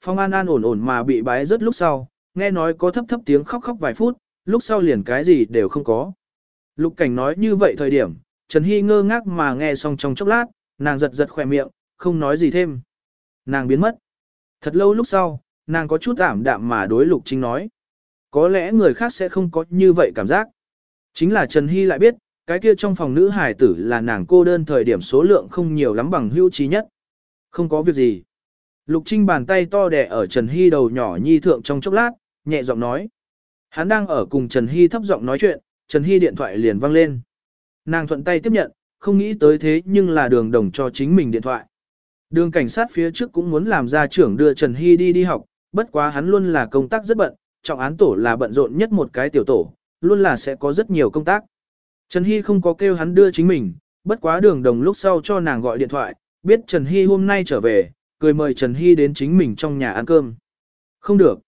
Phong An An ổn ổn mà bị bái rất lúc sau, nghe nói có thấp thấp tiếng khóc khóc vài phút, lúc sau liền cái gì đều không có. Lục cảnh nói như vậy thời điểm, Trần Hy ngơ ngác mà nghe xong trong chốc lát, nàng giật giật khỏe miệng, không nói gì thêm. Nàng biến mất. Thật lâu lúc sau, nàng có chút ảm đạm mà đối Lục Trinh nói. Có lẽ người khác sẽ không có như vậy cảm giác. Chính là Trần Hy lại biết, cái kia trong phòng nữ hài tử là nàng cô đơn thời điểm số lượng không nhiều lắm bằng Hưu trí nhất. Không có việc gì. Lục Trinh bàn tay to đẻ ở Trần Hy đầu nhỏ nhi thượng trong chốc lát, nhẹ giọng nói. Hắn đang ở cùng Trần Hy thấp giọng nói chuyện, Trần Hy điện thoại liền vang lên. Nàng thuận tay tiếp nhận, không nghĩ tới thế nhưng là đường đồng cho chính mình điện thoại. Đường cảnh sát phía trước cũng muốn làm ra trưởng đưa Trần Hy đi đi học, bất quá hắn luôn là công tác rất bận, trọng án tổ là bận rộn nhất một cái tiểu tổ, luôn là sẽ có rất nhiều công tác. Trần Hy không có kêu hắn đưa chính mình, bất quá đường đồng lúc sau cho nàng gọi điện thoại, biết Trần Hy hôm nay trở về, cười mời Trần Hy đến chính mình trong nhà ăn cơm. Không được.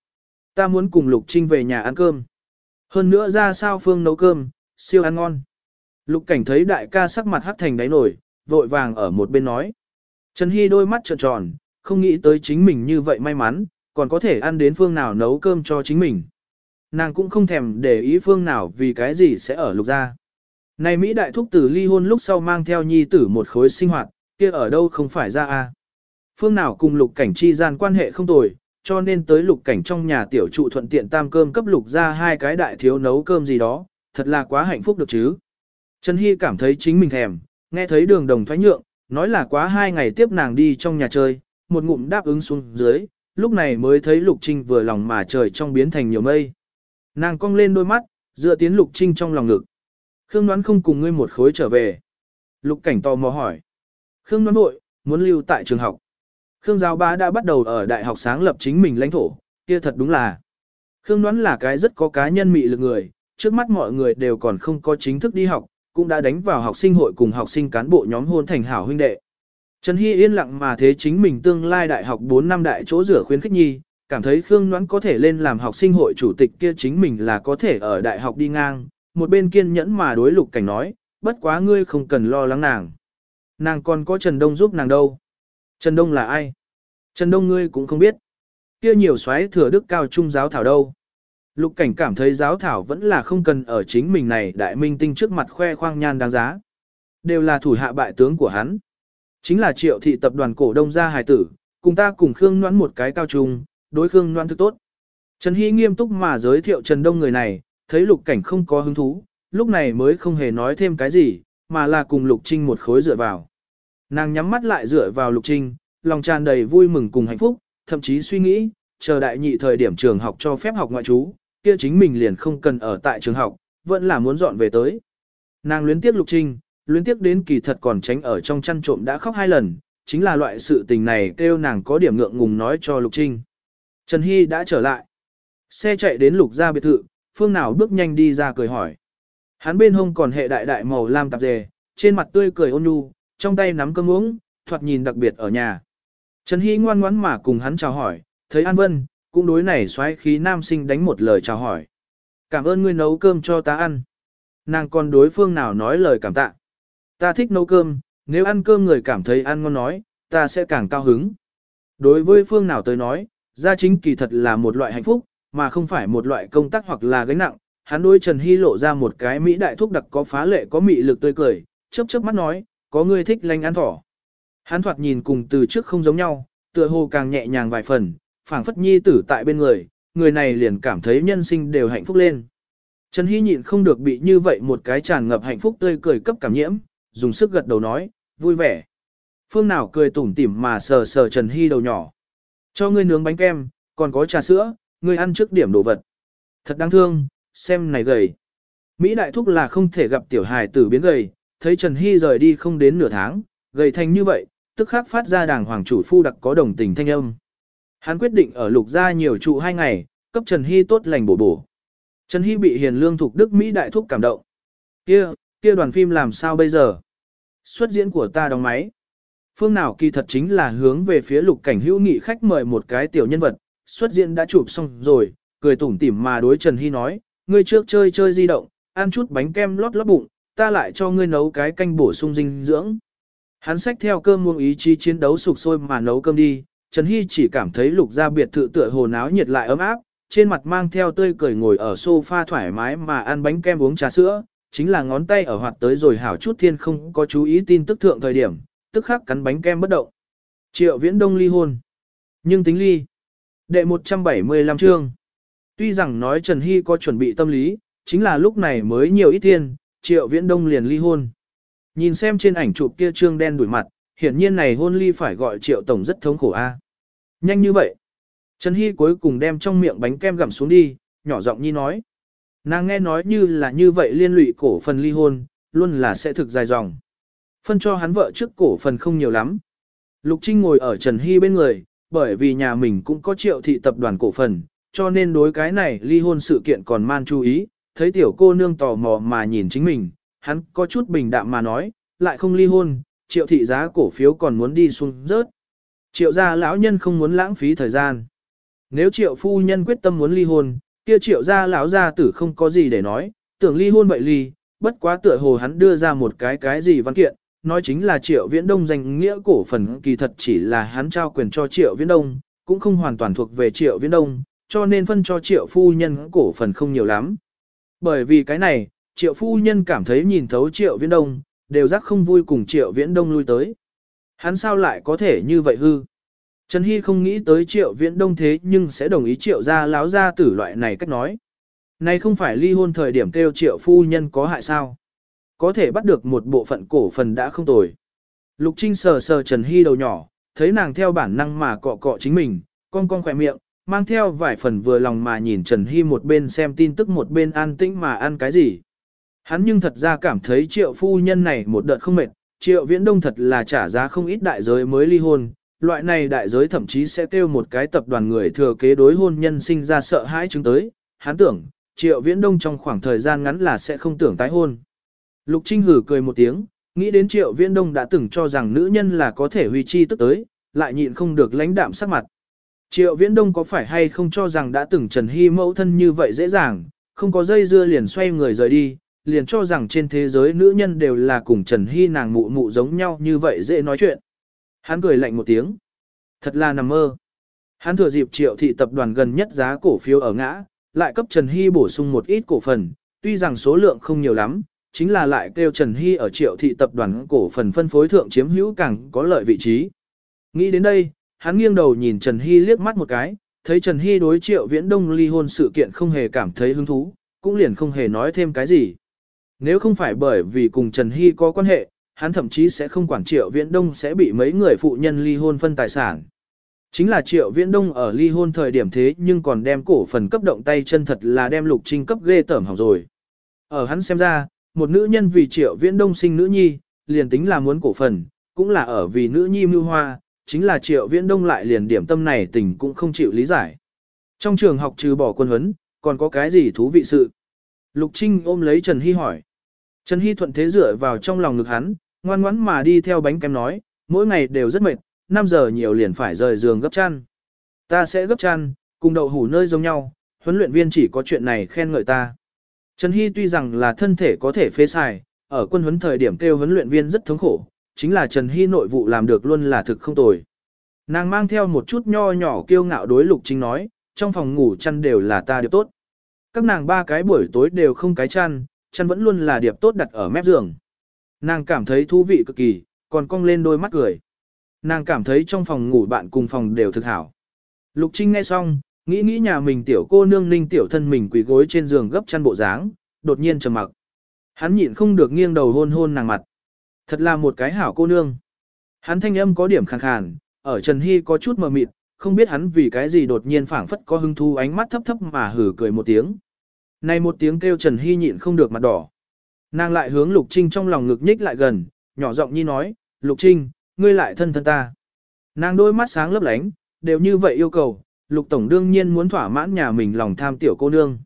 Ta muốn cùng Lục Trinh về nhà ăn cơm. Hơn nữa ra sao Phương nấu cơm, siêu ăn ngon. Lục cảnh thấy đại ca sắc mặt hắt thành đáy nổi, vội vàng ở một bên nói. Trần Hy đôi mắt trợn tròn, không nghĩ tới chính mình như vậy may mắn, còn có thể ăn đến phương nào nấu cơm cho chính mình. Nàng cũng không thèm để ý phương nào vì cái gì sẽ ở lục gia. Này Mỹ đại thúc tử ly hôn lúc sau mang theo nhi tử một khối sinh hoạt, kia ở đâu không phải ra a Phương nào cùng lục cảnh chi gian quan hệ không tồi, cho nên tới lục cảnh trong nhà tiểu trụ thuận tiện tam cơm cấp lục ra hai cái đại thiếu nấu cơm gì đó, thật là quá hạnh phúc được chứ. Trần Hy cảm thấy chính mình thèm, nghe thấy đường đồng thoái nhượng, nói là quá hai ngày tiếp nàng đi trong nhà chơi, một ngụm đáp ứng xuống dưới, lúc này mới thấy lục trinh vừa lòng mà trời trong biến thành nhiều mây. Nàng cong lên đôi mắt, dựa tiến lục trinh trong lòng ngực. Khương đoán không cùng ngươi một khối trở về. Lục cảnh tò mò hỏi. Khương đoán bội muốn lưu tại trường học. Khương giáo bá đã bắt đầu ở đại học sáng lập chính mình lãnh thổ, kia thật đúng là. Khương đoán là cái rất có cá nhân mị lực người, trước mắt mọi người đều còn không có chính thức đi học, cũng đã đánh vào học sinh hội cùng học sinh cán bộ nhóm hôn thành hảo huynh đệ. Trần Hy yên lặng mà thế chính mình tương lai đại học 4 năm đại chỗ rửa khuyến khích nhi, cảm thấy Khương Ngoãn có thể lên làm học sinh hội chủ tịch kia chính mình là có thể ở đại học đi ngang, một bên kiên nhẫn mà đối lục cảnh nói, bất quá ngươi không cần lo lắng nàng. Nàng còn có Trần Đông giúp nàng đâu. Trần Đông là ai? Trần Đông ngươi cũng không biết. Kia nhiều xoáy thừa đức cao trung giáo thảo đâu. Lục cảnh cảm thấy giáo thảo vẫn là không cần ở chính mình này đại minh tinh trước mặt khoe khoang nhan đáng giá. Đều là thủ hạ bại tướng của hắn. Chính là triệu thị tập đoàn cổ đông gia hài tử, cùng ta cùng Khương Noãn một cái cao trung, đối Khương Noãn thức tốt. Trần Hy nghiêm túc mà giới thiệu Trần Đông người này, thấy lục cảnh không có hứng thú, lúc này mới không hề nói thêm cái gì, mà là cùng lục trinh một khối dựa vào. Nàng nhắm mắt lại dựa vào lục trinh, lòng tràn đầy vui mừng cùng hạnh phúc, thậm chí suy nghĩ, chờ đại nhị thời điểm trường học cho phép học ngoại trú, kia chính mình liền không cần ở tại trường học, vẫn là muốn dọn về tới. Nàng luyến tiếc lục trinh, luyến tiếc đến kỳ thật còn tránh ở trong chăn trộm đã khóc hai lần, chính là loại sự tình này kêu nàng có điểm ngượng ngùng nói cho lục trinh. Trần Hy đã trở lại. Xe chạy đến lục gia biệt thự, phương nào bước nhanh đi ra cười hỏi. Hắn bên hông còn hệ đại đại màu lam tạp dề, trên mặt tươi cười ôn nhu, trong tay nắm cơm uống, thoạt nhìn đặc biệt ở nhà. Trần Hy ngoan ngoãn mà cùng hắn chào hỏi, thấy An Vân, cũng đối này xoáy khí nam sinh đánh một lời chào hỏi. Cảm ơn ngươi nấu cơm cho ta ăn. Nàng còn đối phương nào nói lời cảm tạ. Ta thích nấu cơm, nếu ăn cơm người cảm thấy ăn ngon nói, ta sẽ càng cao hứng. Đối với phương nào tới nói, gia chính kỳ thật là một loại hạnh phúc, mà không phải một loại công tác hoặc là gánh nặng. Hắn đối Trần Hy lộ ra một cái Mỹ đại thúc đặc có phá lệ có mị lực tươi cười, chớp chớp mắt nói, có người thích lành ăn thỏ. Hắn thoạt nhìn cùng từ trước không giống nhau, tựa hồ càng nhẹ nhàng vài phần, phảng phất nhi tử tại bên người, người này liền cảm thấy nhân sinh đều hạnh phúc lên. Trần Hy nhịn không được bị như vậy một cái tràn ngập hạnh phúc tươi cười cấp cảm nhiễm, dùng sức gật đầu nói, vui vẻ. Phương nào cười tủm tỉm mà sờ sờ Trần Hy đầu nhỏ. Cho ngươi nướng bánh kem, còn có trà sữa, ngươi ăn trước điểm đồ vật. Thật đáng thương, xem này gầy. Mỹ đại thúc là không thể gặp tiểu hài tử biến gầy, thấy Trần Hy rời đi không đến nửa tháng, gầy thành như vậy, tức khắc phát ra đàng hoàng chủ phu đặc có đồng tình thanh âm. Hắn quyết định ở lục gia nhiều trụ hai ngày, cấp Trần Hy tốt lành bổ bổ. Trần Hy bị hiền lương thuộc Đức Mỹ đại thúc cảm động. Kia, kia đoàn phim làm sao bây giờ? Xuất diễn của ta đóng máy. Phương nào kỳ thật chính là hướng về phía lục cảnh hữu nghị khách mời một cái tiểu nhân vật, xuất diễn đã chụp xong rồi, cười tủm tỉm mà đối Trần Hy nói, ngươi trước chơi chơi di động, ăn chút bánh kem lót lót bụng, ta lại cho ngươi nấu cái canh bổ sung dinh dưỡng. Hắn xách theo cơm muông ý chí chiến đấu sục sôi mà nấu cơm đi, Trần Hy chỉ cảm thấy lục gia biệt thự tựa hồ náo nhiệt lại ấm áp, trên mặt mang theo tươi cười ngồi ở sofa thoải mái mà ăn bánh kem uống trà sữa, chính là ngón tay ở hoạt tới rồi hảo chút thiên không có chú ý tin tức thượng thời điểm, tức khắc cắn bánh kem bất động. Triệu Viễn Đông ly hôn. Nhưng tính ly. Đệ 175 chương. Tuy rằng nói Trần Hy có chuẩn bị tâm lý, chính là lúc này mới nhiều ít thiên, Triệu Viễn Đông liền ly hôn. Nhìn xem trên ảnh chụp kia trương đen đuổi mặt, hiển nhiên này hôn ly phải gọi Triệu Tổng rất thống khổ a. Nhanh như vậy. Trần Hy cuối cùng đem trong miệng bánh kem gặm xuống đi, nhỏ giọng nhi nói. Nàng nghe nói như là như vậy liên lụy cổ phần ly hôn, luôn là sẽ thực dài dòng. Phân cho hắn vợ trước cổ phần không nhiều lắm. Lục Trinh ngồi ở Trần Hy bên người, bởi vì nhà mình cũng có triệu thị tập đoàn cổ phần, cho nên đối cái này ly hôn sự kiện còn man chú ý, thấy tiểu cô nương tò mò mà nhìn chính mình, hắn có chút bình đạm mà nói, lại không ly hôn, triệu thị giá cổ phiếu còn muốn đi xuống rớt. Triệu gia lão nhân không muốn lãng phí thời gian. Nếu triệu phu nhân quyết tâm muốn ly hôn, kia triệu gia lão gia tử không có gì để nói, tưởng ly hôn vậy ly, bất quá tựa hồ hắn đưa ra một cái cái gì văn kiện, nói chính là triệu viễn đông danh nghĩa cổ phần kỳ thật chỉ là hắn trao quyền cho triệu viễn đông, cũng không hoàn toàn thuộc về triệu viễn đông, cho nên phân cho triệu phu nhân cổ phần không nhiều lắm. Bởi vì cái này, triệu phu nhân cảm thấy nhìn thấu triệu viễn đông, đều giác không vui cùng triệu viễn đông lui tới. Hắn sao lại có thể như vậy hư? Trần Hy không nghĩ tới triệu viễn đông thế nhưng sẽ đồng ý triệu ra láo ra tử loại này cách nói. Này không phải ly hôn thời điểm kêu triệu phu nhân có hại sao? Có thể bắt được một bộ phận cổ phần đã không tồi. Lục Trinh sờ sờ Trần Hy đầu nhỏ, thấy nàng theo bản năng mà cọ cọ chính mình, con con khỏe miệng, mang theo vài phần vừa lòng mà nhìn Trần Hy một bên xem tin tức một bên an tĩnh mà ăn cái gì. Hắn nhưng thật ra cảm thấy triệu phu nhân này một đợt không mệt, triệu viễn đông thật là trả giá không ít đại giới mới ly hôn, loại này đại giới thậm chí sẽ kêu một cái tập đoàn người thừa kế đối hôn nhân sinh ra sợ hãi chứng tới, hắn tưởng, triệu viễn đông trong khoảng thời gian ngắn là sẽ không tưởng tái hôn. Lục Trinh hử cười một tiếng, nghĩ đến triệu viễn đông đã từng cho rằng nữ nhân là có thể huy chi tức tới, lại nhịn không được lãnh đạm sắc mặt. Triệu viễn đông có phải hay không cho rằng đã từng Trần Hy mẫu thân như vậy dễ dàng, không có dây dưa liền xoay người rời đi, liền cho rằng trên thế giới nữ nhân đều là cùng Trần Hy nàng mụ mụ giống nhau như vậy dễ nói chuyện. Hắn cười lạnh một tiếng. Thật là nằm mơ. Hắn thừa dịp triệu thị tập đoàn gần nhất giá cổ phiếu ở ngã, lại cấp Trần Hy bổ sung một ít cổ phần, tuy rằng số lượng không nhiều lắm, chính là lại kêu Trần Hy ở triệu thị tập đoàn cổ phần phân phối thượng chiếm hữu càng có lợi vị trí. Nghĩ đến đây, hắn nghiêng đầu nhìn Trần Hy liếc mắt một cái, thấy Trần Hy đối triệu viễn đông ly hôn sự kiện không hề cảm thấy hứng thú, cũng liền không hề nói thêm cái gì. Nếu không phải bởi vì cùng Trần Hy có quan hệ, hắn thậm chí sẽ không quản triệu viễn đông sẽ bị mấy người phụ nhân ly hôn phân tài sản. Chính là triệu viễn đông ở ly hôn thời điểm thế nhưng còn đem cổ phần cấp động tay chân thật là đem lục trinh cấp ghê tởm hỏng rồi. Ở hắn xem ra, một nữ nhân vì triệu viễn đông sinh nữ nhi, liền tính là muốn cổ phần, cũng là ở vì nữ nhi mưu hoa, chính là triệu viễn đông lại liền điểm tâm này tình cũng không chịu lý giải. Trong trường học trừ bỏ quân huấn, còn có cái gì thú vị sự? Lục Trinh ôm lấy Trần Hy hỏi. Trần Hy thuận thế dựa vào trong lòng ngực hắn, ngoan ngoãn mà đi theo bánh kem nói, mỗi ngày đều rất mệt, 5 giờ nhiều liền phải rời giường gấp chăn. Ta sẽ gấp chăn, cùng đậu hủ nơi giống nhau, huấn luyện viên chỉ có chuyện này khen ngợi ta. Trần Hy tuy rằng là thân thể có thể phế xài, ở quân huấn thời điểm kêu huấn luyện viên rất thống khổ, chính là Trần Hy nội vụ làm được luôn là thực không tồi. Nàng mang theo một chút nho nhỏ kiêu ngạo đối lục chính nói, trong phòng ngủ chăn đều là ta điều tốt. Các nàng ba cái buổi tối đều không cái chăn, chăn vẫn luôn là điệp tốt đặt ở mép giường. Nàng cảm thấy thú vị cực kỳ, còn cong lên đôi mắt cười. Nàng cảm thấy trong phòng ngủ bạn cùng phòng đều thực hảo. Lục Trinh nghe xong, nghĩ nghĩ nhà mình tiểu cô nương ninh tiểu thân mình quỳ gối trên giường gấp chăn bộ dáng, đột nhiên trầm mặc. Hắn nhịn không được nghiêng đầu hôn hôn nàng mặt. Thật là một cái hảo cô nương. Hắn thanh âm có điểm khàn khàn, ở Trần Hy có chút mờ mịt, không biết hắn vì cái gì đột nhiên phảng phất có hưng thu ánh mắt thấp thấp mà hử cười một tiếng. Này một tiếng kêu Trần Hy nhịn không được mặt đỏ. Nàng lại hướng Lục Trinh trong lòng ngực nhích lại gần, nhỏ giọng nhi nói, Lục Trinh, ngươi lại thân thân ta. Nàng đôi mắt sáng lấp lánh, đều như vậy yêu cầu, Lục Tổng đương nhiên muốn thỏa mãn nhà mình lòng tham tiểu cô nương.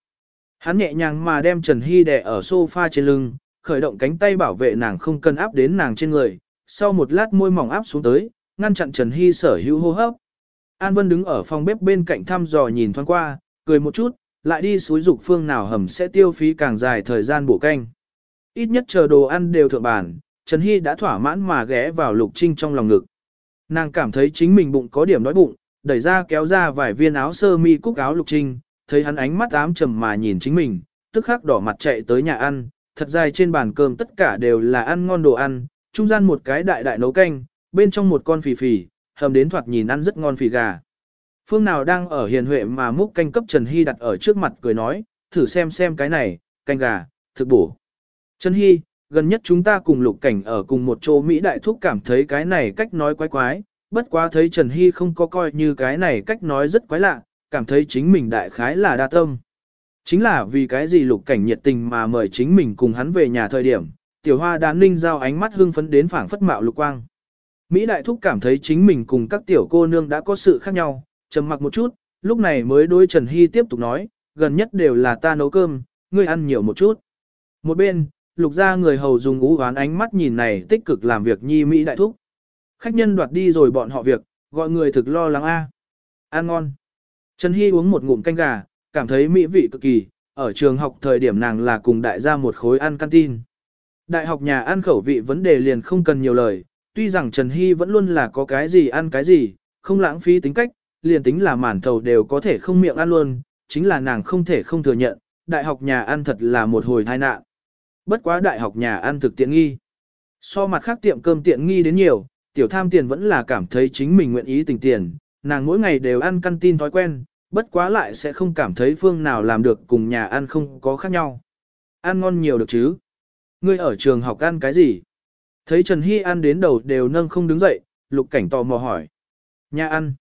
Hắn nhẹ nhàng mà đem Trần Hy đè ở sofa trên lưng, khởi động cánh tay bảo vệ nàng không cần áp đến nàng trên người, sau một lát môi mỏng áp xuống tới, ngăn chặn Trần Hy sở hữu hô hấp. An Vân đứng ở phòng bếp bên cạnh thăm dò nhìn thoáng qua, cười một chút, lại đi suối dục phương nào hầm sẽ tiêu phí càng dài thời gian bổ canh. Ít nhất chờ đồ ăn đều thượng bản, Trần Hy đã thỏa mãn mà ghé vào Lục Trinh trong lòng ngực. Nàng cảm thấy chính mình bụng có điểm đói bụng, đẩy ra kéo ra vài viên áo sơ mi cúc áo lục trinh, thấy hắn ánh mắt ám trầm mà nhìn chính mình, tức khắc đỏ mặt chạy tới nhà ăn, thật dài trên bàn cơm tất cả đều là ăn ngon đồ ăn, trung gian một cái đại đại nấu canh, bên trong một con phì phì, hầm đến thoạt nhìn ăn rất ngon phì gà. Phương nào đang ở hiền huệ mà múc canh cấp Trần Hy đặt ở trước mặt cười nói, thử xem xem cái này, canh gà, thực bổ. Trần Hy, gần nhất chúng ta cùng lục cảnh ở cùng một chỗ Mỹ đại thúc cảm thấy cái này cách nói quái quái, bất quá thấy Trần Hy không có coi như cái này cách nói rất quái lạ, cảm thấy chính mình đại khái là đa tâm. Chính là vì cái gì lục cảnh nhiệt tình mà mời chính mình cùng hắn về nhà thời điểm, tiểu hoa đán ninh giao ánh mắt hưng phấn đến phảng phất mạo lục quang. Mỹ đại thúc cảm thấy chính mình cùng các tiểu cô nương đã có sự khác nhau, trầm mặc một chút, lúc này mới đối Trần Hy tiếp tục nói, gần nhất đều là ta nấu cơm, ngươi ăn nhiều một chút. Một bên, lục ra người hầu dùng ú hoán ánh mắt nhìn này tích cực làm việc nhi Mỹ đại thúc. Khách nhân đoạt đi rồi bọn họ việc, gọi người thực lo lắng a. À. Ăn ngon. Trần Hy uống một ngụm canh gà, cảm thấy mỹ vị cực kỳ, ở trường học thời điểm nàng là cùng đại gia một khối ăn canteen. Đại học nhà ăn khẩu vị vấn đề liền không cần nhiều lời, tuy rằng Trần Hy vẫn luôn là có cái gì ăn cái gì, không lãng phí tính cách, liền tính là màn thầu đều có thể không miệng ăn luôn, chính là nàng không thể không thừa nhận, đại học nhà ăn thật là một hồi tai nạn. Bất quá đại học nhà ăn thực tiện nghi. So mặt khác tiệm cơm tiện nghi đến nhiều, tiểu tham tiền vẫn là cảm thấy chính mình nguyện ý tình tiền, nàng mỗi ngày đều ăn căn tin thói quen, bất quá lại sẽ không cảm thấy phương nào làm được cùng nhà ăn không có khác nhau. Ăn ngon nhiều được chứ. Ngươi ở trường học ăn cái gì? Thấy Trần Hy ăn đến đầu đều nâng không đứng dậy, lục cảnh tò mò hỏi. Nhà ăn.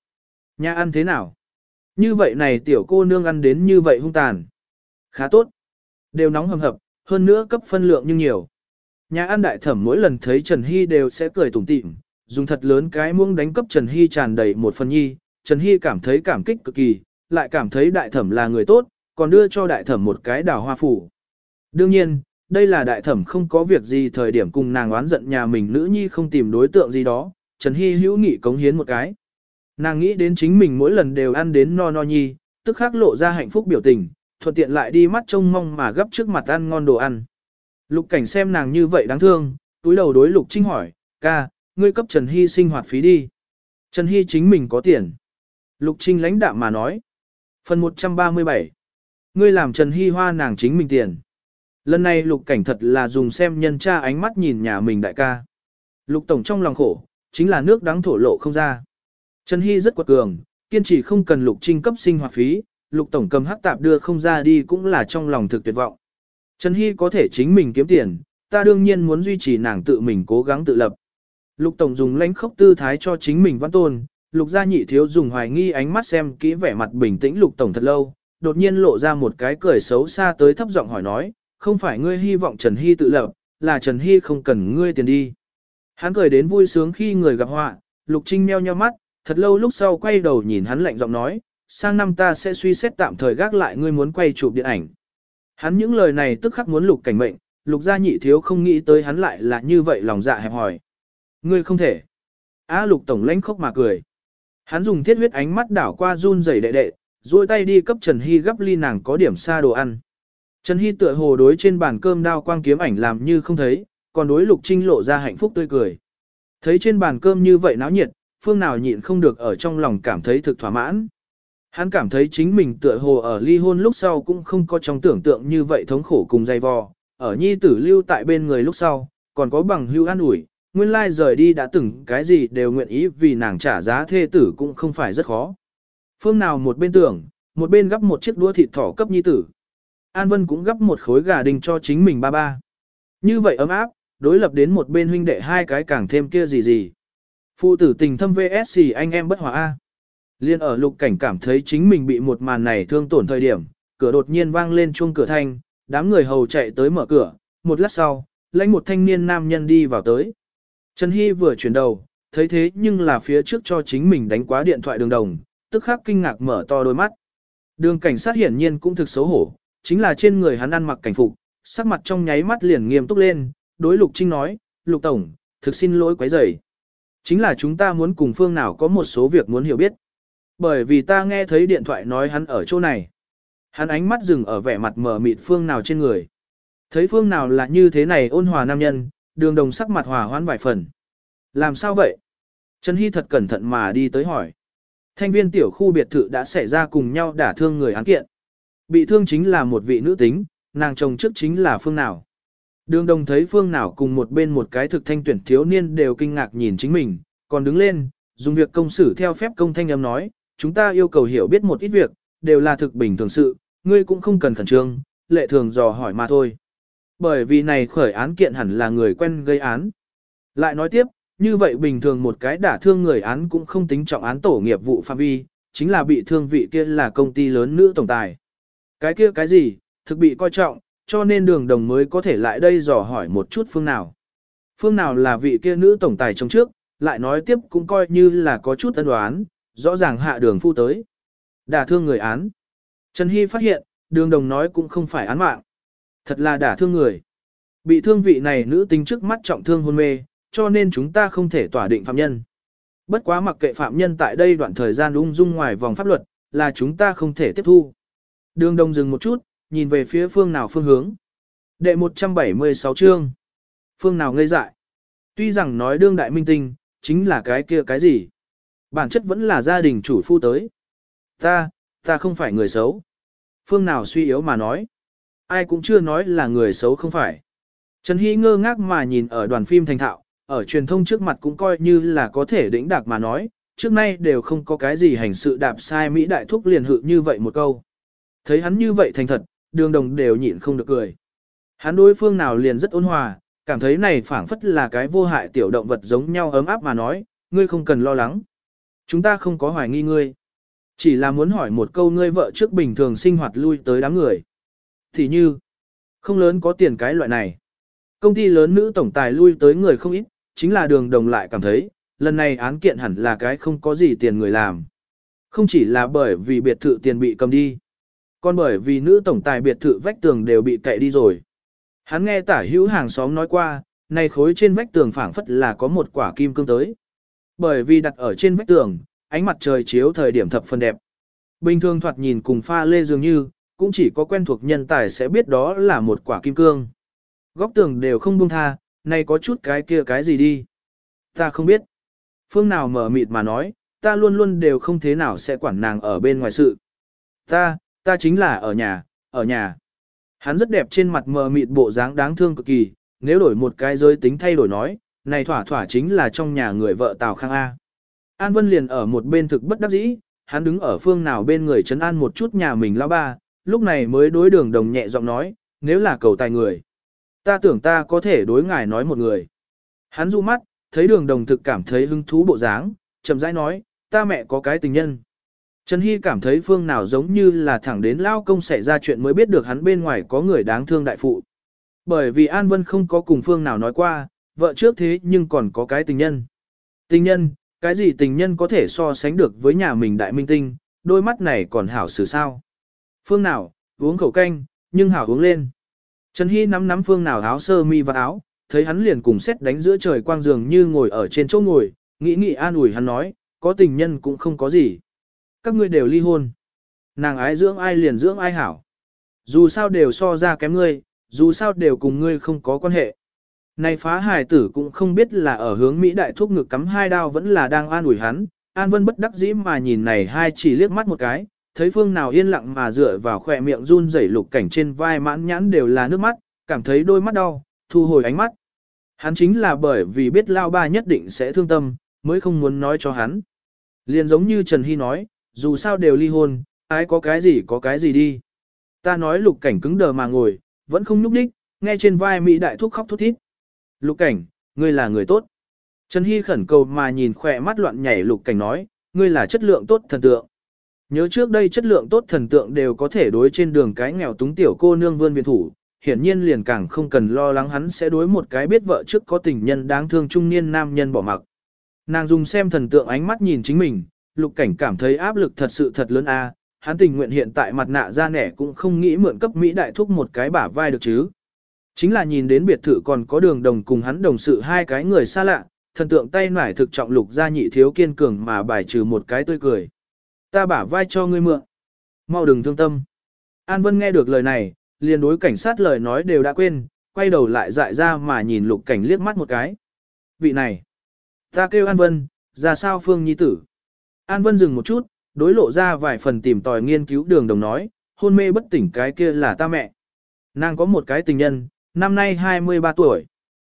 Nhà ăn thế nào? Như vậy này tiểu cô nương ăn đến như vậy hung tàn. Khá tốt. Đều nóng hầm hập, hơn nữa cấp phân lượng nhưng nhiều. Nhà ăn đại thẩm mỗi lần thấy Trần Hy đều sẽ cười tủm tỉm, dùng thật lớn cái muỗng đánh cấp Trần Hy tràn đầy một phần nhi. Trần Hy cảm thấy cảm kích cực kỳ, lại cảm thấy đại thẩm là người tốt, còn đưa cho đại thẩm một cái đào hoa phủ. Đương nhiên, đây là đại thẩm không có việc gì thời điểm cùng nàng oán giận nhà mình nữ nhi không tìm đối tượng gì đó, Trần Hy hữu nghị cống hiến một cái. Nàng nghĩ đến chính mình mỗi lần đều ăn đến no no nhi, tức khắc lộ ra hạnh phúc biểu tình, thuận tiện lại đi mắt trông mong mà gấp trước mặt ăn ngon đồ ăn. Lục cảnh xem nàng như vậy đáng thương, túi đầu đối lục trinh hỏi, ca, ngươi cấp Trần Hy sinh hoạt phí đi. Trần Hy chính mình có tiền. Lục trinh lãnh đạm mà nói. Phần 137 Ngươi làm Trần Hy hoa nàng chính mình tiền. Lần này lục cảnh thật là dùng xem nhân cha ánh mắt nhìn nhà mình đại ca. Lục tổng trong lòng khổ, chính là nước đắng thổ lộ không ra. Trần Hy rất quật cường, kiên trì không cần lục trinh cấp sinh hoạt phí, lục tổng cầm hắc tạp đưa không ra đi cũng là trong lòng thực tuyệt vọng. Trần Hy có thể chính mình kiếm tiền, ta đương nhiên muốn duy trì nàng tự mình cố gắng tự lập. Lục tổng dùng lãnh khốc tư thái cho chính mình văn tôn, lục gia nhị thiếu dùng hoài nghi ánh mắt xem kỹ vẻ mặt bình tĩnh lục tổng thật lâu, đột nhiên lộ ra một cái cười xấu xa tới thấp giọng hỏi nói, không phải ngươi hy vọng Trần Hy tự lập, là Trần Hy không cần ngươi tiền đi. Hắn cười đến vui sướng khi người gặp họa, lục trinh meo nheo mắt, thật lâu lúc sau quay đầu nhìn hắn lạnh giọng nói, sang năm ta sẽ suy xét tạm thời gác lại ngươi muốn quay chụp điện ảnh. Hắn những lời này tức khắc muốn lục cảnh mệnh, lục gia nhị thiếu không nghĩ tới hắn lại là như vậy lòng dạ hẹp hỏi. Ngươi không thể. Á lục tổng lãnh khóc mà cười. Hắn dùng thiết huyết ánh mắt đảo qua run rẩy đệ đệ, duỗi tay đi cấp Trần Hy gấp ly nàng có điểm xa đồ ăn. Trần Hy tựa hồ đối trên bàn cơm đao quang kiếm ảnh làm như không thấy, còn đối lục trinh lộ ra hạnh phúc tươi cười. Thấy trên bàn cơm như vậy náo nhiệt, phương nào nhịn không được ở trong lòng cảm thấy thực thỏa mãn. Hắn cảm thấy chính mình tựa hồ ở ly hôn lúc sau cũng không có trong tưởng tượng như vậy thống khổ cùng dày vò, ở nhi tử lưu tại bên người lúc sau, còn có bằng hưu an ủi, nguyên lai rời đi đã từng cái gì đều nguyện ý vì nàng trả giá thê tử cũng không phải rất khó. Phương nào một bên tưởng, một bên gấp một chiếc đũa thịt thỏ cấp nhi tử. An Vân cũng gấp một khối gà đình cho chính mình ba ba. Như vậy ấm áp, đối lập đến một bên huynh đệ hai cái càng thêm kia gì gì. Phụ tử tình thâm VSC anh em bất hòa A. Liên ở lục cảnh cảm thấy chính mình bị một màn này thương tổn thời điểm, cửa đột nhiên vang lên chuông cửa thanh, đám người hầu chạy tới mở cửa, một lát sau, lãnh một thanh niên nam nhân đi vào tới. Trần Hy vừa chuyển đầu, thấy thế nhưng là phía trước cho chính mình đánh quá điện thoại đường đồng, tức khắc kinh ngạc mở to đôi mắt. Đường cảnh sát hiển nhiên cũng thực xấu hổ, chính là trên người hắn ăn mặc cảnh phục, sắc mặt trong nháy mắt liền nghiêm túc lên, đối Lục Trinh nói, Lục Tổng, thực xin lỗi quấy rầy. Chính là chúng ta muốn cùng phương nào có một số việc muốn hiểu biết. Bởi vì ta nghe thấy điện thoại nói hắn ở chỗ này. Hắn ánh mắt dừng ở vẻ mặt mờ mịt phương nào trên người. Thấy phương nào là như thế này ôn hòa nam nhân, đường đồng sắc mặt hòa hoãn vài phần. Làm sao vậy? Trần Hy thật cẩn thận mà đi tới hỏi. Thanh viên tiểu khu biệt thự đã xảy ra cùng nhau đả thương người án kiện. Bị thương chính là một vị nữ tính, nàng chồng trước chính là phương nào. Đường đồng thấy phương nào cùng một bên một cái thực thanh tuyển thiếu niên đều kinh ngạc nhìn chính mình, còn đứng lên, dùng việc công xử theo phép công thanh âm nói, chúng ta yêu cầu hiểu biết một ít việc, đều là thực bình thường sự, ngươi cũng không cần khẩn trương, lệ thường dò hỏi mà thôi. Bởi vì này khởi án kiện hẳn là người quen gây án. Lại nói tiếp, như vậy bình thường một cái đả thương người án cũng không tính trọng án tổ nghiệp vụ phạm vi, chính là bị thương vị kia là công ty lớn nữ tổng tài. Cái kia cái gì, thực bị coi trọng, cho nên đường đồng mới có thể lại đây dò hỏi một chút phương nào. Phương nào là vị kia nữ tổng tài trong trước, lại nói tiếp cũng coi như là có chút tân đoán, rõ ràng hạ đường phu tới. Đả thương người án. Trần Hy phát hiện, đường đồng nói cũng không phải án mạng. Thật là đả thương người. Bị thương vị này nữ tính trước mắt trọng thương hôn mê, cho nên chúng ta không thể tỏa định phạm nhân. Bất quá mặc kệ phạm nhân tại đây đoạn thời gian ung dung ngoài vòng pháp luật, là chúng ta không thể tiếp thu. Đường đồng dừng một chút, nhìn về phía phương nào phương hướng. Đệ 176 chương. Phương nào ngây dại. Tuy rằng nói đương đại minh tinh, chính là cái kia cái gì. Bản chất vẫn là gia đình chủ phu tới. Ta, ta không phải người xấu. Phương nào suy yếu mà nói. Ai cũng chưa nói là người xấu không phải. Trần Hy ngơ ngác mà nhìn ở đoàn phim thành thạo, ở truyền thông trước mặt cũng coi như là có thể đỉnh đạc mà nói, trước nay đều không có cái gì hành sự đạp sai Mỹ đại thúc liền hự như vậy một câu. Thấy hắn như vậy thành thật, đường đồng đều nhịn không được cười. Hắn đối phương nào liền rất ôn hòa, cảm thấy này phảng phất là cái vô hại tiểu động vật giống nhau ấm áp mà nói, ngươi không cần lo lắng. Chúng ta không có hoài nghi ngươi. Chỉ là muốn hỏi một câu ngươi vợ trước bình thường sinh hoạt lui tới đám người. Thì như, không lớn có tiền cái loại này. Công ty lớn nữ tổng tài lui tới người không ít, chính là đường đồng lại cảm thấy, lần này án kiện hẳn là cái không có gì tiền người làm. Không chỉ là bởi vì biệt thự tiền bị cầm đi, còn bởi vì nữ tổng tài biệt thự vách tường đều bị cậy đi rồi. Hắn nghe tả hữu hàng xóm nói qua, này khối trên vách tường phảng phất là có một quả kim cương tới. Bởi vì đặt ở trên vách tường, ánh mặt trời chiếu thời điểm thập phần đẹp. Bình thường thoạt nhìn cùng pha lê dường như, cũng chỉ có quen thuộc nhân tài sẽ biết đó là một quả kim cương. Góc tường đều không buông tha, này có chút cái kia cái gì đi. Ta không biết. Phương nào mở mịt mà nói, ta luôn luôn đều không thế nào sẽ quản nàng ở bên ngoài sự. Ta, ta chính là ở nhà, ở nhà. Hắn rất đẹp trên mặt mờ mịt bộ dáng đáng thương cực kỳ, nếu đổi một cái giới tính thay đổi nói, này thỏa thỏa chính là trong nhà người vợ Tào Khang A. An Vân liền ở một bên thực bất đắc dĩ, hắn đứng ở phương nào bên người trấn an một chút nhà mình lão ba, lúc này mới đối đường đồng nhẹ giọng nói, nếu là cầu tài người. Ta tưởng ta có thể đối ngài nói một người. Hắn du mắt, thấy đường đồng thực cảm thấy hứng thú bộ dáng, chậm rãi nói, ta mẹ có cái tình nhân. Trần Hy cảm thấy phương nào giống như là thẳng đến lao công xảy ra chuyện mới biết được hắn bên ngoài có người đáng thương đại phụ. Bởi vì An Vân không có cùng phương nào nói qua, vợ trước thế nhưng còn có cái tình nhân. Tình nhân, cái gì tình nhân có thể so sánh được với nhà mình đại minh tinh, đôi mắt này còn hảo xử sao. Phương nào, uống khẩu canh, nhưng hảo uống lên. Trần Hy nắm nắm phương nào áo sơ mi và áo, thấy hắn liền cùng xét đánh giữa trời quang giường như ngồi ở trên chỗ ngồi, nghĩ nghĩ an ủi hắn nói, có tình nhân cũng không có gì. Các ngươi đều ly hôn. Nàng ái dưỡng ai liền dưỡng ai hảo. Dù sao đều so ra kém ngươi, dù sao đều cùng ngươi không có quan hệ. Này phá hài tử cũng không biết là ở hướng Mỹ đại thuốc ngực cắm hai đao vẫn là đang an ủi hắn, An Vân bất đắc dĩ mà nhìn này hai chỉ liếc mắt một cái, thấy phương nào yên lặng mà dựa vào khỏe miệng run rẩy lục cảnh trên vai mãn nhãn đều là nước mắt, cảm thấy đôi mắt đau, thu hồi ánh mắt. Hắn chính là bởi vì biết lao ba nhất định sẽ thương tâm, mới không muốn nói cho hắn. Liền giống như Trần Hy nói, dù sao đều ly hôn, ai có cái gì có cái gì đi. Ta nói lục cảnh cứng đờ mà ngồi, vẫn không nhúc đích, nghe trên vai Mỹ đại thúc khóc thút thít. Lục cảnh, ngươi là người tốt. Trần Hy khẩn cầu mà nhìn khỏe mắt loạn nhảy lục cảnh nói, ngươi là chất lượng tốt thần tượng. Nhớ trước đây chất lượng tốt thần tượng đều có thể đối trên đường cái nghèo túng tiểu cô nương vươn viện thủ, hiển nhiên liền càng không cần lo lắng hắn sẽ đối một cái biết vợ trước có tình nhân đáng thương trung niên nam nhân bỏ mặc. Nàng dùng xem thần tượng ánh mắt nhìn chính mình, lục cảnh cảm thấy áp lực thật sự thật lớn a. hắn tình nguyện hiện tại mặt nạ ra nẻ cũng không nghĩ mượn cấp Mỹ đại thúc một cái bả vai được chứ. Chính là nhìn đến biệt thự còn có đường đồng cùng hắn đồng sự hai cái người xa lạ, thần tượng tay nải thực trọng lục ra nhị thiếu kiên cường mà bài trừ một cái tươi cười. Ta bả vai cho ngươi mượn. Mau đừng thương tâm. An Vân nghe được lời này, liền đối cảnh sát lời nói đều đã quên, quay đầu lại dại ra mà nhìn lục cảnh liếc mắt một cái. Vị này. Ta kêu An Vân, ra sao Phương Nhi tử. An Vân dừng một chút, đối lộ ra vài phần tìm tòi nghiên cứu đường đồng nói, hôn mê bất tỉnh cái kia là ta mẹ. Nàng có một cái tình nhân, năm nay 23 tuổi.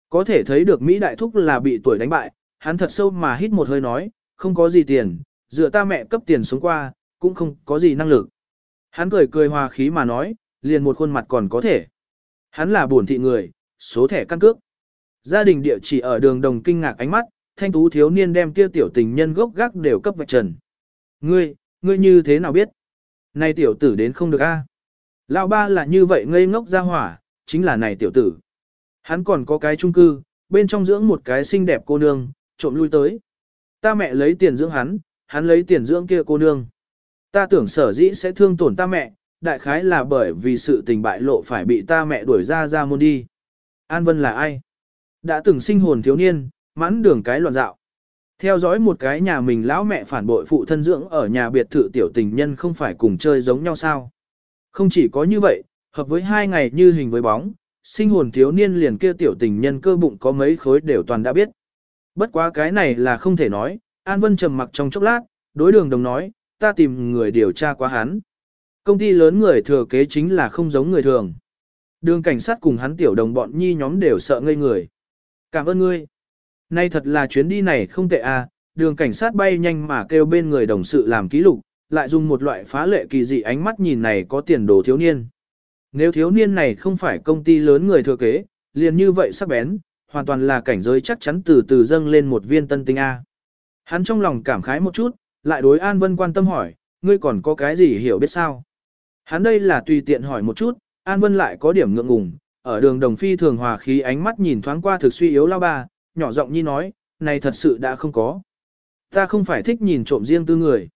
Có thể thấy được Mỹ Đại Thúc là bị tuổi đánh bại, hắn thật sâu mà hít một hơi nói, không có gì tiền, dựa ta mẹ cấp tiền xuống qua, cũng không có gì năng lực. Hắn cười cười hòa khí mà nói, liền một khuôn mặt còn có thể. Hắn là buồn thị người, số thẻ căn cước. Gia đình địa chỉ ở đường đồng kinh ngạc ánh mắt, thanh tú thiếu niên đem kia tiểu tình nhân gốc gác đều cấp vạch trần. Ngươi, ngươi như thế nào biết? Này tiểu tử đến không được a. Lão ba là như vậy ngây ngốc ra hỏa, chính là này tiểu tử. Hắn còn có cái chung cư, bên trong dưỡng một cái xinh đẹp cô nương, trộm lui tới. Ta mẹ lấy tiền dưỡng hắn, hắn lấy tiền dưỡng kia cô nương. Ta tưởng sở dĩ sẽ thương tổn ta mẹ, đại khái là bởi vì sự tình bại lộ phải bị ta mẹ đuổi ra ra môn đi. An Vân là ai? Đã từng sinh hồn thiếu niên, mãn đường cái loạn dạo. Theo dõi một cái nhà mình lão mẹ phản bội phụ thân dưỡng ở nhà biệt thự tiểu tình nhân không phải cùng chơi giống nhau sao. Không chỉ có như vậy, hợp với hai ngày như hình với bóng, sinh hồn thiếu niên liền kia tiểu tình nhân cơ bụng có mấy khối đều toàn đã biết. Bất quá cái này là không thể nói, An Vân trầm mặc trong chốc lát, đối đường đồng nói, ta tìm người điều tra quá hắn. Công ty lớn người thừa kế chính là không giống người thường. Đường cảnh sát cùng hắn tiểu đồng bọn nhi nhóm đều sợ ngây người. Cảm ơn ngươi. Nay thật là chuyến đi này không tệ à, đường cảnh sát bay nhanh mà kêu bên người đồng sự làm ký lục, lại dùng một loại phá lệ kỳ dị ánh mắt nhìn này có tiền đồ thiếu niên. Nếu thiếu niên này không phải công ty lớn người thừa kế, liền như vậy sắc bén, hoàn toàn là cảnh giới chắc chắn từ từ dâng lên một viên tân tinh A. Hắn trong lòng cảm khái một chút, lại đối An Vân quan tâm hỏi, ngươi còn có cái gì hiểu biết sao? Hắn đây là tùy tiện hỏi một chút, An Vân lại có điểm ngượng ngùng, ở đường đồng phi thường hòa khí ánh mắt nhìn thoáng qua thực suy yếu lao ba, nhỏ giọng nhi nói, này thật sự đã không có. Ta không phải thích nhìn trộm riêng tư người.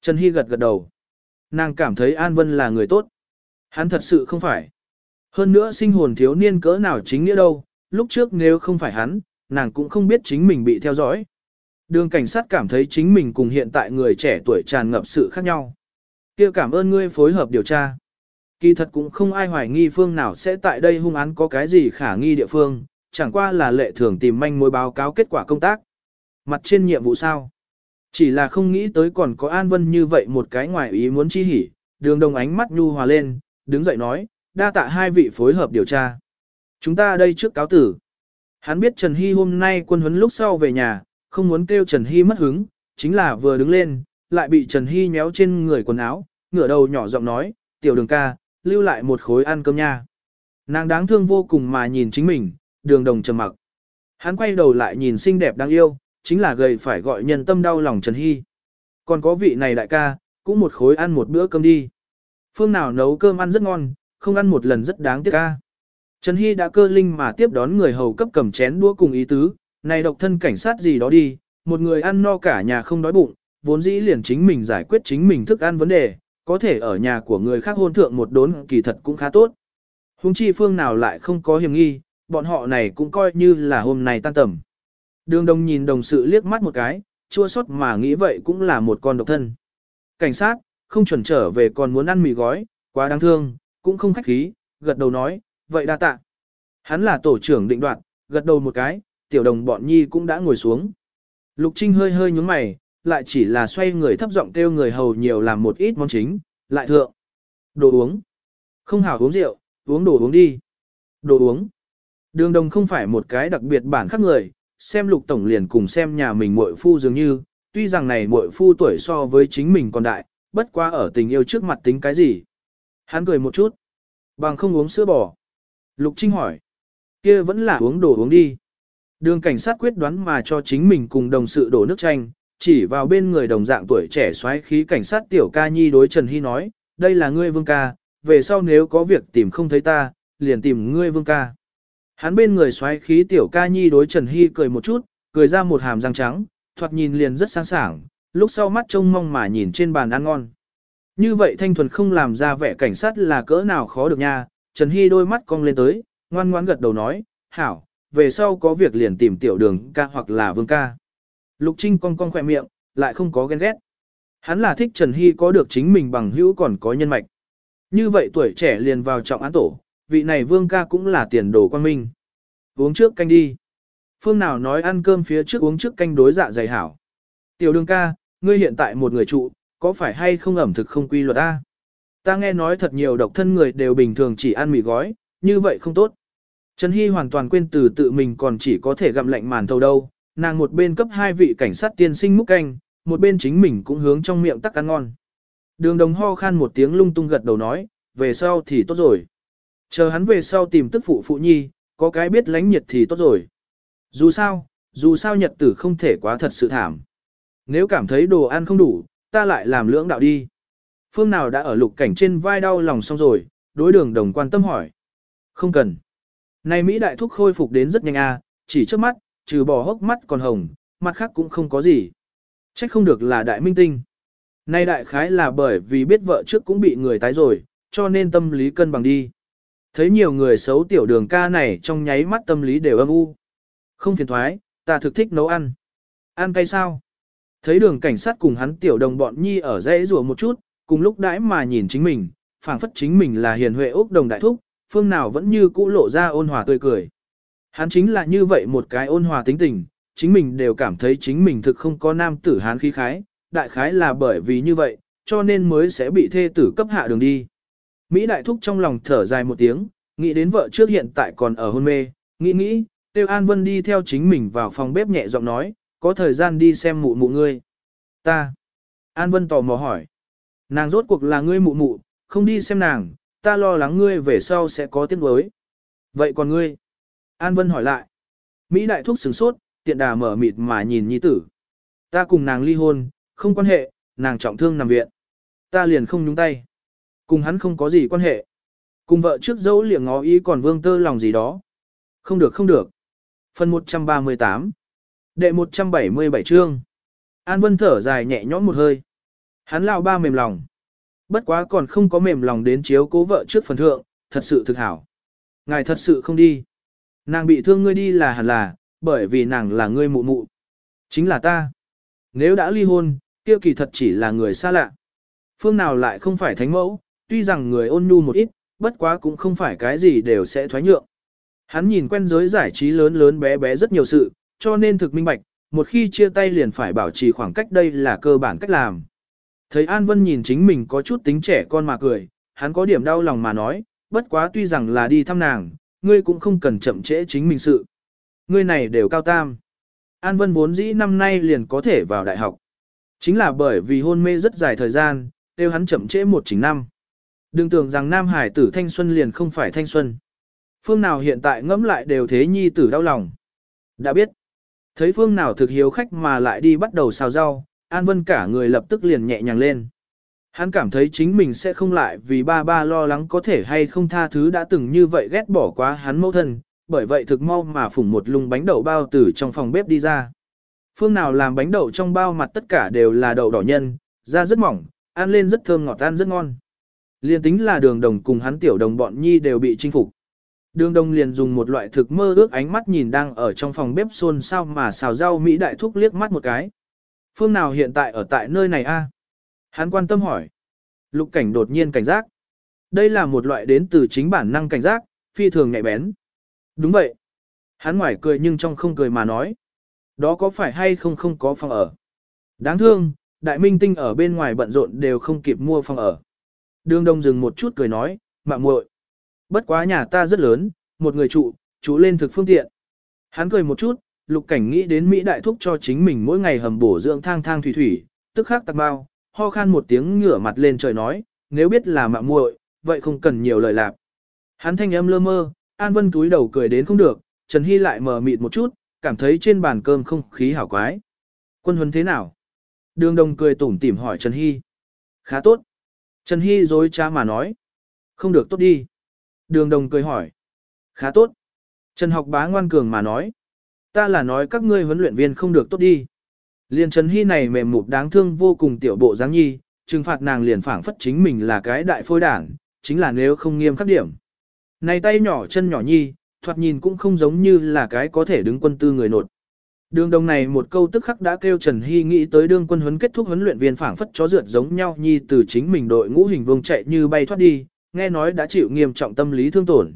Trần Hy gật gật đầu. Nàng cảm thấy An Vân là người tốt. Hắn thật sự không phải. Hơn nữa sinh hồn thiếu niên cỡ nào chính nghĩa đâu, lúc trước nếu không phải hắn, nàng cũng không biết chính mình bị theo dõi. Đường cảnh sát cảm thấy chính mình cùng hiện tại người trẻ tuổi tràn ngập sự khác nhau. kia cảm ơn ngươi phối hợp điều tra. Kỳ thật cũng không ai hoài nghi phương nào sẽ tại đây hung án có cái gì khả nghi địa phương, chẳng qua là lệ thường tìm manh mối báo cáo kết quả công tác. Mặt trên nhiệm vụ sao? Chỉ là không nghĩ tới còn có An Vân như vậy một cái ngoài ý muốn chi hỉ, đường đồng ánh mắt nhu hòa lên, đứng dậy nói, đa tạ hai vị phối hợp điều tra. Chúng ta đây trước cáo tử. Hắn biết Trần Hy hôm nay quân huấn lúc sau về nhà, không muốn kêu Trần Hy mất hứng, chính là vừa đứng lên, lại bị Trần Hy méo trên người quần áo, ngửa đầu nhỏ giọng nói, tiểu đường ca, lưu lại một khối ăn cơm nha. Nàng đáng thương vô cùng mà nhìn chính mình, đường đồng trầm mặc. Hắn quay đầu lại nhìn xinh đẹp đáng yêu, chính là gầy phải gọi nhân tâm đau lòng Trần Hy. Còn có vị này đại ca, cũng một khối ăn một bữa cơm đi. Phương nào nấu cơm ăn rất ngon, không ăn một lần rất đáng tiếc ca. Trần Hy đã cơ linh mà tiếp đón người hầu cấp cầm chén đũa cùng ý tứ, này độc thân cảnh sát gì đó đi, một người ăn no cả nhà không đói bụng, vốn dĩ liền chính mình giải quyết chính mình thức ăn vấn đề, có thể ở nhà của người khác hôn thượng một đốn kỳ thật cũng khá tốt. Hùng chi phương nào lại không có hiểm nghi, bọn họ này cũng coi như là hôm nay tan tầm. Đường đồng nhìn đồng sự liếc mắt một cái, chua xót mà nghĩ vậy cũng là một con độc thân. Cảnh sát, không chuẩn trở về còn muốn ăn mì gói, quá đáng thương, cũng không khách khí, gật đầu nói, vậy đa tạ. Hắn là tổ trưởng định đoạt, gật đầu một cái, tiểu đồng bọn nhi cũng đã ngồi xuống. Lục Trinh hơi hơi nhúng mày, lại chỉ là xoay người thấp giọng kêu người hầu nhiều làm một ít món chính, lại thượng. Đồ uống. Không hảo uống rượu, uống đồ uống đi. Đồ uống. Đường đồng không phải một cái đặc biệt bản khác người, xem lục tổng liền cùng xem nhà mình muội phu dường như, tuy rằng này muội phu tuổi so với chính mình còn đại, bất quá ở tình yêu trước mặt tính cái gì. Hắn cười một chút. Bằng không uống sữa bò. Lục Trinh hỏi. kia vẫn là uống đồ uống đi. Đường cảnh sát quyết đoán mà cho chính mình cùng đồng sự đổ nước chanh, chỉ vào bên người đồng dạng tuổi trẻ xoáy khí cảnh sát tiểu ca nhi đối Trần Hy nói, đây là ngươi vương ca, về sau nếu có việc tìm không thấy ta, liền tìm ngươi vương ca. Hắn bên người xoáy khí tiểu ca nhi đối Trần Hy cười một chút, cười ra một hàm răng trắng, thoạt nhìn liền rất sáng sảng, lúc sau mắt trông mong mà nhìn trên bàn ăn ngon. Như vậy thanh thuần không làm ra vẻ cảnh sát là cỡ nào khó được nha, Trần Hy đôi mắt cong lên tới, ngoan ngoãn gật đầu nói, hảo, về sau có việc liền tìm tiểu đường ca hoặc là vương ca. Lục Trinh cong cong khỏe miệng, lại không có ghen ghét. Hắn là thích Trần Hy có được chính mình bằng hữu còn có nhân mạch. Như vậy tuổi trẻ liền vào trọng án tổ, vị này vương ca cũng là tiền đồ quan minh. Uống trước canh đi. Phương nào nói ăn cơm phía trước uống trước canh đối dạ dày hảo. Tiểu đường ca, ngươi hiện tại một người trụ, có phải hay không ẩm thực không quy luật a? Ta nghe nói thật nhiều độc thân người đều bình thường chỉ ăn mì gói, như vậy không tốt. Trần Hy hoàn toàn quên từ tự mình còn chỉ có thể gặm lạnh màn thầu đâu, nàng một bên cấp hai vị cảnh sát tiên sinh múc canh, một bên chính mình cũng hướng trong miệng tắc ăn ngon. Đường đồng ho khan một tiếng lung tung gật đầu nói, về sau thì tốt rồi. Chờ hắn về sau tìm tức phụ phụ nhi, có cái biết lánh nhiệt thì tốt rồi. Dù sao, dù sao nhật tử không thể quá thật sự thảm. Nếu cảm thấy đồ ăn không đủ, ta lại làm lưỡng đạo đi. Phương nào đã ở lục cảnh trên vai đau lòng xong rồi, đối đường đồng quan tâm hỏi. Không cần. Này Mỹ đại thúc khôi phục đến rất nhanh à, chỉ trước mắt, trừ bỏ hốc mắt còn hồng, mặt khác cũng không có gì. Trách không được là đại minh tinh. Nay đại khái là bởi vì biết vợ trước cũng bị người tái rồi, cho nên tâm lý cân bằng đi. Thấy nhiều người xấu tiểu đường ca này trong nháy mắt tâm lý đều âm u. Không phiền thoái, ta thực thích nấu ăn. Ăn cay sao? Thấy đường cảnh sát cùng hắn tiểu đồng bọn nhi ở dãy rùa một chút, cùng lúc đãi mà nhìn chính mình, phảng phất chính mình là hiền huệ ốc đồng đại thúc, phương nào vẫn như cũ lộ ra ôn hòa tươi cười. Hắn chính là như vậy một cái ôn hòa tính tình, chính mình đều cảm thấy chính mình thực không có nam tử hán khí khái, đại khái là bởi vì như vậy, cho nên mới sẽ bị thê tử cấp hạ đường đi. Mỹ đại thúc trong lòng thở dài một tiếng, nghĩ đến vợ trước hiện tại còn ở hôn mê, nghĩ nghĩ, Tiêu An Vân đi theo chính mình vào phòng bếp nhẹ giọng nói, có thời gian đi xem mụ mụ ngươi. Ta. An Vân tò mò hỏi. Nàng rốt cuộc là ngươi mụ mụ, không đi xem nàng, ta lo lắng ngươi về sau sẽ có tiếc nuối. Vậy còn ngươi? An Vân hỏi lại. Mỹ đại thúc sửng sốt, tiện đà mở mịt mà nhìn nhi tử. Ta cùng nàng ly hôn, không quan hệ, nàng trọng thương nằm viện. Ta liền không nhúng tay. Cùng hắn không có gì quan hệ. Cùng vợ trước dẫu liệng ngó ý còn vương tơ lòng gì đó. Không được không được. Phần 138 Đệ 177 chương An Vân thở dài nhẹ nhõm một hơi. Hắn lao ba mềm lòng. Bất quá còn không có mềm lòng đến chiếu cố vợ trước phần thượng, thật sự thực hảo. Ngài thật sự không đi. Nàng bị thương ngươi đi là hẳn là, bởi vì nàng là ngươi mụ mụ. Chính là ta. Nếu đã ly hôn, kia kỳ thật chỉ là người xa lạ. Phương nào lại không phải thánh mẫu, tuy rằng người ôn nhu một ít, bất quá cũng không phải cái gì đều sẽ thoái nhượng. Hắn nhìn quen giới giải trí lớn lớn bé bé rất nhiều sự, cho nên thực minh bạch, một khi chia tay liền phải bảo trì khoảng cách đây là cơ bản cách làm. Thấy An Vân nhìn chính mình có chút tính trẻ con mà cười, hắn có điểm đau lòng mà nói, bất quá tuy rằng là đi thăm nàng, ngươi cũng không cần chậm trễ chính mình sự. Ngươi này đều cao tam. An Vân vốn dĩ năm nay liền có thể vào đại học. Chính là bởi vì hôn mê rất dài thời gian, đều hắn chậm trễ một chính năm. Đừng tưởng rằng Nam Hải tử thanh xuân liền không phải thanh xuân. Phương nào hiện tại ngẫm lại đều thế nhi tử đau lòng. Đã biết. Thấy phương nào thực hiếu khách mà lại đi bắt đầu xào rau, An Vân cả người lập tức liền nhẹ nhàng lên. Hắn cảm thấy chính mình sẽ không lại vì ba ba lo lắng có thể hay không tha thứ đã từng như vậy ghét bỏ quá hắn mẫu thân, bởi vậy thực mau mà phủng một lùng bánh đậu bao từ trong phòng bếp đi ra. Phương nào làm bánh đậu trong bao mặt tất cả đều là đậu đỏ nhân, da rất mỏng, ăn lên rất thơm ngọt ăn rất ngon. Liên tính là đường đồng cùng hắn tiểu đồng bọn nhi đều bị chinh phục. Đường đồng liền dùng một loại thực mơ ước ánh mắt nhìn đang ở trong phòng bếp xôn sao mà xào rau Mỹ đại thúc liếc mắt một cái. Phương nào hiện tại ở tại nơi này a? À? Hắn quan tâm hỏi. Lục cảnh đột nhiên cảnh giác. Đây là một loại đến từ chính bản năng cảnh giác, phi thường nhạy bén. Đúng vậy. Hắn ngoài cười nhưng trong không cười mà nói. Đó có phải hay không không có phòng ở. Đáng thương, đại minh tinh ở bên ngoài bận rộn đều không kịp mua phòng ở. Đường đông dừng một chút cười nói, mạng muội. Bất quá nhà ta rất lớn, một người trụ, trụ lên thực phương tiện. Hắn cười một chút, lục cảnh nghĩ đến Mỹ đại thúc cho chính mình mỗi ngày hầm bổ dưỡng thang thang thủy thủy, tức khắc tạc bao, ho khan một tiếng ngửa mặt lên trời nói, nếu biết là mạng muội, vậy không cần nhiều lời lạc. Hắn thanh âm lơ mơ, An Vân túi đầu cười đến không được, Trần Hy lại mờ mịt một chút, cảm thấy trên bàn cơm không khí hảo quái. Quân huấn thế nào? Đường đồng cười tủm tỉm hỏi Trần Hy. Khá tốt. Trần Hy dối trá mà nói. Không được tốt đi. Đường đồng cười hỏi. Khá tốt. Trần học bá ngoan cường mà nói. Ta là nói các ngươi huấn luyện viên không được tốt đi. Liền Trần Hy này mềm mụt đáng thương vô cùng tiểu bộ dáng nhi, trừng phạt nàng liền phảng phất chính mình là cái đại phôi đảng, chính là nếu không nghiêm khắc điểm. Này tay nhỏ chân nhỏ nhi, thoạt nhìn cũng không giống như là cái có thể đứng quân tư người nột. Đường đồng này một câu tức khắc đã kêu Trần Hy nghĩ tới đương quân huấn kết thúc huấn luyện viên phảng phất chó rượt giống nhau nhi từ chính mình đội ngũ hình vương chạy như bay thoát đi, nghe nói đã chịu nghiêm trọng tâm lý thương tổn.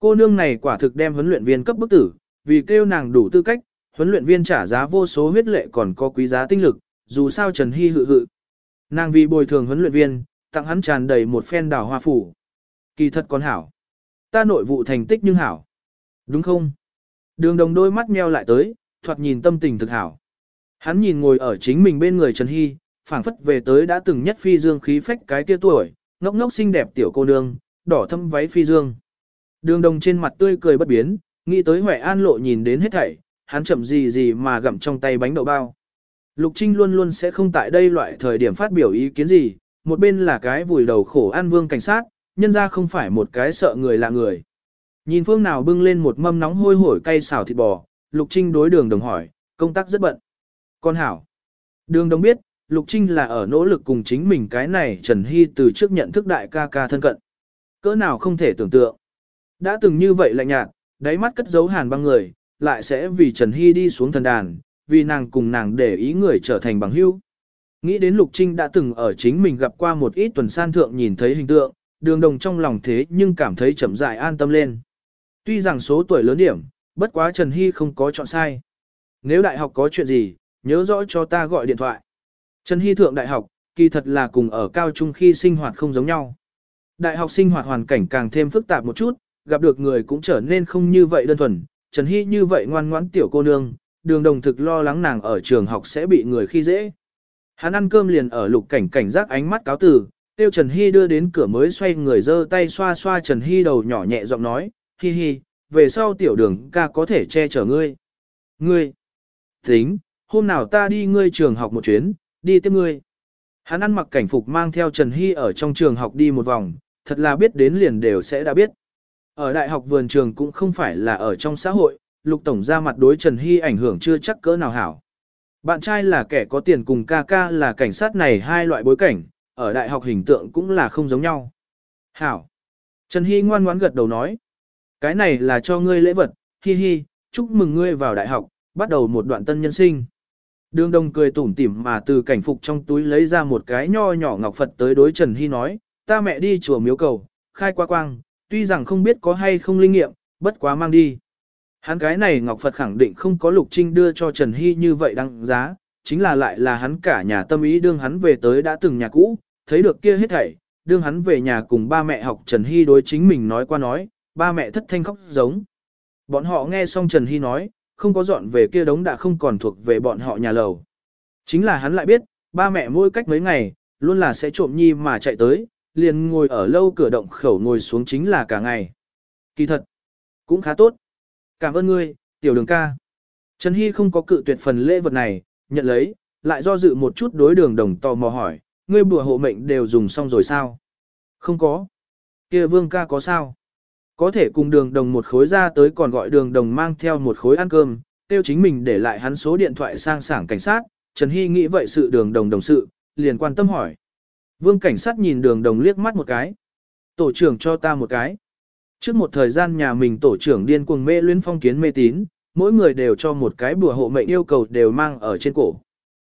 Cô nương này quả thực đem huấn luyện viên cấp bức tử, vì kêu nàng đủ tư cách, huấn luyện viên trả giá vô số huyết lệ còn có quý giá tinh lực, dù sao Trần Hy hự hự. Nàng vì bồi thường huấn luyện viên, tặng hắn tràn đầy một phen đào hoa phủ. Kỳ thật còn hảo. Ta nội vụ thành tích nhưng hảo. Đúng không? Đường đồng đôi mắt meo lại tới, thoạt nhìn tâm tình thực hảo. Hắn nhìn ngồi ở chính mình bên người Trần Hy, phảng phất về tới đã từng nhất phi dương khí phách cái kia tuổi, ngốc ngốc xinh đẹp tiểu cô nương, đỏ thâm váy phi dương. Đường đồng trên mặt tươi cười bất biến, nghĩ tới Huệ An lộ nhìn đến hết thảy, hắn chậm gì gì mà gặm trong tay bánh đậu bao. Lục Trinh luôn luôn sẽ không tại đây loại thời điểm phát biểu ý kiến gì, một bên là cái vùi đầu khổ an vương cảnh sát, nhân ra không phải một cái sợ người là người. Nhìn phương nào bưng lên một mâm nóng hôi hổi cay xào thịt bò, Lục Trinh đối đường đồng hỏi, công tác rất bận. Con hảo. Đường đồng biết, Lục Trinh là ở nỗ lực cùng chính mình cái này Trần Hy từ trước nhận thức đại ca ca thân cận. Cỡ nào không thể tưởng tượng. Đã từng như vậy lạnh nhạt, đáy mắt cất giấu hàn băng người, lại sẽ vì Trần Hy đi xuống thần đàn, vì nàng cùng nàng để ý người trở thành bằng hữu. Nghĩ đến Lục Trinh đã từng ở chính mình gặp qua một ít tuần san thượng nhìn thấy hình tượng, đường đồng trong lòng thế nhưng cảm thấy chậm dại an tâm lên. Tuy rằng số tuổi lớn điểm, bất quá Trần Hy không có chọn sai. Nếu đại học có chuyện gì, nhớ rõ cho ta gọi điện thoại. Trần Hy thượng đại học, kỳ thật là cùng ở cao trung khi sinh hoạt không giống nhau. Đại học sinh hoạt hoàn cảnh càng thêm phức tạp một chút, gặp được người cũng trở nên không như vậy đơn thuần. Trần Hy như vậy ngoan ngoãn tiểu cô nương, đường đồng thực lo lắng nàng ở trường học sẽ bị người khi dễ. Hắn ăn cơm liền ở lục cảnh cảnh giác ánh mắt cáo từ, tiêu Trần Hy đưa đến cửa mới xoay người dơ tay xoa xoa Trần Hy đầu nhỏ nhẹ giọng nói, hi hi, về sau tiểu đường ca có thể che chở ngươi. Ngươi, tính, hôm nào ta đi ngươi trường học một chuyến, đi tiếp ngươi. Hắn ăn mặc cảnh phục mang theo Trần Hy ở trong trường học đi một vòng, thật là biết đến liền đều sẽ đã biết. Ở đại học vườn trường cũng không phải là ở trong xã hội, lục tổng ra mặt đối Trần Hy ảnh hưởng chưa chắc cỡ nào hảo. Bạn trai là kẻ có tiền cùng ca ca là cảnh sát này hai loại bối cảnh, ở đại học hình tượng cũng là không giống nhau. Hảo. Trần Hy ngoan ngoãn gật đầu nói. Cái này là cho ngươi lễ vật, hi hi, chúc mừng ngươi vào đại học, bắt đầu một đoạn tân nhân sinh. Đường đồng cười tủm tỉm mà từ cảnh phục trong túi lấy ra một cái nho nhỏ ngọc Phật tới đối Trần Hy nói, ta mẹ đi chùa miếu cầu, khai qua quang, tuy rằng không biết có hay không linh nghiệm, bất quá mang đi. Hắn cái này Ngọc Phật khẳng định không có Lục Trinh đưa cho Trần Hy như vậy đăng giá, chính là lại là hắn cả nhà tâm ý đương hắn về tới đã từng nhà cũ, thấy được kia hết thảy, đương hắn về nhà cùng ba mẹ học Trần Hy đối chính mình nói qua nói, ba mẹ thất thanh khóc giống. Bọn họ nghe xong Trần Hy nói, không có dọn về kia đống đã không còn thuộc về bọn họ nhà lầu. Chính là hắn lại biết, ba mẹ mỗi cách mấy ngày, luôn là sẽ trộm nhi mà chạy tới, liền ngồi ở lâu cửa động khẩu ngồi xuống chính là cả ngày. Kỳ thật, cũng khá tốt. Cảm ơn ngươi, tiểu đường ca. Trần Hy không có cự tuyệt phần lễ vật này, nhận lấy, lại do dự một chút đối đường đồng tò mò hỏi, ngươi bùa hộ mệnh đều dùng xong rồi sao? Không có. kia vương ca có sao? Có thể cùng đường đồng một khối ra tới còn gọi đường đồng mang theo một khối ăn cơm, tiêu chính mình để lại hắn số điện thoại sang sảng cảnh sát, Trần Hy nghĩ vậy sự đường đồng đồng sự, liền quan tâm hỏi. Vương cảnh sát nhìn đường đồng liếc mắt một cái. Tổ trưởng cho ta một cái. Trước một thời gian nhà mình tổ trưởng điên cuồng mê luyến phong kiến mê tín, mỗi người đều cho một cái bùa hộ mệnh yêu cầu đều mang ở trên cổ.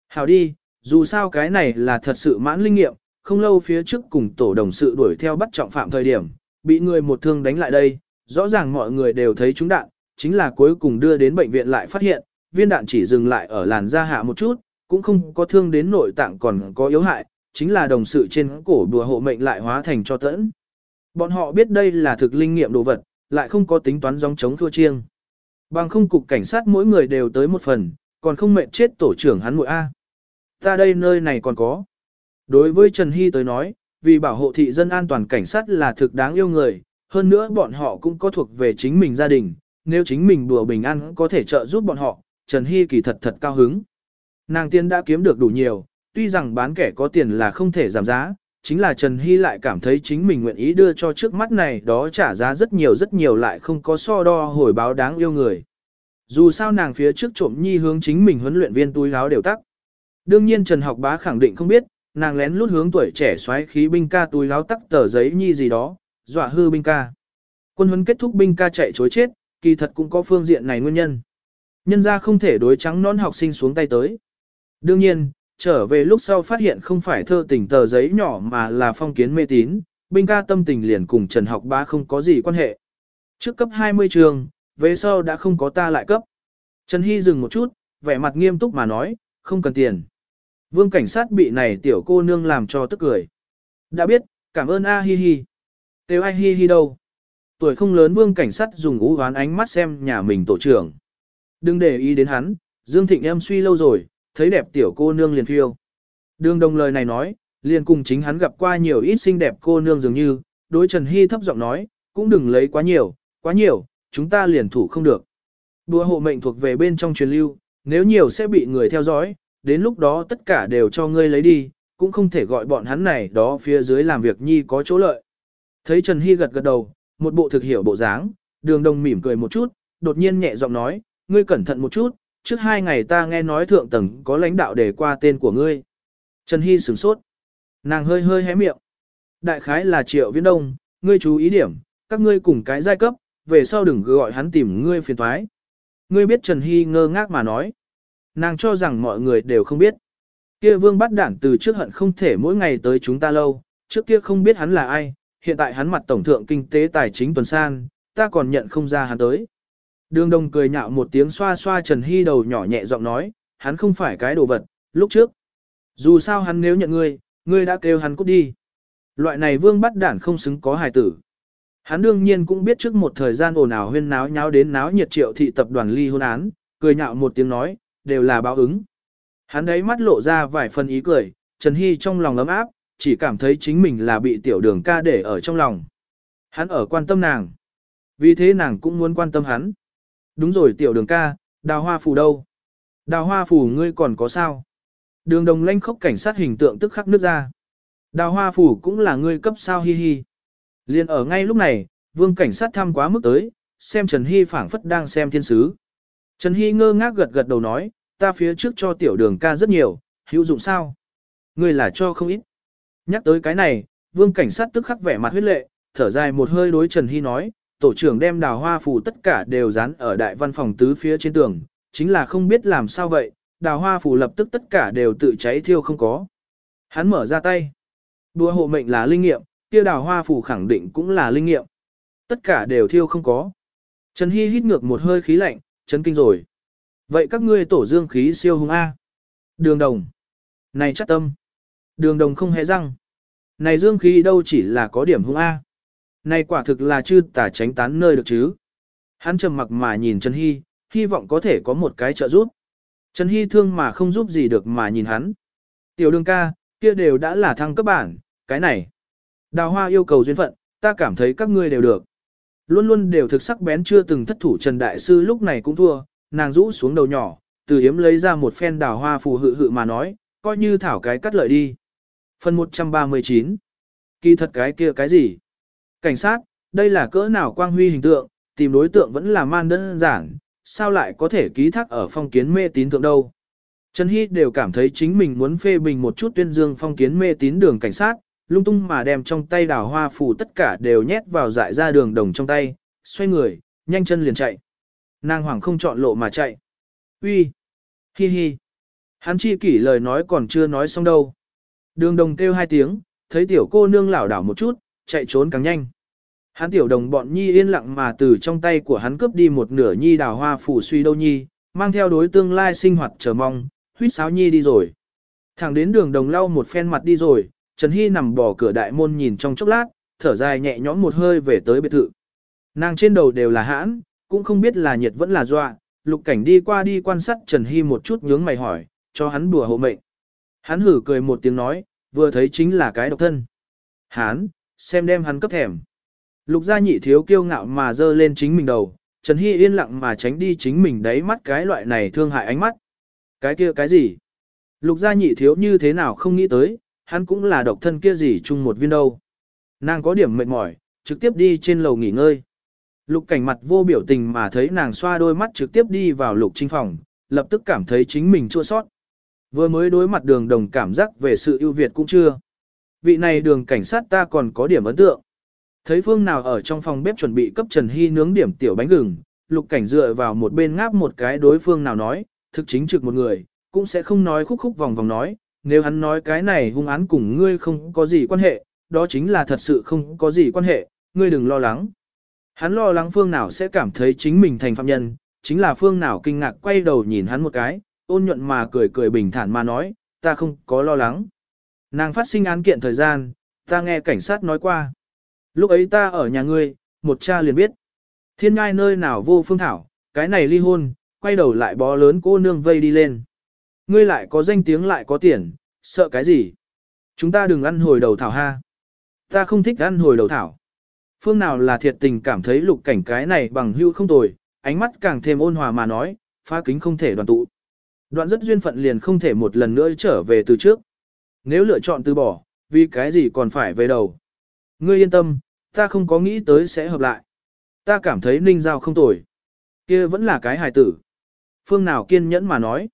Hào đi, dù sao cái này là thật sự mãn linh nghiệm, không lâu phía trước cùng tổ đồng sự đuổi theo bắt trọng phạm thời điểm, bị người một thương đánh lại đây, rõ ràng mọi người đều thấy trúng đạn, chính là cuối cùng đưa đến bệnh viện lại phát hiện, viên đạn chỉ dừng lại ở làn da hạ một chút, cũng không có thương đến nội tạng còn có yếu hại, chính là đồng sự trên cổ đùa hộ mệnh lại hóa thành cho tẫn. Bọn họ biết đây là thực linh nghiệm đồ vật, lại không có tính toán dòng chống thua chiêng. Bằng không cục cảnh sát mỗi người đều tới một phần, còn không mệnh chết tổ trưởng hắn muội A. Ta đây nơi này còn có. Đối với Trần Hy tới nói, vì bảo hộ thị dân an toàn cảnh sát là thực đáng yêu người, hơn nữa bọn họ cũng có thuộc về chính mình gia đình, nếu chính mình đùa bình an có thể trợ giúp bọn họ, Trần Hy kỳ thật thật cao hứng. Nàng tiên đã kiếm được đủ nhiều, tuy rằng bán kẻ có tiền là không thể giảm giá, chính là Trần Hy lại cảm thấy chính mình nguyện ý đưa cho trước mắt này đó trả giá rất nhiều rất nhiều lại không có so đo hồi báo đáng yêu người. Dù sao nàng phía trước trộm nhi hướng chính mình huấn luyện viên túi áo đều tắc. Đương nhiên Trần Học Bá khẳng định không biết, nàng lén lút hướng tuổi trẻ xoáy khí binh ca túi láo tắc tờ giấy nhi gì đó, dọa hư binh ca. Quân huấn kết thúc binh ca chạy chối chết, kỳ thật cũng có phương diện này nguyên nhân. Nhân ra không thể đối trắng non học sinh xuống tay tới. Đương nhiên, trở về lúc sau phát hiện không phải thơ tình tờ giấy nhỏ mà là phong kiến mê tín, binh ca tâm tình liền cùng Trần Học Bá không có gì quan hệ. Trước cấp 20 trường, về sau đã không có ta lại cấp. Trần Hy dừng một chút, vẻ mặt nghiêm túc mà nói, không cần tiền. Vương cảnh sát bị này tiểu cô nương làm cho tức cười. Đã biết, cảm ơn A hi hi. Têu ai hi hi đâu. Tuổi không lớn vương cảnh sát dùng ú ván ánh mắt xem nhà mình tổ trưởng. Đừng để ý đến hắn, Dương Thịnh em suy lâu rồi, thấy đẹp tiểu cô nương liền phiêu. Đường đồng lời này nói, liền cùng chính hắn gặp qua nhiều ít xinh đẹp cô nương dường như, đối Trần Hy thấp giọng nói, cũng đừng lấy quá nhiều, quá nhiều, chúng ta liền thủ không được. Đùa hộ mệnh thuộc về bên trong truyền lưu, nếu nhiều sẽ bị người theo dõi, đến lúc đó tất cả đều cho ngươi lấy đi, cũng không thể gọi bọn hắn này đó phía dưới làm việc nhi có chỗ lợi. Thấy Trần Hy gật gật đầu, một bộ thực hiểu bộ dáng, đường đồng mỉm cười một chút, đột nhiên nhẹ giọng nói, ngươi cẩn thận một chút, trước hai ngày ta nghe nói thượng tầng có lãnh đạo để qua tên của ngươi. Trần Hy sửng sốt. Nàng hơi hơi hé miệng. Đại khái là triệu viễn đông, ngươi chú ý điểm, các ngươi cùng cái giai cấp, về sau đừng gọi hắn tìm ngươi phiền thoái. Ngươi biết Trần Hy ngơ ngác mà nói. Nàng cho rằng mọi người đều không biết. Kia vương bắt đảng từ trước hận không thể mỗi ngày tới chúng ta lâu, trước kia không biết hắn là ai, hiện tại hắn mặt tổng thượng kinh tế tài chính tuần san, ta còn nhận không ra hắn tới. Đường đồng cười nhạo một tiếng xoa xoa Trần Hy đầu nhỏ nhẹ giọng nói, hắn không phải cái đồ vật, lúc trước. Dù sao hắn nếu nhận ngươi, ngươi đã kêu hắn cút đi. Loại này vương bắt đản không xứng có hài tử. Hắn đương nhiên cũng biết trước một thời gian ồn ào huyên náo nháo đến náo nhiệt triệu thị tập đoàn ly hôn án, cười nhạo một tiếng nói, đều là báo ứng. Hắn đấy mắt lộ ra vài phần ý cười, Trần Hy trong lòng ấm áp, chỉ cảm thấy chính mình là bị tiểu đường ca để ở trong lòng. Hắn ở quan tâm nàng. Vì thế nàng cũng muốn quan tâm hắn. Đúng rồi tiểu đường ca, đào hoa phù đâu? Đào hoa phù ngươi còn có sao? Đường đồng lanh khốc cảnh sát hình tượng tức khắc nước ra. Đào hoa phù cũng là ngươi cấp sao hi hi. Liên ở ngay lúc này, vương cảnh sát thăm quá mức tới, xem Trần Hy phảng phất đang xem thiên sứ. Trần Hy ngơ ngác gật gật đầu nói, ta phía trước cho tiểu đường ca rất nhiều, hữu dụng sao? Ngươi là cho không ít. Nhắc tới cái này, vương cảnh sát tức khắc vẻ mặt huyết lệ, thở dài một hơi đối Trần Hy nói, tổ trưởng đem đào hoa phù tất cả đều dán ở đại văn phòng tứ phía trên tường, chính là không biết làm sao vậy, đào hoa phù lập tức tất cả đều tự cháy thiêu không có. Hắn mở ra tay. Đùa hộ mệnh là linh nghiệm, kia đào hoa phù khẳng định cũng là linh nghiệm. Tất cả đều thiêu không có. Trần Hy hít ngược một hơi khí lạnh, chấn kinh rồi. Vậy các ngươi tổ dương khí siêu hung A. Đường đồng. Này chắc tâm. Đường đồng không hề răng. Này dương khí đâu chỉ là có điểm hung A. Này quả thực là chư tả tránh tán nơi được chứ. Hắn trầm mặc mà nhìn Trần Hy, hy vọng có thể có một cái trợ giúp. Trần Hy thương mà không giúp gì được mà nhìn hắn. Tiểu đường ca, kia đều đã là thăng cấp bản, cái này. Đào hoa yêu cầu duyên phận, ta cảm thấy các ngươi đều được. Luôn luôn đều thực sắc bén chưa từng thất thủ Trần Đại Sư lúc này cũng thua, nàng rũ xuống đầu nhỏ, từ hiếm lấy ra một phen đào hoa phù hự hự mà nói, coi như thảo cái cắt lợi đi. Phần 139 Kỳ thật cái kia cái gì? Cảnh sát, đây là cỡ nào quang huy hình tượng, tìm đối tượng vẫn là man đơn giản, sao lại có thể ký thác ở phong kiến mê tín thượng đâu. Trần Hy đều cảm thấy chính mình muốn phê bình một chút tuyên dương phong kiến mê tín đường cảnh sát, lung tung mà đem trong tay đào hoa phủ tất cả đều nhét vào dại ra đường đồng trong tay, xoay người, nhanh chân liền chạy. Nàng hoàng không chọn lộ mà chạy. Uy, Hi hi! Hắn chi kỷ lời nói còn chưa nói xong đâu. Đường đồng kêu hai tiếng, thấy tiểu cô nương lảo đảo một chút, chạy trốn càng nhanh. Hắn tiểu đồng bọn nhi yên lặng mà từ trong tay của hắn cướp đi một nửa nhi đào hoa phủ suy đâu nhi, mang theo đối tương lai sinh hoạt chờ mong, huyết sáo nhi đi rồi. Thẳng đến đường đồng lau một phen mặt đi rồi, Trần Hy nằm bỏ cửa đại môn nhìn trong chốc lát, thở dài nhẹ nhõm một hơi về tới biệt thự. Nàng trên đầu đều là hãn, cũng không biết là nhiệt vẫn là dọa, lục cảnh đi qua đi quan sát Trần Hy một chút nhướng mày hỏi, cho hắn đùa hộ mệnh. Hắn hử cười một tiếng nói, vừa thấy chính là cái độc thân. Hán, xem đem hắn cấp thèm. Lục gia nhị thiếu kiêu ngạo mà dơ lên chính mình đầu, Trần Hy yên lặng mà tránh đi chính mình đáy mắt cái loại này thương hại ánh mắt. Cái kia cái gì? Lục gia nhị thiếu như thế nào không nghĩ tới, hắn cũng là độc thân kia gì chung một viên đâu. Nàng có điểm mệt mỏi, trực tiếp đi trên lầu nghỉ ngơi. Lục cảnh mặt vô biểu tình mà thấy nàng xoa đôi mắt trực tiếp đi vào lục trinh phòng, lập tức cảm thấy chính mình chua sót. Vừa mới đối mặt đường đồng cảm giác về sự ưu việt cũng chưa. Vị này đường cảnh sát ta còn có điểm ấn tượng. Thấy phương nào ở trong phòng bếp chuẩn bị cấp Trần Hy nướng điểm tiểu bánh gừng, lục cảnh dựa vào một bên ngáp một cái đối phương nào nói, thực chính trực một người, cũng sẽ không nói khúc khúc vòng vòng nói, nếu hắn nói cái này hung án cùng ngươi không có gì quan hệ, đó chính là thật sự không có gì quan hệ, ngươi đừng lo lắng. Hắn lo lắng phương nào sẽ cảm thấy chính mình thành phạm nhân, chính là phương nào kinh ngạc quay đầu nhìn hắn một cái, ôn nhuận mà cười cười bình thản mà nói, ta không có lo lắng. Nàng phát sinh án kiện thời gian, ta nghe cảnh sát nói qua. Lúc ấy ta ở nhà ngươi, một cha liền biết. Thiên ngai nơi nào vô phương thảo, cái này ly hôn, quay đầu lại bó lớn cô nương vây đi lên. Ngươi lại có danh tiếng lại có tiền, sợ cái gì? Chúng ta đừng ăn hồi đầu thảo ha. Ta không thích ăn hồi đầu thảo. Phương nào là thiệt tình cảm thấy lục cảnh cái này bằng hữu không tồi, ánh mắt càng thêm ôn hòa mà nói, phá kính không thể đoàn tụ. Đoạn rất duyên phận liền không thể một lần nữa trở về từ trước. Nếu lựa chọn từ bỏ, vì cái gì còn phải về đầu. Ngươi yên tâm, ta không có nghĩ tới sẽ hợp lại. Ta cảm thấy ninh giao không tồi. kia vẫn là cái hài tử. Phương nào kiên nhẫn mà nói.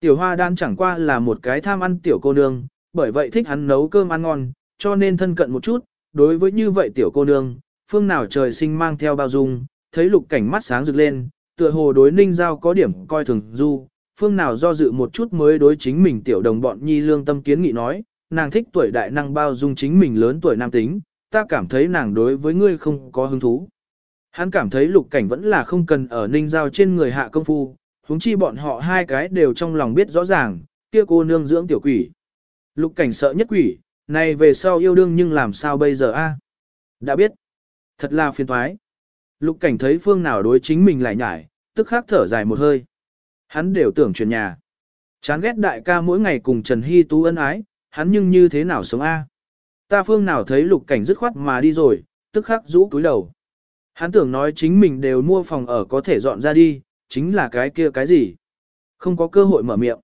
Tiểu hoa đan chẳng qua là một cái tham ăn tiểu cô nương, bởi vậy thích hắn nấu cơm ăn ngon, cho nên thân cận một chút. Đối với như vậy tiểu cô nương, phương nào trời sinh mang theo bao dung, thấy lục cảnh mắt sáng rực lên, tựa hồ đối ninh giao có điểm coi thường du, phương nào do dự một chút mới đối chính mình tiểu đồng bọn nhi lương tâm kiến nghị nói, nàng thích tuổi đại năng bao dung chính mình lớn tuổi nam tính, ta cảm thấy nàng đối với ngươi không có hứng thú. Hắn cảm thấy lục cảnh vẫn là không cần ở ninh giao trên người hạ công phu, huống chi bọn họ hai cái đều trong lòng biết rõ ràng, kia cô nương dưỡng tiểu quỷ. Lục cảnh sợ nhất quỷ, này về sau yêu đương nhưng làm sao bây giờ a? Đã biết. Thật là phiền toái. Lục cảnh thấy phương nào đối chính mình lại nhải, tức khắc thở dài một hơi. Hắn đều tưởng chuyển nhà. Chán ghét đại ca mỗi ngày cùng Trần Hy Tú ân ái, hắn nhưng như thế nào sống a? Ta phương nào thấy lục cảnh dứt khoát mà đi rồi, tức khắc rũ cúi đầu. Hắn tưởng nói chính mình đều mua phòng ở có thể dọn ra đi, chính là cái kia cái gì. Không có cơ hội mở miệng.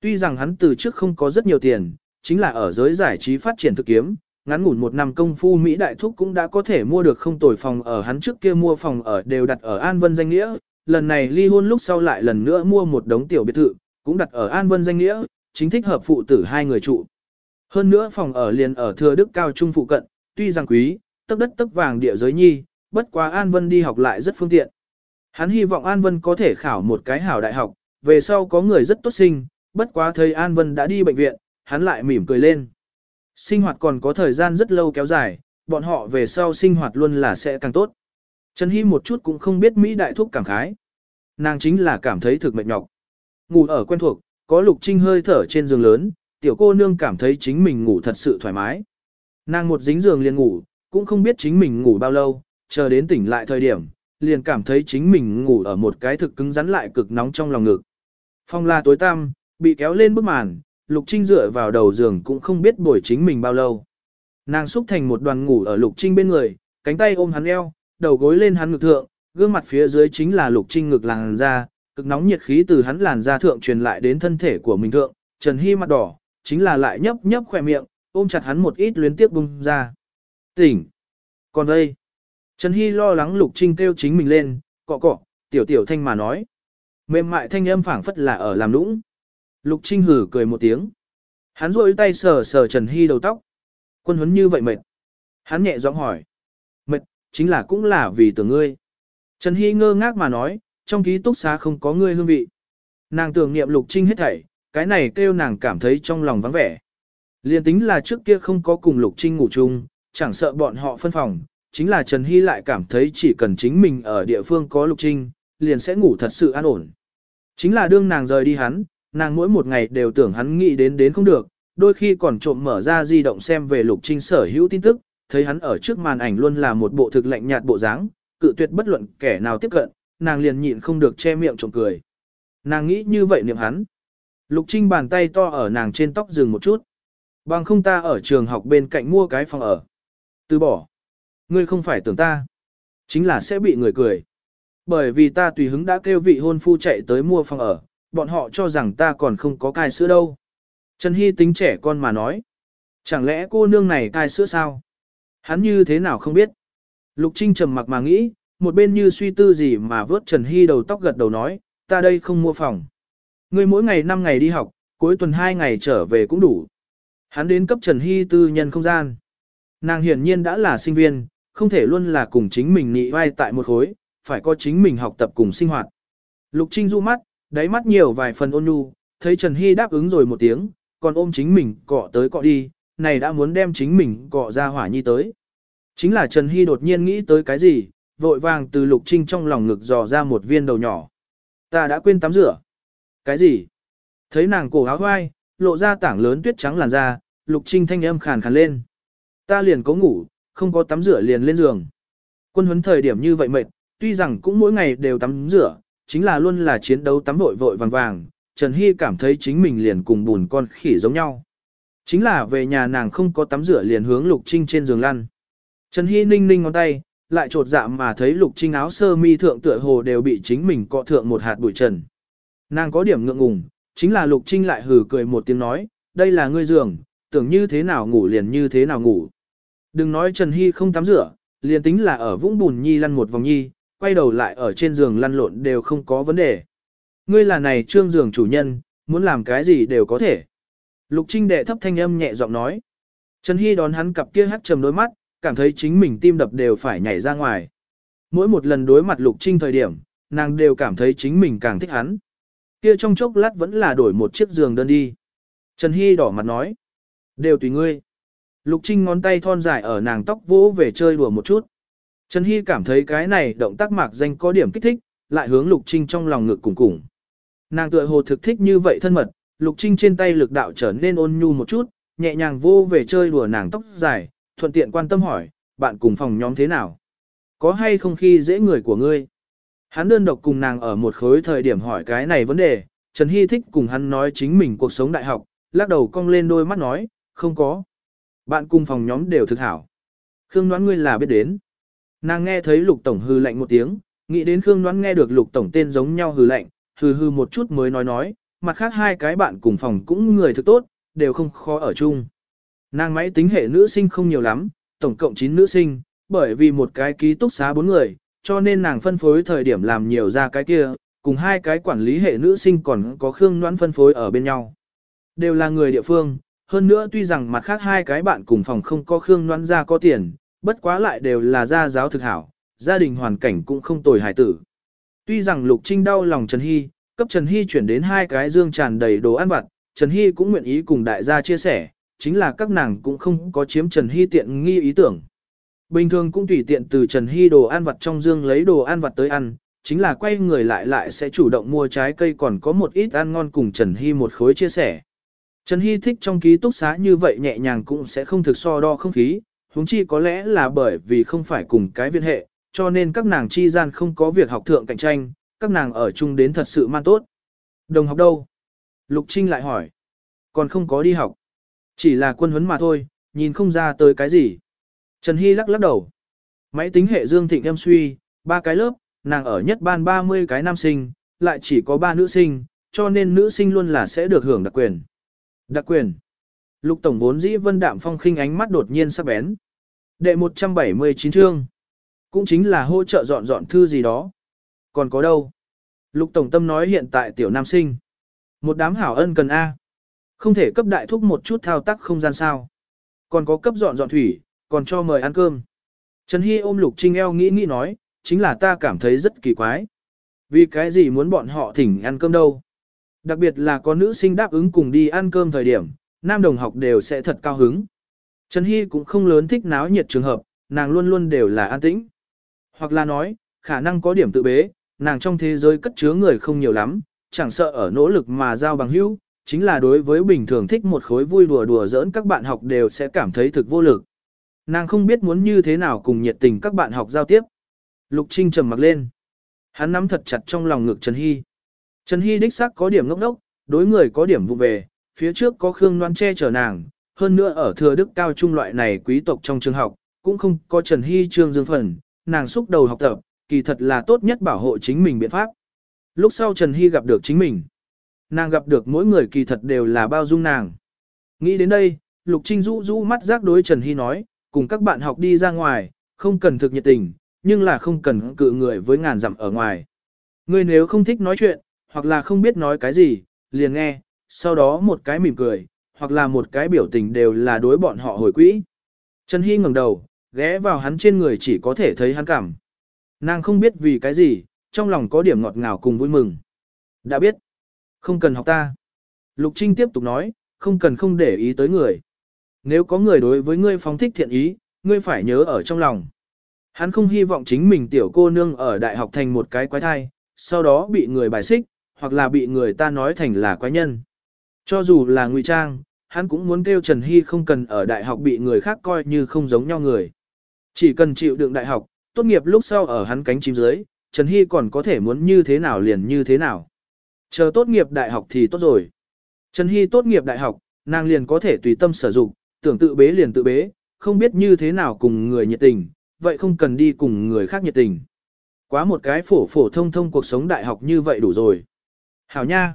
Tuy rằng hắn từ trước không có rất nhiều tiền, chính là ở giới giải trí phát triển thực kiếm, ngắn ngủn một năm công phu Mỹ Đại Thúc cũng đã có thể mua được không tồi phòng ở hắn trước kia mua phòng ở đều đặt ở An Vân danh nghĩa, lần này ly hôn lúc sau lại lần nữa mua một đống tiểu biệt thự, cũng đặt ở An Vân danh nghĩa, chính thích hợp phụ tử hai người trụ. Hơn nữa phòng ở liền ở Thừa Đức Cao Trung phụ cận, tuy rằng quý, tấc đất tấc vàng địa giới nhi, bất quá An Vân đi học lại rất phương tiện. Hắn hy vọng An Vân có thể khảo một cái hảo đại học, về sau có người rất tốt sinh, bất quá thấy An Vân đã đi bệnh viện, hắn lại mỉm cười lên. Sinh hoạt còn có thời gian rất lâu kéo dài, bọn họ về sau sinh hoạt luôn là sẽ càng tốt. Trần Hy một chút cũng không biết Mỹ đại thúc cảm khái. Nàng chính là cảm thấy thực mệt nhọc. Ngủ ở quen thuộc, có lục trinh hơi thở trên giường lớn, tiểu cô nương cảm thấy chính mình ngủ thật sự thoải mái. Nàng một dính giường liền ngủ, cũng không biết chính mình ngủ bao lâu, chờ đến tỉnh lại thời điểm, liền cảm thấy chính mình ngủ ở một cái thực cứng rắn lại cực nóng trong lòng ngực. Phong la tối tăm, bị kéo lên bức màn, Lục Trinh dựa vào đầu giường cũng không biết bồi chính mình bao lâu. Nàng xúc thành một đoàn ngủ ở Lục Trinh bên người, cánh tay ôm hắn eo, đầu gối lên hắn ngực thượng, gương mặt phía dưới chính là Lục Trinh ngực làn da, cực nóng nhiệt khí từ hắn làn da thượng truyền lại đến thân thể của mình thượng, Trần Hy mặt đỏ, chính là lại nhấp nhấp khỏe miệng, ôm chặt hắn một ít luyến tiếp bung ra. Tỉnh! Còn đây! Trần Hy lo lắng Lục Trinh kêu chính mình lên, cọ cọ, tiểu tiểu thanh mà nói. Mềm mại thanh âm phảng phất là ở làm lũng. Lục Trinh hử cười một tiếng. Hắn rôi tay sờ sờ Trần Hy đầu tóc. Quân huấn như vậy mệt. Hắn nhẹ giọng hỏi. Mệt, chính là cũng là vì tưởng ngươi. Trần Hy ngơ ngác mà nói, trong ký túc xá không có ngươi hương vị. Nàng tưởng niệm Lục Trinh hết thảy, cái này kêu nàng cảm thấy trong lòng vắng vẻ. Liên tính là trước kia không có cùng Lục Trinh ngủ chung, chẳng sợ bọn họ phân phòng, chính là Trần Hy lại cảm thấy chỉ cần chính mình ở địa phương có Lục Trinh, liền sẽ ngủ thật sự an ổn. Chính là đương nàng rời đi hắn, nàng mỗi một ngày đều tưởng hắn nghĩ đến đến không được, đôi khi còn trộm mở ra di động xem về Lục Trinh sở hữu tin tức, thấy hắn ở trước màn ảnh luôn là một bộ thực lạnh nhạt bộ dáng, cự tuyệt bất luận kẻ nào tiếp cận, nàng liền nhịn không được che miệng trộm cười. Nàng nghĩ như vậy niệm hắn. Lục Trinh bàn tay to ở nàng trên tóc dừng một chút. Bằng không ta ở trường học bên cạnh mua cái phòng ở. Từ bỏ. Ngươi không phải tưởng ta. Chính là sẽ bị người cười. Bởi vì ta tùy hứng đã kêu vị hôn phu chạy tới mua phòng ở, bọn họ cho rằng ta còn không có cai sữa đâu. Trần Hy tính trẻ con mà nói. Chẳng lẽ cô nương này cai sữa sao? Hắn như thế nào không biết? Lục Trinh trầm mặc mà nghĩ, một bên như suy tư gì mà vớt Trần Hy đầu tóc gật đầu nói, ta đây không mua phòng. Ngươi mỗi ngày 5 ngày đi học, cuối tuần 2 ngày trở về cũng đủ. Hắn đến cấp Trần Hy tư nhân không gian. Nàng hiển nhiên đã là sinh viên, không thể luôn là cùng chính mình nị vai tại một khối, phải có chính mình học tập cùng sinh hoạt. Lục Trinh du mắt, đáy mắt nhiều vài phần ôn nhu, thấy Trần Hy đáp ứng rồi một tiếng, còn ôm chính mình cọ tới cọ đi, này đã muốn đem chính mình cọ ra hỏa nhi tới. Chính là Trần Hy đột nhiên nghĩ tới cái gì, vội vàng từ Lục Trinh trong lòng ngực dò ra một viên đầu nhỏ. Ta đã quên tắm rửa. Cái gì? Thấy nàng cổ áo hoai, lộ ra tảng lớn tuyết trắng làn da, Lục Trinh thanh âm khàn khàn lên. Ta liền có ngủ, không có tắm rửa liền lên giường. Quân huấn thời điểm như vậy mệt, tuy rằng cũng mỗi ngày đều tắm rửa, chính là luôn là chiến đấu tắm vội vội vàng vàng, Trần Hy cảm thấy chính mình liền cùng bùn con khỉ giống nhau. Chính là về nhà nàng không có tắm rửa liền hướng Lục Trinh trên giường lăn. Trần Hy ninh ninh ngón tay, lại trột dạ mà thấy Lục Trinh áo sơ mi thượng tựa hồ đều bị chính mình cọ thượng một hạt bụi trần. Nàng có điểm ngượng ngùng, chính là Lục Trinh lại hừ cười một tiếng nói, đây là ngươi giường, tưởng như thế nào ngủ liền như thế nào ngủ. Đừng nói Trần Hy không tắm rửa, liền tính là ở vũng bùn nhi lăn một vòng nhi, quay đầu lại ở trên giường lăn lộn đều không có vấn đề. Ngươi là này trương giường chủ nhân, muốn làm cái gì đều có thể. Lục Trinh đệ thấp thanh âm nhẹ giọng nói. Trần Hy đón hắn cặp kia hắt trầm đôi mắt, cảm thấy chính mình tim đập đều phải nhảy ra ngoài. Mỗi một lần đối mặt Lục Trinh thời điểm, nàng đều cảm thấy chính mình càng thích hắn. Kia trong chốc lát vẫn là đổi một chiếc giường đơn đi. Trần Hy đỏ mặt nói. Đều tùy ngươi. Lục Trinh ngón tay thon dài ở nàng tóc vỗ về chơi đùa một chút. Trần Hy cảm thấy cái này động tác mạc danh có điểm kích thích, lại hướng Lục Trinh trong lòng ngực cùng cùng. Nàng tựa hồ thực thích như vậy thân mật, Lục Trinh trên tay lực đạo trở nên ôn nhu một chút, nhẹ nhàng vô về chơi đùa nàng tóc dài, thuận tiện quan tâm hỏi, bạn cùng phòng nhóm thế nào? Có hay không khi dễ người của ngươi? Hắn đơn độc cùng nàng ở một khối thời điểm hỏi cái này vấn đề, Trần Hy thích cùng hắn nói chính mình cuộc sống đại học, lắc đầu cong lên đôi mắt nói, không có. Bạn cùng phòng nhóm đều thực hảo. Khương đoán ngươi là biết đến. Nàng nghe thấy lục tổng hư lạnh một tiếng, nghĩ đến Khương đoán nghe được lục tổng tên giống nhau hư lạnh, hư hư một chút mới nói nói, mặt khác hai cái bạn cùng phòng cũng người thực tốt, đều không khó ở chung. Nàng máy tính hệ nữ sinh không nhiều lắm, tổng cộng 9 nữ sinh, bởi vì một cái ký túc xá bốn người, cho nên nàng phân phối thời điểm làm nhiều ra cái kia, cùng hai cái quản lý hệ nữ sinh còn có Khương Noãn phân phối ở bên nhau. Đều là người địa phương, hơn nữa tuy rằng mặt khác hai cái bạn cùng phòng không có Khương Noãn ra có tiền, bất quá lại đều là gia giáo thực hảo, gia đình hoàn cảnh cũng không tồi hài tử. Tuy rằng Lục Trinh đau lòng Trần Hy, cấp Trần Hy chuyển đến hai cái dương tràn đầy đồ ăn vặt, Trần Hy cũng nguyện ý cùng đại gia chia sẻ, chính là các nàng cũng không có chiếm Trần Hy tiện nghi ý tưởng. Bình thường cũng tùy tiện từ Trần Hy đồ ăn vặt trong dương lấy đồ ăn vặt tới ăn, chính là quay người lại lại sẽ chủ động mua trái cây còn có một ít ăn ngon cùng Trần Hy một khối chia sẻ. Trần Hy thích trong ký túc xá như vậy nhẹ nhàng cũng sẽ không thực so đo không khí, huống chi có lẽ là bởi vì không phải cùng cái viên hệ, cho nên các nàng chi gian không có việc học thượng cạnh tranh, các nàng ở chung đến thật sự man tốt. Đồng học đâu? Lục Trinh lại hỏi. Còn không có đi học. Chỉ là quân huấn mà thôi, nhìn không ra tới cái gì. Trần Hy lắc lắc đầu. Máy tính hệ Dương Thịnh em suy, ba cái lớp, nàng ở nhất ban 30 cái nam sinh, lại chỉ có ba nữ sinh, cho nên nữ sinh luôn là sẽ được hưởng đặc quyền. Đặc quyền. Lục Tổng vốn dĩ vân đạm phong khinh ánh mắt đột nhiên sắc bén. Đệ 179 chương. Cũng chính là hỗ trợ dọn dọn thư gì đó. Còn có đâu? Lục Tổng Tâm nói hiện tại tiểu nam sinh. Một đám hảo ân cần A. Không thể cấp đại thúc một chút thao tác không gian sao. Còn có cấp dọn dọn thủy, còn cho mời ăn cơm. Trần Hy ôm Lục Trinh eo nghĩ nghĩ nói, chính là ta cảm thấy rất kỳ quái. Vì cái gì muốn bọn họ thỉnh ăn cơm đâu? Đặc biệt là có nữ sinh đáp ứng cùng đi ăn cơm thời điểm, nam đồng học đều sẽ thật cao hứng. Trần Hy cũng không lớn thích náo nhiệt trường hợp, nàng luôn luôn đều là an tĩnh. Hoặc là nói, khả năng có điểm tự bế, nàng trong thế giới cất chứa người không nhiều lắm, chẳng sợ ở nỗ lực mà giao bằng hữu, chính là đối với bình thường thích một khối vui đùa đùa giỡn các bạn học đều sẽ cảm thấy thực vô lực. Nàng không biết muốn như thế nào cùng nhiệt tình các bạn học giao tiếp. Lục Trinh trầm mặc lên. Hắn nắm thật chặt trong lòng ngực Trần Hy. Trần Hy đích xác có điểm ngốc đốc, đối người có điểm vụ về, phía trước có Khương Loan che chở nàng, hơn nữa ở thừa đức cao trung loại này quý tộc trong trường học, cũng không có Trần Hy trương dương phần, nàng xúc đầu học tập, kỳ thật là tốt nhất bảo hộ chính mình biện pháp. Lúc sau Trần Hy gặp được chính mình. Nàng gặp được mỗi người kỳ thật đều là bao dung nàng. Nghĩ đến đây, Lục Trinh rũ rũ mắt giác đối Trần Hy nói, cùng các bạn học đi ra ngoài, không cần thực nhiệt tình, nhưng là không cần cự người với ngàn dặm ở ngoài. Ngươi nếu không thích nói chuyện, hoặc là không biết nói cái gì, liền nghe, sau đó một cái mỉm cười, hoặc là một cái biểu tình đều là đối bọn họ hồi quỹ. Trần Hy ngẩng đầu, ghé vào hắn trên người chỉ có thể thấy hắn cảm. Nàng không biết vì cái gì, trong lòng có điểm ngọt ngào cùng vui mừng. Đã biết. Không cần học ta. Lục Trinh tiếp tục nói, không cần không để ý tới người. Nếu có người đối với ngươi phóng thích thiện ý, ngươi phải nhớ ở trong lòng. Hắn không hy vọng chính mình tiểu cô nương ở đại học thành một cái quái thai, sau đó bị người bài xích, hoặc là bị người ta nói thành là quái nhân. Cho dù là ngụy trang, hắn cũng muốn kêu Trần Hy không cần ở đại học bị người khác coi như không giống nhau người. Chỉ cần chịu đựng đại học, tốt nghiệp lúc sau ở hắn cánh chim dưới, Trần Hy còn có thể muốn như thế nào liền như thế nào. Chờ tốt nghiệp đại học thì tốt rồi. Trần Hy tốt nghiệp đại học, nàng liền có thể tùy tâm sử dụng, tưởng tự bế liền tự bế, không biết như thế nào cùng người nhiệt tình, vậy không cần đi cùng người khác nhiệt tình. Quá một cái phổ phổ thông thông cuộc sống đại học như vậy đủ rồi. Hảo nha.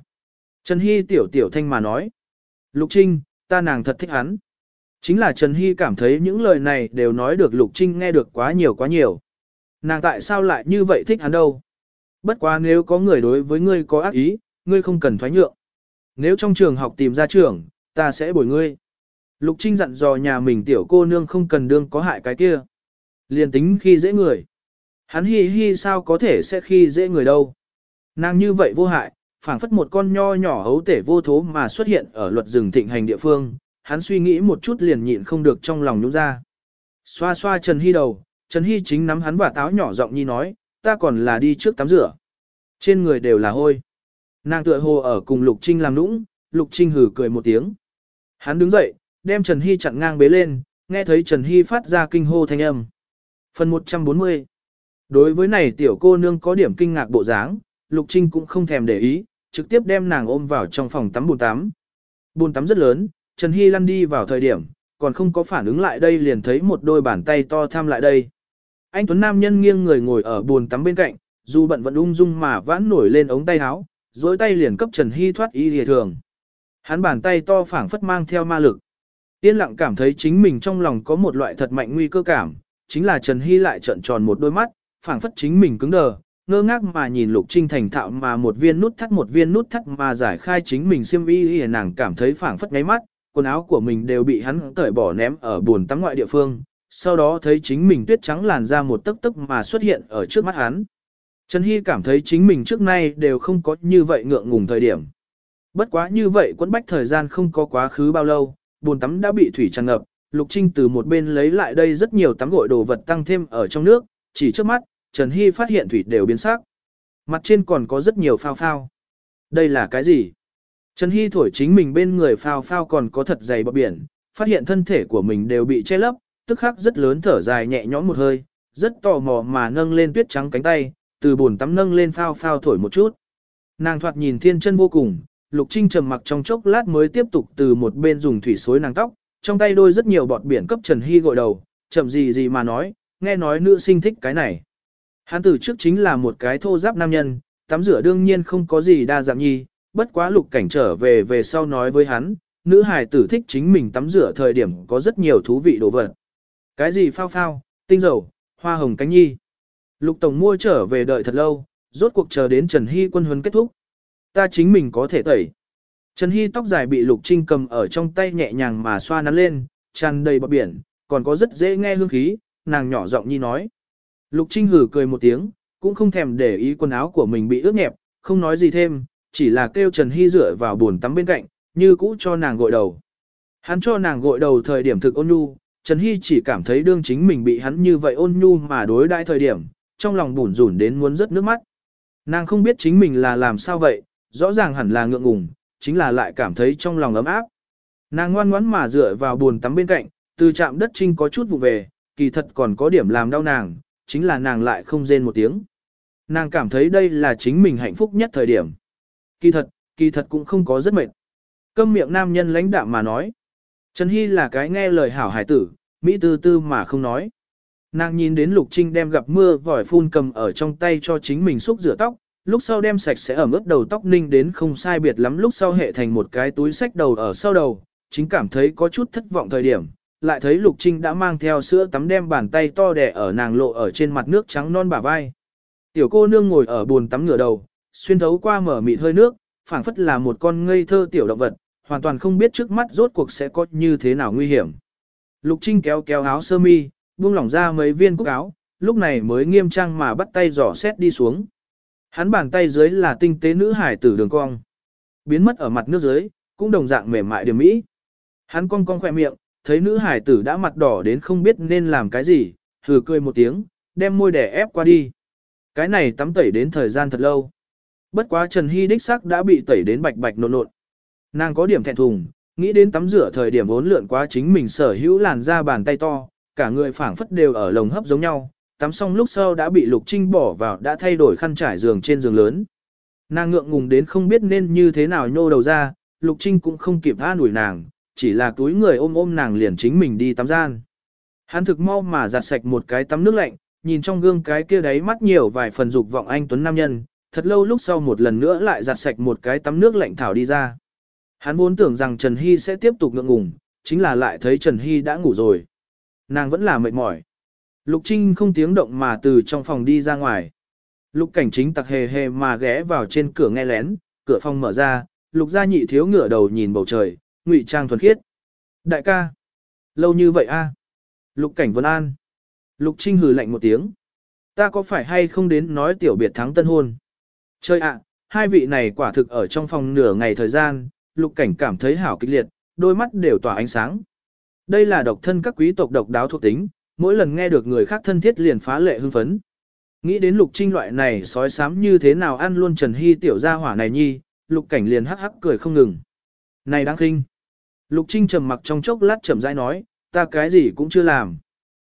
Trần Hy tiểu tiểu thanh mà nói. Lục Trinh, ta nàng thật thích hắn. Chính là Trần Hy cảm thấy những lời này đều nói được Lục Trinh nghe được quá nhiều quá nhiều. Nàng tại sao lại như vậy thích hắn đâu? Bất quá nếu có người đối với ngươi có ác ý, ngươi không cần thoái nhượng. Nếu trong trường học tìm ra trưởng, ta sẽ bồi ngươi. Lục Trinh dặn dò nhà mình tiểu cô nương không cần đương có hại cái kia. Liền tính khi dễ người. Hắn hi hi sao có thể sẽ khi dễ người đâu. Nàng như vậy vô hại, phảng phất một con nho nhỏ hấu tể vô thố mà xuất hiện ở luật rừng thịnh hành địa phương, hắn suy nghĩ một chút liền nhịn không được trong lòng nhũ ra. Xoa xoa Trần Hy đầu, Trần Hy chính nắm hắn và táo nhỏ giọng nhi nói, ta còn là đi trước tắm rửa. Trên người đều là hôi. Nàng tựa hồ ở cùng Lục Trinh làm nũng, Lục Trinh hử cười một tiếng. Hắn đứng dậy, đem Trần Hy chặn ngang bế lên, nghe thấy Trần Hy phát ra kinh hô thanh âm. Phần 140 Đối với này tiểu cô nương có điểm kinh ngạc bộ dáng, Lục Trinh cũng không thèm để ý, trực tiếp đem nàng ôm vào trong phòng tắm bồn tắm. Bồn tắm rất lớn, Trần Hy lăn đi vào thời điểm, còn không có phản ứng lại đây liền thấy một đôi bàn tay to tham lại đây. Anh Tuấn Nam nhân nghiêng người ngồi ở bồn tắm bên cạnh, dù bận vẫn ung dung mà vãn nổi lên ống tay áo, dối tay liền cấp Trần Hy thoát y lìa thường. Hắn bàn tay to phảng phất mang theo ma lực. Yên lặng cảm thấy chính mình trong lòng có một loại thật mạnh nguy cơ cảm, chính là Trần Hy lại trợn tròn một đôi mắt, phảng phất chính mình cứng đờ, ngơ ngác mà nhìn Lục Trinh thành thạo mà một viên nút thắt một viên nút thắt mà giải khai chính mình xiêm y y nàng cảm thấy phảng phất ngáy mắt, quần áo của mình đều bị hắn cởi bỏ ném ở buồn tắm ngoại địa phương, sau đó thấy chính mình tuyết trắng làn ra một tấc tấc mà xuất hiện ở trước mắt hắn. Trần Hy cảm thấy chính mình trước nay đều không có như vậy ngượng ngùng thời điểm. Bất quá như vậy quấn bách thời gian không có quá khứ bao lâu, bồn tắm đã bị thủy tràn ngập, Lục Trinh từ một bên lấy lại đây rất nhiều tắm gội đồ vật tăng thêm ở trong nước, chỉ trước mắt, Trần Hy phát hiện thủy đều biến sắc. Mặt trên còn có rất nhiều phao phao. Đây là cái gì? Trần Hy thổi chính mình bên người phao phao còn có thật dày bọt biển, phát hiện thân thể của mình đều bị che lấp, tức khắc rất lớn thở dài nhẹ nhõm một hơi, rất tò mò mà nâng lên tuyết trắng cánh tay, từ bồn tắm nâng lên phao phao thổi một chút. Nàng thoạt nhìn thiên chân vô cùng, Lục Trinh trầm mặc trong chốc lát mới tiếp tục từ một bên dùng thủy xối nàng tóc, trong tay đôi rất nhiều bọt biển cấp Trần Hy gội đầu, chậm gì gì mà nói, nghe nói nữ sinh thích cái này. Hắn từ trước chính là một cái thô giáp nam nhân, tắm rửa đương nhiên không có gì đa dạng nhi, bất quá lục cảnh trở về về sau nói với hắn, nữ hài tử thích chính mình tắm rửa thời điểm có rất nhiều thú vị đồ vật. Cái gì phao phao, tinh dầu, hoa hồng cánh nhi. Lục tổng mua trở về đợi thật lâu, rốt cuộc chờ đến Trần Hy quân huấn kết thúc. Ta chính mình có thể tẩy. Trần Hy tóc dài bị Lục Trinh cầm ở trong tay nhẹ nhàng mà xoa nắn lên, tràn đầy bọt biển, còn có rất dễ nghe hương khí, nàng nhỏ giọng nhi nói. Lục Trinh hử cười một tiếng, cũng không thèm để ý quần áo của mình bị ướt nhẹp, không nói gì thêm, chỉ là kêu Trần Hy rửa vào buồn tắm bên cạnh, như cũ cho nàng gội đầu. Hắn cho nàng gội đầu thời điểm thực ôn nhu, Trần Hy chỉ cảm thấy đương chính mình bị hắn như vậy ôn nhu mà đối đãi thời điểm, trong lòng bủn rủn đến muốn rớt nước mắt. Nàng không biết chính mình là làm sao vậy, rõ ràng hẳn là ngượng ngùng, chính là lại cảm thấy trong lòng ấm áp. Nàng ngoan ngoãn mà dựa vào buồn tắm bên cạnh, từ chạm đất trinh có chút vụ về, kỳ thật còn có điểm làm đau nàng, chính là nàng lại không rên một tiếng. Nàng cảm thấy đây là chính mình hạnh phúc nhất thời điểm. Kỳ thật, kỳ thật cũng không có rất mệt. Câm miệng nam nhân lãnh đạm mà nói. Trần Hy là cái nghe lời hảo hải tử, Mỹ tư tư mà không nói. Nàng nhìn đến Lục Trinh đem gặp mưa vòi phun cầm ở trong tay cho chính mình xúc rửa tóc, lúc sau đem sạch sẽ ẩm ướt đầu tóc ninh đến không sai biệt lắm lúc sau hệ thành một cái túi sách đầu ở sau đầu, chính cảm thấy có chút thất vọng thời điểm, lại thấy Lục Trinh đã mang theo sữa tắm đem bàn tay to đẻ ở nàng lộ ở trên mặt nước trắng non bả vai. Tiểu cô nương ngồi ở bồn tắm ngửa đầu, xuyên thấu qua mở mịt hơi nước, phảng phất là một con ngây thơ tiểu động vật, hoàn toàn không biết trước mắt rốt cuộc sẽ có như thế nào nguy hiểm. Lục Trinh kéo kéo áo sơ mi, buông lỏng ra mấy viên cúc áo, lúc này mới nghiêm trang mà bắt tay dò xét đi xuống. Hắn bàn tay dưới là tinh tế nữ hải tử đường cong. Biến mất ở mặt nước dưới, cũng đồng dạng mềm mại điểm mỹ. Hắn cong cong khỏe miệng, thấy nữ hải tử đã mặt đỏ đến không biết nên làm cái gì, hừ cười một tiếng, đem môi đẻ ép qua đi. Cái này tắm tẩy đến thời gian thật lâu. Bất quá Trần Hy đích sắc đã bị tẩy đến bạch bạch nộn nộn. Nàng có điểm thẹn thùng, nghĩ đến tắm rửa thời điểm vốn lượn quá chính mình sở hữu làn da bàn tay to, cả người phảng phất đều ở lồng hấp giống nhau, tắm xong lúc sau đã bị Lục Trinh bỏ vào đã thay đổi khăn trải giường trên giường lớn. Nàng ngượng ngùng đến không biết nên như thế nào nhô đầu ra, Lục Trinh cũng không kịp tha nổi nàng, chỉ là túi người ôm ôm nàng liền chính mình đi tắm gian. Hắn thực mau mà giặt sạch một cái tắm nước lạnh, nhìn trong gương cái kia đấy mắt nhiều vài phần dục vọng anh tuấn nam nhân, thật lâu lúc sau một lần nữa lại giặt sạch một cái tắm nước lạnh thảo đi ra. Hắn vốn tưởng rằng Trần Hy sẽ tiếp tục ngượng ngùng, chính là lại thấy Trần Hy đã ngủ rồi. Nàng vẫn là mệt mỏi. Lục Trinh không tiếng động mà từ trong phòng đi ra ngoài. Lục cảnh chính tặc hề hề mà ghé vào trên cửa nghe lén, cửa phòng mở ra, lục gia nhị thiếu ngửa đầu nhìn bầu trời, ngụy trang thuần khiết. Đại ca, lâu như vậy a? Lục cảnh vân an. Lục Trinh hừ lạnh một tiếng. Ta có phải hay không đến nói tiểu biệt thắng tân hôn? Chơi ạ, hai vị này quả thực ở trong phòng nửa ngày thời gian, lục cảnh cảm thấy hảo kích liệt, đôi mắt đều tỏa ánh sáng. Đây là độc thân các quý tộc độc đáo thuộc tính, mỗi lần nghe được người khác thân thiết liền phá lệ hưng phấn. Nghĩ đến lục trinh loại này sói sám như thế nào ăn luôn Trần Hy tiểu gia hỏa này nhi, lục cảnh liền hắc hắc cười không ngừng. Này đáng kinh. Lục trinh trầm mặc trong chốc lát chậm rãi nói, ta cái gì cũng chưa làm.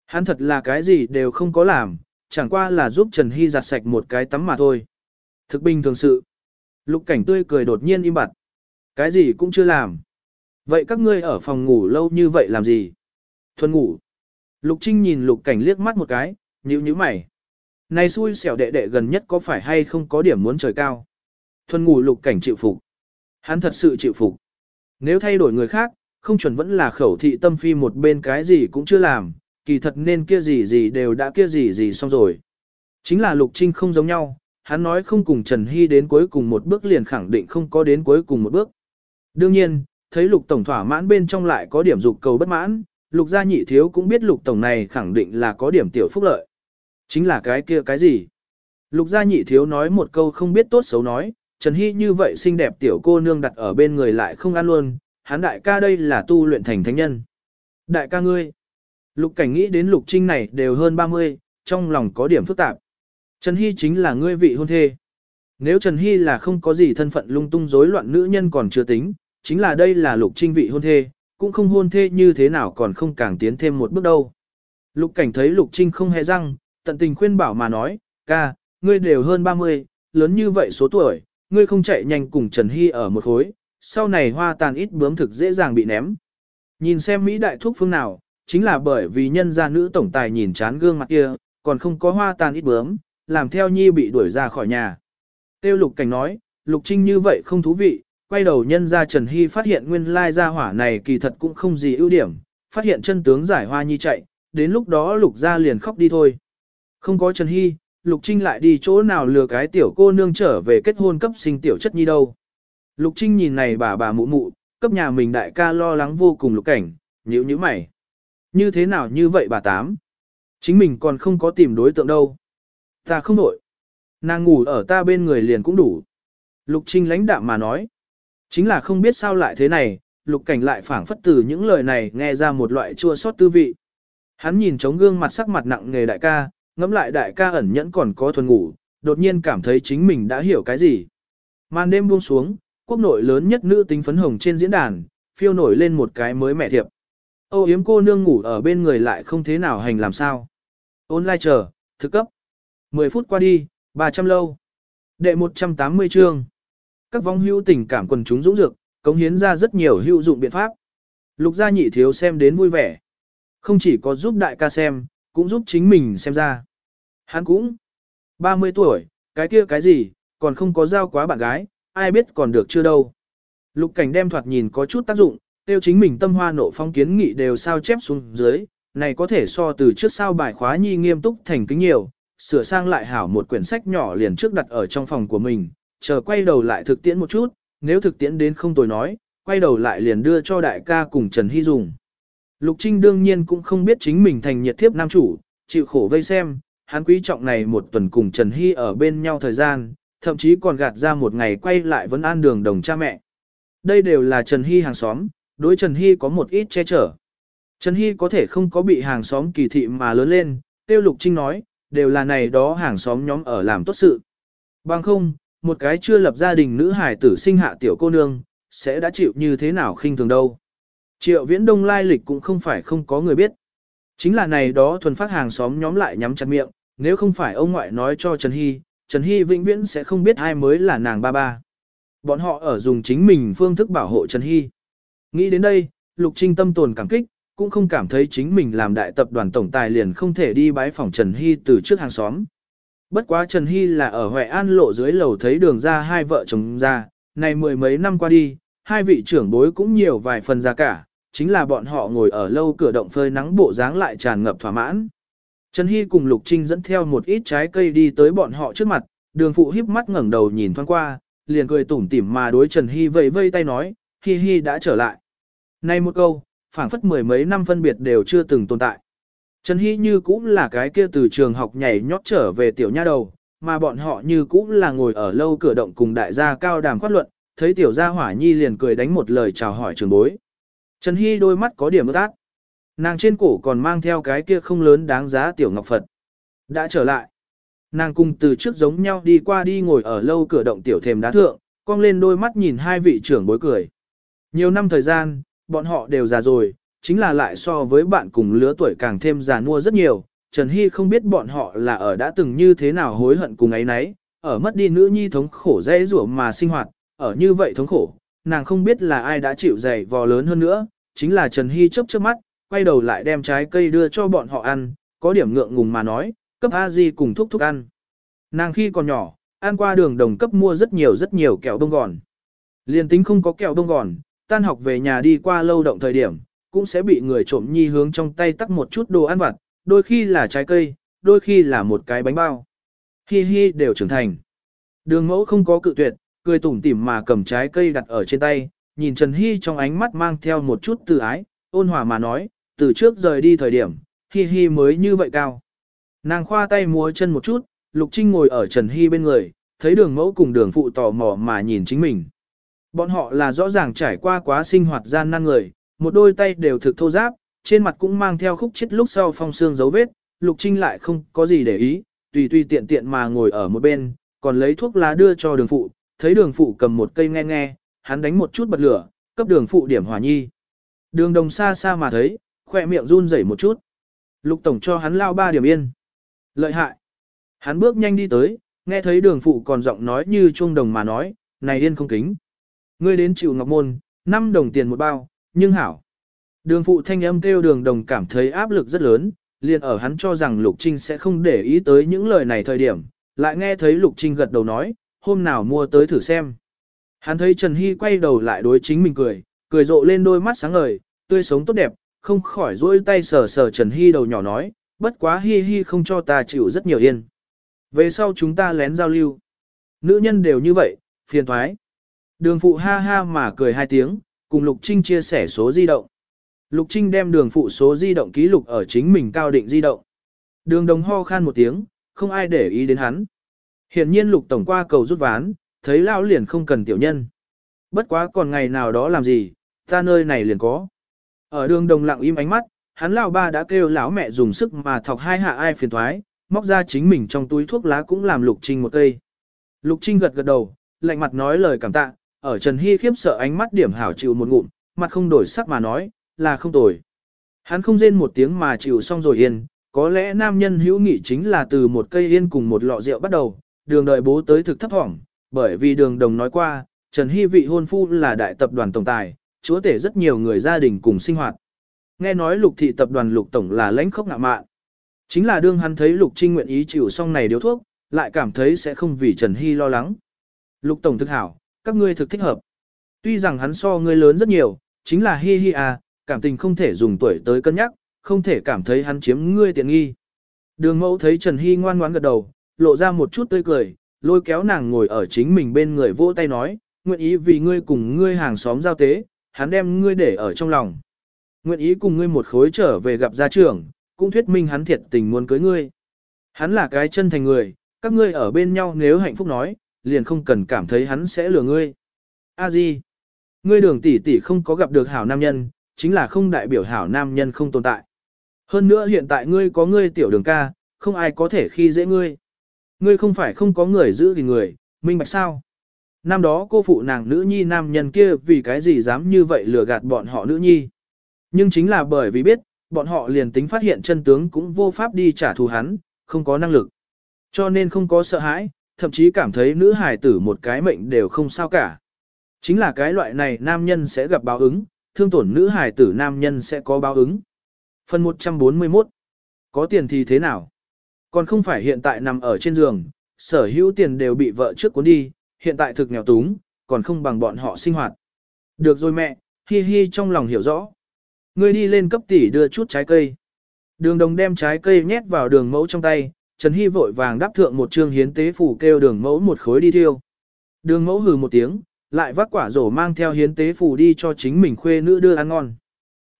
Hắn thật là cái gì đều không có làm, chẳng qua là giúp Trần Hy giặt sạch một cái tắm mà thôi. Thực bình thường sự. Lục cảnh tươi cười đột nhiên im bặt. Cái gì cũng chưa làm. Vậy các ngươi ở phòng ngủ lâu như vậy làm gì? Thuần ngủ. Lục Trinh nhìn lục cảnh liếc mắt một cái, nhíu nhíu mày. Này xui xẻo đệ đệ gần nhất có phải hay không có điểm muốn trời cao? Thuần ngủ lục cảnh chịu phục. Hắn thật sự chịu phục. Nếu thay đổi người khác, không chuẩn vẫn là khẩu thị tâm phi một bên cái gì cũng chưa làm, kỳ thật nên kia gì gì đều đã kia gì gì xong rồi. Chính là Lục Trinh không giống nhau, hắn nói không cùng Trần Hy đến cuối cùng một bước liền khẳng định không có đến cuối cùng một bước. Đương nhiên, thấy Lục Tổng thỏa mãn bên trong lại có điểm dục cầu bất mãn, Lục gia nhị thiếu cũng biết Lục Tổng này khẳng định là có điểm tiểu phúc lợi. Chính là cái kia cái gì? Lục gia nhị thiếu nói một câu không biết tốt xấu nói, Trần Hy như vậy xinh đẹp tiểu cô nương đặt ở bên người lại không ăn luôn, hắn đại ca đây là tu luyện thành thánh nhân. Đại ca ngươi, lục cảnh nghĩ đến lục trinh này đều hơn 30, trong lòng có điểm phức tạp. Trần Hy chính là ngươi vị hôn thê. Nếu Trần Hy là không có gì thân phận lung tung rối loạn nữ nhân còn chưa tính, chính là đây là lục trinh vị hôn thê, cũng không hôn thê như thế nào còn không càng tiến thêm một bước đâu. Lục cảnh thấy lục trinh không hề răng, tận tình khuyên bảo mà nói, ca, ngươi đều hơn 30, lớn như vậy số tuổi, ngươi không chạy nhanh cùng Trần Hy ở một khối, sau này hoa tàn ít bướm thực dễ dàng bị ném. Nhìn xem Mỹ đại thuốc phương nào, chính là bởi vì nhân gia nữ tổng tài nhìn chán gương mặt kia, còn không có hoa tàn ít bướm, làm theo nhi bị đuổi ra khỏi nhà. Tiêu lục cảnh nói, lục trinh như vậy không thú vị, quay đầu nhân gia Trần Hy phát hiện nguyên lai gia hỏa này kỳ thật cũng không gì ưu điểm, phát hiện chân tướng giải hoa nhi chạy, đến lúc đó lục Gia liền khóc đi thôi. Không có Trần Hy, lục trinh lại đi chỗ nào lừa cái tiểu cô nương trở về kết hôn cấp sinh tiểu chất nhi đâu. Lục Trinh nhìn này bà bà mụ mụ, cấp nhà mình đại ca lo lắng vô cùng lục cảnh, nhíu nhíu mày. Như thế nào như vậy bà tám? Chính mình còn không có tìm đối tượng đâu. Ta không nổi. Nàng ngủ ở ta bên người liền cũng đủ. Lục Trinh lãnh đạm mà nói. Chính là không biết sao lại thế này, lục cảnh lại phảng phất từ những lời này nghe ra một loại chua xót tư vị. Hắn nhìn trống gương mặt sắc mặt nặng nghề đại ca, ngẫm lại đại ca ẩn nhẫn còn có thuần ngủ, đột nhiên cảm thấy chính mình đã hiểu cái gì. Màn đêm buông xuống, quốc nội lớn nhất nữ tính phấn hồng trên diễn đàn, phiêu nổi lên một cái mới mẹ thiệp. Âu yếm cô nương ngủ ở bên người lại không thế nào hành làm sao. Online chờ, thực cấp. 10 phút qua đi, 300 lâu. Đệ 180 chương. Các vong hữu tình cảm quần chúng dũng dược, cống hiến ra rất nhiều hữu dụng biện pháp. Lục gia nhị thiếu xem đến vui vẻ. Không chỉ có giúp đại ca xem, cũng giúp chính mình xem ra. Hắn cũng 30 tuổi, cái kia cái gì, còn không có giao quá bạn gái, ai biết còn được chưa đâu. Lục cảnh đem thoạt nhìn có chút tác dụng, tiêu chính mình tâm hoa nộ phong kiến nghị đều sao chép xuống dưới, này có thể so từ trước sao bài khóa nhi nghiêm túc thành kính nhiều, sửa sang lại hảo một quyển sách nhỏ liền trước đặt ở trong phòng của mình, chờ quay đầu lại thực tiễn một chút, nếu thực tiễn đến không tồi nói, quay đầu lại liền đưa cho đại ca cùng Trần Hy dùng. Lục Trinh đương nhiên cũng không biết chính mình thành nhiệt thiếp nam chủ, chịu khổ vây xem, hắn quý trọng này một tuần cùng Trần Hy ở bên nhau thời gian, thậm chí còn gạt ra một ngày quay lại vẫn an đường đồng cha mẹ. Đây đều là Trần Hy hàng xóm, đối Trần Hy có một ít che chở. Trần Hy có thể không có bị hàng xóm kỳ thị mà lớn lên, Tiêu Lục Trinh nói, đều là này đó hàng xóm nhóm ở làm tốt sự. Bằng không, một cái chưa lập gia đình nữ hài tử sinh hạ tiểu cô nương, sẽ đã chịu như thế nào khinh thường đâu. Triệu viễn đông lai lịch cũng không phải không có người biết. Chính là này đó thuần phát hàng xóm nhóm lại nhắm chặt miệng, nếu không phải ông ngoại nói cho Trần Hy, Trần Hy vĩnh viễn sẽ không biết ai mới là nàng ba ba. Bọn họ ở dùng chính mình phương thức bảo hộ Trần Hy. Nghĩ đến đây, Lục Trinh tâm tồn cảm kích, cũng không cảm thấy chính mình làm đại tập đoàn tổng tài liền không thể đi bái phòng Trần Hy từ trước hàng xóm. Bất quá Trần Hy là ở Huệ An lộ dưới lầu thấy đường ra hai vợ chồng ra, này mười mấy năm qua đi, hai vị trưởng bối cũng nhiều vài phần ra cả, chính là bọn họ ngồi ở lâu cửa động phơi nắng bộ dáng lại tràn ngập thỏa mãn. Trần Hy cùng Lục Trinh dẫn theo một ít trái cây đi tới bọn họ trước mặt, đường phụ híp mắt ngẩng đầu nhìn thoáng qua, liền cười tủm tỉm mà đối Trần Hy vẫy vây tay nói, Hi Hi đã trở lại. Này một câu, phảng phất mười mấy năm phân biệt đều chưa từng tồn tại. Trần Hy như cũng là cái kia từ trường học nhảy nhót trở về tiểu nha đầu, mà bọn họ như cũng là ngồi ở lâu cửa động cùng đại gia cao đàm khoát luận, thấy tiểu gia hỏa nhi liền cười đánh một lời chào hỏi trường bối. Trần Hy đôi mắt có điểm ướt át. Nàng trên cổ còn mang theo cái kia không lớn đáng giá tiểu ngọc Phật. Đã trở lại. Nàng cùng từ trước giống nhau đi qua đi ngồi ở lâu cửa động tiểu thềm đá thượng, cong lên đôi mắt nhìn hai vị trưởng bối cười. Nhiều năm thời gian, bọn họ đều già rồi, chính là lại so với bạn cùng lứa tuổi càng thêm già mua rất nhiều. Trần Hy không biết bọn họ là ở đã từng như thế nào hối hận cùng ấy nấy, ở mất đi nữ nhi thống khổ dễ rủa mà sinh hoạt, ở như vậy thống khổ, nàng không biết là ai đã chịu dày vò lớn hơn nữa, chính là Trần Hy chớp chớp mắt, quay đầu lại đem trái cây đưa cho bọn họ ăn, có điểm ngượng ngùng mà nói, cấp A Di cùng thúc thúc ăn. Nàng khi còn nhỏ, ăn qua đường đồng cấp mua rất nhiều rất nhiều kẹo bông gòn. Liên tính không có kẹo bông gòn, tan học về nhà đi qua lâu động thời điểm, cũng sẽ bị người trộm nhi hướng trong tay tắt một chút đồ ăn vặt, đôi khi là trái cây, đôi khi là một cái bánh bao. Hi hi đều trưởng thành. Đường mẫu không có cự tuyệt, cười tủm tỉm mà cầm trái cây đặt ở trên tay, nhìn Trần Hi trong ánh mắt mang theo một chút từ ái, ôn hòa mà nói, từ trước rời đi thời điểm, Hi Hi mới như vậy cao. Nàng khoa tay múa chân một chút, Lục Trinh ngồi ở Trần Hi bên người, thấy đường mẫu cùng đường phụ tò mò mà nhìn chính mình. Bọn họ là rõ ràng trải qua quá sinh hoạt gian nan người, một đôi tay đều thực thô giáp, trên mặt cũng mang theo khúc chết lúc sau phong xương dấu vết, Lục Trinh lại không có gì để ý, tùy tùy tiện tiện mà ngồi ở một bên, còn lấy thuốc lá đưa cho đường phụ, thấy đường phụ cầm một cây nghe nghe, hắn đánh một chút bật lửa, cấp đường phụ điểm hỏa nhi. Đường đồng xa xa mà thấy, khỏe miệng run rẩy một chút. Lục tổng cho hắn lao ba điểm yên. Lợi hại. Hắn bước nhanh đi tới, nghe thấy đường phụ còn giọng nói như chuông đồng mà nói, này yên không kính. Ngươi đến chịu ngọc môn, 5 đồng tiền một bao, nhưng hảo. Đường phụ thanh âm kêu đường đồng cảm thấy áp lực rất lớn, liền ở hắn cho rằng Lục Trinh sẽ không để ý tới những lời này thời điểm, lại nghe thấy Lục Trinh gật đầu nói, hôm nào mua tới thử xem. Hắn thấy Trần Hy quay đầu lại đối chính mình cười, cười rộ lên đôi mắt sáng ngời, tươi sống tốt đẹp, không khỏi rỗi tay sờ sờ Trần Hy đầu nhỏ nói, bất quá Hy Hy không cho ta chịu rất nhiều yên. Về sau chúng ta lén giao lưu. Nữ nhân đều như vậy, phiền thoái. Đường phụ ha ha mà cười hai tiếng, cùng Lục Trinh chia sẻ số di động. Lục Trinh đem đường phụ số di động ký lục ở chính mình cao định di động. Đường đồng ho khan một tiếng, không ai để ý đến hắn. Hiện nhiên Lục Tổng qua cầu rút ván, thấy lao liền không cần tiểu nhân. Bất quá còn ngày nào đó làm gì, ta nơi này liền có. Ở đường đồng lặng im ánh mắt, hắn lão ba đã kêu lão mẹ dùng sức mà thọc hai hạ ai phiền thoái, móc ra chính mình trong túi thuốc lá cũng làm Lục Trinh một cây. Lục Trinh gật gật đầu, lạnh mặt nói lời cảm tạ, ở Trần Hy khiếp sợ ánh mắt điểm hảo chịu một ngụm, mặt không đổi sắc mà nói, là không tồi. Hắn không rên một tiếng mà chịu xong rồi yên, có lẽ nam nhân hữu nghị chính là từ một cây yên cùng một lọ rượu bắt đầu, đường đợi bố tới thực thấp hỏng, bởi vì đường đồng nói qua, Trần Hy vị hôn phu là đại tập đoàn tổng tài, chúa tể rất nhiều người gia đình cùng sinh hoạt. Nghe nói lục thị tập đoàn lục tổng là lãnh khốc ngạ mạn. Chính là đương hắn thấy lục trinh nguyện ý chịu xong này điếu thuốc, lại cảm thấy sẽ không vì Trần Hy lo lắng. Lục tổng thực hảo, các ngươi thực thích hợp. Tuy rằng hắn so ngươi lớn rất nhiều, chính là hi hi à, cảm tình không thể dùng tuổi tới cân nhắc, không thể cảm thấy hắn chiếm ngươi tiện nghi. Đường mẫu thấy Trần Hy ngoan ngoãn gật đầu, lộ ra một chút tươi cười, lôi kéo nàng ngồi ở chính mình bên người vỗ tay nói, nguyện ý vì ngươi cùng ngươi hàng xóm giao tế, hắn đem ngươi để ở trong lòng. Nguyện ý cùng ngươi một khối trở về gặp gia trưởng, cũng thuyết minh hắn thiệt tình muốn cưới ngươi. Hắn là cái chân thành người, các ngươi ở bên nhau nếu hạnh phúc nói, liền không cần cảm thấy hắn sẽ lừa ngươi. A Di, ngươi đường tỷ tỷ không có gặp được hảo nam nhân, chính là không đại biểu hảo nam nhân không tồn tại. Hơn nữa hiện tại ngươi có ngươi tiểu đường ca, không ai có thể khi dễ ngươi. Ngươi không phải không có người giữ gìn người, minh bạch sao? Năm đó cô phụ nàng nữ nhi nam nhân kia vì cái gì dám như vậy lừa gạt bọn họ nữ nhi. Nhưng chính là bởi vì biết, bọn họ liền tính phát hiện chân tướng cũng vô pháp đi trả thù hắn, không có năng lực. Cho nên không có sợ hãi, thậm chí cảm thấy nữ hài tử một cái mệnh đều không sao cả. Chính là cái loại này nam nhân sẽ gặp báo ứng, thương tổn nữ hài tử nam nhân sẽ có báo ứng. Phần 141 Có tiền thì thế nào? Còn không phải hiện tại nằm ở trên giường, sở hữu tiền đều bị vợ trước cuốn đi, hiện tại thực nghèo túng, còn không bằng bọn họ sinh hoạt. Được rồi mẹ, hi hi trong lòng hiểu rõ. Ngươi đi lên cấp tỷ đưa chút trái cây. Đường đồng đem trái cây nhét vào đường mẫu trong tay, Trần Hy vội vàng đáp thượng một trương hiến tế phủ kêu đường mẫu một khối đi thiêu. Đường mẫu hừ một tiếng, lại vác quả rổ mang theo hiến tế phủ đi cho chính mình khuê nữ đưa ăn ngon.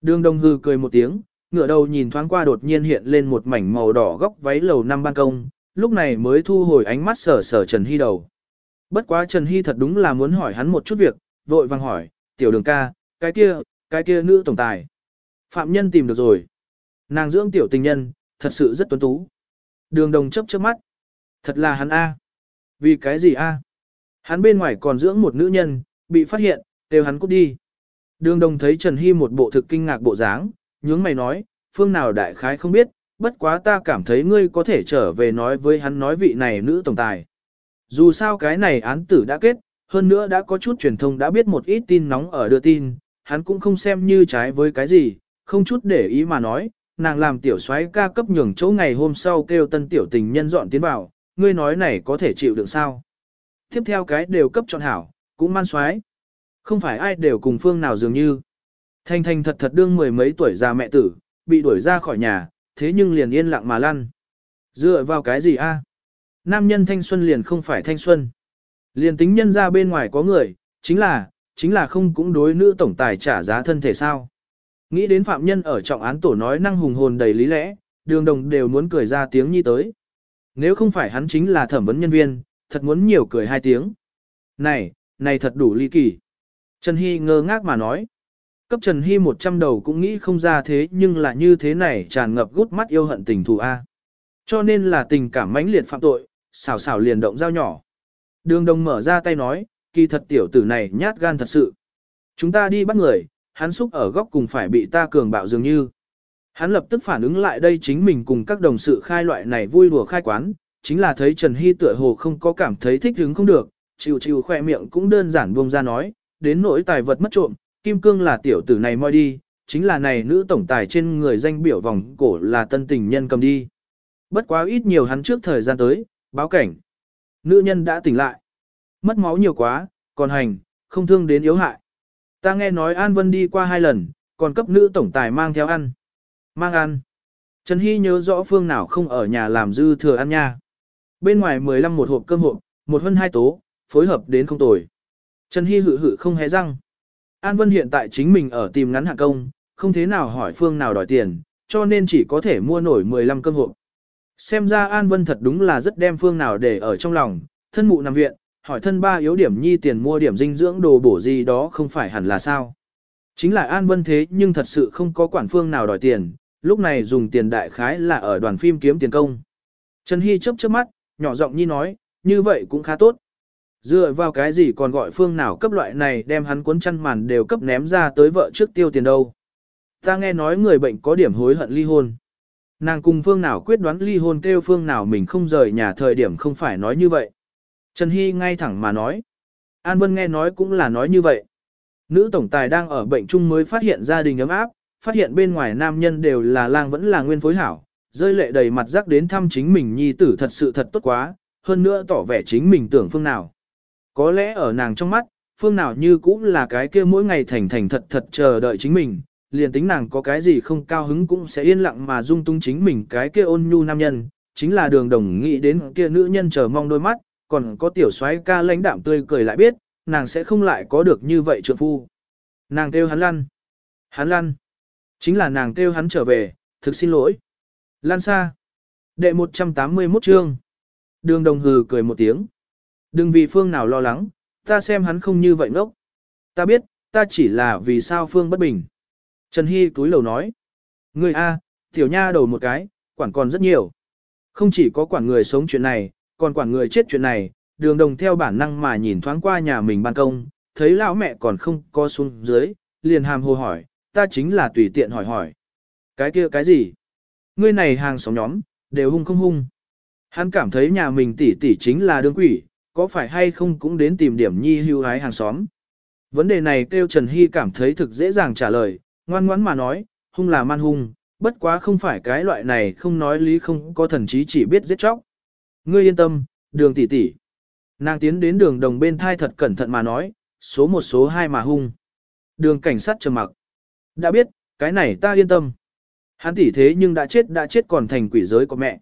Đường đồng hừ cười một tiếng, ngửa đầu nhìn thoáng qua đột nhiên hiện lên một mảnh màu đỏ góc váy lầu năm ban công, lúc này mới thu hồi ánh mắt sở sở Trần Hy đầu. Bất quá Trần Hy thật đúng là muốn hỏi hắn một chút việc, vội vàng hỏi, tiểu đường ca, cái kia, cái kia nữ tổng tài. Phạm nhân tìm được rồi. Nàng dưỡng tiểu tình nhân, thật sự rất tuấn tú. Đường đồng chấp trước mắt. Thật là hắn A. Vì cái gì A? Hắn bên ngoài còn dưỡng một nữ nhân, bị phát hiện, đều hắn cút đi. Đường đồng thấy Trần Hy một bộ thực kinh ngạc bộ dáng, nhướng mày nói, phương nào đại khái không biết, bất quá ta cảm thấy ngươi có thể trở về nói với hắn nói vị này nữ tổng tài. Dù sao cái này án tử đã kết, hơn nữa đã có chút truyền thông đã biết một ít tin nóng ở đưa tin, hắn cũng không xem như trái với cái gì, không chút để ý mà nói, nàng làm tiểu soái ca cấp nhường chỗ ngày hôm sau kêu tân tiểu tình nhân dọn tiến vào, ngươi nói này có thể chịu được sao? Tiếp theo cái đều cấp chọn hảo, cũng man soái Không phải ai đều cùng phương nào dường như. Thanh thanh thật thật đương mười mấy tuổi già mẹ tử, bị đuổi ra khỏi nhà, thế nhưng liền yên lặng mà lăn. Dựa vào cái gì a? Nam nhân thanh xuân liền không phải thanh xuân. Liền tính nhân ra bên ngoài có người, chính là, chính là không cũng đối nữ tổng tài trả giá thân thể sao. Nghĩ đến phạm nhân ở trọng án tổ nói năng hùng hồn đầy lý lẽ, đường đồng đều muốn cười ra tiếng nhi tới. Nếu không phải hắn chính là thẩm vấn nhân viên, thật muốn nhiều cười hai tiếng. Này, này thật đủ ly kỳ. Trần Hy ngơ ngác mà nói. Cấp Trần Hy một trăm đầu cũng nghĩ không ra thế nhưng là như thế này tràn ngập gút mắt yêu hận tình thù A. Cho nên là tình cảm mãnh liệt phạm tội, xảo xảo liền động dao nhỏ. Đường đồng mở ra tay nói, kỳ thật tiểu tử này nhát gan thật sự. Chúng ta đi bắt người, hắn xúc ở góc cùng phải bị ta cường bạo dường như. Hắn lập tức phản ứng lại đây chính mình cùng các đồng sự khai loại này vui đùa khai quán, chính là thấy Trần Hy tựa hồ không có cảm thấy thích hứng không được, chịu chịu khoe miệng cũng đơn giản buông ra nói, đến nỗi tài vật mất trộm, kim cương là tiểu tử này moi đi, chính là này nữ tổng tài trên người danh biểu vòng cổ là tân tình nhân cầm đi. Bất quá ít nhiều hắn trước thời gian tới, báo cảnh. Nữ nhân đã tỉnh lại. Mất máu nhiều quá, còn hành, không thương đến yếu hại. Ta nghe nói An Vân đi qua hai lần, còn cấp nữ tổng tài mang theo ăn. Mang ăn. Trần Hy nhớ rõ phương nào không ở nhà làm dư thừa ăn nha. Bên ngoài 15 một hộp cơm hộp, một hơn hai tố, phối hợp đến không tồi. Trần Hy hự hự không hé răng. An Vân hiện tại chính mình ở tìm ngắn hạ công, không thế nào hỏi phương nào đòi tiền, cho nên chỉ có thể mua nổi 15 cơm hộp. Xem ra An Vân thật đúng là rất đem phương nào để ở trong lòng, thân mụ nằm viện, hỏi thân ba yếu điểm nhi tiền mua điểm dinh dưỡng đồ bổ gì đó không phải hẳn là sao. Chính là An Vân thế nhưng thật sự không có quản phương nào đòi tiền, lúc này dùng tiền đại khái là ở đoàn phim kiếm tiền công. Trần Hy chớp chớp mắt, nhỏ giọng nhi nói, như vậy cũng khá tốt. Dựa vào cái gì còn gọi phương nào cấp loại này đem hắn cuốn chăn màn đều cấp ném ra tới vợ trước tiêu tiền đâu. Ta nghe nói người bệnh có điểm hối hận ly hôn. Nàng cùng phương nào quyết đoán ly hôn kêu phương nào mình không rời nhà thời điểm không phải nói như vậy. Trần Hy ngay thẳng mà nói. An Vân nghe nói cũng là nói như vậy. Nữ tổng tài đang ở bệnh chung mới phát hiện gia đình ấm áp, phát hiện bên ngoài nam nhân đều là lang vẫn là nguyên phối hảo, rơi lệ đầy mặt rắc đến thăm chính mình nhi tử thật sự thật tốt quá, hơn nữa tỏ vẻ chính mình tưởng phương nào. Có lẽ ở nàng trong mắt, phương nào như cũng là cái kia mỗi ngày thành thành thật thật chờ đợi chính mình, liền tính nàng có cái gì không cao hứng cũng sẽ yên lặng mà dung tung chính mình cái kia ôn nhu nam nhân, chính là đường đồng nghĩ đến kia nữ nhân chờ mong đôi mắt, còn có tiểu soái ca lãnh đạm tươi cười lại biết, nàng sẽ không lại có được như vậy trượng phu. Nàng kêu hắn lăn. Hắn lăn. Chính là nàng kêu hắn trở về, thực xin lỗi. Lan xa. Đệ 181 chương. Đường đồng hừ cười một tiếng. Đừng vì phương nào lo lắng, ta xem hắn không như vậy ngốc. Ta biết, ta chỉ là vì sao phương bất bình. Trần Hy túi lầu nói. Người A, tiểu nha đầu một cái, quản còn rất nhiều. Không chỉ có quản người sống chuyện này, còn quản người chết chuyện này, đường đồng theo bản năng mà nhìn thoáng qua nhà mình ban công, thấy lão mẹ còn không có xuống dưới, liền hàm hồ hỏi, ta chính là tùy tiện hỏi hỏi. Cái kia cái gì? Ngươi này hàng xóm nhóm, đều hung không hung. Hắn cảm thấy nhà mình tỷ tỷ chính là đương quỷ, có phải hay không cũng đến tìm điểm nhi hưu hái hàng xóm. Vấn đề này kêu Trần Hy cảm thấy thực dễ dàng trả lời, ngoan ngoãn mà nói, hung là man hung, bất quá không phải cái loại này không nói lý không có thần trí chỉ biết giết chóc. Ngươi yên tâm, đường tỷ tỷ. Nàng tiến đến đường đồng bên thai thật cẩn thận mà nói, số một số hai mà hung. Đường cảnh sát trầm mặc. Đã biết, cái này ta yên tâm. Hắn tỷ thế nhưng đã chết đã chết còn thành quỷ giới của mẹ.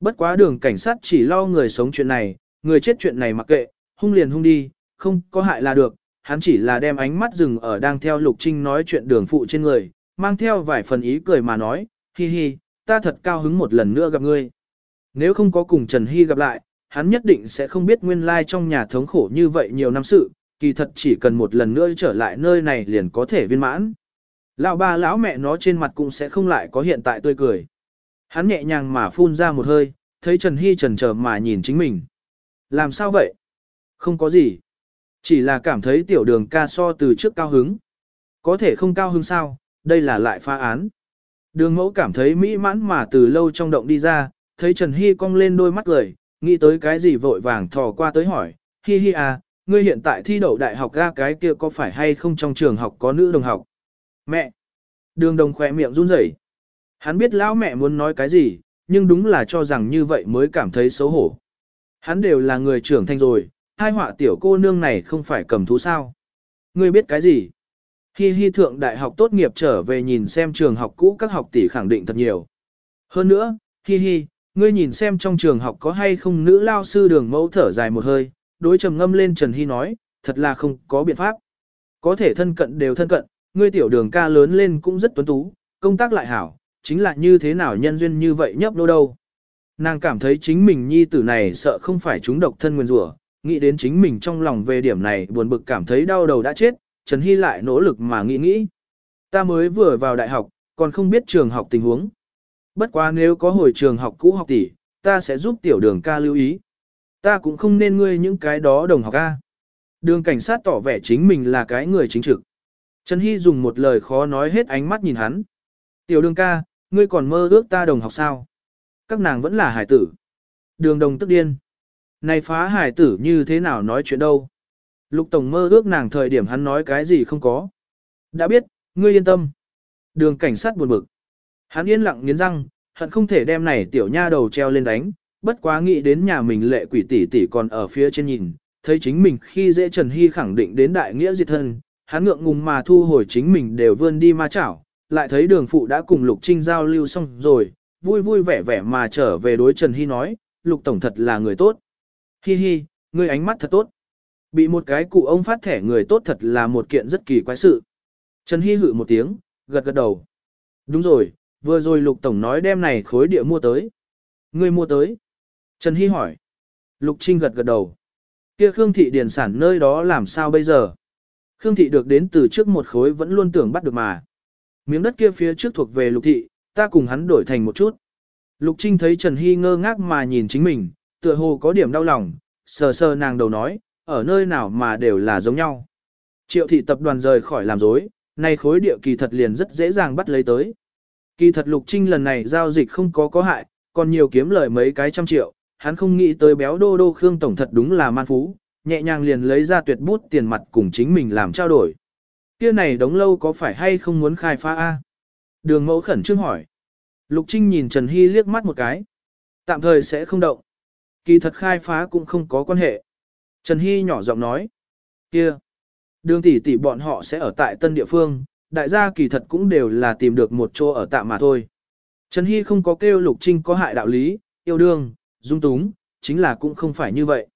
Bất quá đường cảnh sát chỉ lo người sống chuyện này, người chết chuyện này mặc kệ, hung liền hung đi, không có hại là được. Hắn chỉ là đem ánh mắt dừng ở đang theo Lục Trinh nói chuyện đường phụ trên người, mang theo vài phần ý cười mà nói, hi hi, ta thật cao hứng một lần nữa gặp ngươi. Nếu không có cùng Trần Hy gặp lại, hắn nhất định sẽ không biết nguyên lai trong nhà thống khổ như vậy nhiều năm sự, kỳ thật chỉ cần một lần nữa trở lại nơi này liền có thể viên mãn. Lão ba lão mẹ nó trên mặt cũng sẽ không lại có hiện tại tươi cười. Hắn nhẹ nhàng mà phun ra một hơi, thấy Trần Hy trần chờ mà nhìn chính mình. Làm sao vậy? Không có gì. Chỉ là cảm thấy tiểu đường ca so từ trước cao hứng. Có thể không cao hứng sao, đây là lại phá án. Đường mẫu cảm thấy mỹ mãn mà từ lâu trong động đi ra, thấy Trần Hy cong lên đôi mắt cười, nghĩ tới cái gì vội vàng thò qua tới hỏi, Hi Hi à, ngươi hiện tại thi đậu đại học ra cái kia có phải hay không trong trường học có nữ đồng học? Mẹ! Đường đồng khỏe miệng run rẩy. Hắn biết lão mẹ muốn nói cái gì, nhưng đúng là cho rằng như vậy mới cảm thấy xấu hổ. Hắn đều là người trưởng thành rồi, hai họa tiểu cô nương này không phải cầm thú sao. Ngươi biết cái gì? Hi Hi thượng đại học tốt nghiệp trở về nhìn xem trường học cũ các học tỷ khẳng định thật nhiều. Hơn nữa, Hi Hi, ngươi nhìn xem trong trường học có hay không nữ lao sư đường mẫu thở dài một hơi, đối trầm ngâm lên Trần hi nói, thật là không có biện pháp. Có thể thân cận đều thân cận, ngươi tiểu đường ca lớn lên cũng rất tuấn tú, công tác lại hảo, chính là như thế nào nhân duyên như vậy nhấp nô đâu. Nàng cảm thấy chính mình nhi tử này sợ không phải chúng độc thân nguyên rủa, nghĩ đến chính mình trong lòng về điểm này buồn bực cảm thấy đau đầu đã chết, Trần Hy lại nỗ lực mà nghĩ nghĩ. Ta mới vừa vào đại học, còn không biết trường học tình huống. Bất quá nếu có hồi trường học cũ học tỷ, ta sẽ giúp tiểu đường ca lưu ý. Ta cũng không nên ngươi những cái đó đồng học ca. Đường cảnh sát tỏ vẻ chính mình là cái người chính trực. Trần Hy dùng một lời khó nói hết ánh mắt nhìn hắn. Tiểu đường ca, ngươi còn mơ ước ta đồng học sao? Các nàng vẫn là hải tử. Đường đồng tức điên. Này phá hải tử như thế nào nói chuyện đâu? Lục Tổng mơ ước nàng thời điểm hắn nói cái gì không có. Đã biết, ngươi yên tâm. Đường cảnh sát buồn bực. Hắn yên lặng nghiến răng, hận không thể đem này tiểu nha đầu treo lên đánh, bất quá nghĩ đến nhà mình lệ quỷ tỷ tỷ còn ở phía trên nhìn, thấy chính mình khi dễ Trần Hy khẳng định đến đại nghĩa diệt thân, hắn ngượng ngùng mà thu hồi chính mình đều vươn đi ma chảo, lại thấy đường phụ đã cùng Lục Trinh giao lưu xong rồi, vui vui vẻ vẻ mà trở về đối Trần Hy nói, Lục Tổng thật là người tốt. Hi hi, ngươi ánh mắt thật tốt. Bị một cái cụ ông phát thẻ người tốt thật là một kiện rất kỳ quái sự. Trần Hy hự một tiếng, gật gật đầu. Đúng rồi, vừa rồi Lục Tổng nói đem này khối địa mua tới. Ngươi mua tới. Trần Hy hỏi. Lục Trinh gật gật đầu. Kia Khương Thị Điền sản nơi đó làm sao bây giờ? Khương Thị được đến từ trước một khối vẫn luôn tưởng bắt được mà. Miếng đất kia phía trước thuộc về Lục Thị, ta cùng hắn đổi thành một chút. Lục Trinh thấy Trần Hy ngơ ngác mà nhìn chính mình, tựa hồ có điểm đau lòng, sờ sờ nàng đầu nói, ở nơi nào mà đều là giống nhau. Triệu thị tập đoàn rời khỏi làm dối, nay khối địa kỳ thật liền rất dễ dàng bắt lấy tới. Kỳ thật Lục Trinh lần này giao dịch không có có hại, còn nhiều kiếm lời mấy cái trăm triệu, hắn không nghĩ tới béo đô đô Khương Tổng thật đúng là man phú, nhẹ nhàng liền lấy ra tuyệt bút tiền mặt cùng chính mình làm trao đổi. Kia này đống lâu có phải hay không muốn khai phá A? Đường mẫu khẩn trương hỏi. Lục Trinh nhìn Trần Hy liếc mắt một cái. Tạm thời sẽ không động. Kỳ thật khai phá cũng không có quan hệ. Trần Hy nhỏ giọng nói. kia, Đường tỷ tỷ bọn họ sẽ ở tại tân địa phương, đại gia kỳ thật cũng đều là tìm được một chỗ ở tạm mà thôi. Trần Hy không có kêu Lục Trinh có hại đạo lý, yêu đương, dung túng, chính là cũng không phải như vậy.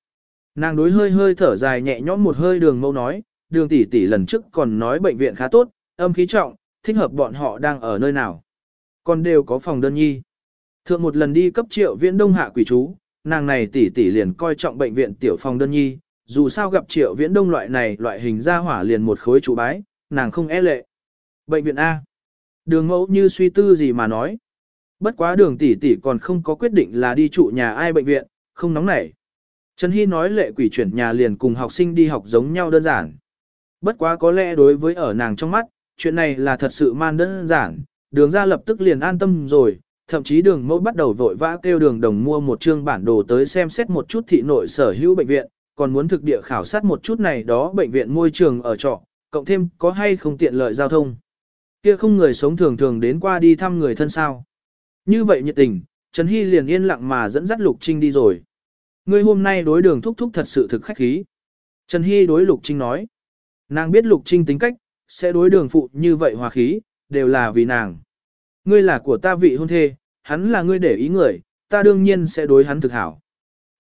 Nàng đối hơi hơi thở dài nhẹ nhõm một hơi đường mâu nói, đường tỷ tỷ lần trước còn nói bệnh viện khá tốt, âm khí trọng, thích hợp bọn họ đang ở nơi nào. Còn đều có phòng đơn nhi. Thượng một lần đi cấp triệu viễn đông hạ quỷ chú, nàng này tỷ tỷ liền coi trọng bệnh viện tiểu phòng đơn nhi, dù sao gặp triệu viễn đông loại này loại hình ra hỏa liền một khối chủ bái, nàng không e lệ. Bệnh viện A. Đường mẫu như suy tư gì mà nói. Bất quá đường tỷ tỷ còn không có quyết định là đi trụ nhà ai bệnh viện, không nóng nảy. Trần Hy nói lệ quỷ chuyển nhà liền cùng học sinh đi học giống nhau đơn giản. Bất quá có lẽ đối với ở nàng trong mắt, chuyện này là thật sự man đơn giản, đường ra lập tức liền an tâm rồi, thậm chí đường mẫu bắt đầu vội vã kêu đường đồng mua một chương bản đồ tới xem xét một chút thị nội sở hữu bệnh viện, còn muốn thực địa khảo sát một chút này đó bệnh viện môi trường ở trọ, cộng thêm có hay không tiện lợi giao thông. Kia không người sống thường thường đến qua đi thăm người thân sao. Như vậy nhiệt tình, Trần Hy liền yên lặng mà dẫn dắt Lục Trinh đi rồi. Ngươi hôm nay đối đường thúc thúc thật sự thực khách khí. Trần Hy đối Lục Trinh nói. Nàng biết Lục Trinh tính cách, sẽ đối đường phụ như vậy hòa khí, đều là vì nàng. Ngươi là của ta vị hôn thê, hắn là ngươi để ý người, ta đương nhiên sẽ đối hắn thực hảo.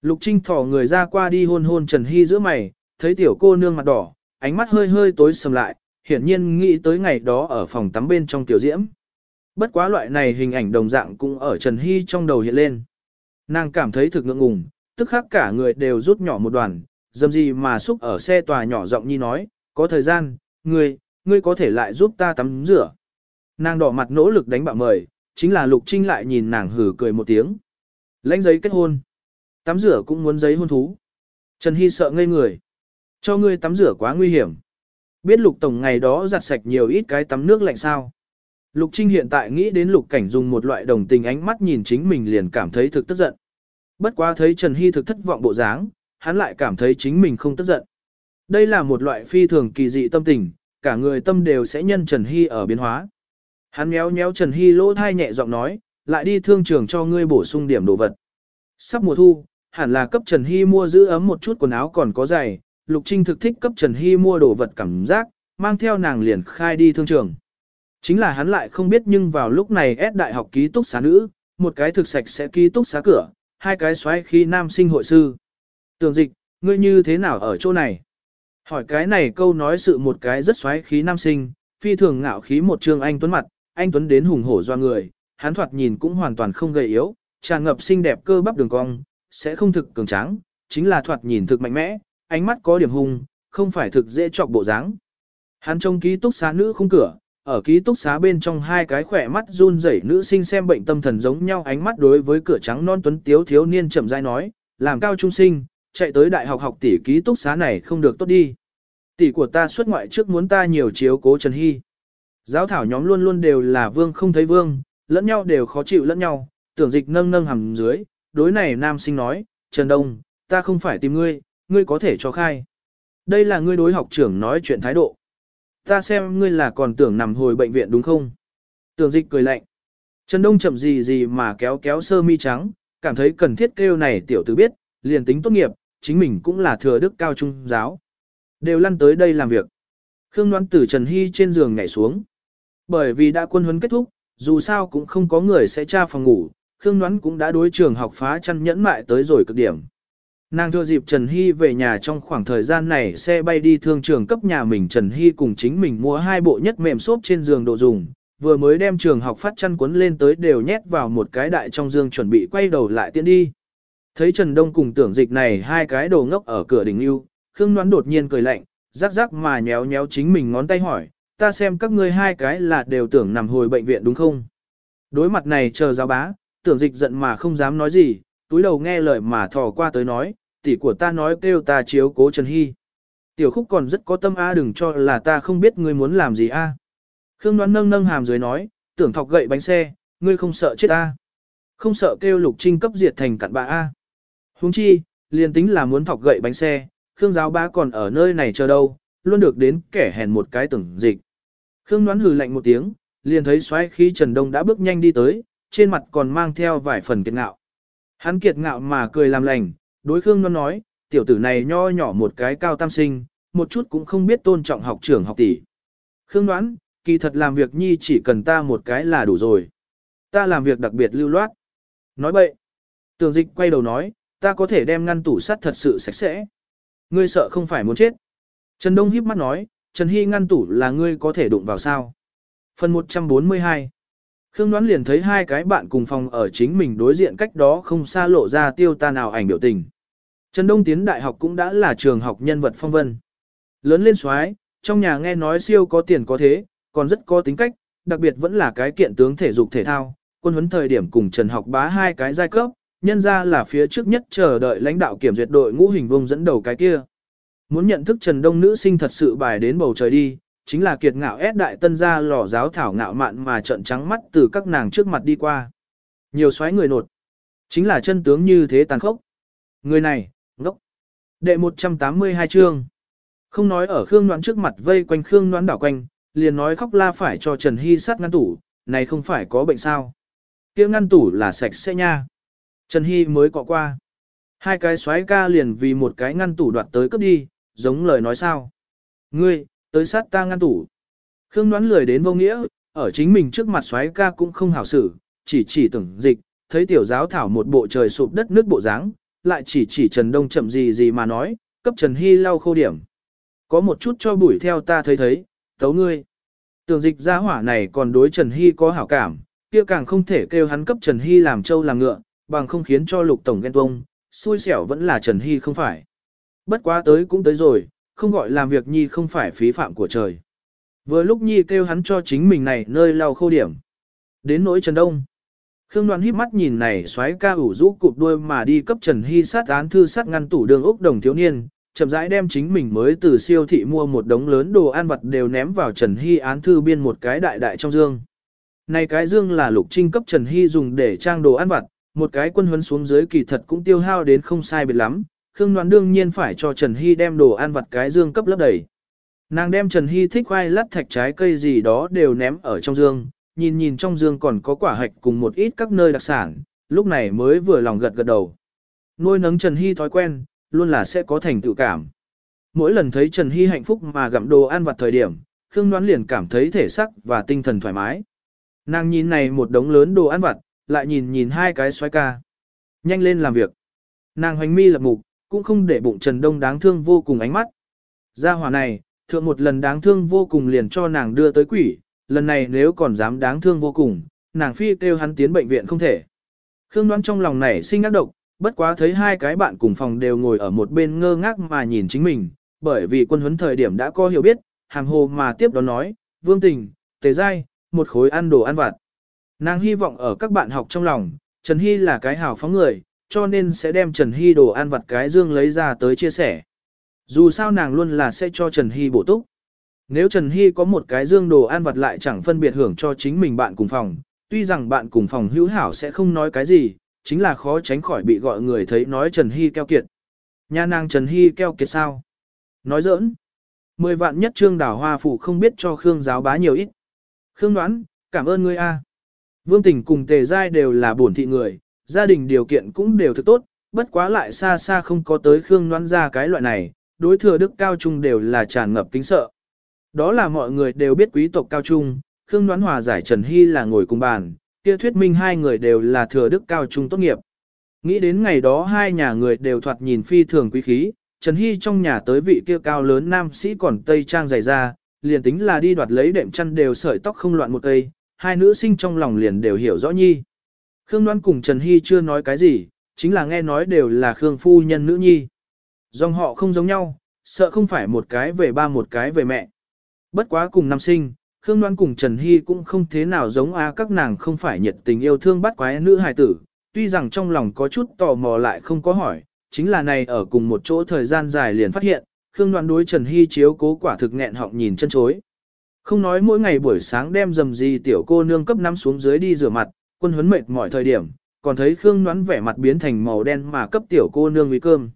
Lục Trinh thỏ người ra qua đi hôn hôn Trần Hy giữa mày, thấy tiểu cô nương mặt đỏ, ánh mắt hơi hơi tối sầm lại, hiển nhiên nghĩ tới ngày đó ở phòng tắm bên trong tiểu diễm. Bất quá loại này hình ảnh đồng dạng cũng ở Trần Hy trong đầu hiện lên. Nàng cảm thấy thực ngượng ngùng, tức khắc cả người đều rút nhỏ một đoàn, dầm gì mà xúc ở xe tòa nhỏ giọng nhi nói, có thời gian, ngươi, ngươi có thể lại giúp ta tắm rửa. Nàng đỏ mặt nỗ lực đánh bạo mời, chính là Lục Trinh lại nhìn nàng hử cười một tiếng. Lãnh giấy kết hôn. Tắm rửa cũng muốn giấy hôn thú. Trần Hy sợ ngây người. Cho ngươi tắm rửa quá nguy hiểm. Biết Lục Tổng ngày đó giặt sạch nhiều ít cái tắm nước lạnh sao. Lục Trinh hiện tại nghĩ đến Lục Cảnh dùng một loại đồng tình ánh mắt nhìn chính mình liền cảm thấy thực tức giận. Bất quá thấy Trần Hy thực thất vọng bộ dáng, hắn lại cảm thấy chính mình không tức giận. Đây là một loại phi thường kỳ dị tâm tình, cả người tâm đều sẽ nhân Trần Hy ở biến hóa. Hắn méo méo Trần Hy lỗ thai nhẹ giọng nói, lại đi thương trường cho ngươi bổ sung điểm đồ vật. Sắp mùa thu, hẳn là cấp Trần Hy mua giữ ấm một chút quần áo còn có giày, Lục Trinh thực thích cấp Trần Hy mua đồ vật cảm giác, mang theo nàng liền khai đi thương trường. Chính là hắn lại không biết nhưng vào lúc này ép đại học ký túc xá nữ, một cái thực sạch sẽ ký túc xá cửa, hai cái xoáy khi nam sinh hội sư. Tường dịch, ngươi như thế nào ở chỗ này? Hỏi cái này câu nói sự một cái rất xoáy khí nam sinh, phi thường ngạo khí một trương anh tuấn mặt, anh tuấn đến hùng hổ doa người, hắn thoạt nhìn cũng hoàn toàn không gầy yếu, tràn ngập xinh đẹp cơ bắp đường cong, sẽ không thực cường tráng, chính là thoạt nhìn thực mạnh mẽ, ánh mắt có điểm hung, không phải thực dễ chọc bộ dáng. Hắn trong ký túc xá nữ không cửa, ở ký túc xá bên trong hai cái khỏe mắt run rẩy nữ sinh xem bệnh tâm thần giống nhau ánh mắt đối với cửa trắng non tuấn tiếu thiếu niên chậm rãi nói, làm cao trung sinh, chạy tới đại học học tỷ ký túc xá này không được tốt đi. Tỷ của ta xuất ngoại trước muốn ta nhiều chiếu cố Trần Hy. Giáo thảo nhóm luôn luôn đều là vương không thấy vương, lẫn nhau đều khó chịu lẫn nhau, tưởng dịch nâng nâng hầm dưới, đối này nam sinh nói, Trần Đông, ta không phải tìm ngươi, ngươi có thể cho khai. Đây là ngươi đối học trưởng nói chuyện thái độ. Ta xem ngươi là còn tưởng nằm hồi bệnh viện đúng không? Tưởng dịch cười lạnh. Trần Đông chậm gì gì mà kéo kéo sơ mi trắng, cảm thấy cần thiết kêu này tiểu tử biết, liền tính tốt nghiệp, chính mình cũng là thừa đức cao trung giáo. Đều lăn tới đây làm việc. Khương đoán tử Trần Hy trên giường nhảy xuống. Bởi vì đã quân huấn kết thúc, dù sao cũng không có người sẽ tra phòng ngủ, Khương đoán cũng đã đối trường học phá chăn nhẫn mại tới rồi cực điểm. Nàng thừa dịp Trần Hy về nhà trong khoảng thời gian này xe bay đi thương trường cấp nhà mình Trần Hy cùng chính mình mua hai bộ nhất mềm xốp trên giường độ dùng, vừa mới đem trường học phát chăn cuốn lên tới đều nhét vào một cái đại trong giường chuẩn bị quay đầu lại tiện đi. Thấy Trần Đông cùng tưởng dịch này hai cái đồ ngốc ở cửa đỉnh lưu Khương Ngoan đột nhiên cười lạnh, rắc rắc mà nhéo nhéo chính mình ngón tay hỏi, ta xem các ngươi hai cái là đều tưởng nằm hồi bệnh viện đúng không? Đối mặt này chờ giáo bá, tưởng dịch giận mà không dám nói gì, túi đầu nghe lời mà thò qua tới nói, tỷ của ta nói kêu ta chiếu cố Trần Hy. Tiểu khúc còn rất có tâm a đừng cho là ta không biết ngươi muốn làm gì a. Khương đoán nâng nâng hàm dưới nói, tưởng thọc gậy bánh xe, ngươi không sợ chết a. Không sợ kêu lục trinh cấp diệt thành cặn bạ a. Huống chi, liền tính là muốn thọc gậy bánh xe, Khương giáo bá còn ở nơi này chờ đâu, luôn được đến kẻ hèn một cái tưởng dịch. Khương đoán hừ lạnh một tiếng, liền thấy xoáy khí Trần Đông đã bước nhanh đi tới, trên mặt còn mang theo vài phần kiệt ngạo. Hắn kiệt ngạo mà cười làm lành, đối Khương đoán nói, tiểu tử này nho nhỏ một cái cao tam sinh, một chút cũng không biết tôn trọng học trưởng học tỷ. Khương đoán, kỳ thật làm việc nhi chỉ cần ta một cái là đủ rồi. Ta làm việc đặc biệt lưu loát. Nói bậy. Tường dịch quay đầu nói, ta có thể đem ngăn tủ sắt thật sự sạch sẽ. Ngươi sợ không phải muốn chết. Trần Đông híp mắt nói, Trần Hy ngăn tủ là ngươi có thể đụng vào sao. Phần 142 Khương đoán liền thấy hai cái bạn cùng phòng ở chính mình đối diện cách đó không xa lộ ra tiêu ta nào ảnh biểu tình. Trần Đông tiến đại học cũng đã là trường học nhân vật phong vân. Lớn lên xoái, trong nhà nghe nói siêu có tiền có thế, còn rất có tính cách, đặc biệt vẫn là cái kiện tướng thể dục thể thao, quân huấn thời điểm cùng Trần học bá hai cái giai cấp, nhân ra là phía trước nhất chờ đợi lãnh đạo kiểm duyệt đội ngũ hình vông dẫn đầu cái kia. Muốn nhận thức Trần Đông nữ sinh thật sự bài đến bầu trời đi, chính là kiệt ngạo ép đại tân gia lò giáo thảo ngạo mạn mà trận trắng mắt từ các nàng trước mặt đi qua. Nhiều xoáy người nột. Chính là chân tướng như thế tàn khốc. Người này, ngốc. Đệ 182 chương. Không nói ở Khương Noãn trước mặt vây quanh Khương Noãn đảo quanh, liền nói khóc la phải cho Trần Hy sát ngăn tủ, này không phải có bệnh sao. kia ngăn tủ là sạch sẽ nha. Trần Hy mới cọ qua. Hai cái xoáy ca liền vì một cái ngăn tủ đoạt tới cấp đi, giống lời nói sao. Ngươi, tới sát ta ngăn tủ. Khương đoán lười đến vô nghĩa, ở chính mình trước mặt xoáy ca cũng không hảo xử, chỉ chỉ tưởng dịch, thấy tiểu giáo thảo một bộ trời sụp đất nước bộ dáng, lại chỉ chỉ Trần Đông chậm gì gì mà nói, cấp Trần Hy lau khô điểm. Có một chút cho bụi theo ta thấy thấy, tấu ngươi. Tưởng dịch gia hỏa này còn đối Trần Hy có hảo cảm, kia càng không thể kêu hắn cấp Trần Hy làm trâu làm ngựa, bằng không khiến cho lục tổng ghen tuông, xui xẻo vẫn là Trần Hy không phải. Bất quá tới cũng tới rồi, không gọi làm việc Nhi không phải phí phạm của trời. Vừa lúc Nhi kêu hắn cho chính mình này nơi lau khô điểm. Đến nỗi Trần Đông. Khương Đoàn híp mắt nhìn này xoáy ca ủ rũ cụp đuôi mà đi cấp Trần Hy sát án thư sát ngăn tủ đường ốc đồng thiếu niên, chậm rãi đem chính mình mới từ siêu thị mua một đống lớn đồ ăn vặt đều ném vào Trần Hy án thư biên một cái đại đại trong dương. Này cái dương là lục trinh cấp Trần Hy dùng để trang đồ ăn vặt, một cái quân huấn xuống dưới kỳ thật cũng tiêu hao đến không sai biệt lắm, Khương Loan đương nhiên phải cho Trần Hy đem đồ ăn vặt cái dương cấp lấp đầy. Nàng đem Trần Hy thích khoai lát thạch trái cây gì đó đều ném ở trong dương, nhìn nhìn trong dương còn có quả hạch cùng một ít các nơi đặc sản, lúc này mới vừa lòng gật gật đầu. Nuôi nấng Trần Hy thói quen, luôn là sẽ có thành tựu cảm. Mỗi lần thấy Trần Hy hạnh phúc mà gặm đồ ăn vặt thời điểm, Khương Đoan liền cảm thấy thể sắc và tinh thần thoải mái. Nàng nhìn này một đống lớn đồ ăn vặt, lại nhìn nhìn hai cái xoay ca. Nhanh lên làm việc. Nàng hoành mi lập mục, cũng không để bụng Trần Đông đáng thương vô cùng ánh mắt. Gia hỏa này, thượng một lần đáng thương vô cùng liền cho nàng đưa tới quỷ, lần này nếu còn dám đáng thương vô cùng, nàng phi kêu hắn tiến bệnh viện không thể. Khương đoán trong lòng này sinh ác độc, bất quá thấy hai cái bạn cùng phòng đều ngồi ở một bên ngơ ngác mà nhìn chính mình, bởi vì quân huấn thời điểm đã có hiểu biết, hàng hồ mà tiếp đó nói, vương tình, tề dai, một khối ăn đồ ăn vặt. Nàng hy vọng ở các bạn học trong lòng, Trần Hy là cái hào phóng người, cho nên sẽ đem Trần Hy đồ ăn vặt cái dương lấy ra tới chia sẻ. Dù sao nàng luôn là sẽ cho Trần Hy bổ túc. Nếu Trần Hy có một cái dương đồ ăn vặt lại chẳng phân biệt hưởng cho chính mình bạn cùng phòng, tuy rằng bạn cùng phòng hữu hảo sẽ không nói cái gì, chính là khó tránh khỏi bị gọi người thấy nói Trần Hy keo kiệt. Nhà nàng Trần Hy keo kiệt sao? Nói giỡn. Mười vạn nhất trương đảo hoa phủ không biết cho Khương giáo bá nhiều ít. Khương đoán, cảm ơn ngươi a. Vương Tình cùng Tề Giai đều là bổn thị người, gia đình điều kiện cũng đều thực tốt, bất quá lại xa xa không có tới Khương Loan ra cái loại này, đối thừa đức cao trung đều là tràn ngập kính sợ. Đó là mọi người đều biết quý tộc cao trung, Khương Loan hòa giải Trần Hy là ngồi cùng bàn, kia thuyết minh hai người đều là thừa đức cao trung tốt nghiệp. Nghĩ đến ngày đó hai nhà người đều thoạt nhìn phi thường quý khí, Trần Hy trong nhà tới vị kia cao lớn nam sĩ còn tây trang dày ra, liền tính là đi đoạt lấy đệm chăn đều sợi tóc không loạn một cây, hai nữ sinh trong lòng liền đều hiểu rõ nhi. Khương Loan cùng Trần Hy chưa nói cái gì, chính là nghe nói đều là Khương phu nhân nữ nhi. Dòng họ không giống nhau, sợ không phải một cái về ba một cái về mẹ. Bất quá cùng năm sinh, Khương Loan cùng Trần Hy cũng không thế nào giống a các nàng không phải nhiệt tình yêu thương bắt quái nữ hài tử, tuy rằng trong lòng có chút tò mò lại không có hỏi, chính là này ở cùng một chỗ thời gian dài liền phát hiện, Khương Loan đối Trần Hy chiếu cố quả thực nghẹn họng nhìn chân chối. Không nói mỗi ngày buổi sáng đem dầm gì tiểu cô nương cấp năm xuống dưới đi rửa mặt, quân huấn mệt mọi thời điểm, còn thấy Khương Ngoãn vẻ mặt biến thành màu đen mà cấp tiểu cô nương uy cơm.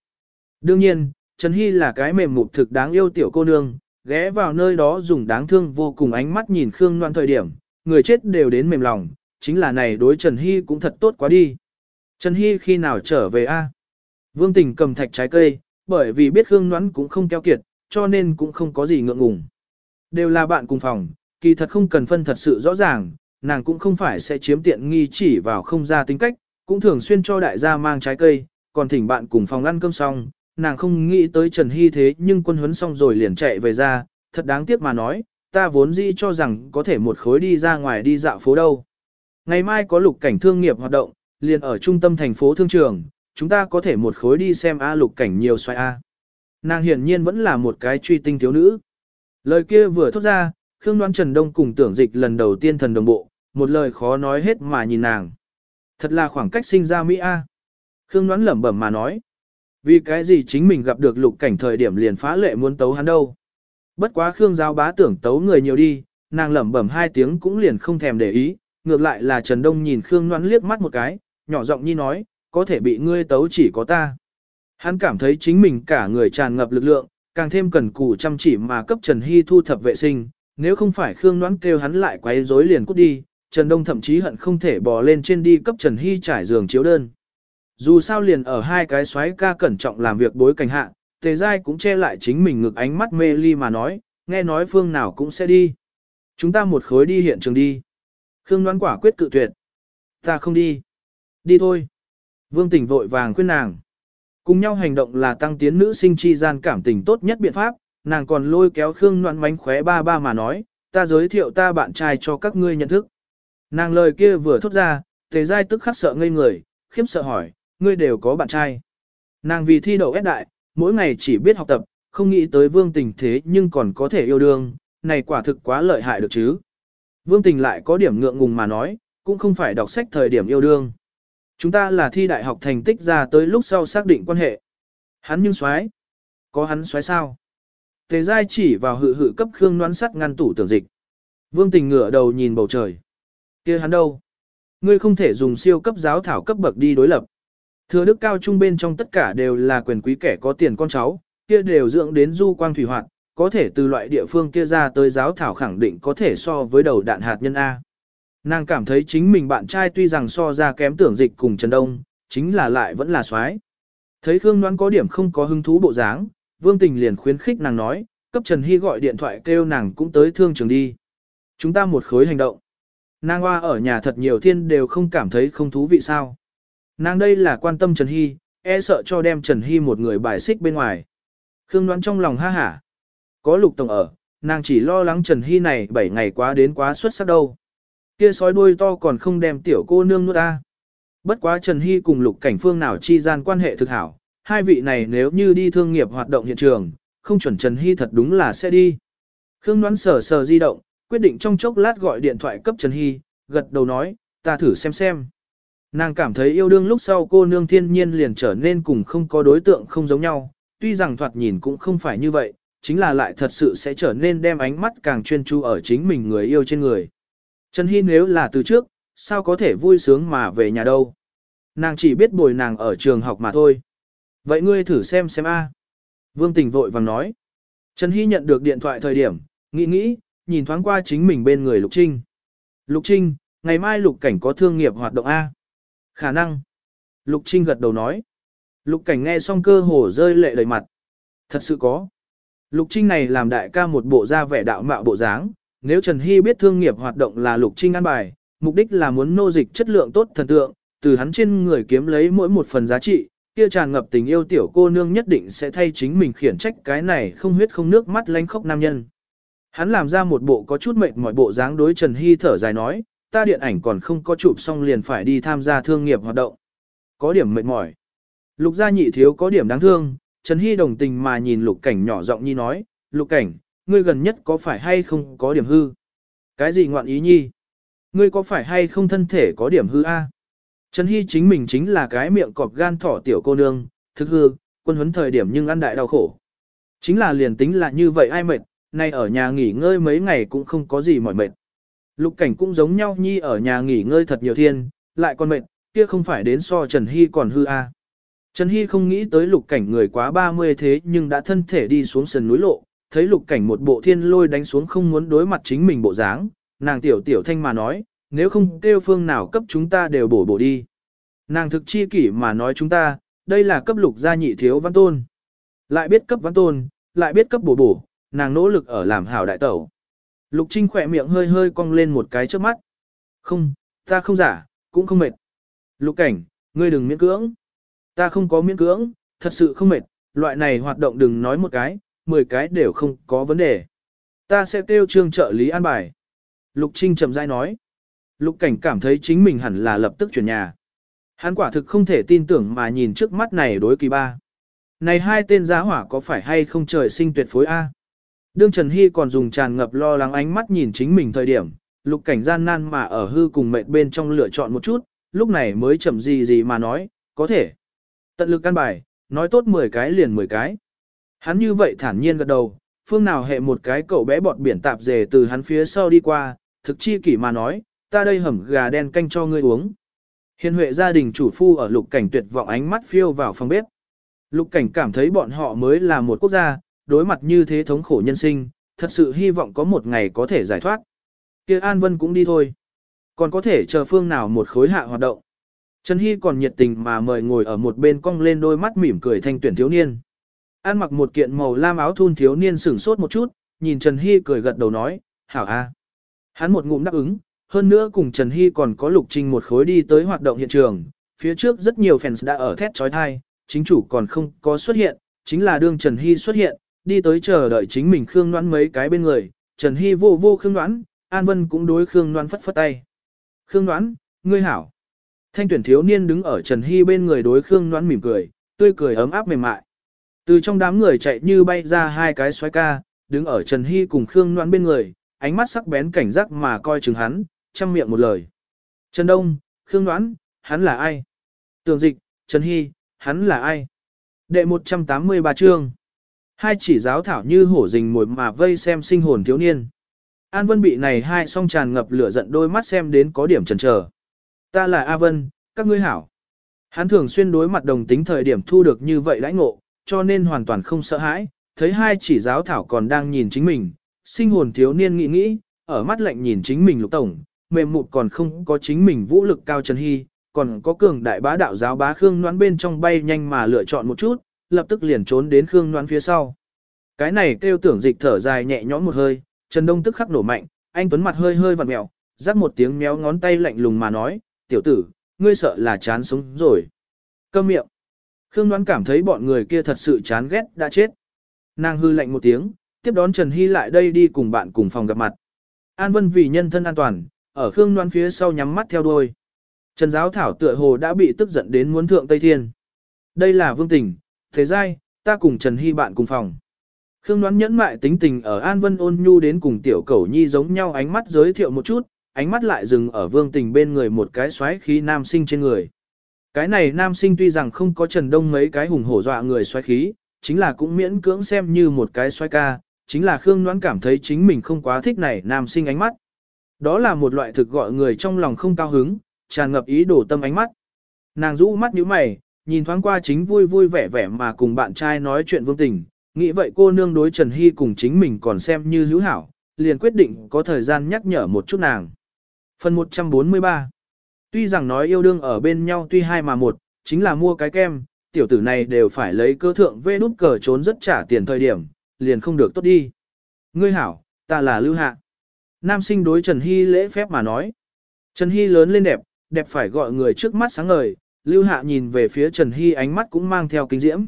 Đương nhiên, Trần Hy là cái mềm mụt thực đáng yêu tiểu cô nương, ghé vào nơi đó dùng đáng thương vô cùng ánh mắt nhìn Khương Ngoãn thời điểm, người chết đều đến mềm lòng, chính là này đối Trần Hy cũng thật tốt quá đi. Trần Hy khi nào trở về a? Vương Tình cầm thạch trái cây, bởi vì biết Khương Ngoãn cũng không keo kiệt, cho nên cũng không có gì ngượng ngùng. Đều là bạn cùng phòng, kỳ thật không cần phân thật sự rõ ràng, nàng cũng không phải sẽ chiếm tiện nghi chỉ vào không ra tính cách, cũng thường xuyên cho đại gia mang trái cây, còn thỉnh bạn cùng phòng ăn cơm xong, nàng không nghĩ tới Trần Hy thế nhưng quân huấn xong rồi liền chạy về ra, thật đáng tiếc mà nói, ta vốn dĩ cho rằng có thể một khối đi ra ngoài đi dạo phố đâu. Ngày mai có lục cảnh thương nghiệp hoạt động, liền ở trung tâm thành phố thương trường, chúng ta có thể một khối đi xem A lục cảnh nhiều xoay A. Nàng hiển nhiên vẫn là một cái truy tinh thiếu nữ. Lời kia vừa thốt ra, Khương Đoan Trần Đông cùng tưởng dịch lần đầu tiên thần đồng bộ, một lời khó nói hết mà nhìn nàng. Thật là khoảng cách sinh ra Mỹ A. Khương Đoan lẩm bẩm mà nói. Vì cái gì chính mình gặp được lục cảnh thời điểm liền phá lệ muốn tấu hắn đâu. Bất quá Khương giáo bá tưởng tấu người nhiều đi, nàng lẩm bẩm hai tiếng cũng liền không thèm để ý, ngược lại là Trần Đông nhìn Khương Đoan liếc mắt một cái, nhỏ giọng nhi nói, có thể bị ngươi tấu chỉ có ta. Hắn cảm thấy chính mình cả người tràn ngập lực lượng, càng thêm cần cù chăm chỉ mà cấp Trần Hy thu thập vệ sinh, nếu không phải Khương Noãn kêu hắn lại quấy rối liền cút đi, Trần Đông thậm chí hận không thể bò lên trên đi cấp Trần Hy trải giường chiếu đơn. Dù sao liền ở hai cái xoáy ca cẩn trọng làm việc bối cảnh hạ, Tề Giai cũng che lại chính mình ngực ánh mắt mê ly mà nói, nghe nói phương nào cũng sẽ đi. Chúng ta một khối đi hiện trường đi. Khương Ngoãn quả quyết cự tuyệt. Ta không đi. Đi thôi. Vương Tỉnh vội vàng khuyên nàng. Cùng nhau hành động là tăng tiến nữ sinh chi gian cảm tình tốt nhất biện pháp, nàng còn lôi kéo Khương Noãn mánh khóe ba ba mà nói, ta giới thiệu ta bạn trai cho các ngươi nhận thức. Nàng lời kia vừa thốt ra, tề giai tức khắc sợ ngây người, khiếp sợ hỏi, ngươi đều có bạn trai. Nàng vì thi đậu ép đại, mỗi ngày chỉ biết học tập, không nghĩ tới vương tình thế nhưng còn có thể yêu đương, này quả thực quá lợi hại được chứ. Vương tình lại có điểm ngượng ngùng mà nói, cũng không phải đọc sách thời điểm yêu đương. Chúng ta là thi đại học thành tích ra tới lúc sau xác định quan hệ. Hắn nhưng xoái. Có hắn xoái sao? Tề giai chỉ vào hự hự cấp Khương Noãn sắt ngăn tủ tưởng dịch. Vương tình ngửa đầu nhìn bầu trời. kia hắn đâu? Ngươi không thể dùng siêu cấp giáo thảo cấp bậc đi đối lập. Thừa đức cao trung bên trong tất cả đều là quyền quý kẻ có tiền con cháu, kia đều dưỡng đến du quang thủy hoạt, có thể từ loại địa phương kia ra tới giáo thảo khẳng định có thể so với đầu đạn hạt nhân A. Nàng cảm thấy chính mình bạn trai tuy rằng so ra kém tưởng dịch cùng Trần Đông, chính là lại vẫn là soái. Thấy Khương Đoan có điểm không có hứng thú bộ dáng, Vương Tình liền khuyến khích nàng nói, cấp Trần Hy gọi điện thoại kêu nàng cũng tới thương trường đi. Chúng ta một khối hành động. Nàng hoa ở nhà thật nhiều thiên đều không cảm thấy không thú vị sao. Nàng đây là quan tâm Trần Hy, e sợ cho đem Trần Hy một người bài xích bên ngoài. Khương Đoan trong lòng ha hả. Có lục tổng ở, nàng chỉ lo lắng Trần Hy này 7 ngày quá đến quá xuất sắc đâu. Kia sói đuôi to còn không đem tiểu cô nương nuốt ta. Bất quá Trần Hy cùng lục cảnh phương nào chi gian quan hệ thực hảo, hai vị này nếu như đi thương nghiệp hoạt động hiện trường, không chuẩn Trần Hy thật đúng là sẽ đi. Khương đoán sờ sờ di động, quyết định trong chốc lát gọi điện thoại cấp Trần Hy, gật đầu nói, ta thử xem xem. Nàng cảm thấy yêu đương lúc sau cô nương thiên nhiên liền trở nên cùng không có đối tượng không giống nhau, tuy rằng thoạt nhìn cũng không phải như vậy, chính là lại thật sự sẽ trở nên đem ánh mắt càng chuyên chú ở chính mình người yêu trên người. Trần Hy nếu là từ trước, sao có thể vui sướng mà về nhà đâu. Nàng chỉ biết bồi nàng ở trường học mà thôi. Vậy ngươi thử xem xem a. Vương Tình vội vàng nói. Trần Hy nhận được điện thoại thời điểm, nghĩ nghĩ, nhìn thoáng qua chính mình bên người Lục Trinh. Lục Trinh, ngày mai Lục Cảnh có thương nghiệp hoạt động A. Khả năng. Lục Trinh gật đầu nói. Lục Cảnh nghe xong cơ hồ rơi lệ đầy mặt. Thật sự có. Lục Trinh này làm đại ca một bộ da vẻ đạo mạo bộ dáng. Nếu Trần Hy biết thương nghiệp hoạt động là Lục Trinh ăn bài, mục đích là muốn nô dịch chất lượng tốt thần tượng, từ hắn trên người kiếm lấy mỗi một phần giá trị, kia tràn ngập tình yêu tiểu cô nương nhất định sẽ thay chính mình khiển trách cái này không huyết không nước mắt lánh khóc nam nhân. Hắn làm ra một bộ có chút mệt mỏi bộ dáng đối Trần Hy thở dài nói, ta điện ảnh còn không có chụp xong liền phải đi tham gia thương nghiệp hoạt động. Có điểm mệt mỏi. Lục gia nhị thiếu có điểm đáng thương, Trần Hy đồng tình mà nhìn lục cảnh nhỏ giọng nhi nói, lục cảnh, ngươi gần nhất có phải hay không có điểm hư? Cái gì ngoạn ý nhi? Ngươi có phải hay không thân thể có điểm hư a? Trần Hy chính mình chính là cái miệng cọp gan thỏ tiểu cô nương, thực hư, quân huấn thời điểm nhưng ăn đại đau khổ. Chính là liền tính là như vậy ai mệt, nay ở nhà nghỉ ngơi mấy ngày cũng không có gì mỏi mệt. Lục cảnh cũng giống nhau nhi ở nhà nghỉ ngơi thật nhiều thiên, lại còn mệt, kia không phải đến so Trần Hy còn hư a. Trần Hy không nghĩ tới lục cảnh người quá 30 thế nhưng đã thân thể đi xuống sườn núi lộ, thấy lục cảnh một bộ thiên lôi đánh xuống không muốn đối mặt chính mình bộ dáng, nàng tiểu tiểu thanh mà nói, nếu không kêu phương nào cấp chúng ta đều bổ bổ đi. Nàng thực chi kỷ mà nói chúng ta, đây là cấp lục gia nhị thiếu văn tôn. Lại biết cấp văn tôn, lại biết cấp bổ bổ, nàng nỗ lực ở làm hảo đại tẩu. Lục Trinh khỏe miệng hơi hơi cong lên một cái trước mắt. Không, ta không giả, cũng không mệt. Lục cảnh, ngươi đừng miễn cưỡng. Ta không có miễn cưỡng, thật sự không mệt, loại này hoạt động đừng nói một cái, mười cái đều không có vấn đề. Ta sẽ kêu trương trợ lý an bài. Lục Trinh chậm rãi nói. Lục cảnh cảm thấy chính mình hẳn là lập tức chuyển nhà. Hắn quả thực không thể tin tưởng mà nhìn trước mắt này đối kỳ ba. Này hai tên giá hỏa có phải hay không trời sinh tuyệt phối A? Đương Trần Hy còn dùng tràn ngập lo lắng ánh mắt nhìn chính mình thời điểm, Lục cảnh gian nan mà ở hư cùng mệt bên trong lựa chọn một chút, lúc này mới chậm gì gì mà nói, có thể. Tận lực căn bài, nói tốt 10 cái liền 10 cái. Hắn như vậy thản nhiên gật đầu, phương nào hệ một cái cậu bé bọt biển tạp dề từ hắn phía sau đi qua, thực chi kỷ mà nói, ta đây hầm gà đen canh cho ngươi uống. Hiền huệ gia đình chủ phu ở lục cảnh tuyệt vọng ánh mắt phiêu vào phòng bếp. Lục cảnh cảm thấy bọn họ mới là một quốc gia, đối mặt như thế thống khổ nhân sinh, thật sự hy vọng có một ngày có thể giải thoát. kia An Vân cũng đi thôi. Còn có thể chờ phương nào một khối hạ hoạt động. Trần Hy còn nhiệt tình mà mời ngồi ở một bên cong lên đôi mắt mỉm cười thanh tuyển thiếu niên. An mặc một kiện màu lam áo thun thiếu niên sửng sốt một chút, nhìn Trần Hy cười gật đầu nói, hảo a. Hắn một ngụm đáp ứng, hơn nữa cùng Trần Hy còn có Lục Trình một khối đi tới hoạt động hiện trường, phía trước rất nhiều fans đã ở thét trói thai, chính chủ còn không có xuất hiện, chính là đương Trần Hy xuất hiện, đi tới chờ đợi chính mình Khương Noãn mấy cái bên người, Trần Hy vô vô Khương Noãn, An Vân cũng đối Khương Noãn phất phất tay. Khương Noãn, ngươi hảo. Thanh tuyển thiếu niên đứng ở Trần Hy bên người đối Khương Noãn mỉm cười, tươi cười ấm áp mềm mại. Từ trong đám người chạy như bay ra hai cái xoái ca, đứng ở Trần Hy cùng Khương Đoán bên người, ánh mắt sắc bén cảnh giác mà coi chừng hắn, chăm miệng một lời. Trần Đông, Khương Đoán, hắn là ai? Tường Dịch, Trần Hy, hắn là ai? Đệ 183 chương. Hai chỉ giáo thảo như hổ rình mồi mà vây xem sinh hồn thiếu niên. An Vân bị này hai song tràn ngập lửa giận đôi mắt xem đến có điểm chần chờ. Ta là A Vân, các ngươi hảo. Hắn thường xuyên đối mặt đồng tính thời điểm thu được như vậy đãi ngộ, cho nên hoàn toàn không sợ hãi, thấy hai chỉ giáo thảo còn đang nhìn chính mình, sinh hồn thiếu niên nghĩ nghĩ, ở mắt lạnh nhìn chính mình lục tổng, mềm mụt còn không có chính mình vũ lực cao Trần Hy, còn có cường đại bá đạo giáo bá Khương Noãn bên trong bay nhanh mà lựa chọn một chút, lập tức liền trốn đến Khương Noãn phía sau. Cái này kêu tưởng dịch thở dài nhẹ nhõm một hơi, Trần Đông tức khắc nổ mạnh, anh Tuấn mặt hơi hơi vặn mèo, rắc một tiếng méo ngón tay lạnh lùng mà nói, tiểu tử, ngươi sợ là chán sống rồi. Câm miệng. Khương Đoán cảm thấy bọn người kia thật sự chán ghét đã chết. Nàng hư lạnh một tiếng, tiếp đón Trần Hy lại đây đi cùng bạn cùng phòng gặp mặt. An Vân vì nhân thân an toàn, ở Khương Đoán phía sau nhắm mắt theo đuôi. Trần Giáo Thảo tựa hồ đã bị tức giận đến muốn thượng Tây Thiên. Đây là Vương Tình, Thế Giai, ta cùng Trần Hy bạn cùng phòng. Khương Đoán nhẫn mại tính tình ở An Vân ôn nhu đến cùng tiểu cẩu nhi giống nhau ánh mắt giới thiệu một chút, ánh mắt lại dừng ở Vương Tình bên người một cái xoáy khí nam sinh trên người. Cái này nam sinh tuy rằng không có Trần Đông mấy cái hùng hổ dọa người xoáy khí, chính là cũng miễn cưỡng xem như một cái xoáy ca, chính là Khương Đoán cảm thấy chính mình không quá thích này nam sinh ánh mắt. Đó là một loại thực gọi người trong lòng không cao hứng, tràn ngập ý đồ tâm ánh mắt. Nàng rũ mắt nhíu mày, nhìn thoáng qua chính vui vui vẻ vẻ mà cùng bạn trai nói chuyện vương tình, nghĩ vậy cô nương đối Trần Hy cùng chính mình còn xem như hữu hảo, liền quyết định có thời gian nhắc nhở một chút nàng. Phần 143 Tuy rằng nói yêu đương ở bên nhau tuy hai mà một, chính là mua cái kem, tiểu tử này đều phải lấy cơ thượng vê nút cờ trốn rất trả tiền thời điểm, liền không được tốt đi. Ngươi hảo, ta là Lưu Hạ. Nam sinh đối Trần Hy lễ phép mà nói. Trần Hy lớn lên đẹp, đẹp phải gọi người trước mắt sáng ngời, Lưu Hạ nhìn về phía Trần Hy ánh mắt cũng mang theo kinh diễm.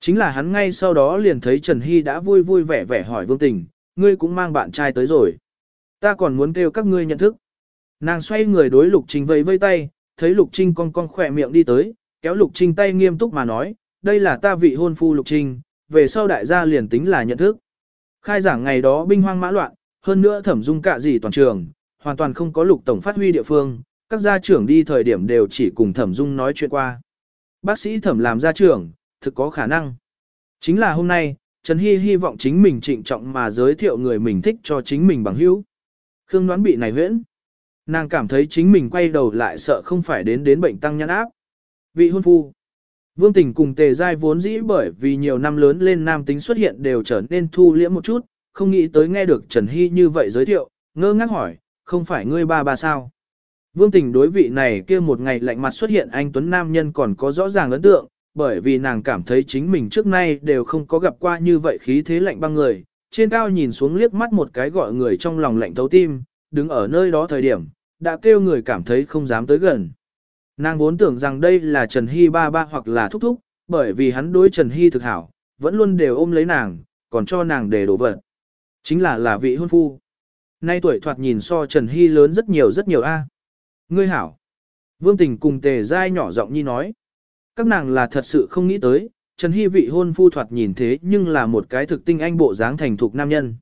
Chính là hắn ngay sau đó liền thấy Trần Hy đã vui vui vẻ vẻ hỏi Vương Tình, ngươi cũng mang bạn trai tới rồi. Ta còn muốn kêu các ngươi nhận thức. Nàng xoay người đối Lục Trinh vây vây tay, thấy Lục Trinh cong cong khỏe miệng đi tới, kéo Lục Trinh tay nghiêm túc mà nói, đây là ta vị hôn phu Lục Trinh, về sau đại gia liền tính là nhận thức. Khai giảng ngày đó binh hoang mã loạn, hơn nữa thẩm dung cả gì toàn trường, hoàn toàn không có Lục Tổng phát huy địa phương, các gia trưởng đi thời điểm đều chỉ cùng thẩm dung nói chuyện qua. Bác sĩ thẩm làm gia trưởng, thực có khả năng. Chính là hôm nay, Trần Hy hy vọng chính mình trịnh trọng mà giới thiệu người mình thích cho chính mình bằng hữu. Khương đoán bị này huyễn. Nàng cảm thấy chính mình quay đầu lại sợ không phải đến đến bệnh tăng nhãn áp. Vị hôn phu. Vương Tình cùng Tề Giai vốn dĩ bởi vì nhiều năm lớn lên nam tính xuất hiện đều trở nên thu liễm một chút, không nghĩ tới nghe được Trần Hy như vậy giới thiệu, ngơ ngác hỏi, không phải ngươi ba ba sao? Vương Tình đối vị này kia một ngày lạnh mặt xuất hiện anh Tuấn Nam Nhân còn có rõ ràng ấn tượng, bởi vì nàng cảm thấy chính mình trước nay đều không có gặp qua như vậy khí thế lạnh băng người, trên cao nhìn xuống liếc mắt một cái gọi người trong lòng lạnh thấu tim, đứng ở nơi đó thời điểm, đã kêu người cảm thấy không dám tới gần. Nàng vốn tưởng rằng đây là Trần Hy ba ba hoặc là thúc thúc, bởi vì hắn đối Trần Hy thực hảo, vẫn luôn đều ôm lấy nàng, còn cho nàng để đổ vật. Chính là là vị hôn phu. Nay tuổi thoạt nhìn so Trần Hy lớn rất nhiều rất nhiều a. Ngươi hảo. Vương Tình cùng tề dai nhỏ giọng nhi nói. Các nàng là thật sự không nghĩ tới, Trần Hy vị hôn phu thoạt nhìn thế nhưng là một cái thực tinh anh bộ dáng thành thục nam nhân.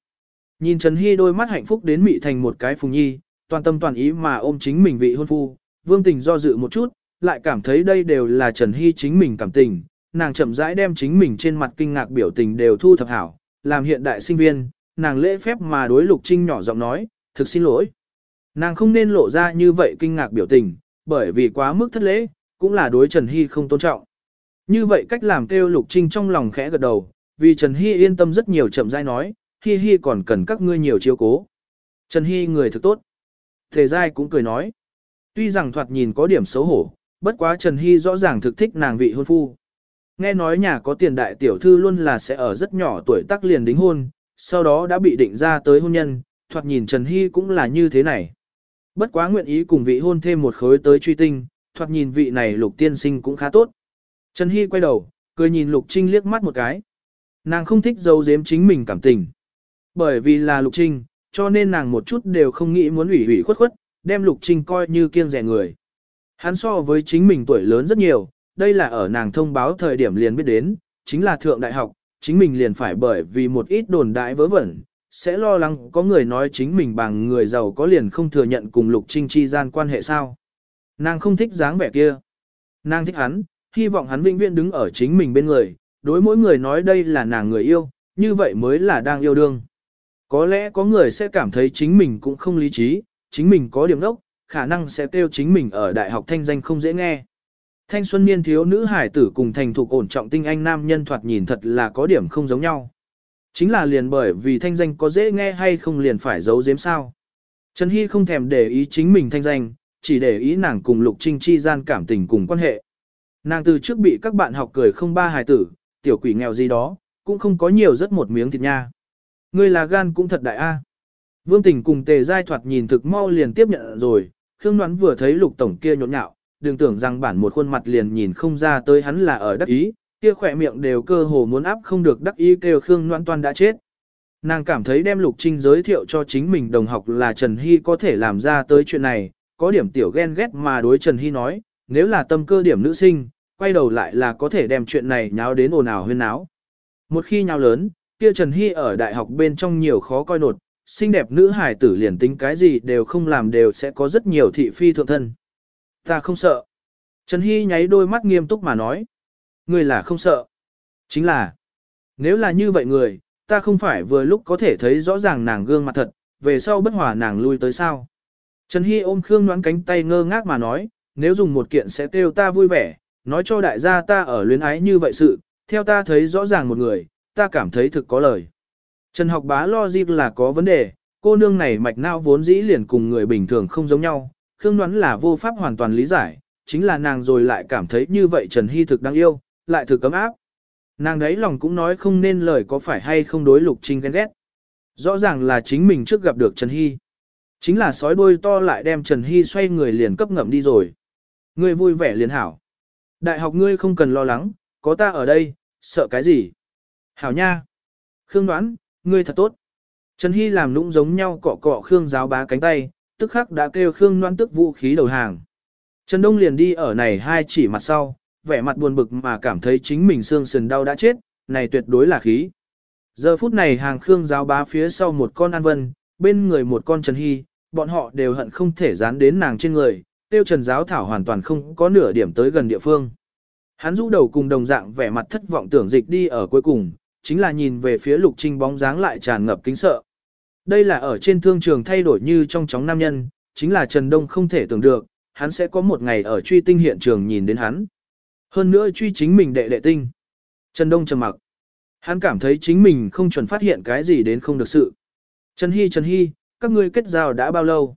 Nhìn Trần Hy đôi mắt hạnh phúc đến mị thành một cái phùng nhi, toàn tâm toàn ý mà ôm chính mình vị hôn phu, vương tình do dự một chút, lại cảm thấy đây đều là Trần Hy chính mình cảm tình, nàng chậm rãi đem chính mình trên mặt kinh ngạc biểu tình đều thu thập hảo, làm hiện đại sinh viên, nàng lễ phép mà đối Lục Trinh nhỏ giọng nói, thực xin lỗi. Nàng không nên lộ ra như vậy kinh ngạc biểu tình, bởi vì quá mức thất lễ, cũng là đối Trần Hy không tôn trọng. Như vậy cách làm kêu Lục Trinh trong lòng khẽ gật đầu, vì Trần Hy yên tâm rất nhiều chậm rãi nói, Hi Hi còn cần các ngươi nhiều chiếu cố. Trần Hy người thực tốt. Thề giai cũng cười nói. Tuy rằng thoạt nhìn có điểm xấu hổ, bất quá Trần Hy rõ ràng thực thích nàng vị hôn phu. Nghe nói nhà có tiền đại tiểu thư luôn là sẽ ở rất nhỏ tuổi tác liền đính hôn, sau đó đã bị định ra tới hôn nhân, thoạt nhìn Trần Hy cũng là như thế này. Bất quá nguyện ý cùng vị hôn thêm một khối tới truy tinh, thoạt nhìn vị này lục tiên sinh cũng khá tốt. Trần Hy quay đầu, cười nhìn lục trinh liếc mắt một cái. Nàng không thích giấu giếm chính mình cảm tình. Bởi vì là lục trinh, cho nên nàng một chút đều không nghĩ muốn ủy ủy khuất khuất, đem lục trinh coi như kiêng rẻ người. Hắn so với chính mình tuổi lớn rất nhiều, đây là ở nàng thông báo thời điểm liền biết đến, chính là thượng đại học, chính mình liền phải bởi vì một ít đồn đại vớ vẩn, sẽ lo lắng có người nói chính mình bằng người giàu có liền không thừa nhận cùng lục trinh chi gian quan hệ sao. Nàng không thích dáng vẻ kia. Nàng thích hắn, hy vọng hắn vĩnh viễn đứng ở chính mình bên người, đối mỗi người nói đây là nàng người yêu, như vậy mới là đang yêu đương. Có lẽ có người sẽ cảm thấy chính mình cũng không lý trí, chính mình có điểm đốc, khả năng sẽ kêu chính mình ở đại học thanh danh không dễ nghe. Thanh xuân niên thiếu nữ hải tử cùng thành thục ổn trọng tinh anh nam nhân thoạt nhìn thật là có điểm không giống nhau. Chính là liền bởi vì thanh danh có dễ nghe hay không liền phải giấu giếm sao. Trần Hy không thèm để ý chính mình thanh danh, chỉ để ý nàng cùng Lục Trinh chi gian cảm tình cùng quan hệ. Nàng từ trước bị các bạn học cười không ba hài tử, tiểu quỷ nghèo gì đó, cũng không có nhiều rất một miếng thịt nha. Ngươi là gan cũng thật đại a. Vương Tình cùng Tề Giai thoạt nhìn thực mau liền tiếp nhận rồi, Khương Đoán vừa thấy Lục tổng kia nhộn nhạo, đừng tưởng rằng bản một khuôn mặt liền nhìn không ra tới hắn là ở đắc ý, kia khỏe miệng đều cơ hồ muốn áp không được đắc ý kêu Khương Đoán toan đã chết. Nàng cảm thấy đem Lục Trinh giới thiệu cho chính mình đồng học là Trần Hy có thể làm ra tới chuyện này, có điểm tiểu ghen ghét mà đối Trần Hy nói, nếu là tâm cơ điểm nữ sinh, quay đầu lại là có thể đem chuyện này nháo đến ồn ào huyên náo. Một khi nháo lớn, kia Trần Hy ở đại học bên trong nhiều khó coi nột, xinh đẹp nữ hải tử liền tính cái gì đều không làm đều sẽ có rất nhiều thị phi thượng thân. Ta không sợ. Trần Hy nháy đôi mắt nghiêm túc mà nói. Người là không sợ. Chính là, nếu là như vậy người, ta không phải vừa lúc có thể thấy rõ ràng nàng gương mặt thật, về sau bất hòa nàng lui tới sao. Trần Hy ôm Khương đoán cánh tay ngơ ngác mà nói, nếu dùng một kiện sẽ kêu ta vui vẻ, nói cho đại gia ta ở luyến ái như vậy sự, theo ta thấy rõ ràng một người, ta cảm thấy thực có lời. Trần học bá lo dịp là có vấn đề, cô nương này mạch não vốn dĩ liền cùng người bình thường không giống nhau, Khương đoán là vô pháp hoàn toàn lý giải, chính là nàng rồi lại cảm thấy như vậy Trần Hy thực đáng yêu, lại thực cấm áp. Nàng đấy lòng cũng nói không nên lời có phải hay không đối lục trinh ghen ghét. Rõ ràng là chính mình trước gặp được Trần Hy. Chính là sói đuôi to lại đem Trần Hy xoay người liền cấp ngậm đi rồi. Ngươi vui vẻ liền hảo. Đại học ngươi không cần lo lắng, có ta ở đây, sợ cái gì? Hảo nha. Khương đoán, ngươi thật tốt. Trần Hy làm nũng giống nhau cọ cọ Khương giáo bá cánh tay, tức khắc đã kêu Khương đoán tức vũ khí đầu hàng. Trần Đông liền đi ở này hai chỉ mặt sau, vẻ mặt buồn bực mà cảm thấy chính mình xương sườn đau đã chết, này tuyệt đối là khí. Giờ phút này hàng Khương giáo bá phía sau một con An Vân, bên người một con Trần Hy, bọn họ đều hận không thể dán đến nàng trên người, tiêu Trần giáo thảo hoàn toàn không có nửa điểm tới gần địa phương. Hắn rũ đầu cùng đồng dạng vẻ mặt thất vọng tưởng dịch đi ở cuối cùng, chính là nhìn về phía lục trinh bóng dáng lại tràn ngập kính sợ. Đây là ở trên thương trường thay đổi như trong chóng nam nhân, chính là Trần Đông không thể tưởng được, hắn sẽ có một ngày ở truy tinh hiện trường nhìn đến hắn. Hơn nữa truy chính mình đệ đệ tinh. Trần Đông trầm mặc. Hắn cảm thấy chính mình không chuẩn phát hiện cái gì đến không được sự. Trần Hy Trần Hy, các ngươi kết giao đã bao lâu?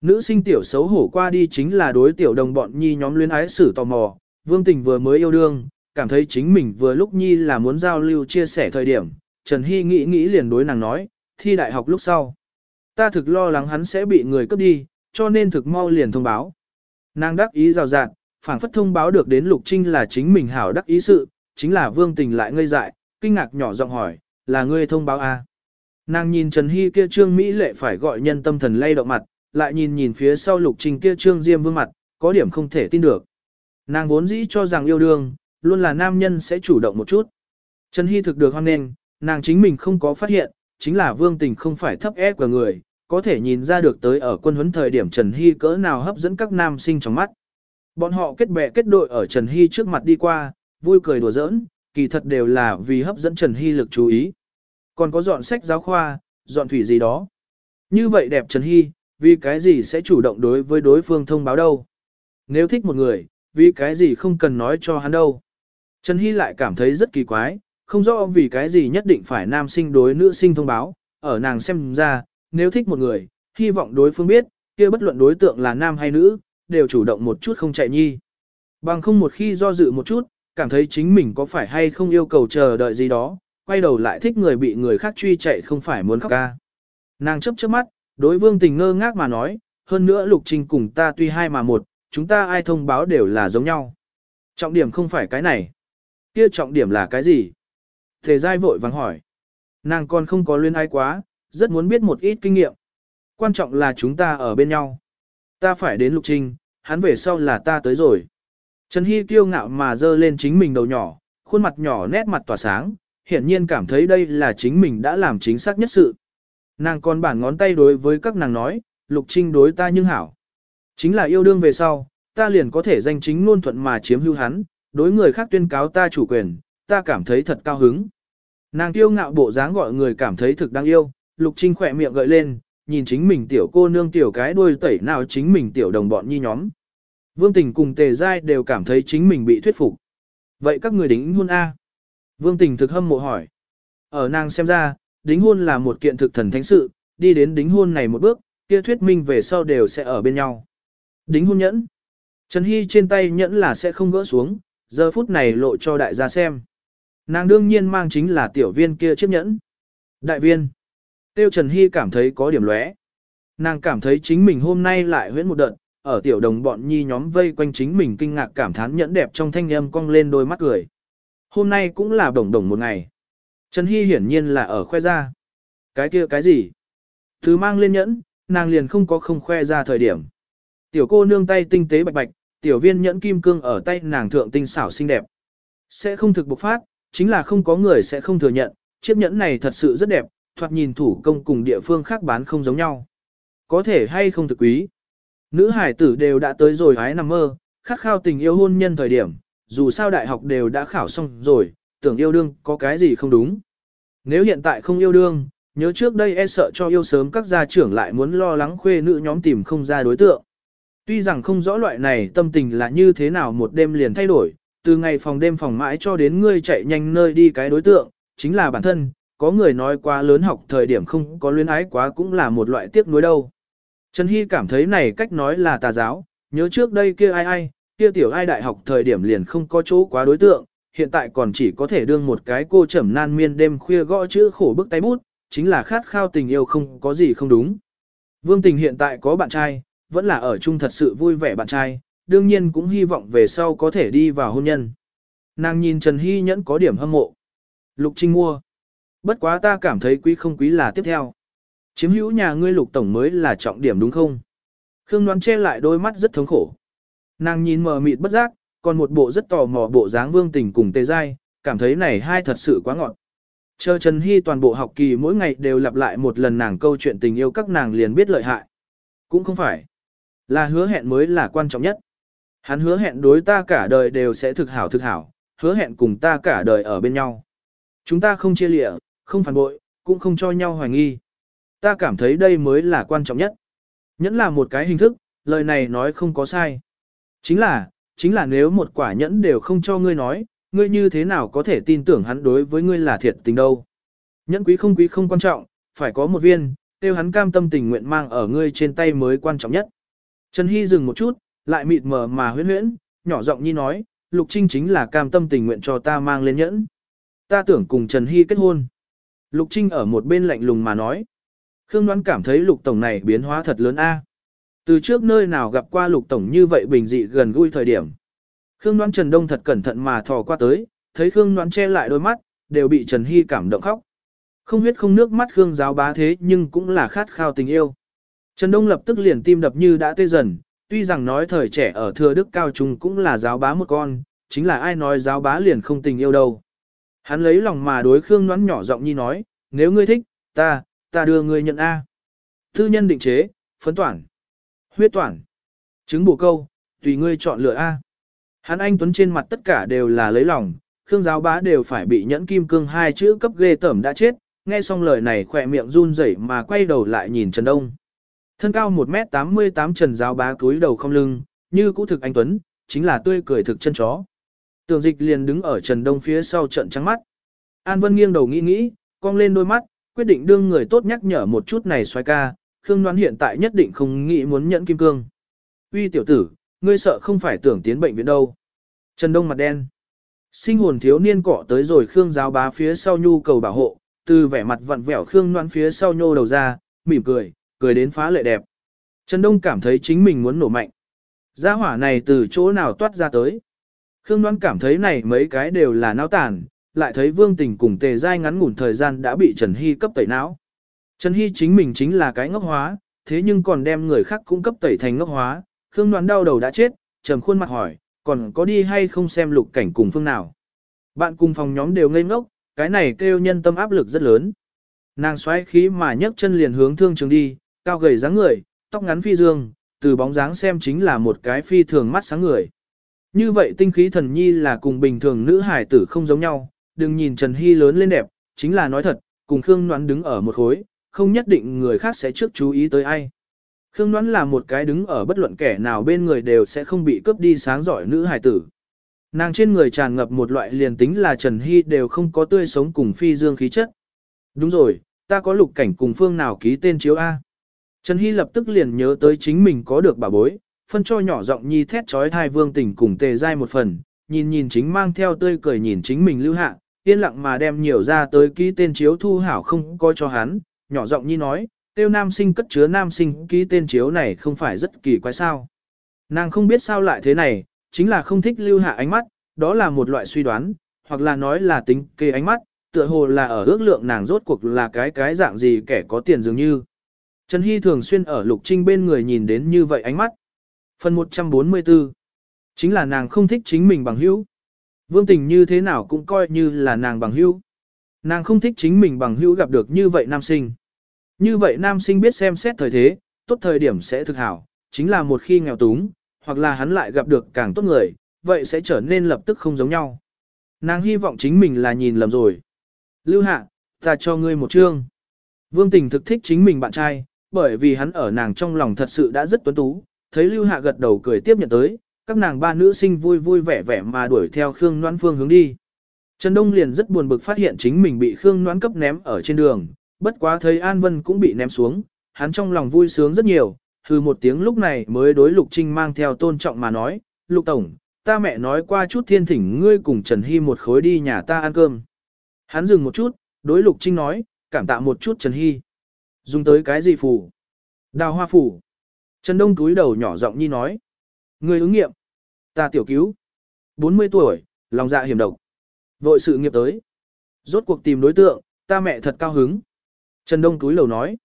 Nữ sinh tiểu xấu hổ qua đi chính là đối tiểu đồng bọn nhi nhóm luyến ái xử tò mò, vương tình vừa mới yêu đương, cảm thấy chính mình vừa lúc nhi là muốn giao lưu chia sẻ thời điểm, Trần Hy nghĩ nghĩ liền đối nàng nói, thi đại học lúc sau. Ta thực lo lắng hắn sẽ bị người cướp đi, cho nên thực mau liền thông báo. Nàng đắc ý rào rạt, phảng phất thông báo được đến Lục Trinh là chính mình hảo đắc ý sự, chính là vương tình lại ngây dại, kinh ngạc nhỏ giọng hỏi, là ngươi thông báo à? Nàng nhìn Trần Hy kia trương Mỹ lệ phải gọi nhân tâm thần lay động mặt, lại nhìn nhìn phía sau Lục Trinh kia trương diêm vương mặt, có điểm không thể tin được. Nàng vốn dĩ cho rằng yêu đương, luôn là nam nhân sẽ chủ động một chút. Trần Hy thực được hoan nghênh, nàng chính mình không có phát hiện, chính là vương tình không phải thấp ép của người, có thể nhìn ra được tới ở quân huấn thời điểm Trần Hy cỡ nào hấp dẫn các nam sinh trong mắt. Bọn họ kết bè kết đội ở Trần Hy trước mặt đi qua, vui cười đùa giỡn, kỳ thật đều là vì hấp dẫn Trần Hy lực chú ý. Còn có dọn sách giáo khoa, dọn thủy gì đó. Như vậy đẹp Trần Hy, vì cái gì sẽ chủ động đối với đối phương thông báo đâu. Nếu thích một người, vì cái gì không cần nói cho hắn đâu. Trần Hy lại cảm thấy rất kỳ quái, không rõ vì cái gì nhất định phải nam sinh đối nữ sinh thông báo, ở nàng xem ra, nếu thích một người, hy vọng đối phương biết, kia bất luận đối tượng là nam hay nữ, đều chủ động một chút không chạy nhi. Bằng không một khi do dự một chút, cảm thấy chính mình có phải hay không yêu cầu chờ đợi gì đó, quay đầu lại thích người bị người khác truy chạy không phải muốn khóc ca. Nàng chấp chớp mắt, đối vương tình ngơ ngác mà nói, hơn nữa lục trình cùng ta tuy hai mà một, chúng ta ai thông báo đều là giống nhau. Trọng điểm không phải cái này. Kia trọng điểm là cái gì? Thề giai vội vàng hỏi. Nàng còn không có luyến ai quá, rất muốn biết một ít kinh nghiệm. Quan trọng là chúng ta ở bên nhau. Ta phải đến lục trình, hắn về sau là ta tới rồi. Trần Hy kiêu ngạo mà dơ lên chính mình đầu nhỏ, khuôn mặt nhỏ nét mặt tỏa sáng, hiển nhiên cảm thấy đây là chính mình đã làm chính xác nhất sự. Nàng còn bản ngón tay đối với các nàng nói, lục trinh đối ta nhưng hảo. Chính là yêu đương về sau, ta liền có thể danh chính ngôn thuận mà chiếm hữu hắn, đối người khác tuyên cáo ta chủ quyền, ta cảm thấy thật cao hứng. Nàng tiêu ngạo bộ dáng gọi người cảm thấy thực đáng yêu, lục trinh khỏe miệng gợi lên, nhìn chính mình tiểu cô nương tiểu cái đuôi tẩy nào chính mình tiểu đồng bọn nhi nhóm. Vương Tình cùng Tề Giai đều cảm thấy chính mình bị thuyết phục. Vậy các người đính hôn A? Vương Tình thực hâm mộ hỏi. Ở nàng xem ra, đính hôn là một kiện thực thần thánh sự, đi đến đính hôn này một bước, kia thuyết minh về sau đều sẽ ở bên nhau. Đính hôn nhẫn. Trần Hy trên tay nhẫn là sẽ không gỡ xuống, giờ phút này lộ cho đại gia xem. Nàng đương nhiên mang chính là tiểu viên kia chiếc nhẫn. Đại viên. Tiêu Trần Hy cảm thấy có điểm lóe. Nàng cảm thấy chính mình hôm nay lại huyễn một đợt, ở tiểu đồng bọn nhi nhóm vây quanh chính mình kinh ngạc cảm thán nhẫn đẹp trong thanh âm cong lên đôi mắt cười. Hôm nay cũng là đồng đồng một ngày. Trần Hy hiển nhiên là ở khoe ra. Cái kia cái gì? Thứ mang lên nhẫn, nàng liền không có không khoe ra thời điểm. Tiểu cô nương tay tinh tế bạch bạch, tiểu viên nhẫn kim cương ở tay nàng thượng tinh xảo xinh đẹp. Sẽ không thực bộc phát, chính là không có người sẽ không thừa nhận, chiếc nhẫn này thật sự rất đẹp, thoạt nhìn thủ công cùng địa phương khác bán không giống nhau. Có thể hay không thực quý. Nữ hải tử đều đã tới rồi hái nằm mơ, khát khao tình yêu hôn nhân thời điểm, dù sao đại học đều đã khảo xong rồi, tưởng yêu đương có cái gì không đúng. Nếu hiện tại không yêu đương, nhớ trước đây e sợ cho yêu sớm các gia trưởng lại muốn lo lắng khuê nữ nhóm tìm không ra đối tượng. Tuy rằng không rõ loại này tâm tình là như thế nào một đêm liền thay đổi, từ ngày phòng đêm phòng mãi cho đến ngươi chạy nhanh nơi đi cái đối tượng, chính là bản thân, có người nói quá lớn học thời điểm không có luyến ái quá cũng là một loại tiếc nuối đâu. Trần Hy cảm thấy này cách nói là tà giáo, nhớ trước đây kia ai ai, kia tiểu ai đại học thời điểm liền không có chỗ quá đối tượng, hiện tại còn chỉ có thể đương một cái cô trầm nan miên đêm khuya gõ chữ khổ bức tay bút, chính là khát khao tình yêu không có gì không đúng. Vương Tình hiện tại có bạn trai, vẫn là ở chung thật sự vui vẻ bạn trai, đương nhiên cũng hy vọng về sau có thể đi vào hôn nhân. Nàng nhìn Trần Hy nhẫn có điểm hâm mộ. Lục Trinh mua. Bất quá ta cảm thấy quý không quý là tiếp theo. Chiếm hữu nhà ngươi lục tổng mới là trọng điểm đúng không? Khương đoán che lại đôi mắt rất thống khổ. Nàng nhìn mờ mịt bất giác, còn một bộ rất tò mò bộ dáng vương tình cùng tề dai, cảm thấy này hai thật sự quá ngọt. Chờ Trần Hy toàn bộ học kỳ mỗi ngày đều lặp lại một lần nàng câu chuyện tình yêu các nàng liền biết lợi hại. Cũng không phải. Là hứa hẹn mới là quan trọng nhất. Hắn hứa hẹn đối ta cả đời đều sẽ thực hảo thực hảo, hứa hẹn cùng ta cả đời ở bên nhau. Chúng ta không chia lịa, không phản bội, cũng không cho nhau hoài nghi. Ta cảm thấy đây mới là quan trọng nhất. Nhẫn là một cái hình thức, lời này nói không có sai. Chính là, chính là nếu một quả nhẫn đều không cho ngươi nói, ngươi như thế nào có thể tin tưởng hắn đối với ngươi là thiệt tình đâu. Nhẫn quý không quý không quan trọng, phải có một viên, tiêu hắn cam tâm tình nguyện mang ở ngươi trên tay mới quan trọng nhất. Trần Hy dừng một chút, lại mịt mờ mà huyễn huyễn, nhỏ giọng nhi nói, Lục Trinh chính là cam tâm tình nguyện cho ta mang lên nhẫn. Ta tưởng cùng Trần Hy kết hôn. Lục Trinh ở một bên lạnh lùng mà nói. Khương đoán cảm thấy lục tổng này biến hóa thật lớn a. Từ trước nơi nào gặp qua lục tổng như vậy bình dị gần gũi thời điểm. Khương đoán Trần Đông thật cẩn thận mà thò qua tới, thấy Khương đoán che lại đôi mắt, đều bị Trần Hy cảm động khóc. Không huyết không nước mắt Khương giáo bá thế nhưng cũng là khát khao tình yêu. Trần Đông lập tức liền tim đập như đã tê dần, tuy rằng nói thời trẻ ở thừa đức cao trung cũng là giáo bá một con, chính là ai nói giáo bá liền không tình yêu đâu. Hắn lấy lòng mà đối Khương đoán nhỏ giọng nhi nói, nếu ngươi thích, ta, ta đưa ngươi nhận A. Thư nhân định chế, phấn toản, huyết toản, trứng bổ câu, tùy ngươi chọn lựa A. Hắn anh Tuấn trên mặt tất cả đều là lấy lòng, Khương giáo bá đều phải bị nhẫn kim cương hai chữ cấp ghê tẩm đã chết, nghe xong lời này khỏe miệng run rẩy mà quay đầu lại nhìn Trần Đông. Thân cao 1m88 Trần giáo bá cúi đầu không lưng, như cũ thực anh Tuấn, chính là tươi cười thực chân chó. Tường dịch liền đứng ở Trần Đông phía sau trận trắng mắt. An Vân nghiêng đầu nghĩ nghĩ, cong lên đôi mắt, quyết định đương người tốt nhắc nhở một chút này xoay ca, Khương Loan hiện tại nhất định không nghĩ muốn nhẫn kim cương. Uy tiểu tử, ngươi sợ không phải tưởng tiến bệnh viện đâu. Trần Đông mặt đen. Sinh hồn thiếu niên cọ tới rồi Khương giáo bá phía sau nhu cầu bảo hộ, từ vẻ mặt vặn vẹo Khương Loan phía sau nhô đầu ra, mỉm cười, cười đến phá lệ đẹp. Trần Đông cảm thấy chính mình muốn nổ mạnh. Gia hỏa này từ chỗ nào toát ra tới. Khương Đoan cảm thấy này mấy cái đều là náo tàn, lại thấy Vương Tình cùng Tề Giai ngắn ngủn thời gian đã bị Trần Hy cấp tẩy não. Trần Hy chính mình chính là cái ngốc hóa, thế nhưng còn đem người khác cung cấp tẩy thành ngốc hóa, Khương Đoan đau đầu đã chết, trầm khuôn mặt hỏi, còn có đi hay không xem lục cảnh cùng phương nào. Bạn cùng phòng nhóm đều ngây ngốc, cái này kêu nhân tâm áp lực rất lớn. Nàng xoáy khí mà nhấc chân liền hướng thương trường đi, cao gầy dáng người, tóc ngắn phi dương, từ bóng dáng xem chính là một cái phi thường mắt sáng người. Như vậy tinh khí thần nhi là cùng bình thường nữ hải tử không giống nhau, đừng nhìn Trần Hy lớn lên đẹp, chính là nói thật, cùng Khương Noãn đứng ở một khối, không nhất định người khác sẽ trước chú ý tới ai. Khương Noãn là một cái đứng ở bất luận kẻ nào bên người đều sẽ không bị cướp đi sáng giỏi nữ hải tử. Nàng trên người tràn ngập một loại liền tính là Trần Hy đều không có tươi sống cùng phi dương khí chất. Đúng rồi, ta có lục cảnh cùng phương nào ký tên chiếu A. Trần Hy lập tức liền nhớ tới chính mình có được bà bối, phân cho nhỏ giọng nhi thét trói thai vương tình cùng tề dai một phần, nhìn nhìn chính mang theo tươi cười nhìn chính mình lưu hạ, yên lặng mà đem nhiều ra tới ký tên chiếu thu hảo không coi cho hắn, nhỏ giọng nhi nói, tiêu nam sinh cất chứa nam sinh ký tên chiếu này không phải rất kỳ quái sao. Nàng không biết sao lại thế này, chính là không thích lưu hạ ánh mắt, đó là một loại suy đoán, hoặc là nói là tính kê ánh mắt, tựa hồ là ở ước lượng nàng rốt cuộc là cái cái dạng gì kẻ có tiền dường như. Trần Hy thường xuyên ở Lục Trinh bên người nhìn đến như vậy ánh mắt. Phần 144 Chính là nàng không thích chính mình bằng hữu. Vương tình như thế nào cũng coi như là nàng bằng hữu. Nàng không thích chính mình bằng hữu gặp được như vậy nam sinh. Như vậy nam sinh biết xem xét thời thế, tốt thời điểm sẽ thực hảo, chính là một khi nghèo túng, hoặc là hắn lại gặp được càng tốt người, vậy sẽ trở nên lập tức không giống nhau. Nàng hy vọng chính mình là nhìn lầm rồi. Lưu Hạ, ta cho ngươi một chương. Vương Tình thực thích chính mình bạn trai, bởi vì hắn ở nàng trong lòng thật sự đã rất tuấn tú, thấy Lưu Hạ gật đầu cười tiếp nhận tới, các nàng ba nữ sinh vui vui vẻ vẻ mà đuổi theo Khương Noãn Phương hướng đi. Trần Đông liền rất buồn bực phát hiện chính mình bị Khương Noãn cấp ném ở trên đường, bất quá thấy An Vân cũng bị ném xuống, hắn trong lòng vui sướng rất nhiều, hừ một tiếng lúc này mới đối Lục Trinh mang theo tôn trọng mà nói, Lục Tổng, ta mẹ nói qua chút thiên thỉnh ngươi cùng Trần Hy một khối đi nhà ta ăn cơm. Hắn dừng một chút, đối Lục Trinh nói, cảm tạ một chút Trần Hy. Dùng tới cái gì phủ? Đào hoa phủ. Trần Đông túi đầu nhỏ giọng nhi nói. Người ứng nghiệm. Ta tiểu cứu. 40 tuổi, lòng dạ hiểm độc. Vội sự nghiệp tới. Rốt cuộc tìm đối tượng, ta mẹ thật cao hứng. Trần Đông túi lầu nói.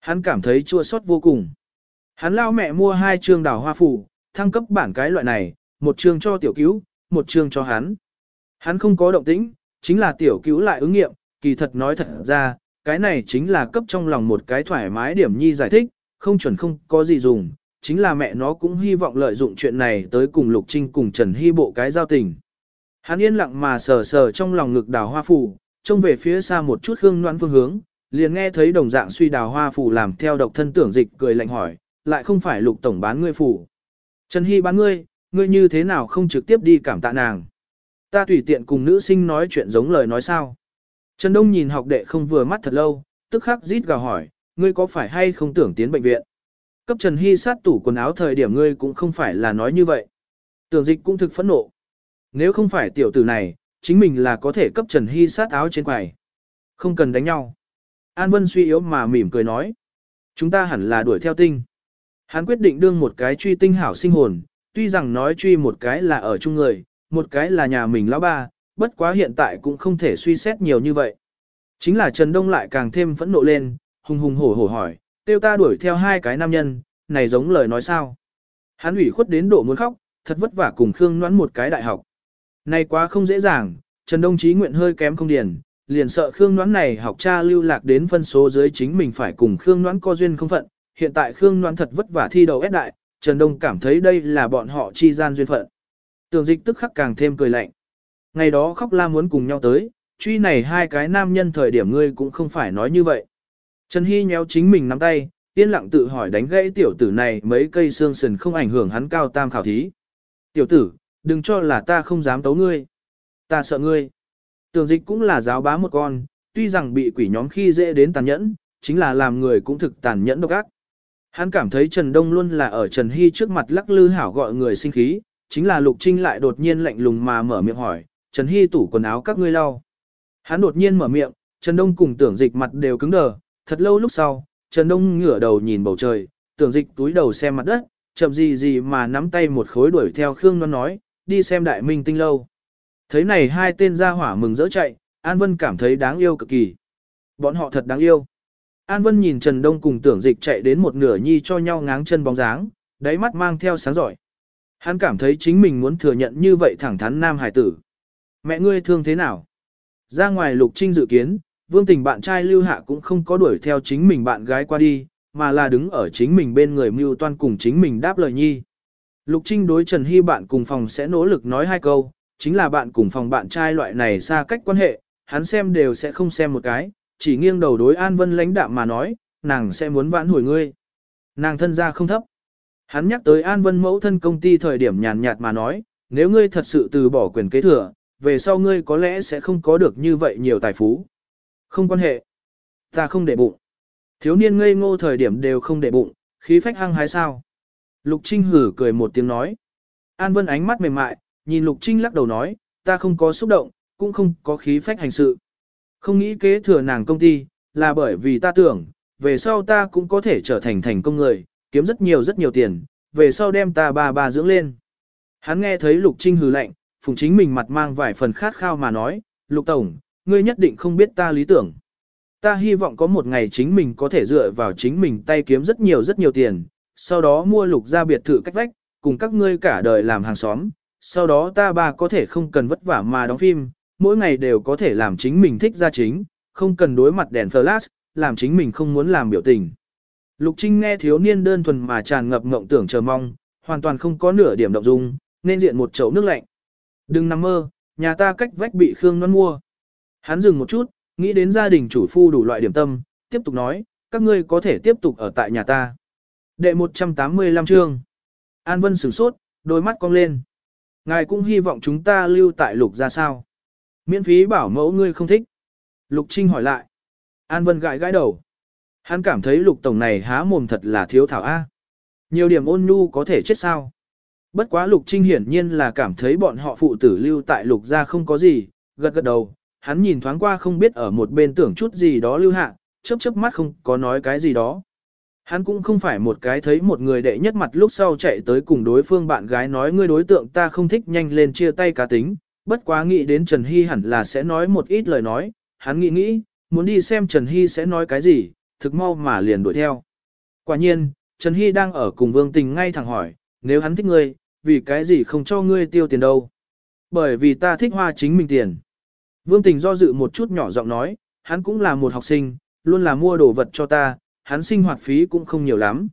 Hắn cảm thấy chua xót vô cùng. Hắn lao mẹ mua hai chương đào hoa phủ, thăng cấp bản cái loại này, một chương cho tiểu cứu, một chương cho hắn. Hắn không có động tĩnh, chính là tiểu cứu lại ứng nghiệm, kỳ thật nói thật ra, cái này chính là cấp trong lòng một cái thoải mái điểm nhi giải thích, không chuẩn không có gì dùng, chính là mẹ nó cũng hy vọng lợi dụng chuyện này tới cùng Lục Trinh cùng Trần Hy bộ cái giao tình. Hắn yên lặng mà sờ sờ trong lòng ngực đào hoa phủ, trông về phía xa một chút hương noan phương hướng, liền nghe thấy đồng dạng suy đào hoa phủ làm theo độc thân tưởng dịch cười lạnh hỏi, lại không phải Lục Tổng bán ngươi phủ. Trần Hy bán ngươi, ngươi như thế nào không trực tiếp đi cảm tạ nàng. Ta tùy tiện cùng nữ sinh nói chuyện giống lời nói sao. Trần Đông nhìn học đệ không vừa mắt thật lâu, tức khắc rít gào hỏi, ngươi có phải hay không tưởng tiến bệnh viện? Cấp Trần Hy sát tủ quần áo thời điểm ngươi cũng không phải là nói như vậy. Tưởng dịch cũng thực phẫn nộ. Nếu không phải tiểu tử này, chính mình là có thể cấp Trần Hy sát áo trên quầy. Không cần đánh nhau. An Vân suy yếu mà mỉm cười nói. Chúng ta hẳn là đuổi theo tinh. Hắn quyết định đương một cái truy tinh hảo sinh hồn, tuy rằng nói truy một cái là ở chung người, một cái là nhà mình lão ba, bất quá hiện tại cũng không thể suy xét nhiều như vậy. Chính là Trần Đông lại càng thêm phẫn nộ lên, hùng hùng hổ hổ hỏi, tiêu ta đuổi theo hai cái nam nhân, này giống lời nói sao. Hắn ủy khuất đến độ muốn khóc, thật vất vả cùng Khương Noãn một cái đại học. Này quá không dễ dàng, Trần Đông Chí nguyện hơi kém không điền, liền sợ Khương Noãn này học cha lưu lạc đến phân số dưới chính mình phải cùng Khương Noãn co duyên không phận, hiện tại Khương Noãn thật vất vả thi đầu ép đại, Trần Đông cảm thấy đây là bọn họ chi gian duyên phận. Tường dịch tức khắc càng thêm cười lạnh. Ngày đó khóc la muốn cùng nhau tới, truy này hai cái nam nhân thời điểm ngươi cũng không phải nói như vậy. Trần Hy nhéo chính mình nắm tay, yên lặng tự hỏi đánh gãy tiểu tử này mấy cây xương sườn không ảnh hưởng hắn cao tam khảo thí. Tiểu tử, đừng cho là ta không dám tấu ngươi. Ta sợ ngươi. Tường dịch cũng là giáo bá một con, tuy rằng bị quỷ nhóm khi dễ đến tàn nhẫn, chính là làm người cũng thực tàn nhẫn độc ác. Hắn cảm thấy Trần Đông luôn là ở Trần Hy trước mặt lắc lư hảo gọi người sinh khí, chính là Lục Trinh lại đột nhiên lạnh lùng mà mở miệng hỏi, Trần Hy tủ quần áo các ngươi lau. Hắn đột nhiên mở miệng, Trần Đông cùng tưởng dịch mặt đều cứng đờ, thật lâu lúc sau, Trần Đông ngửa đầu nhìn bầu trời, tưởng dịch túi đầu xem mặt đất, chậm gì gì mà nắm tay một khối đuổi theo Khương Loan nói, đi xem đại minh tinh lâu. Thấy này hai tên gia hỏa mừng rỡ chạy, An Vân cảm thấy đáng yêu cực kỳ. Bọn họ thật đáng yêu. An Vân nhìn Trần Đông cùng tưởng dịch chạy đến một nửa nhi cho nhau ngáng chân bóng dáng, đáy mắt mang theo sáng giỏi. Hắn cảm thấy chính mình muốn thừa nhận như vậy thẳng thắn nam hải tử. Mẹ ngươi thương thế nào? Ra ngoài lục trinh dự kiến, vương tình bạn trai lưu hạ cũng không có đuổi theo chính mình bạn gái qua đi, mà là đứng ở chính mình bên người mưu toan cùng chính mình đáp lời nhi. Lục Trinh đối Trần Hy bạn cùng phòng sẽ nỗ lực nói hai câu, chính là bạn cùng phòng bạn trai loại này xa cách quan hệ, hắn xem đều sẽ không xem một cái, chỉ nghiêng đầu đối An Vân lãnh đạm mà nói, nàng sẽ muốn vãn hồi ngươi. Nàng thân gia không thấp. Hắn nhắc tới An Vân mẫu thân công ty thời điểm nhàn nhạt mà nói, nếu ngươi thật sự từ bỏ quyền kế thừa, về sau ngươi có lẽ sẽ không có được như vậy nhiều tài phú. Không quan hệ. Ta không để bụng. Thiếu niên ngây ngô thời điểm đều không để bụng, khí phách hăng hái sao. Lục Trinh hử cười một tiếng nói. An Vân ánh mắt mềm mại, nhìn Lục Trinh lắc đầu nói, ta không có xúc động, cũng không có khí phách hành sự. Không nghĩ kế thừa nàng công ty, là bởi vì ta tưởng, về sau ta cũng có thể trở thành thành công người, kiếm rất nhiều rất nhiều tiền, về sau đem ta ba ba dưỡng lên. Hắn nghe thấy Lục Trinh hừ lạnh, phùng chính mình mặt mang vài phần khát khao mà nói, Lục Tổng, ngươi nhất định không biết ta lý tưởng. Ta hy vọng có một ngày chính mình có thể dựa vào chính mình tay kiếm rất nhiều rất nhiều tiền, sau đó mua lục ra biệt thự cách vách, cùng các ngươi cả đời làm hàng xóm, sau đó ta ba có thể không cần vất vả mà đóng phim, mỗi ngày đều có thể làm chính mình thích ra chính, không cần đối mặt đèn flash, làm chính mình không muốn làm biểu tình. Lục Trinh nghe thiếu niên đơn thuần mà tràn ngập ngộng tưởng chờ mong, hoàn toàn không có nửa điểm động dung, nên diện một chậu nước lạnh. Đừng nằm mơ, nhà ta cách vách bị Khương non mua. Hắn dừng một chút, nghĩ đến gia đình chủ phu đủ loại điểm tâm, tiếp tục nói, các ngươi có thể tiếp tục ở tại nhà ta. Đệ 185 chương. An Vân sửng sốt, đôi mắt cong lên. Ngài cũng hy vọng chúng ta lưu tại lục ra sao. Miễn phí bảo mẫu ngươi không thích. Lục Trinh hỏi lại. An Vân gãi gãi đầu. Hắn cảm thấy lục tổng này há mồm thật là thiếu thảo A. Nhiều điểm ôn nhu có thể chết sao. Bất quá lục trinh hiển nhiên là cảm thấy bọn họ phụ tử lưu tại lục gia không có gì, gật gật đầu, hắn nhìn thoáng qua không biết ở một bên tưởng chút gì đó lưu hạ, chớp chớp mắt không có nói cái gì đó. Hắn cũng không phải một cái thấy một người đệ nhất mặt lúc sau chạy tới cùng đối phương bạn gái nói ngươi đối tượng ta không thích nhanh lên chia tay cá tính, bất quá nghĩ đến Trần Hy hẳn là sẽ nói một ít lời nói, hắn nghĩ nghĩ, muốn đi xem Trần Hy sẽ nói cái gì, thực mau mà liền đuổi theo. Quả nhiên, Trần Hy đang ở cùng Vương Tình ngay thẳng hỏi, nếu hắn thích ngươi, vì cái gì không cho ngươi tiêu tiền đâu? Bởi vì ta thích hoa chính mình tiền. Vương Tình do dự một chút nhỏ giọng nói, hắn cũng là một học sinh, luôn là mua đồ vật cho ta, hắn sinh hoạt phí cũng không nhiều lắm.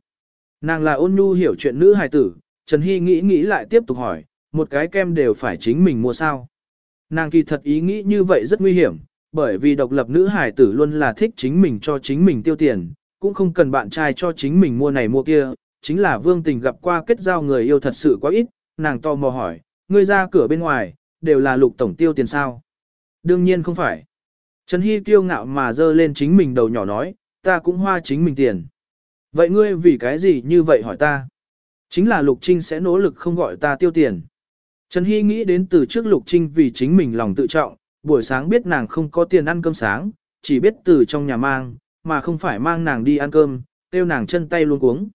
Nàng là ôn nhu hiểu chuyện nữ hài tử, Trần Hy nghĩ nghĩ lại tiếp tục hỏi, một cái kem đều phải chính mình mua sao. Nàng kỳ thật ý nghĩ như vậy rất nguy hiểm, bởi vì độc lập nữ hài tử luôn là thích chính mình cho chính mình tiêu tiền, cũng không cần bạn trai cho chính mình mua này mua kia, chính là vương tình gặp qua kết giao người yêu thật sự quá ít, nàng to mò hỏi, ngươi ra cửa bên ngoài, đều là lục tổng tiêu tiền sao. Đương nhiên không phải. Trần Hy kiêu ngạo mà dơ lên chính mình đầu nhỏ nói, ta cũng hoa chính mình tiền. Vậy ngươi vì cái gì như vậy hỏi ta? Chính là Lục Trinh sẽ nỗ lực không gọi ta tiêu tiền. Trần Hy nghĩ đến từ trước Lục Trinh vì chính mình lòng tự trọng, buổi sáng biết nàng không có tiền ăn cơm sáng, chỉ biết từ trong nhà mang, mà không phải mang nàng đi ăn cơm, tiêu nàng chân tay luôn cuống.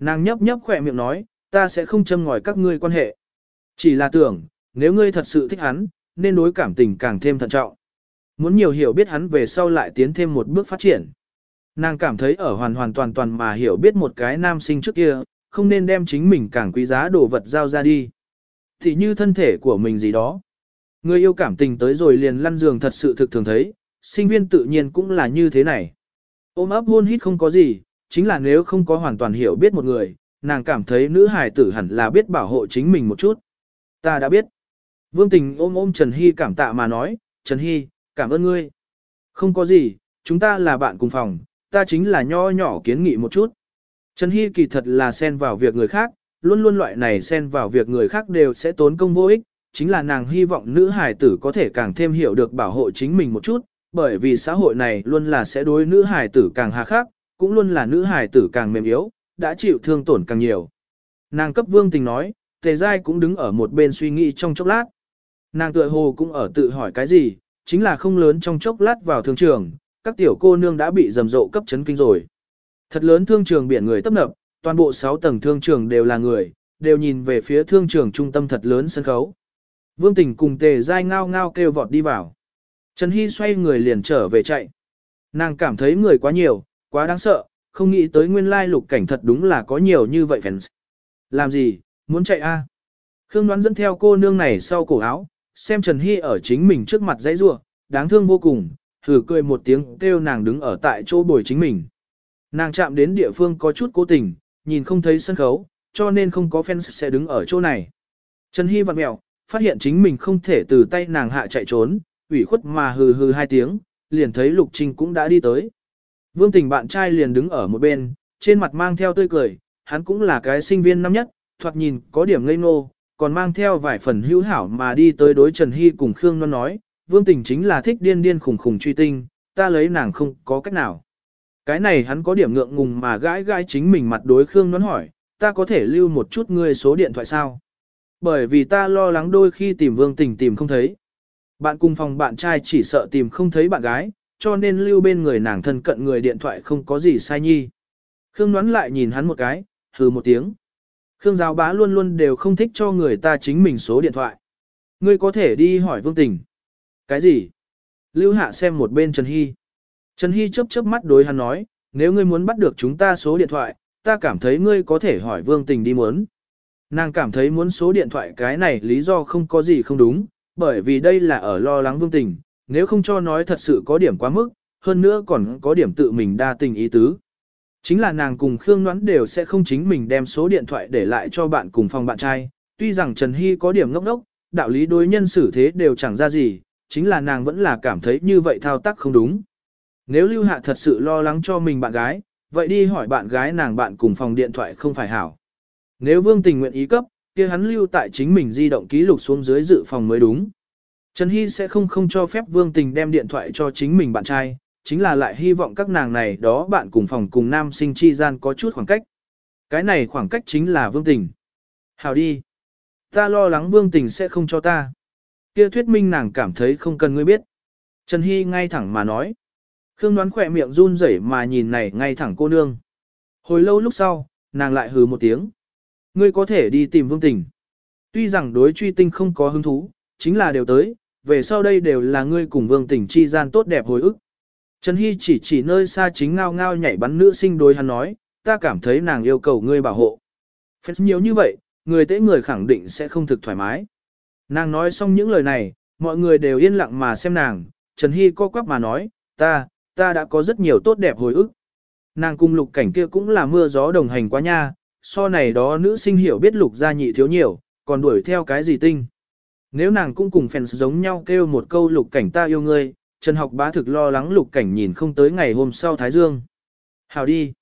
Nàng nhấp nhấp khỏe miệng nói, ta sẽ không châm ngòi các ngươi quan hệ. Chỉ là tưởng, nếu ngươi thật sự thích hắn, nên đối cảm tình càng thêm thận trọng. Muốn nhiều hiểu biết hắn về sau lại tiến thêm một bước phát triển. Nàng cảm thấy ở hoàn hoàn toàn toàn mà hiểu biết một cái nam sinh trước kia, không nên đem chính mình càng quý giá đồ vật giao ra đi. Thì như thân thể của mình gì đó. Người yêu cảm tình tới rồi liền lăn giường thật sự thực thường thấy, sinh viên tự nhiên cũng là như thế này. Ôm ấp hôn hít không có gì, chính là nếu không có hoàn toàn hiểu biết một người, nàng cảm thấy nữ hài tử hẳn là biết bảo hộ chính mình một chút. Ta đã biết. Vương Tình ôm ôm Trần Hy cảm tạ mà nói, Trần Hy, cảm ơn ngươi. Không có gì, chúng ta là bạn cùng phòng, ta chính là nho nhỏ kiến nghị một chút. Trần Hy kỳ thật là xen vào việc người khác, luôn luôn loại này xen vào việc người khác đều sẽ tốn công vô ích, chính là nàng hy vọng nữ hài tử có thể càng thêm hiểu được bảo hộ chính mình một chút, bởi vì xã hội này luôn là sẽ đối nữ hài tử càng hà khắc, cũng luôn là nữ hài tử càng mềm yếu, đã chịu thương tổn càng nhiều. Nàng cấp vương tình nói, tề giai cũng đứng ở một bên suy nghĩ trong chốc lát. Nàng tựa hồ cũng ở tự hỏi cái gì, chính là không lớn trong chốc lát vào thương trường, các tiểu cô nương đã bị rầm rộ cấp chấn kinh rồi. Thật lớn thương trường biển người tấp nập, toàn bộ 6 tầng thương trường đều là người, đều nhìn về phía thương trường trung tâm thật lớn sân khấu. Vương Tình cùng tề dai ngao ngao kêu vọt đi vào. Trần Hy xoay người liền trở về chạy. Nàng cảm thấy người quá nhiều, quá đáng sợ, không nghĩ tới nguyên lai lục cảnh thật đúng là có nhiều như vậy fans. Làm gì, muốn chạy a? À? Khương đoán dẫn theo cô nương này sau cổ áo, xem Trần Hy ở chính mình trước mặt dãy rua, đáng thương vô cùng, thử cười một tiếng kêu nàng đứng ở tại chỗ bồi chính mình. Nàng chạm đến địa phương có chút cố tình, nhìn không thấy sân khấu, cho nên không có fans sẽ đứng ở chỗ này. Trần Hy vặn mẹo, phát hiện chính mình không thể từ tay nàng hạ chạy trốn, ủy khuất mà hừ hừ hai tiếng, liền thấy Lục Trinh cũng đã đi tới. Vương tình bạn trai liền đứng ở một bên, trên mặt mang theo tươi cười, hắn cũng là cái sinh viên năm nhất, thoạt nhìn có điểm ngây ngô, còn mang theo vài phần hữu hảo mà đi tới đối Trần Hy cùng Khương Non nói, Vương tình chính là thích điên điên khủng khủng truy tinh, ta lấy nàng không có cách nào. Cái này hắn có điểm ngượng ngùng mà gãi gãi chính mình mặt đối Khương Non hỏi, ta có thể lưu một chút ngươi số điện thoại sao? Bởi vì ta lo lắng đôi khi tìm Vương tình tìm không thấy. Bạn cùng phòng bạn trai chỉ sợ tìm không thấy bạn gái, cho nên lưu bên người nàng thân cận người điện thoại không có gì sai nhi. Khương đoán lại nhìn hắn một cái, hừ một tiếng. Khương giáo bá luôn luôn đều không thích cho người ta chính mình số điện thoại. Ngươi có thể đi hỏi vương tình. Cái gì? Lưu hạ xem một bên Trần Hy. Trần Hy chớp chớp mắt đối hắn nói, nếu ngươi muốn bắt được chúng ta số điện thoại, ta cảm thấy ngươi có thể hỏi vương tình đi muốn. Nàng cảm thấy muốn số điện thoại cái này lý do không có gì không đúng, bởi vì đây là ở lo lắng vương tình, nếu không cho nói thật sự có điểm quá mức, hơn nữa còn có điểm tự mình đa tình ý tứ. Chính là nàng cùng Khương Ngoãn đều sẽ không chính mình đem số điện thoại để lại cho bạn cùng phòng bạn trai, tuy rằng Trần Hy có điểm ngốc ngốc, đạo lý đối nhân xử thế đều chẳng ra gì, chính là nàng vẫn là cảm thấy như vậy thao tác không đúng. Nếu Lưu Hạ thật sự lo lắng cho mình bạn gái, vậy đi hỏi bạn gái nàng bạn cùng phòng điện thoại không phải hảo. Nếu Vương Tình nguyện ý cấp, kia hắn lưu tại chính mình di động ký lục xuống dưới dự phòng mới đúng. Trần Hy sẽ không không cho phép Vương Tình đem điện thoại cho chính mình bạn trai, chính là lại hy vọng các nàng này đó bạn cùng phòng cùng nam sinh chi gian có chút khoảng cách. Cái này khoảng cách chính là Vương Tình. Hào đi. Ta lo lắng Vương Tình sẽ không cho ta. Kia thuyết minh nàng cảm thấy không cần ngươi biết. Trần Hy ngay thẳng mà nói. Khương đoán khỏe miệng run rẩy mà nhìn này ngay thẳng cô nương. Hồi lâu lúc sau, nàng lại hừ một tiếng. Ngươi có thể đi tìm Vương Tình. Tuy rằng đối truy tinh không có hứng thú, chính là đều tới, về sau đây đều là ngươi cùng vương tỉnh chi gian tốt đẹp hồi ức. Trần Hy chỉ chỉ nơi xa chính ngao ngao nhảy bắn nữ sinh đối hắn nói, ta cảm thấy nàng yêu cầu ngươi bảo hộ. Phép nhiều như vậy, người tế người khẳng định sẽ không thực thoải mái. Nàng nói xong những lời này, mọi người đều yên lặng mà xem nàng, Trần Hy co quắp mà nói, ta, ta đã có rất nhiều tốt đẹp hồi ức. Nàng cùng lục cảnh kia cũng là mưa gió đồng hành quá nha, so này đó nữ sinh hiểu biết lục gia nhị thiếu nhiều, còn đuổi theo cái gì tinh. Nếu nàng cũng cùng fans giống nhau kêu một câu lục cảnh ta yêu ngươi, Trần học bá thực lo lắng lục cảnh nhìn không tới ngày hôm sau Thái Dương. Hào đi.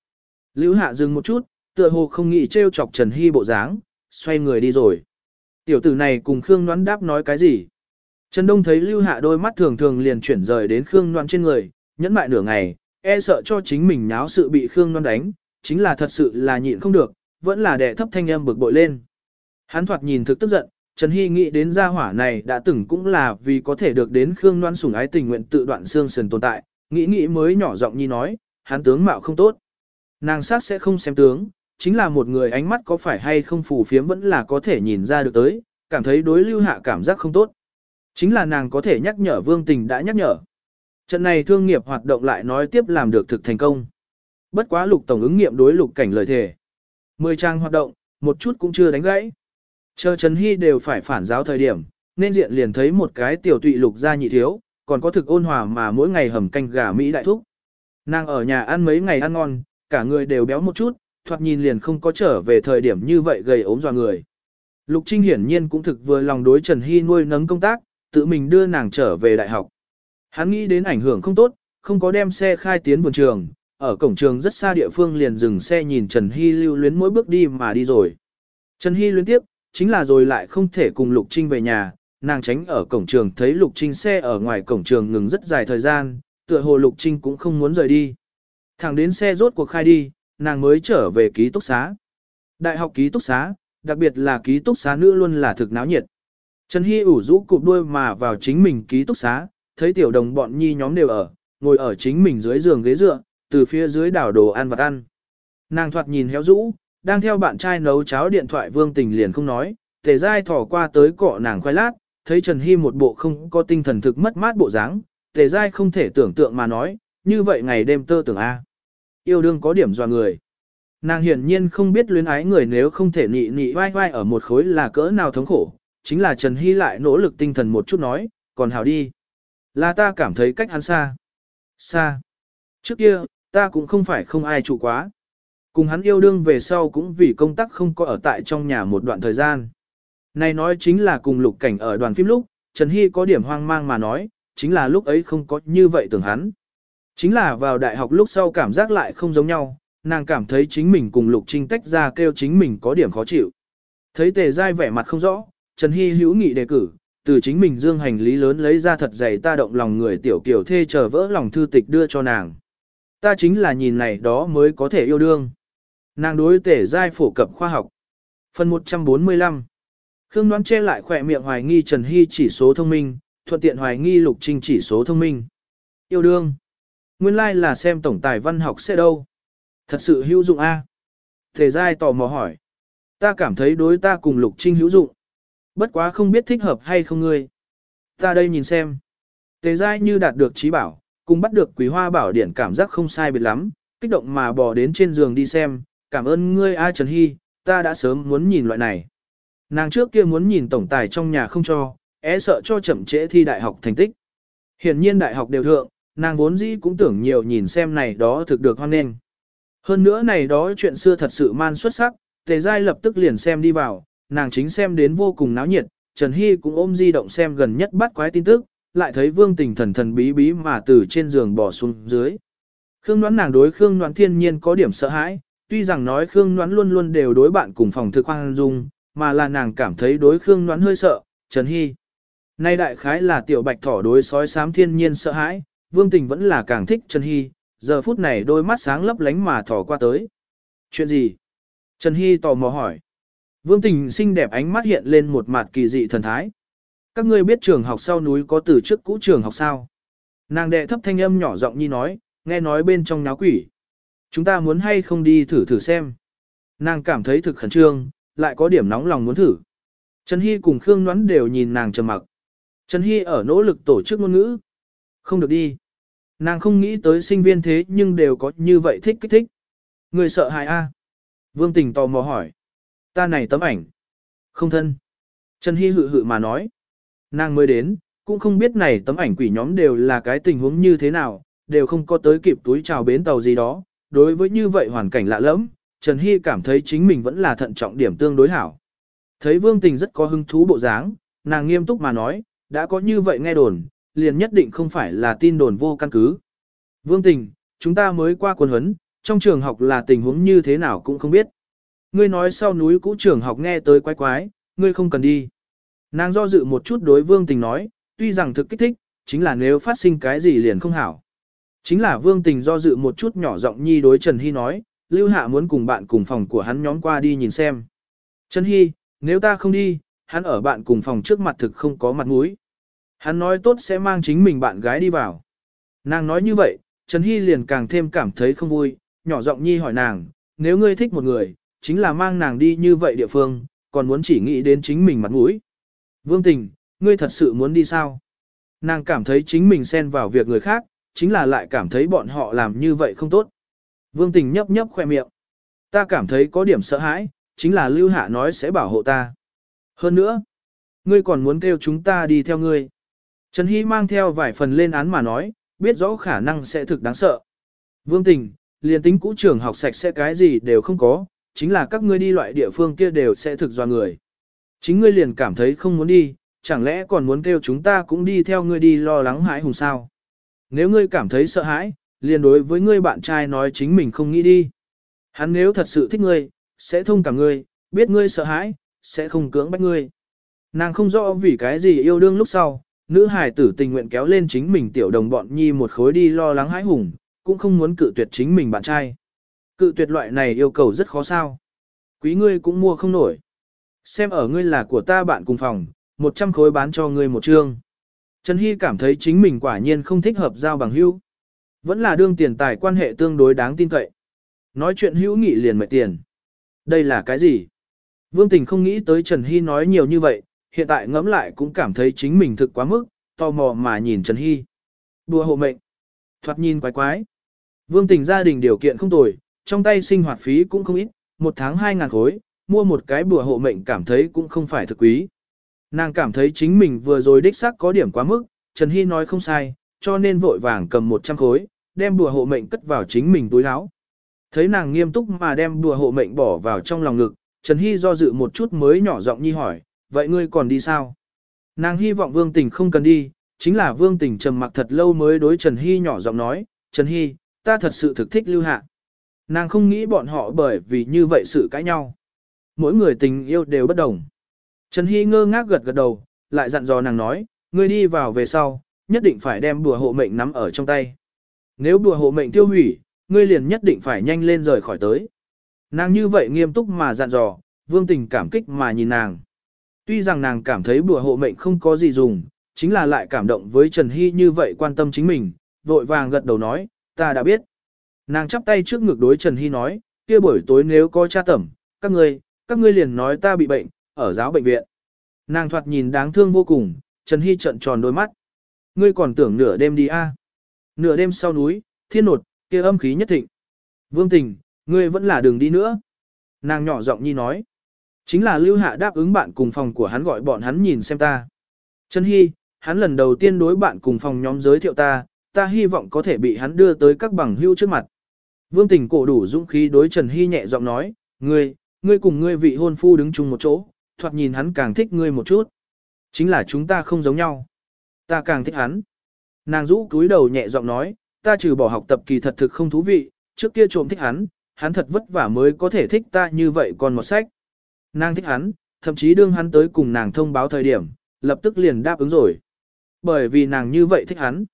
Lưu hạ dừng một chút, tựa hồ không nghĩ trêu chọc Trần Hy bộ dáng, xoay người đi rồi. Tiểu tử này cùng Khương Noãn đáp nói cái gì? Trần Đông thấy Lưu Hạ đôi mắt thường thường liền chuyển rời đến Khương Noãn trên người, nhẫn mại nửa ngày, e sợ cho chính mình nháo sự bị Khương Noãn đánh, chính là thật sự là nhịn không được, vẫn là đè thấp thanh âm bực bội lên. Hắn thoạt nhìn thực tức giận, Trần Hy nghĩ đến gia hỏa này đã từng cũng là vì có thể được đến Khương Loan sủng ái tình nguyện tự đoạn xương sườn tồn tại, nghĩ nghĩ mới nhỏ giọng nhi nói, hắn tướng mạo không tốt. Nàng sát sẽ không xem tướng, chính là một người ánh mắt có phải hay không phù phiếm vẫn là có thể nhìn ra được tới, cảm thấy đối lưu hạ cảm giác không tốt. Chính là nàng có thể nhắc nhở vương tình đã nhắc nhở. Trận này thương nghiệp hoạt động lại nói tiếp làm được thực thành công. Bất quá lục tổng ứng nghiệm đối lục cảnh lời thề. Mười trang hoạt động, một chút cũng chưa đánh gãy. Chờ Trần Hy đều phải phản giáo thời điểm, nên diện liền thấy một cái tiểu tụy lục gia nhị thiếu, còn có thực ôn hòa mà mỗi ngày hầm canh gà Mỹ đại thúc. Nàng ở nhà ăn mấy ngày ăn ngon, cả người đều béo một chút, thoạt nhìn liền không có trở về thời điểm như vậy gầy ốm dò người. Lục Trinh hiển nhiên cũng thực vừa lòng đối Trần Hy nuôi nấng công tác, tự mình đưa nàng trở về đại học. Hắn nghĩ đến ảnh hưởng không tốt, không có đem xe khai tiến vườn trường, ở cổng trường rất xa địa phương liền dừng xe nhìn Trần Hy lưu luyến mỗi bước đi mà đi rồi. Trần Hy luyến tiếp, chính là rồi lại không thể cùng Lục Trinh về nhà, nàng tránh ở cổng trường thấy Lục Trinh xe ở ngoài cổng trường ngừng rất dài thời gian, tựa hồ Lục Trinh cũng không muốn rời đi. Thẳng đến xe rốt cuộc khai đi, nàng mới trở về ký túc xá. Đại học ký túc xá, đặc biệt là ký túc xá nữ luôn là thực náo nhiệt. Trần Hy ủ rũ cụp đuôi mà vào chính mình ký túc xá, thấy tiểu đồng bọn nhi nhóm đều ở, ngồi ở chính mình dưới giường ghế dựa, từ phía dưới đảo đồ ăn vặt ăn. Nàng thoạt nhìn héo rũ, đang theo bạn trai nấu cháo điện thoại vương tình liền không nói, tề Giai thỏ qua tới cọ nàng khoai lát, thấy Trần Hy một bộ không có tinh thần thực mất mát bộ dáng, tề Giai không thể tưởng tượng mà nói, như vậy ngày đêm tơ tưởng A. À. Yêu đương có điểm dò người. Nàng hiển nhiên không biết luyến ái người nếu không thể nị nị vai vai ở một khối là cỡ nào thống khổ, chính là Trần Hy lại nỗ lực tinh thần một chút nói, còn hào đi. Là ta cảm thấy cách hắn xa. Xa. Trước kia, ta cũng không phải không ai trụ quá. Cùng hắn yêu đương về sau cũng vì công tác không có ở tại trong nhà một đoạn thời gian. Này nói chính là cùng lục cảnh ở đoàn phim lúc, Trần Hy có điểm hoang mang mà nói, chính là lúc ấy không có như vậy tưởng hắn. Chính là vào đại học lúc sau cảm giác lại không giống nhau, nàng cảm thấy chính mình cùng lục trinh tách ra kêu chính mình có điểm khó chịu. Thấy tề dai vẻ mặt không rõ, Trần Hy hữu nghị đề cử, từ chính mình dương hành lý lớn lấy ra thật dày ta động lòng người tiểu kiểu thê chờ vỡ lòng thư tịch đưa cho nàng. Ta chính là nhìn này đó mới có thể yêu đương. Nàng đối tể giai phổ cập khoa học. Phần 145 Khương đoán che lại khỏe miệng hoài nghi Trần Hy chỉ số thông minh, thuận tiện hoài nghi lục trinh chỉ số thông minh. Yêu đương. Nguyên lai like là xem tổng tài văn học sẽ đâu. Thật sự hữu dụng a Tề giai tò mò hỏi. Ta cảm thấy đối ta cùng lục trinh hữu dụng. Bất quá không biết thích hợp hay không ngươi. Ta đây nhìn xem. Tề giai như đạt được trí bảo, cùng bắt được quý hoa bảo điển cảm giác không sai biệt lắm, kích động mà bò đến trên giường đi xem, cảm ơn ngươi A Trần Hy, ta đã sớm muốn nhìn loại này. Nàng trước kia muốn nhìn tổng tài trong nhà không cho, é sợ cho chậm trễ thi đại học thành tích. Hiển nhiên đại học đều thượng, nàng vốn dĩ cũng tưởng nhiều nhìn xem này đó thực được hoan nghênh. Hơn nữa này đó chuyện xưa thật sự man xuất sắc, tề giai lập tức liền xem đi vào, nàng chính xem đến vô cùng náo nhiệt, Trần Hy cũng ôm di động xem gần nhất bắt quái tin tức, lại thấy vương tình thần thần bí bí mà từ trên giường bỏ xuống dưới. Khương đoán nàng đối Khương đoán thiên nhiên có điểm sợ hãi, tuy rằng nói Khương đoán luôn luôn đều đối bạn cùng phòng thực hoang dung, mà là nàng cảm thấy đối Khương đoán hơi sợ, Trần Hy. Nay đại khái là tiểu bạch thỏ đối sói sám thiên nhiên sợ hãi, vương tình vẫn là càng thích Trần Hy, giờ phút này đôi mắt sáng lấp lánh mà thỏ qua tới. Chuyện gì? Trần Hy tò mò hỏi. Vương tình xinh đẹp ánh mắt hiện lên một mặt kỳ dị thần thái. Các ngươi biết trường học sau núi có từ trước cũ trường học sao? Nàng đệ thấp thanh âm nhỏ giọng nhi nói, nghe nói bên trong náo quỷ. Chúng ta muốn hay không đi thử thử xem. Nàng cảm thấy thực khẩn trương, lại có điểm nóng lòng muốn thử. Trần Hy cùng Khương Ngoãn đều nhìn nàng trầm mặc. Trần Hy ở nỗ lực tổ chức ngôn ngữ. Không được đi. Nàng không nghĩ tới sinh viên thế nhưng đều có như vậy thích kích thích. Người sợ hại a Vương Tình tò mò hỏi. Ta này tấm ảnh. Không thân. Trần Hy hự hự mà nói. Nàng mới đến, cũng không biết này tấm ảnh quỷ nhóm đều là cái tình huống như thế nào, đều không có tới kịp túi chào bến tàu gì đó. Đối với như vậy hoàn cảnh lạ lẫm, Trần Hy cảm thấy chính mình vẫn là thận trọng điểm tương đối hảo. Thấy Vương Tình rất có hứng thú bộ dáng, nàng nghiêm túc mà nói, đã có như vậy nghe đồn, liền nhất định không phải là tin đồn vô căn cứ. Vương Tình, chúng ta mới qua quân huấn, trong trường học là tình huống như thế nào cũng không biết. Ngươi nói sau núi cũ trường học nghe tới quái quái, ngươi không cần đi. Nàng do dự một chút đối vương tình nói, tuy rằng thực kích thích, chính là nếu phát sinh cái gì liền không hảo. Chính là vương tình do dự một chút nhỏ giọng nhi đối Trần Hy nói, Lưu Hạ muốn cùng bạn cùng phòng của hắn nhóm qua đi nhìn xem. Trần Hy, nếu ta không đi, hắn ở bạn cùng phòng trước mặt thực không có mặt mũi. Hắn nói tốt sẽ mang chính mình bạn gái đi vào. Nàng nói như vậy, Trần Hy liền càng thêm cảm thấy không vui, nhỏ giọng nhi hỏi nàng, nếu ngươi thích một người, chính là mang nàng đi như vậy địa phương, còn muốn chỉ nghĩ đến chính mình mặt mũi. Vương Tình, ngươi thật sự muốn đi sao? Nàng cảm thấy chính mình xen vào việc người khác, chính là lại cảm thấy bọn họ làm như vậy không tốt. Vương Tình nhấp nhấp khoe miệng. Ta cảm thấy có điểm sợ hãi, chính là Lưu Hạ nói sẽ bảo hộ ta. Hơn nữa, ngươi còn muốn kêu chúng ta đi theo ngươi. Trần Hy mang theo vài phần lên án mà nói, biết rõ khả năng sẽ thực đáng sợ. Vương Tình, liền tính cũ trường học sạch sẽ cái gì đều không có, chính là các ngươi đi loại địa phương kia đều sẽ thực do người. Chính ngươi liền cảm thấy không muốn đi, chẳng lẽ còn muốn kêu chúng ta cũng đi theo ngươi đi lo lắng hãi hùng sao? Nếu ngươi cảm thấy sợ hãi, liền đối với ngươi bạn trai nói chính mình không nghĩ đi. Hắn nếu thật sự thích ngươi, sẽ thông cảm ngươi, biết ngươi sợ hãi, sẽ không cưỡng bách ngươi. Nàng không rõ vì cái gì yêu đương lúc sau, nữ hải tử tình nguyện kéo lên chính mình tiểu đồng bọn nhi một khối đi lo lắng hãi hùng, cũng không muốn cự tuyệt chính mình bạn trai. Cự tuyệt loại này yêu cầu rất khó sao. Quý ngươi cũng mua không nổi. Xem ở ngươi là của ta bạn cùng phòng, 100 khối bán cho ngươi một trương. Trần Hy cảm thấy chính mình quả nhiên không thích hợp giao bằng hữu. Vẫn là đương tiền tài quan hệ tương đối đáng tin cậy. Nói chuyện hữu nghị liền mệt tiền. Đây là cái gì? Vương Tình không nghĩ tới Trần Hy nói nhiều như vậy, hiện tại ngẫm lại cũng cảm thấy chính mình thực quá mức, tò mò mà nhìn Trần Hy. Đùa hộ mệnh. Thoạt nhìn quái quái. Vương Tình gia đình điều kiện không tồi, trong tay sinh hoạt phí cũng không ít, một tháng 2.000 khối, mua một cái bùa hộ mệnh cảm thấy cũng không phải thực quý. Nàng cảm thấy chính mình vừa rồi đích xác có điểm quá mức, Trần Hy nói không sai, cho nên vội vàng cầm 100 khối, đem bùa hộ mệnh cất vào chính mình túi áo. Thấy nàng nghiêm túc mà đem bùa hộ mệnh bỏ vào trong lòng ngực, Trần Hy do dự một chút mới nhỏ giọng nhi hỏi, vậy ngươi còn đi sao? Nàng hy vọng Vương Tình không cần đi, chính là Vương Tình trầm mặc thật lâu mới đối Trần Hy nhỏ giọng nói, Trần Hy, ta thật sự thực thích lưu hạ. Nàng không nghĩ bọn họ bởi vì như vậy sự cãi nhau. Mỗi người tình yêu đều bất đồng. Trần Hy ngơ ngác gật gật đầu, lại dặn dò nàng nói, ngươi đi vào về sau, nhất định phải đem bùa hộ mệnh nắm ở trong tay. Nếu bùa hộ mệnh tiêu hủy, ngươi liền nhất định phải nhanh lên rời khỏi tới. Nàng như vậy nghiêm túc mà dặn dò, vương tình cảm kích mà nhìn nàng. Tuy rằng nàng cảm thấy bùa hộ mệnh không có gì dùng, chính là lại cảm động với Trần Hy như vậy quan tâm chính mình, vội vàng gật đầu nói, ta đã biết. Nàng chắp tay trước ngực đối Trần Hy nói, kia buổi tối nếu có cha tẩm, các ngươi, các ngươi liền nói ta bị bệnh, ở giáo bệnh viện. Nàng thoạt nhìn đáng thương vô cùng, Trần Hy trận tròn đôi mắt. Ngươi còn tưởng nửa đêm đi a? À? Nửa đêm sau núi, thiên nột, kia âm khí nhất thịnh. Vương tình, ngươi vẫn là đường đi nữa. Nàng nhỏ giọng nhi nói. Chính là lưu hạ đáp ứng bạn cùng phòng của hắn gọi bọn hắn nhìn xem ta. Trần Hy, hắn lần đầu tiên đối bạn cùng phòng nhóm giới thiệu ta, ta hy vọng có thể bị hắn đưa tới các bằng hưu trước mặt. Vương tình cổ đủ dũng khí đối Trần Hy nhẹ giọng nói, ngươi, ngươi cùng ngươi vị hôn phu đứng chung một chỗ, thoạt nhìn hắn càng thích ngươi một chút. Chính là chúng ta không giống nhau. Ta càng thích hắn. Nàng rũ cúi đầu nhẹ giọng nói, ta trừ bỏ học tập kỳ thật thực không thú vị, trước kia trộm thích hắn, hắn thật vất vả mới có thể thích ta như vậy còn một sách. Nàng thích hắn, thậm chí đương hắn tới cùng nàng thông báo thời điểm, lập tức liền đáp ứng rồi. Bởi vì nàng như vậy thích hắn.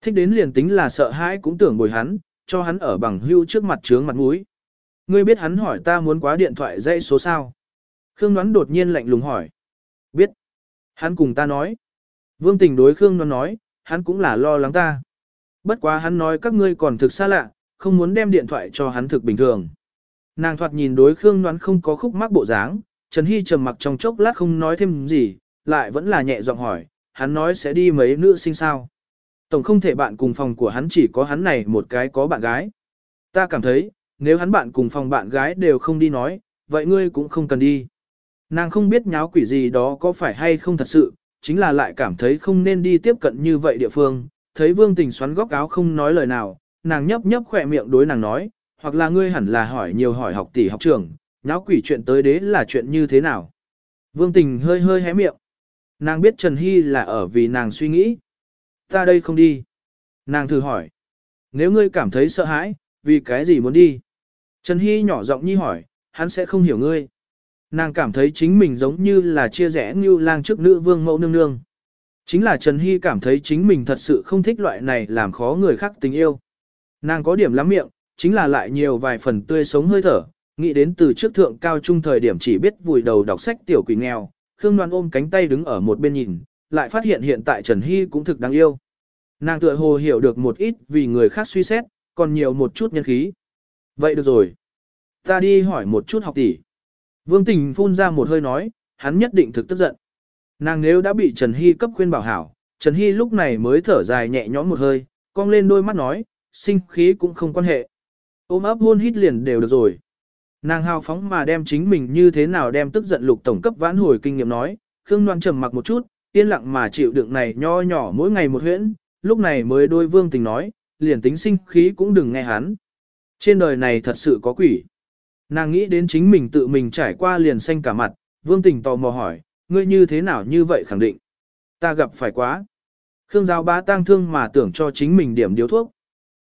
Thích đến liền tính là sợ hãi cũng tưởng bồi hắn, cho hắn ở bằng hưu trước mặt trướng mặt mũi. Ngươi biết hắn hỏi ta muốn quá điện thoại dây số sao? Khương Ngoãn đột nhiên lạnh lùng hỏi. Biết. Hắn cùng ta nói. Vương tình đối Khương Ngoãn nói, hắn cũng là lo lắng ta. Bất quá hắn nói các ngươi còn thực xa lạ, không muốn đem điện thoại cho hắn thực bình thường. Nàng thoạt nhìn đối Khương Ngoãn không có khúc mắc bộ dáng, Trần Hy trầm mặc trong chốc lát không nói thêm gì, lại vẫn là nhẹ giọng hỏi, hắn nói sẽ đi mấy nữ sinh sao. Tổng không thể bạn cùng phòng của hắn chỉ có hắn này một cái có bạn gái. Ta cảm thấy, nếu hắn bạn cùng phòng bạn gái đều không đi nói, vậy ngươi cũng không cần đi. Nàng không biết nháo quỷ gì đó có phải hay không thật sự, chính là lại cảm thấy không nên đi tiếp cận như vậy địa phương. Thấy vương tình xoắn góc áo không nói lời nào, nàng nhấp nhấp khỏe miệng đối nàng nói, hoặc là ngươi hẳn là hỏi nhiều hỏi học tỷ học trưởng, nháo quỷ chuyện tới đế là chuyện như thế nào. Vương tình hơi hơi hé miệng. Nàng biết Trần Hy là ở vì nàng suy nghĩ. Ta đây không đi. Nàng thử hỏi. Nếu ngươi cảm thấy sợ hãi, vì cái gì muốn đi? Trần Hy nhỏ giọng nhi hỏi, hắn sẽ không hiểu ngươi. Nàng cảm thấy chính mình giống như là chia rẽ như lang trước nữ vương mẫu nương nương. Chính là Trần Hy cảm thấy chính mình thật sự không thích loại này làm khó người khác tình yêu. Nàng có điểm lắm miệng, chính là lại nhiều vài phần tươi sống hơi thở, nghĩ đến từ trước thượng cao trung thời điểm chỉ biết vùi đầu đọc sách tiểu quỷ nghèo, Khương Đoan ôm cánh tay đứng ở một bên nhìn, lại phát hiện hiện tại Trần Hy cũng thực đáng yêu. Nàng tựa hồ hiểu được một ít vì người khác suy xét, còn nhiều một chút nhân khí. Vậy được rồi. Ta đi hỏi một chút học tỷ. Vương Tình phun ra một hơi nói, hắn nhất định thực tức giận. Nàng nếu đã bị Trần Hy cấp khuyên bảo hảo, Trần Hy lúc này mới thở dài nhẹ nhõm một hơi, cong lên đôi mắt nói, sinh khí cũng không quan hệ. Ôm ấp hôn hít liền đều được rồi. Nàng hào phóng mà đem chính mình như thế nào đem tức giận lục tổng cấp vãn hồi kinh nghiệm nói, Khương Loan trầm mặc một chút, yên lặng mà chịu đựng này nho nhỏ mỗi ngày một huyễn, lúc này mới đôi vương tình nói, liền tính sinh khí cũng đừng nghe hắn. Trên đời này thật sự có quỷ. Nàng nghĩ đến chính mình tự mình trải qua liền xanh cả mặt, vương tình tò mò hỏi, ngươi như thế nào như vậy khẳng định. Ta gặp phải quá. Khương giáo bá tang thương mà tưởng cho chính mình điểm điếu thuốc.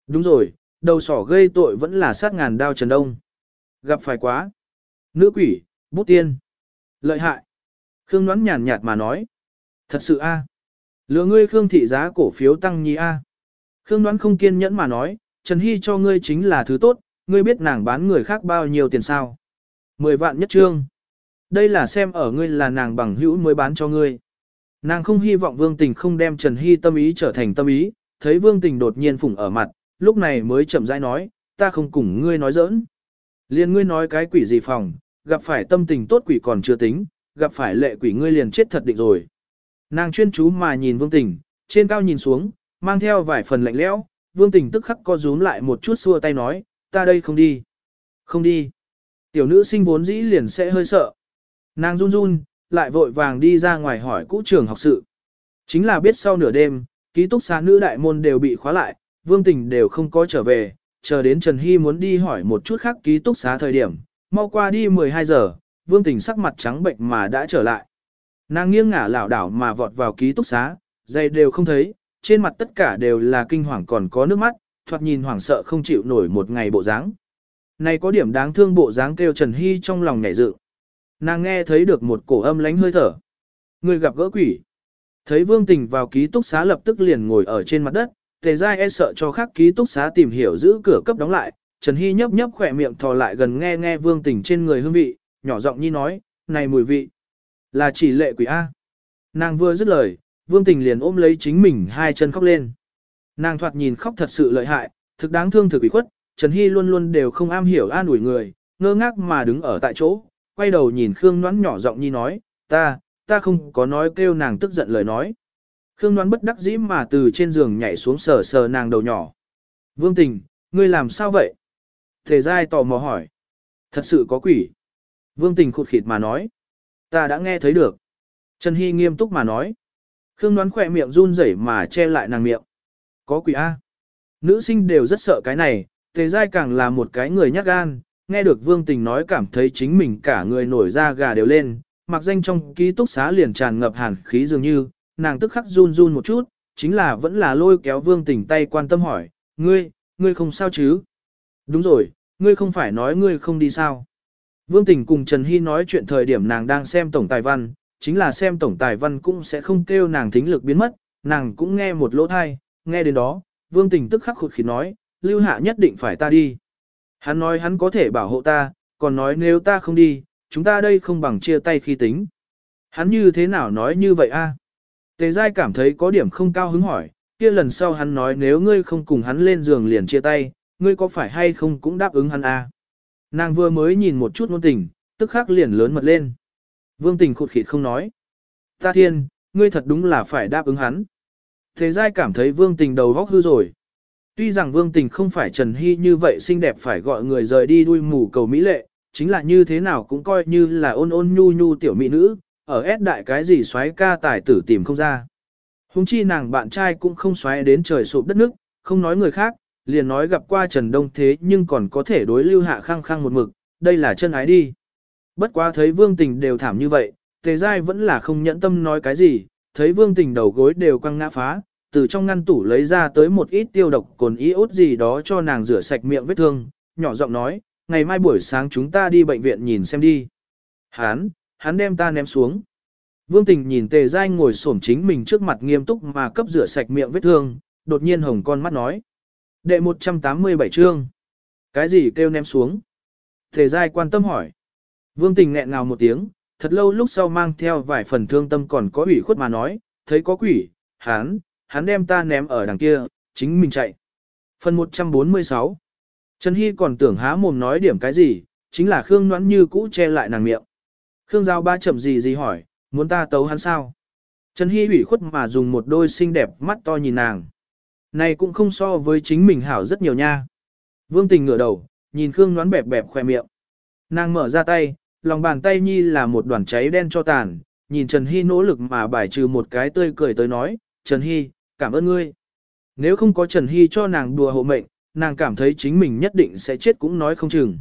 Đúng rồi, đầu sỏ gây tội vẫn là sát ngàn đao Trần Đông. Gặp phải quá. Nữ quỷ, bút tiên. Lợi hại. Khương đoán nhàn nhạt mà nói. Thật sự a à. Lừa ngươi Khương thị giá cổ phiếu tăng nhi a Khương đoán không kiên nhẫn mà nói, Trần Hy cho ngươi chính là thứ tốt, ngươi biết nàng bán người khác bao nhiêu tiền sao. Mười vạn nhất trương. Đây là xem ở ngươi là nàng bằng hữu mới bán cho ngươi. Nàng không hy vọng Vương Tình không đem Trần Hy tâm ý trở thành tâm ý, thấy Vương Tình đột nhiên phủng ở mặt, lúc này mới chậm rãi nói, ta không cùng ngươi nói giỡn. Liên ngươi nói cái quỷ gì phòng, gặp phải tâm tình tốt quỷ còn chưa tính, gặp phải lệ quỷ ngươi liền chết thật định rồi. Nàng chuyên chú mà nhìn Vương Tình, trên cao nhìn xuống, mang theo vài phần lạnh lẽo, Vương Tình tức khắc co rúm lại một chút xua tay nói, ta đây không đi. Không đi. Tiểu nữ sinh vốn dĩ liền sẽ hơi sợ. Nàng run run, lại vội vàng đi ra ngoài hỏi cũ trường học sự. Chính là biết sau nửa đêm, ký túc xá nữ đại môn đều bị khóa lại, Vương Tình đều không có trở về, chờ đến Trần Hy muốn đi hỏi một chút khác ký túc xá thời điểm, mau qua đi 12 giờ, Vương Tình sắc mặt trắng bệnh mà đã trở lại. Nàng nghiêng ngả lảo đảo mà vọt vào ký túc xá, giày đều không thấy, trên mặt tất cả đều là kinh hoàng còn có nước mắt, thoạt nhìn hoảng sợ không chịu nổi một ngày bộ dáng. Này có điểm đáng thương bộ dáng kêu Trần Hy trong lòng nhảy dự. Nàng nghe thấy được một cổ âm lánh hơi thở. Người gặp gỡ quỷ. Thấy Vương Tình vào ký túc xá lập tức liền ngồi ở trên mặt đất, Tề Giai e sợ cho khác ký túc xá tìm hiểu giữ cửa cấp đóng lại, Trần Hy nhấp nhấp khỏe miệng thò lại gần nghe nghe Vương Tình trên người hương vị, nhỏ giọng nhi nói, này mùi vị, là chỉ lệ quỷ A. Nàng vừa dứt lời, Vương Tình liền ôm lấy chính mình hai chân khóc lên. Nàng thoạt nhìn khóc thật sự lợi hại, thực đáng thương thực ủy khuất, Trần Hy luôn luôn đều không am hiểu an ủi người, ngơ ngác mà đứng ở tại chỗ, quay đầu nhìn Khương Ngoãn nhỏ giọng nhi nói, ta, ta không có nói kêu nàng tức giận lời nói. Khương Ngoãn bất đắc dĩ mà từ trên giường nhảy xuống sờ sờ nàng đầu nhỏ. Vương Tình, ngươi làm sao vậy? Thể giai tò mò hỏi. Thật sự có quỷ. Vương Tình khụt khịt mà nói. Ta đã nghe thấy được. Trần Hy nghiêm túc mà nói. Khương đoán khỏe miệng run rẩy mà che lại nàng miệng. Có quỷ A. Nữ sinh đều rất sợ cái này, tề giai càng là một cái người nhát gan, nghe được vương tình nói cảm thấy chính mình cả người nổi da gà đều lên, mặc danh trong ký túc xá liền tràn ngập hàn khí dường như, nàng tức khắc run run một chút, chính là vẫn là lôi kéo vương tình tay quan tâm hỏi, ngươi, ngươi không sao chứ? Đúng rồi, ngươi không phải nói ngươi không đi sao? Vương tình cùng Trần Hy nói chuyện thời điểm nàng đang xem tổng tài văn, chính là xem tổng tài văn cũng sẽ không kêu nàng thính lực biến mất, nàng cũng nghe một lỗ thai, nghe đến đó, vương tình tức khắc khụt khí nói, lưu hạ nhất định phải ta đi. Hắn nói hắn có thể bảo hộ ta, còn nói nếu ta không đi, chúng ta đây không bằng chia tay khi tính. Hắn như thế nào nói như vậy a? Tề Giai cảm thấy có điểm không cao hứng hỏi, kia lần sau hắn nói nếu ngươi không cùng hắn lên giường liền chia tay, ngươi có phải hay không cũng đáp ứng hắn a? Nàng vừa mới nhìn một chút ngôn tình, tức khắc liền lớn mật lên. Vương tình khụt khịt không nói. Ta thiên, ngươi thật đúng là phải đáp ứng hắn. Thế giai cảm thấy vương tình đầu góc hư rồi. Tuy rằng vương tình không phải Trần Hy như vậy xinh đẹp phải gọi người rời đi đuôi mù cầu mỹ lệ, chính là như thế nào cũng coi như là ôn ôn nhu nhu tiểu mỹ nữ, ở ép đại cái gì xoáy ca tài tử tìm không ra. Hùng chi nàng bạn trai cũng không xoáy đến trời sụp đất nước, không nói người khác, liền nói gặp qua Trần Đông thế nhưng còn có thể đối lưu hạ khăng khăng một mực, đây là chân ái đi. Bất quá thấy vương tình đều thảm như vậy, tề giai vẫn là không nhẫn tâm nói cái gì, thấy vương tình đầu gối đều quăng ngã phá, từ trong ngăn tủ lấy ra tới một ít tiêu độc cồn iốt gì đó cho nàng rửa sạch miệng vết thương, nhỏ giọng nói, ngày mai buổi sáng chúng ta đi bệnh viện nhìn xem đi. Hán, hắn đem ta ném xuống. Vương tình nhìn tề giai ngồi xổm chính mình trước mặt nghiêm túc mà cấp rửa sạch miệng vết thương, đột nhiên hồng con mắt nói. Đệ 187 chương. Cái gì kêu ném xuống? Tề giai quan tâm hỏi. Vương tình nghẹn ngào một tiếng, thật lâu lúc sau mang theo vài phần thương tâm còn có ủy khuất mà nói, thấy có quỷ, hắn, hắn đem ta ném ở đằng kia, chính mình chạy. Phần 146 Trần Hy còn tưởng há mồm nói điểm cái gì, chính là Khương Noãn như cũ che lại nàng miệng. Khương Giao ba chậm gì gì hỏi, muốn ta tấu hắn sao? Trần Hy ủy khuất mà dùng một đôi xinh đẹp mắt to nhìn nàng. Này cũng không so với chính mình hảo rất nhiều nha. Vương tình ngửa đầu, nhìn Khương Noãn bẹp bẹp khoe miệng. Nàng mở ra tay, lòng bàn tay nhi là một đoàn cháy đen cho tàn, nhìn Trần Hy nỗ lực mà bài trừ một cái tươi cười tới nói, Trần Hy, cảm ơn ngươi. Nếu không có Trần Hy cho nàng đùa hộ mệnh, nàng cảm thấy chính mình nhất định sẽ chết cũng nói không chừng.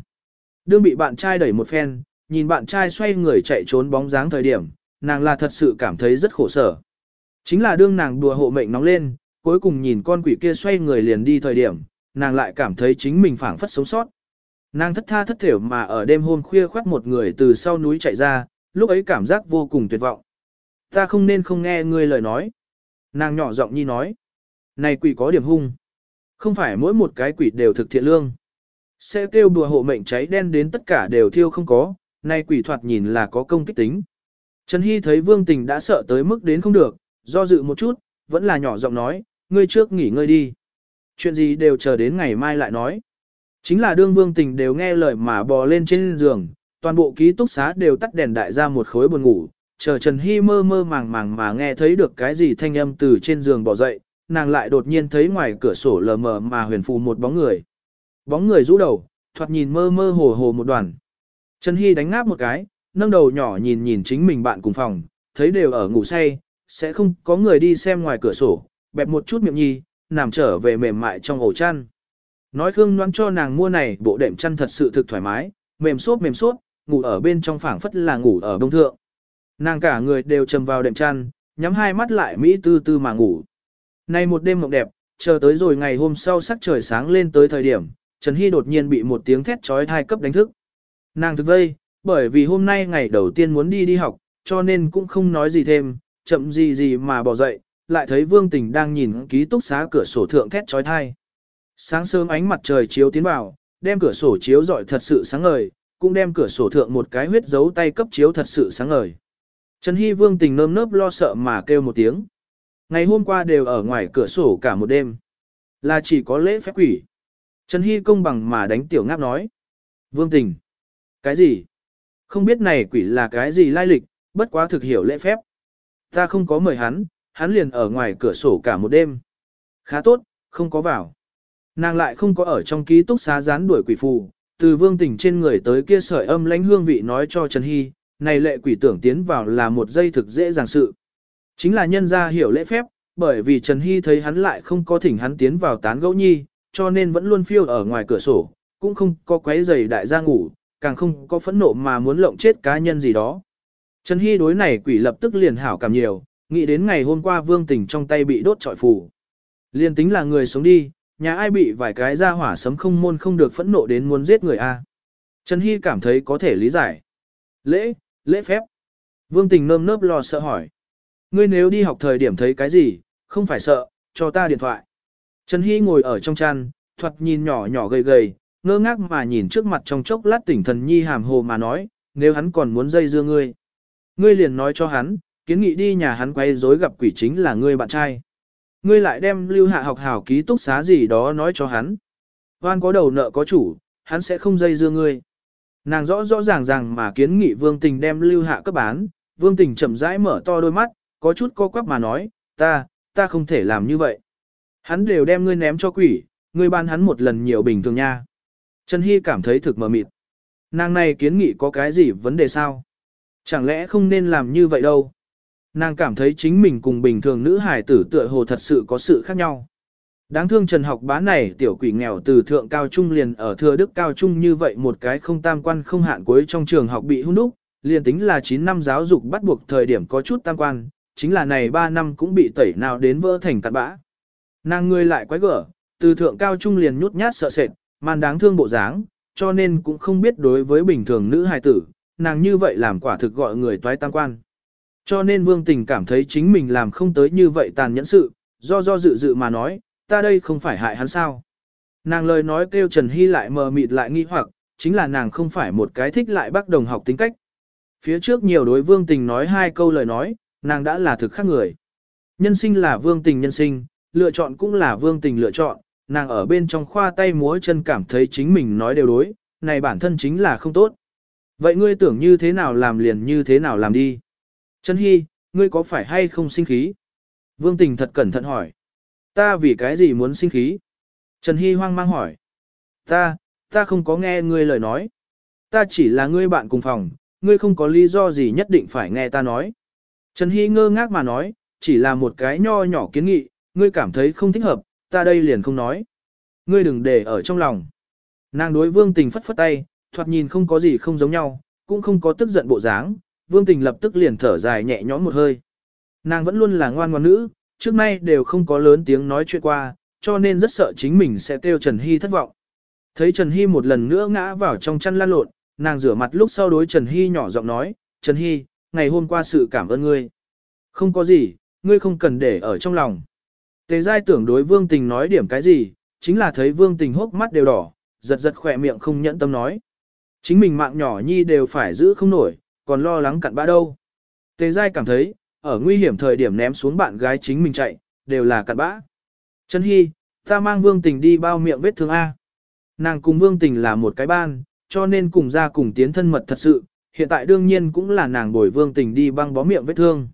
Đương bị bạn trai đẩy một phen, nhìn bạn trai xoay người chạy trốn bóng dáng thời điểm, nàng là thật sự cảm thấy rất khổ sở. Chính là đương nàng đùa hộ mệnh nóng lên, cuối cùng nhìn con quỷ kia xoay người liền đi thời điểm, nàng lại cảm thấy chính mình phảng phất sống sót. Nàng thất tha thất thểu mà ở đêm hôm khuya khoát một người từ sau núi chạy ra, lúc ấy cảm giác vô cùng tuyệt vọng. Ta không nên không nghe ngươi lời nói. Nàng nhỏ giọng nhi nói. Này quỷ có điểm hung. Không phải mỗi một cái quỷ đều thực thiện lương. Sẽ kêu đùa hộ mệnh cháy đen đến tất cả đều thiêu không có, này quỷ thoạt nhìn là có công kích tính. Trần Hy thấy vương tình đã sợ tới mức đến không được, do dự một chút, vẫn là nhỏ giọng nói, ngươi trước nghỉ ngơi đi. Chuyện gì đều chờ đến ngày mai lại nói. Chính là đương vương tình đều nghe lời mà bò lên trên giường, toàn bộ ký túc xá đều tắt đèn đại ra một khối buồn ngủ, chờ Trần Hy mơ mơ màng màng mà nghe thấy được cái gì thanh âm từ trên giường bỏ dậy, nàng lại đột nhiên thấy ngoài cửa sổ lờ mờ mà huyền phù một bóng người. Bóng người rũ đầu, thoạt nhìn mơ mơ hồ hồ một đoàn. Trần Hy đánh ngáp một cái, nâng đầu nhỏ nhìn nhìn chính mình bạn cùng phòng, thấy đều ở ngủ say, sẽ không có người đi xem ngoài cửa sổ, bẹp một chút miệng nhi, nằm trở về mềm mại trong ổ chăn. Nói Khương Loan cho nàng mua này bộ đệm chăn thật sự thực thoải mái, mềm xốp mềm xốp, ngủ ở bên trong phảng phất là ngủ ở đông thượng. Nàng cả người đều trầm vào đệm chăn, nhắm hai mắt lại mỹ tư tư mà ngủ. Nay một đêm mộng đẹp, chờ tới rồi ngày hôm sau sắc trời sáng lên tới thời điểm, Trần Hy đột nhiên bị một tiếng thét trói thai cấp đánh thức. Nàng thực vây, bởi vì hôm nay ngày đầu tiên muốn đi đi học, cho nên cũng không nói gì thêm, chậm gì gì mà bỏ dậy, lại thấy Vương Tình đang nhìn ký túc xá cửa sổ thượng thét trói thai. Sáng sớm ánh mặt trời chiếu tiến vào, đem cửa sổ chiếu rọi thật sự sáng ngời, cũng đem cửa sổ thượng một cái huyết dấu tay cấp chiếu thật sự sáng ngời. Trần Hy Vương Tình nơm nớp lo sợ mà kêu một tiếng. Ngày hôm qua đều ở ngoài cửa sổ cả một đêm. Là chỉ có lễ phép quỷ. Trần Hy công bằng mà đánh tiểu ngáp nói. Vương Tình. Cái gì? Không biết này quỷ là cái gì lai lịch, bất quá thực hiểu lễ phép. Ta không có mời hắn, hắn liền ở ngoài cửa sổ cả một đêm. Khá tốt, không có vào. Nàng lại không có ở trong ký túc xá gián đuổi quỷ phù, từ vương tình trên người tới kia sợi âm lãnh hương vị nói cho Trần Hy, này lệ quỷ tưởng tiến vào là một dây thực dễ dàng sự. Chính là nhân gia hiểu lễ phép, bởi vì Trần Hy thấy hắn lại không có thỉnh hắn tiến vào tán gẫu nhi, cho nên vẫn luôn phiêu ở ngoài cửa sổ, cũng không có quấy giày đại gia ngủ, càng không có phẫn nộ mà muốn lộng chết cá nhân gì đó. Trần Hy đối này quỷ lập tức liền hảo cảm nhiều, nghĩ đến ngày hôm qua vương tình trong tay bị đốt trọi phù. Liên tính là người sống đi, nhà ai bị vài cái ra hỏa sấm không môn không được phẫn nộ đến muốn giết người a. Trần Hy cảm thấy có thể lý giải. Lễ, lễ phép. Vương tình nơm nớp lo sợ hỏi. Ngươi nếu đi học thời điểm thấy cái gì, không phải sợ, cho ta điện thoại. Trần Hy ngồi ở trong chăn, thuật nhìn nhỏ nhỏ gầy gầy, ngơ ngác mà nhìn trước mặt trong chốc lát tỉnh thần nhi hàm hồ mà nói, nếu hắn còn muốn dây dưa ngươi. Ngươi liền nói cho hắn, kiến nghị đi nhà hắn quay rối gặp quỷ chính là ngươi bạn trai. Ngươi lại đem lưu hạ học hảo ký túc xá gì đó nói cho hắn. Hoan có đầu nợ có chủ, hắn sẽ không dây dưa ngươi. Nàng rõ rõ ràng ràng mà kiến nghị vương tình đem lưu hạ cấp bán, vương tình chậm rãi mở to đôi mắt, có chút co quắp mà nói, ta, ta không thể làm như vậy. Hắn đều đem ngươi ném cho quỷ, ngươi ban hắn một lần nhiều bình thường nha. Trần Hy cảm thấy thực mờ mịt. Nàng này kiến nghị có cái gì vấn đề sao? Chẳng lẽ không nên làm như vậy đâu? Nàng cảm thấy chính mình cùng bình thường nữ hải tử tựa hồ thật sự có sự khác nhau. Đáng thương Trần học bá này tiểu quỷ nghèo từ thượng cao trung liền ở thừa đức cao trung như vậy một cái không tam quan không hạn cuối trong trường học bị hung đúc, liền tính là 9 năm giáo dục bắt buộc thời điểm có chút tam quan, chính là này 3 năm cũng bị tẩy nào đến vỡ thành cặn bã. Nàng người lại quái gở, từ thượng cao trung liền nhút nhát sợ sệt, man đáng thương bộ dáng, cho nên cũng không biết đối với bình thường nữ hài tử, nàng như vậy làm quả thực gọi người toái tam quan. Cho nên vương tình cảm thấy chính mình làm không tới như vậy tàn nhẫn sự, do do dự dự mà nói, ta đây không phải hại hắn sao. Nàng lời nói kêu Trần Hy lại mờ mịt lại nghi hoặc, chính là nàng không phải một cái thích lại bác đồng học tính cách. Phía trước nhiều đối vương tình nói hai câu lời nói, nàng đã là thực khác người. Nhân sinh là vương tình nhân sinh, lựa chọn cũng là vương tình lựa chọn, nàng ở bên trong khoa tay múa chân cảm thấy chính mình nói đều đối, này bản thân chính là không tốt. Vậy ngươi tưởng như thế nào làm liền như thế nào làm đi. Trần Hy, ngươi có phải hay không sinh khí? Vương tình thật cẩn thận hỏi. Ta vì cái gì muốn sinh khí? Trần Hy hoang mang hỏi. Ta, ta không có nghe ngươi lời nói. Ta chỉ là ngươi bạn cùng phòng, ngươi không có lý do gì nhất định phải nghe ta nói. Trần Hy ngơ ngác mà nói, chỉ là một cái nho nhỏ kiến nghị, ngươi cảm thấy không thích hợp, ta đây liền không nói. Ngươi đừng để ở trong lòng. Nàng đối vương tình phất phất tay, thoạt nhìn không có gì không giống nhau, cũng không có tức giận bộ dáng, vương tình lập tức liền thở dài nhẹ nhõm một hơi. Nàng vẫn luôn là ngoan ngoãn nữ, trước nay đều không có lớn tiếng nói chuyện qua, cho nên rất sợ chính mình sẽ kêu Trần Hy thất vọng. Thấy Trần Hy một lần nữa ngã vào trong chăn lan lộn, nàng rửa mặt lúc sau đối Trần Hy nhỏ giọng nói, Trần Hy, ngày hôm qua sự cảm ơn ngươi. Không có gì, ngươi không cần để ở trong lòng. Tề giai tưởng đối vương tình nói điểm cái gì, chính là thấy vương tình hốc mắt đều đỏ, giật giật khỏe miệng không nhẫn tâm nói. Chính mình mạng nhỏ nhi đều phải giữ không nổi, còn lo lắng cặn bã đâu. Tề giai cảm thấy, ở nguy hiểm thời điểm ném xuống bạn gái chính mình chạy, đều là cặn bã. Trần Hy, ta mang vương tình đi bao miệng vết thương A. Nàng cùng vương tình là một cái ban, cho nên cùng ra cùng tiến thân mật thật sự, hiện tại đương nhiên cũng là nàng bồi vương tình đi băng bó miệng vết thương.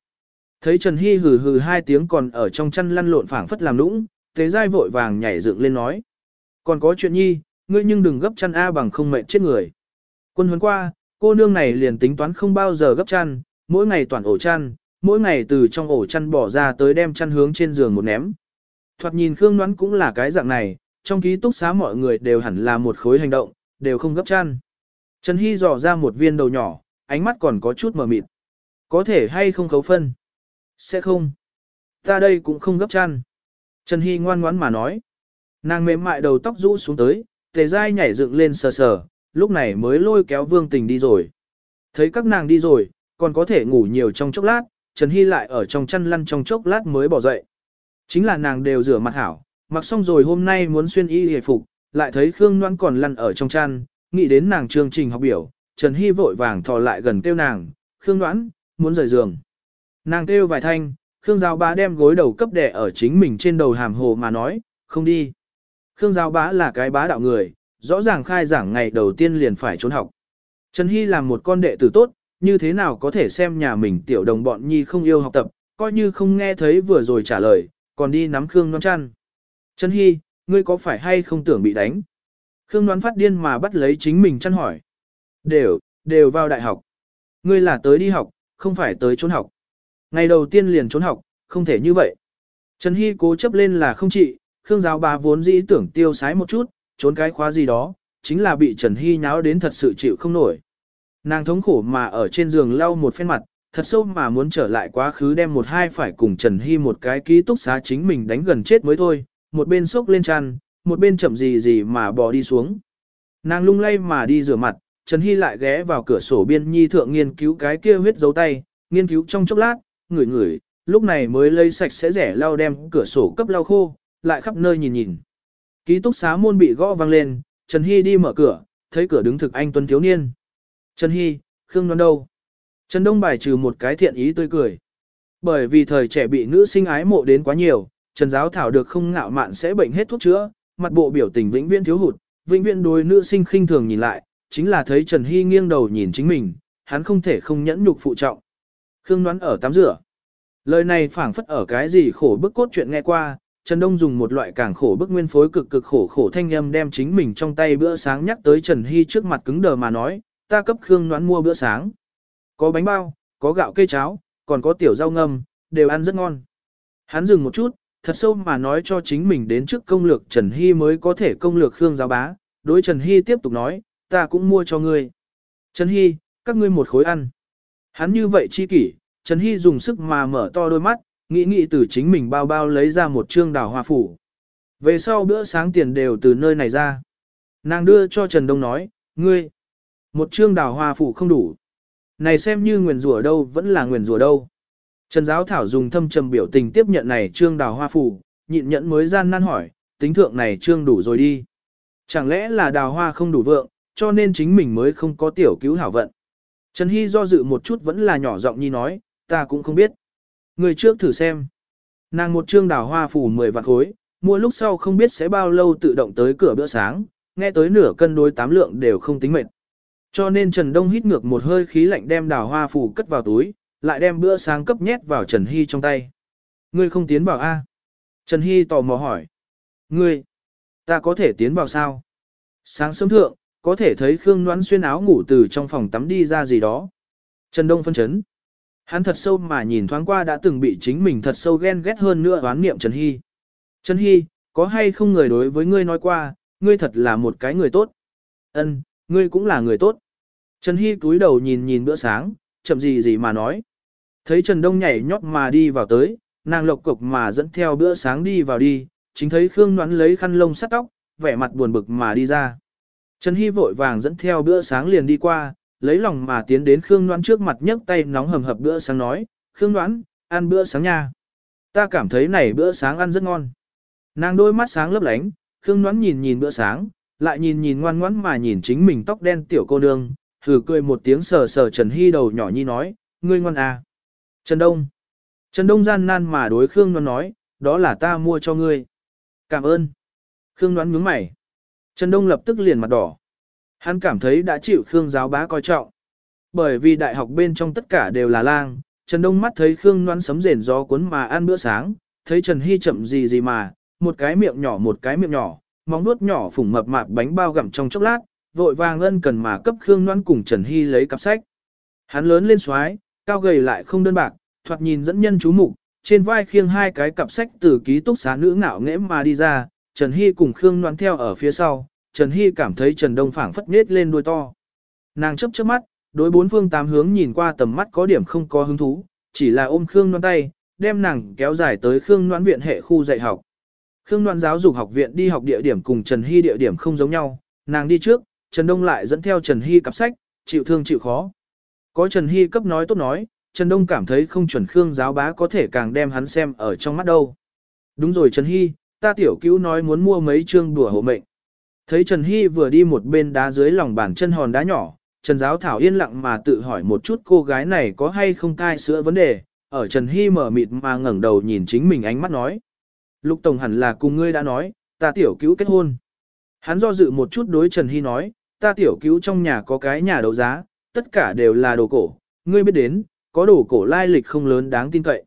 Thấy Trần Hy hừ hừ hai tiếng còn ở trong chăn lăn lộn phảng phất làm lũng, tế giai vội vàng nhảy dựng lên nói. Còn có chuyện nhi, ngươi nhưng đừng gấp chăn A bằng không mệt chết người. Quân huấn qua, cô nương này liền tính toán không bao giờ gấp chăn, mỗi ngày toàn ổ chăn, mỗi ngày từ trong ổ chăn bỏ ra tới đem chăn hướng trên giường một ném. Thoạt nhìn Khương Ngoãn cũng là cái dạng này, trong ký túc xá mọi người đều hẳn là một khối hành động, đều không gấp chăn. Trần Hy dò ra một viên đầu nhỏ, ánh mắt còn có chút mờ mịt. Có thể hay không khấu phân? Sẽ không. Ta đây cũng không gấp chăn. Trần Hy ngoan ngoãn mà nói. Nàng mềm mại đầu tóc rũ xuống tới, tề dai nhảy dựng lên sờ sờ, lúc này mới lôi kéo vương tình đi rồi. Thấy các nàng đi rồi, còn có thể ngủ nhiều trong chốc lát, Trần Hy lại ở trong chăn lăn trong chốc lát mới bỏ dậy. Chính là nàng đều rửa mặt hảo, mặc xong rồi hôm nay muốn xuyên y hề phục, lại thấy Khương Loan còn lăn ở trong chăn, nghĩ đến nàng chương trình học biểu, Trần Hy vội vàng thò lại gần kêu nàng, Khương Loan, muốn rời giường. Nàng kêu vài thanh, Khương Giáo Bá đem gối đầu cấp đẻ ở chính mình trên đầu hàm hồ mà nói, không đi. Khương Giáo Bá là cái bá đạo người, rõ ràng khai giảng ngày đầu tiên liền phải trốn học. Trần Hy làm một con đệ tử tốt, như thế nào có thể xem nhà mình tiểu đồng bọn nhi không yêu học tập, coi như không nghe thấy vừa rồi trả lời, còn đi nắm Khương Đoan chăn. Trần Hy, ngươi có phải hay không tưởng bị đánh? Khương Đoan phát điên mà bắt lấy chính mình chăn hỏi. Đều, đều vào đại học. Ngươi là tới đi học, không phải tới trốn học. Ngày đầu tiên liền trốn học, không thể như vậy. Trần Hy cố chấp lên là không trị, Khương giáo bà vốn dĩ tưởng tiêu sái một chút, trốn cái khóa gì đó, chính là bị Trần Hy nháo đến thật sự chịu không nổi. Nàng thống khổ mà ở trên giường lau một phen mặt, thật sâu mà muốn trở lại quá khứ đem một hai phải cùng Trần Hy một cái ký túc xá chính mình đánh gần chết mới thôi, một bên sốc lên chăn, một bên chậm gì gì mà bỏ đi xuống. Nàng lung lay mà đi rửa mặt, Trần Hy lại ghé vào cửa sổ biên nhi thượng nghiên cứu cái kia huyết dấu tay, nghiên cứu trong chốc lát, ngửi ngửi, lúc này mới lấy sạch sẽ rẻ lau đem cửa sổ cấp lau khô, lại khắp nơi nhìn nhìn. Ký túc xá môn bị gõ vang lên, Trần Hy đi mở cửa, thấy cửa đứng thực anh tuấn thiếu niên. Trần Hy, Khương Đoan đâu? Trần Đông bài trừ một cái thiện ý tươi cười. Bởi vì thời trẻ bị nữ sinh ái mộ đến quá nhiều, Trần Giáo Thảo được không ngạo mạn sẽ bệnh hết thuốc chữa, mặt bộ biểu tình vĩnh viễn thiếu hụt, vĩnh viễn đối nữ sinh khinh thường nhìn lại, chính là thấy Trần Hy nghiêng đầu nhìn chính mình, hắn không thể không nhẫn nhục phụ trọng. Khương đoán ở tắm rửa. Lời này phảng phất ở cái gì khổ bức cốt chuyện nghe qua, Trần Đông dùng một loại càng khổ bức nguyên phối cực cực khổ khổ thanh âm đem chính mình trong tay bữa sáng nhắc tới Trần Hy trước mặt cứng đờ mà nói, ta cấp Khương đoán mua bữa sáng. Có bánh bao, có gạo cây cháo, còn có tiểu rau ngâm, đều ăn rất ngon. Hắn dừng một chút, thật sâu mà nói cho chính mình đến trước công lược Trần Hy mới có thể công lược Khương giáo bá. Đối Trần Hy tiếp tục nói, ta cũng mua cho ngươi. Trần Hy, các ngươi một khối ăn. Hắn như vậy chi kỷ, Trần Hy dùng sức mà mở to đôi mắt, nghĩ nghĩ từ chính mình bao bao lấy ra một trương đào hoa phủ. Về sau bữa sáng tiền đều từ nơi này ra. Nàng đưa cho Trần Đông nói, ngươi, một trương đào hoa phủ không đủ. Này xem như nguyền rủa đâu vẫn là nguyền rủa đâu. Trần Giáo Thảo dùng thâm trầm biểu tình tiếp nhận này trương đào hoa phủ, nhịn nhẫn mới gian nan hỏi, tính thượng này trương đủ rồi đi. Chẳng lẽ là đào hoa không đủ vượng, cho nên chính mình mới không có tiểu cứu hảo vận. Trần Hy do dự một chút vẫn là nhỏ giọng nhi nói, ta cũng không biết. Người trước thử xem. Nàng một trương đào hoa phủ 10 vạn khối, mua lúc sau không biết sẽ bao lâu tự động tới cửa bữa sáng, nghe tới nửa cân đối tám lượng đều không tính mệt. Cho nên Trần Đông hít ngược một hơi khí lạnh đem đào hoa phủ cất vào túi, lại đem bữa sáng cấp nhét vào Trần Hy trong tay. Ngươi không tiến vào A. Trần Hy tò mò hỏi. Ngươi, ta có thể tiến vào sao? Sáng sớm thượng, có thể thấy Khương Ngoãn xuyên áo ngủ từ trong phòng tắm đi ra gì đó. Trần Đông phân chấn. Hắn thật sâu mà nhìn thoáng qua đã từng bị chính mình thật sâu ghen ghét hơn nữa oán niệm Trần Hy. Trần Hy, có hay không người đối với ngươi nói qua, ngươi thật là một cái người tốt. Ân, ngươi cũng là người tốt. Trần Hy cúi đầu nhìn nhìn bữa sáng, chậm gì gì mà nói. Thấy Trần Đông nhảy nhót mà đi vào tới, nàng lộc cục mà dẫn theo bữa sáng đi vào đi, chính thấy Khương Ngoãn lấy khăn lông sắt tóc, vẻ mặt buồn bực mà đi ra. Trần Hy vội vàng dẫn theo bữa sáng liền đi qua, lấy lòng mà tiến đến Khương Ngoãn trước mặt nhấc tay nóng hầm hập bữa sáng nói, Khương Ngoãn, ăn bữa sáng nha. Ta cảm thấy này bữa sáng ăn rất ngon. Nàng đôi mắt sáng lấp lánh, Khương Ngoãn nhìn nhìn bữa sáng, lại nhìn nhìn ngoan ngoãn mà nhìn chính mình tóc đen tiểu cô nương, thử cười một tiếng sờ sờ Trần Hy đầu nhỏ nhi nói, ngươi ngoan à. Trần Đông. Trần Đông gian nan mà đối Khương Ngoãn nói, đó là ta mua cho ngươi. Cảm ơn. Khương Ngoãn nhướng mày. Trần Đông lập tức liền mặt đỏ. Hắn cảm thấy đã chịu Khương giáo bá coi trọng. Bởi vì đại học bên trong tất cả đều là lang, Trần Đông mắt thấy Khương Ngoãn sấm rền gió cuốn mà ăn bữa sáng, thấy Trần Hy chậm gì gì mà, một cái miệng nhỏ một cái miệng nhỏ, móng nuốt nhỏ phủng mập mạp bánh bao gặm trong chốc lát, vội vàng ân cần mà cấp Khương Loan cùng Trần Hy lấy cặp sách. Hắn lớn lên xoái, cao gầy lại không đơn bạc, thoạt nhìn dẫn nhân chú mục, trên vai khiêng hai cái cặp sách từ ký túc xá nữ ngạo nghễ mà đi ra, Trần Hy cùng Khương Loan theo ở phía sau, Trần Hy cảm thấy Trần Đông phảng phất nết lên đuôi to. Nàng chấp chớp mắt, đối bốn phương tám hướng nhìn qua tầm mắt có điểm không có hứng thú, chỉ là ôm Khương Loan tay, đem nàng kéo dài tới Khương Loan viện hệ khu dạy học. Khương Đoan giáo dục học viện đi học địa điểm cùng Trần Hy địa điểm không giống nhau, nàng đi trước, Trần Đông lại dẫn theo Trần Hy cặp sách, chịu thương chịu khó. Có Trần Hy cấp nói tốt nói, Trần Đông cảm thấy không chuẩn Khương giáo bá có thể càng đem hắn xem ở trong mắt đâu. Đúng rồi Trần Hy, ta tiểu cứu nói muốn mua mấy chương đùa hộ mệnh. Thấy Trần Hy vừa đi một bên đá dưới lòng bàn chân hòn đá nhỏ, Trần Giáo Thảo yên lặng mà tự hỏi một chút cô gái này có hay không tai sữa vấn đề, ở Trần Hy mở mịt mà ngẩng đầu nhìn chính mình ánh mắt nói. Lục Tổng hẳn là cùng ngươi đã nói, ta tiểu cứu kết hôn. Hắn do dự một chút đối Trần Hy nói, ta tiểu cứu trong nhà có cái nhà đấu giá, tất cả đều là đồ cổ, ngươi biết đến, có đồ cổ lai lịch không lớn đáng tin cậy.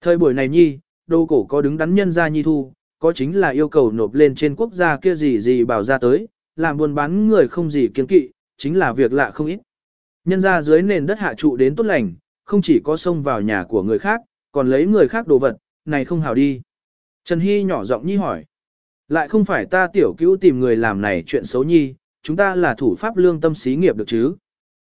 Thời buổi này nhi, đồ cổ có đứng đắn nhân ra nhi thu, có chính là yêu cầu nộp lên trên quốc gia kia gì gì bảo ra tới, làm buôn bán người không gì kiên kỵ, chính là việc lạ không ít. Nhân ra dưới nền đất hạ trụ đến tốt lành, không chỉ có xông vào nhà của người khác, còn lấy người khác đồ vật, này không hào đi. Trần Hy nhỏ giọng nhi hỏi. Lại không phải ta tiểu cứu tìm người làm này chuyện xấu nhi, chúng ta là thủ pháp lương tâm xí nghiệp được chứ.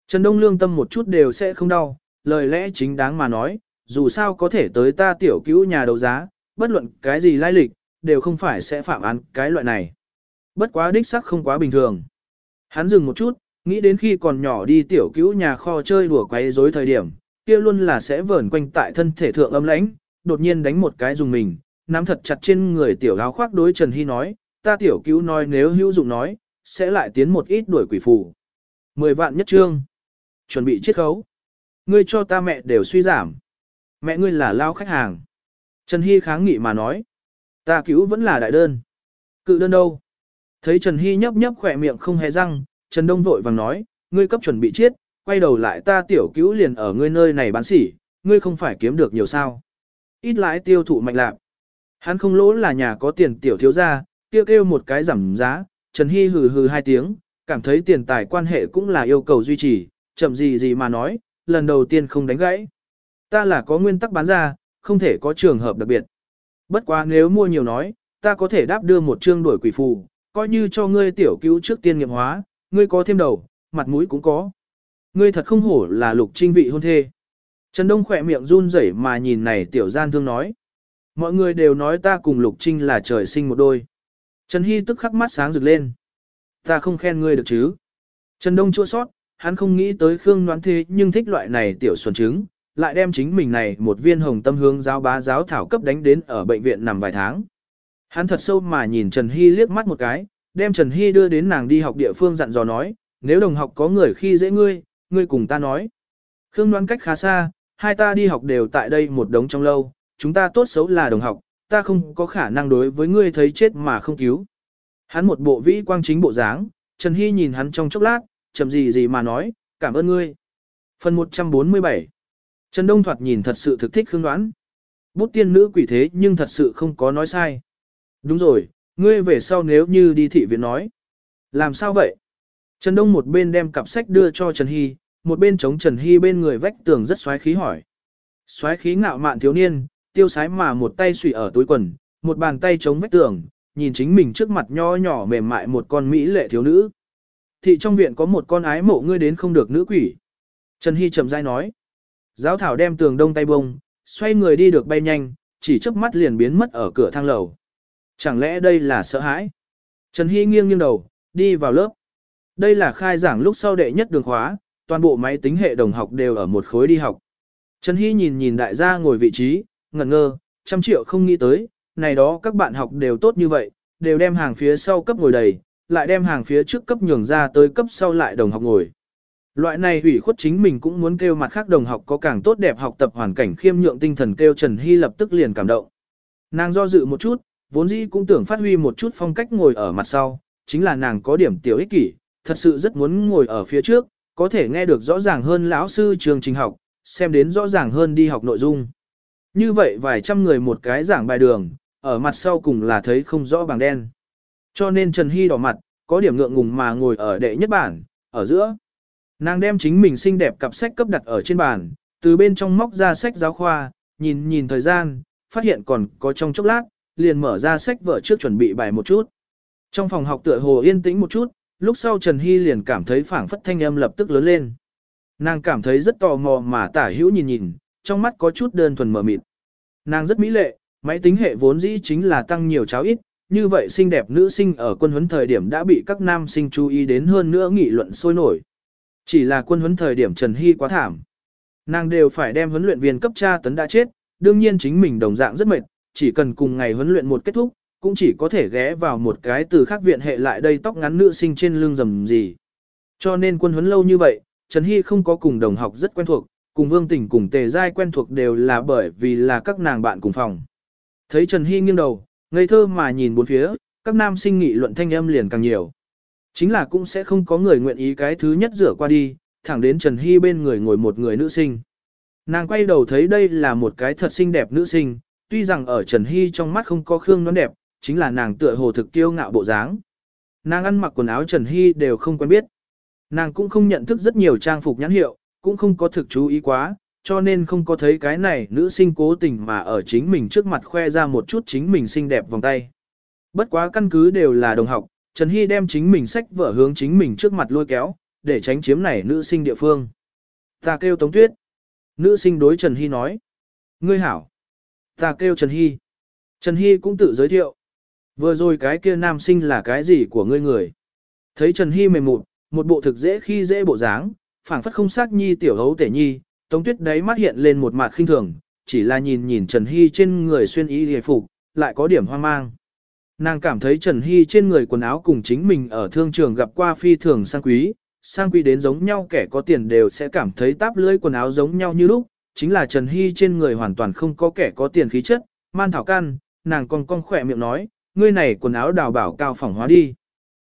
Trần Đông lương tâm một chút đều sẽ không đau, lời lẽ chính đáng mà nói, dù sao có thể tới ta tiểu cứu nhà đấu giá, bất luận cái gì lai lịch, đều không phải sẽ phạm án cái loại này. Bất quá đích sắc không quá bình thường. Hắn dừng một chút, nghĩ đến khi còn nhỏ đi tiểu cứu nhà kho chơi đùa quấy rối thời điểm, kia luôn là sẽ vờn quanh tại thân thể thượng âm lãnh, đột nhiên đánh một cái dùng mình, nắm thật chặt trên người tiểu áo khoác đối Trần Hy nói, ta tiểu cứu nói nếu hữu dụng nói, sẽ lại tiến một ít đuổi quỷ phù. Mười vạn nhất trương. Chuẩn bị chiết khấu. Ngươi cho ta mẹ đều suy giảm. Mẹ ngươi là lao khách hàng. Trần Hy kháng nghị mà nói. Ta cứu vẫn là đại đơn. Cự đơn đâu? Thấy Trần Hy nhấp nhấp khỏe miệng không hề răng, Trần Đông vội vàng nói, ngươi cấp chuẩn bị chết, quay đầu lại ta tiểu cứu liền ở ngươi nơi này bán sỉ, ngươi không phải kiếm được nhiều sao. Ít lãi tiêu thụ mạnh lạc. Hắn không lỗ là nhà có tiền tiểu thiếu gia, kêu kêu một cái giảm giá, Trần Hy hừ hừ hai tiếng, cảm thấy tiền tài quan hệ cũng là yêu cầu duy trì, chậm gì gì mà nói, lần đầu tiên không đánh gãy. Ta là có nguyên tắc bán ra, không thể có trường hợp đặc biệt. Bất quá nếu mua nhiều nói, ta có thể đáp đưa một chương đổi quỷ phù, coi như cho ngươi tiểu cứu trước tiên nghiệm hóa, ngươi có thêm đầu, mặt mũi cũng có. Ngươi thật không hổ là lục trinh vị hôn thê. Trần Đông khỏe miệng run rẩy mà nhìn này tiểu gian thương nói. Mọi người đều nói ta cùng Lục Trinh là trời sinh một đôi. Trần Hy tức khắc mắt sáng rực lên. Ta không khen ngươi được chứ. Trần Đông chua sót, hắn không nghĩ tới Khương Noãn thế nhưng thích loại này tiểu xuân trứng, lại đem chính mình này một viên hồng tâm hướng giáo bá giáo thảo cấp đánh đến ở bệnh viện nằm vài tháng. Hắn thật sâu mà nhìn Trần Hy liếc mắt một cái, đem Trần Hy đưa đến nàng đi học địa phương dặn dò nói, nếu đồng học có người khi dễ ngươi, ngươi cùng ta nói. Khương đoán cách khá xa, hai ta đi học đều tại đây một đống trong lâu, chúng ta tốt xấu là đồng học, ta không có khả năng đối với ngươi thấy chết mà không cứu. Hắn một bộ vĩ quang chính bộ dáng, Trần Hy nhìn hắn trong chốc lát, chậm gì gì mà nói, cảm ơn ngươi. Phần 147 Trần Đông Thoạt nhìn thật sự thực thích Khương Đoán. Bút tiên nữ quỷ thế nhưng thật sự không có nói sai. Đúng rồi, ngươi về sau nếu như đi thị viện nói. Làm sao vậy? Trần Đông một bên đem cặp sách đưa cho Trần Hy, một bên chống Trần Hy bên người vách tường rất xoáy khí hỏi. Xoáy khí ngạo mạn thiếu niên, tiêu sái mà một tay sủy ở túi quần, một bàn tay chống vách tường, nhìn chính mình trước mặt nho nhỏ mềm mại một con mỹ lệ thiếu nữ. Thị trong viện có một con ái mộ ngươi đến không được nữ quỷ. Trần Hy chậm rãi nói. Giáo thảo đem tường đông tay bông, xoay người đi được bay nhanh, chỉ chớp mắt liền biến mất ở cửa thang lầu. Chẳng lẽ đây là sợ hãi? Trần Hy nghiêng nghiêng đầu, đi vào lớp. Đây là khai giảng lúc sau đệ nhất đường khóa, toàn bộ máy tính hệ đồng học đều ở một khối đi học. Trần Hy nhìn nhìn đại gia ngồi vị trí, ngẩn ngơ, trăm triệu không nghĩ tới, này đó các bạn học đều tốt như vậy, đều đem hàng phía sau cấp ngồi đầy, lại đem hàng phía trước cấp nhường ra tới cấp sau lại đồng học ngồi. Loại này ủy khuất chính mình cũng muốn kêu mặt khác đồng học có càng tốt đẹp học tập hoàn cảnh khiêm nhượng tinh thần kêu Trần Hy lập tức liền cảm động. Nàng do dự một chút, vốn dĩ cũng tưởng phát huy một chút phong cách ngồi ở mặt sau, chính là nàng có điểm tiểu ích kỷ, thật sự rất muốn ngồi ở phía trước, có thể nghe được rõ ràng hơn lão sư trường trình học, xem đến rõ ràng hơn đi học nội dung. Như vậy vài trăm người một cái giảng bài đường, ở mặt sau cùng là thấy không rõ bảng đen. Cho nên Trần Hy đỏ mặt, có điểm ngượng ngùng mà ngồi ở đệ nhất bản, ở giữa. Nàng đem chính mình xinh đẹp cặp sách cấp đặt ở trên bàn, từ bên trong móc ra sách giáo khoa, nhìn nhìn thời gian, phát hiện còn có trong chốc lát, liền mở ra sách vở trước chuẩn bị bài một chút. Trong phòng học tựa hồ yên tĩnh một chút, lúc sau Trần Hy liền cảm thấy phảng phất thanh âm lập tức lớn lên. Nàng cảm thấy rất tò mò mà tả hữu nhìn nhìn, trong mắt có chút đơn thuần mở mịt. Nàng rất mỹ lệ, máy tính hệ vốn dĩ chính là tăng nhiều cháo ít, như vậy xinh đẹp nữ sinh ở quân huấn thời điểm đã bị các nam sinh chú ý đến hơn nữa nghị luận sôi nổi. Chỉ là quân huấn thời điểm Trần Hy quá thảm. Nàng đều phải đem huấn luyện viên cấp tra tấn đã chết, đương nhiên chính mình đồng dạng rất mệt, chỉ cần cùng ngày huấn luyện một kết thúc, cũng chỉ có thể ghé vào một cái từ khác viện hệ lại đây tóc ngắn nữ sinh trên lưng rầm gì. Cho nên quân huấn lâu như vậy, Trần Hy không có cùng đồng học rất quen thuộc, cùng Vương Tỉnh cùng Tề Giai quen thuộc đều là bởi vì là các nàng bạn cùng phòng. Thấy Trần Hy nghiêng đầu, ngây thơ mà nhìn bốn phía, các nam sinh nghị luận thanh âm liền càng nhiều. Chính là cũng sẽ không có người nguyện ý cái thứ nhất rửa qua đi, thẳng đến Trần Hy bên người ngồi một người nữ sinh. Nàng quay đầu thấy đây là một cái thật xinh đẹp nữ sinh, tuy rằng ở Trần Hy trong mắt không có khương nón đẹp, chính là nàng tựa hồ thực tiêu ngạo bộ dáng. Nàng ăn mặc quần áo Trần Hy đều không quen biết. Nàng cũng không nhận thức rất nhiều trang phục nhãn hiệu, cũng không có thực chú ý quá, cho nên không có thấy cái này nữ sinh cố tình mà ở chính mình trước mặt khoe ra một chút chính mình xinh đẹp vòng tay. Bất quá căn cứ đều là đồng học, Trần Hy đem chính mình sách vở hướng chính mình trước mặt lôi kéo, để tránh chiếm này nữ sinh địa phương. Ta kêu Tống Tuyết. Nữ sinh đối Trần Hy nói. Ngươi hảo. Ta kêu Trần Hy. Trần Hy cũng tự giới thiệu. Vừa rồi cái kia nam sinh là cái gì của ngươi người. Thấy Trần Hy mềm mụn, một bộ thực dễ khi dễ bộ dáng, phảng phất không xác nhi tiểu hấu tể nhi, Tống Tuyết đấy mắt hiện lên một mặt khinh thường, chỉ là nhìn nhìn Trần Hy trên người xuyên y hề phục, lại có điểm hoang mang. Nàng cảm thấy Trần Hy trên người quần áo cùng chính mình ở thương trường gặp qua phi thường sang quý, sang quý đến giống nhau kẻ có tiền đều sẽ cảm thấy táp lưỡi quần áo giống nhau như lúc, chính là Trần Hy trên người hoàn toàn không có kẻ có tiền khí chất, man thảo can, nàng còn con khỏe miệng nói, ngươi này quần áo đào bảo cao phỏng hóa đi.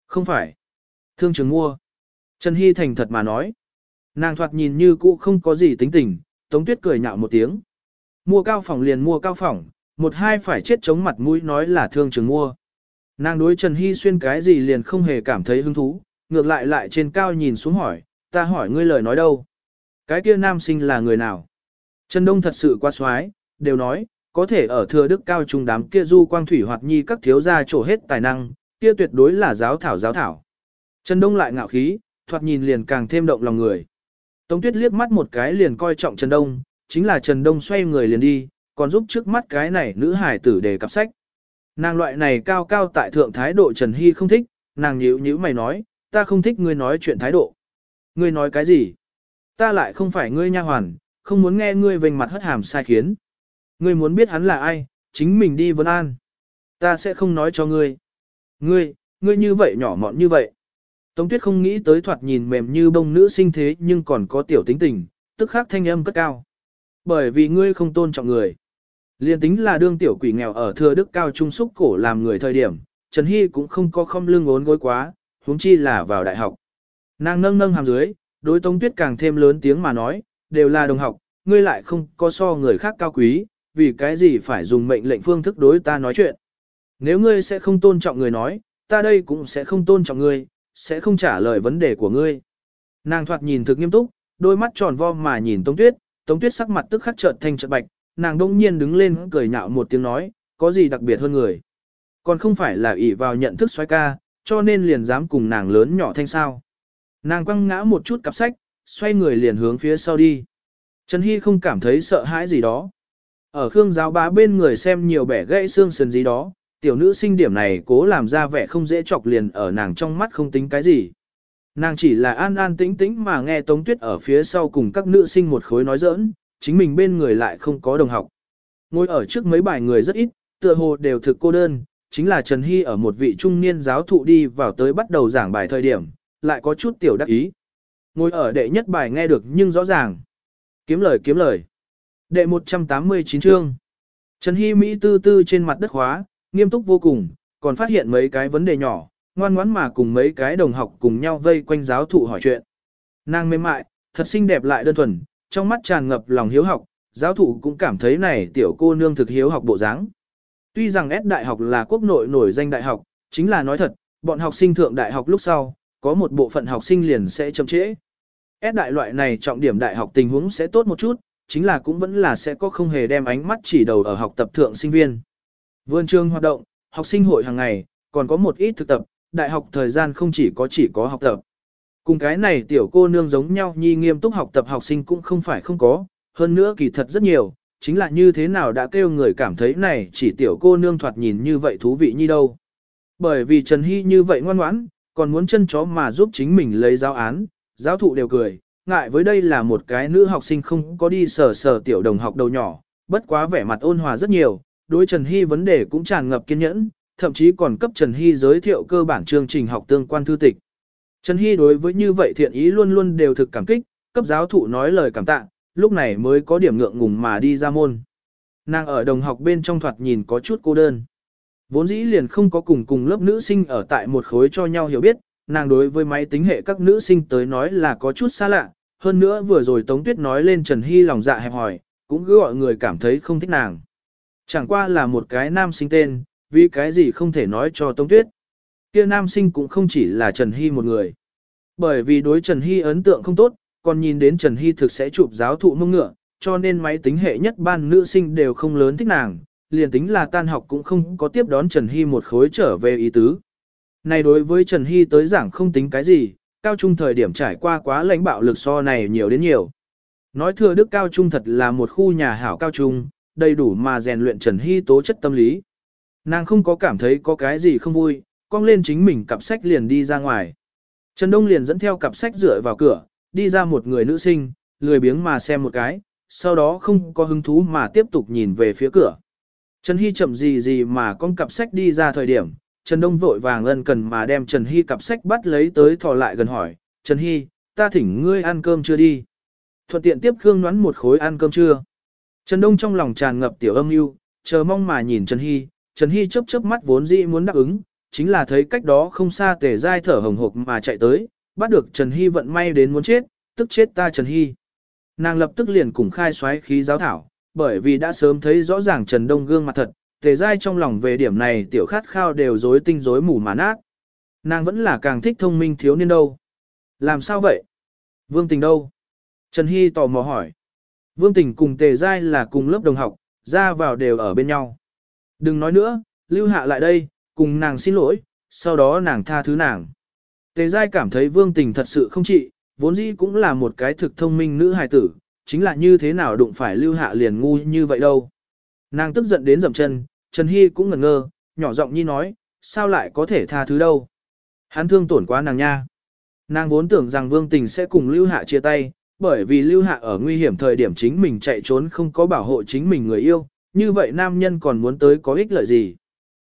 Không phải. Thương trường mua. Trần Hy thành thật mà nói. Nàng thoạt nhìn như cũ không có gì tính tình, Tống Tuyết cười nhạo một tiếng. Mua cao phỏng liền mua cao phỏng, một hai phải chết chống mặt mũi nói là thương trường mua. Nàng đối Trần Hy xuyên cái gì liền không hề cảm thấy hứng thú, ngược lại lại trên cao nhìn xuống hỏi, ta hỏi ngươi lời nói đâu. Cái kia nam sinh là người nào? Trần Đông thật sự quá xoái, đều nói, có thể ở thừa đức cao trung đám kia du quang thủy hoạt nhi các thiếu gia trổ hết tài năng, kia tuyệt đối là giáo thảo giáo thảo. Trần Đông lại ngạo khí, thoạt nhìn liền càng thêm động lòng người. Tống Tuyết liếc mắt một cái liền coi trọng Trần Đông, chính là Trần Đông xoay người liền đi, còn giúp trước mắt cái này nữ hải tử để cặp sách. Nàng loại này cao cao tại thượng thái độ Trần Hy không thích, nàng nhíu nhíu mày nói, ta không thích ngươi nói chuyện thái độ. Ngươi nói cái gì? Ta lại không phải ngươi nha hoàn, không muốn nghe ngươi vênh mặt hất hàm sai khiến. Ngươi muốn biết hắn là ai, chính mình đi vấn an. Ta sẽ không nói cho ngươi. Ngươi, ngươi như vậy nhỏ mọn như vậy. Tống tuyết không nghĩ tới thoạt nhìn mềm như bông nữ sinh thế nhưng còn có tiểu tính tình, tức khắc thanh âm cất cao. Bởi vì ngươi không tôn trọng người. Liên tính là đương tiểu quỷ nghèo ở thừa đức cao trung xúc cổ làm người thời điểm, Trần Hy cũng không có không lưng ốn gối quá, huống chi là vào đại học. Nàng nâng nâng hàm dưới, đối Tống Tuyết càng thêm lớn tiếng mà nói, đều là đồng học, ngươi lại không có so người khác cao quý, vì cái gì phải dùng mệnh lệnh phương thức đối ta nói chuyện. Nếu ngươi sẽ không tôn trọng người nói, ta đây cũng sẽ không tôn trọng ngươi, sẽ không trả lời vấn đề của ngươi. Nàng thoạt nhìn thực nghiêm túc, đôi mắt tròn vo mà nhìn Tống Tuyết, Tống Tuyết sắc mặt tức khắc chợt thanh chợt bạch, nàng đông nhiên đứng lên cười nhạo một tiếng nói, có gì đặc biệt hơn người. Còn không phải là ỷ vào nhận thức xoay ca, cho nên liền dám cùng nàng lớn nhỏ thanh sao. Nàng quăng ngã một chút cặp sách, xoay người liền hướng phía sau đi. Trần Hy không cảm thấy sợ hãi gì đó. Ở Khương giáo bá bên người xem nhiều bẻ gãy xương sườn gì đó, tiểu nữ sinh điểm này cố làm ra vẻ không dễ chọc liền ở nàng trong mắt không tính cái gì. Nàng chỉ là an an tĩnh tĩnh mà nghe Tống Tuyết ở phía sau cùng các nữ sinh một khối nói giỡn, chính mình bên người lại không có đồng học. Ngồi ở trước mấy bài người rất ít, tựa hồ đều thực cô đơn, chính là Trần Hy ở một vị trung niên giáo thụ đi vào tới bắt đầu giảng bài thời điểm, lại có chút tiểu đắc ý. Ngồi ở đệ nhất bài nghe được nhưng rõ ràng. Kiếm lời kiếm lời. Đệ 189 chương. Trần Hy Mỹ tư tư trên mặt đất khóa, nghiêm túc vô cùng, còn phát hiện mấy cái vấn đề nhỏ, ngoan ngoãn mà cùng mấy cái đồng học cùng nhau vây quanh giáo thụ hỏi chuyện. Nàng mềm mại, thật xinh đẹp lại đơn thuần, trong mắt tràn ngập lòng hiếu học, giáo thụ cũng cảm thấy này tiểu cô nương thực hiếu học bộ dáng. Tuy rằng S đại học là quốc nội nổi danh đại học, chính là nói thật, bọn học sinh thượng đại học lúc sau, có một bộ phận học sinh liền sẽ chậm trễ. S đại loại này trọng điểm đại học tình huống sẽ tốt một chút, chính là cũng vẫn là sẽ có không hề đem ánh mắt chỉ đầu ở học tập thượng sinh viên. Vườn trường hoạt động, học sinh hội hàng ngày, còn có một ít thực tập, đại học thời gian không chỉ có chỉ có học tập. Cùng cái này tiểu cô nương giống nhau nhi nghiêm túc học tập học sinh cũng không phải không có, hơn nữa kỳ thật rất nhiều, chính là như thế nào đã kêu người cảm thấy này chỉ tiểu cô nương thoạt nhìn như vậy thú vị như đâu. Bởi vì Trần Hy như vậy ngoan ngoãn, còn muốn chân chó mà giúp chính mình lấy giáo án, giáo thụ đều cười, ngại với đây là một cái nữ học sinh không có đi sờ sờ tiểu đồng học đầu nhỏ, bất quá vẻ mặt ôn hòa rất nhiều, đối Trần Hy vấn đề cũng tràn ngập kiên nhẫn, thậm chí còn cấp Trần Hy giới thiệu cơ bản chương trình học tương quan thư tịch. Trần Hy đối với như vậy thiện ý luôn luôn đều thực cảm kích, cấp giáo thụ nói lời cảm tạ, lúc này mới có điểm ngượng ngùng mà đi ra môn. Nàng ở đồng học bên trong thoạt nhìn có chút cô đơn. Vốn dĩ liền không có cùng cùng lớp nữ sinh ở tại một khối cho nhau hiểu biết, nàng đối với máy tính hệ các nữ sinh tới nói là có chút xa lạ, hơn nữa vừa rồi Tống Tuyết nói lên Trần Hy lòng dạ hẹp hỏi, cũng cứ gọi người cảm thấy không thích nàng. Chẳng qua là một cái nam sinh tên, vì cái gì không thể nói cho Tống Tuyết. Kia nam sinh cũng không chỉ là Trần Hy một người. Bởi vì đối Trần Hy ấn tượng không tốt, còn nhìn đến Trần Hy thực sẽ chụp giáo thụ mông ngựa, cho nên máy tính hệ nhất ban nữ sinh đều không lớn thích nàng, liền tính là tan học cũng không có tiếp đón Trần Hy một khối trở về ý tứ. Này đối với Trần Hy tới giảng không tính cái gì, cao trung thời điểm trải qua quá lãnh bạo lực so này nhiều đến nhiều. Nói thừa Đức Cao Trung thật là một khu nhà hảo cao trung, đầy đủ mà rèn luyện Trần Hy tố chất tâm lý. Nàng không có cảm thấy có cái gì không vui, cong lên chính mình cặp sách liền đi ra ngoài. Trần Đông liền dẫn theo cặp sách dựa vào cửa, đi ra một người nữ sinh, lười biếng mà xem một cái, sau đó không có hứng thú mà tiếp tục nhìn về phía cửa. Trần Hy chậm gì gì mà con cặp sách đi ra thời điểm, Trần Đông vội vàng ân cần mà đem Trần Hy cặp sách bắt lấy tới thò lại gần hỏi, Trần Hy, ta thỉnh ngươi ăn cơm chưa đi. Thuận tiện tiếp Khương Ngoãn một khối ăn cơm chưa. Trần Đông trong lòng tràn ngập tiểu âm mưu, chờ mong mà nhìn Trần Hy, Trần Hy chớp chớp mắt vốn dĩ muốn đáp ứng, chính là thấy cách đó không xa tề dai thở hồng hộc mà chạy tới, bắt được Trần Hy vận may đến muốn chết, tức chết ta Trần Hy. Nàng lập tức liền cùng khai xoáy khí giáo thảo, bởi vì đã sớm thấy rõ ràng Trần Đông gương mặt thật, tề dai trong lòng về điểm này tiểu khát khao đều rối tinh rối mù mà nát. Nàng vẫn là càng thích thông minh thiếu niên đâu. Làm sao vậy? Vương Tình đâu? Trần Hy tò mò hỏi. Vương Tình cùng tề dai là cùng lớp đồng học, ra vào đều ở bên nhau. Đừng nói nữa, lưu hạ lại đây, cùng nàng xin lỗi, sau đó nàng tha thứ nàng. Tề Giai cảm thấy Vương Tình thật sự không trị, vốn dĩ cũng là một cái thực thông minh nữ hài tử, chính là như thế nào đụng phải lưu hạ liền ngu như vậy đâu. Nàng tức giận đến dậm chân, Trần Hy cũng ngẩn ngơ, nhỏ giọng nhi nói, sao lại có thể tha thứ đâu. Hắn thương tổn quá nàng nha. Nàng vốn tưởng rằng Vương Tình sẽ cùng lưu hạ chia tay, bởi vì lưu hạ ở nguy hiểm thời điểm chính mình chạy trốn không có bảo hộ chính mình người yêu, như vậy nam nhân còn muốn tới có ích lợi gì.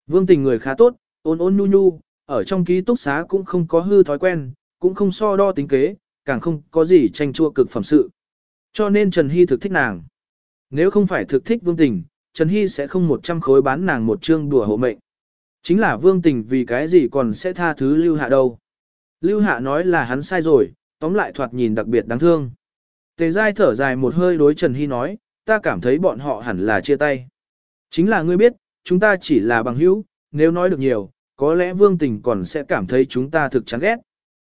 Vương Tình người khá tốt, ôn ôn nhu nhu, ở trong ký túc xá cũng không có hư thói quen, cũng không so đo tính kế, càng không có gì tranh chua cực phẩm sự. Cho nên Trần Hy thực thích nàng. Nếu không phải thực thích Vương Tình, Trần Hy sẽ không một trăm khối bán nàng một chương đùa hộ mệnh. Chính là Vương Tình vì cái gì còn sẽ tha thứ Lưu Hạ đâu. Lưu Hạ nói là hắn sai rồi, tóm lại thoạt nhìn đặc biệt đáng thương. Tề dai thở dài một hơi đối Trần Hy nói, ta cảm thấy bọn họ hẳn là chia tay. Chính là ngươi biết, chúng ta chỉ là bằng hữu, nếu nói được nhiều, có lẽ Vương Tình còn sẽ cảm thấy chúng ta thực chán ghét.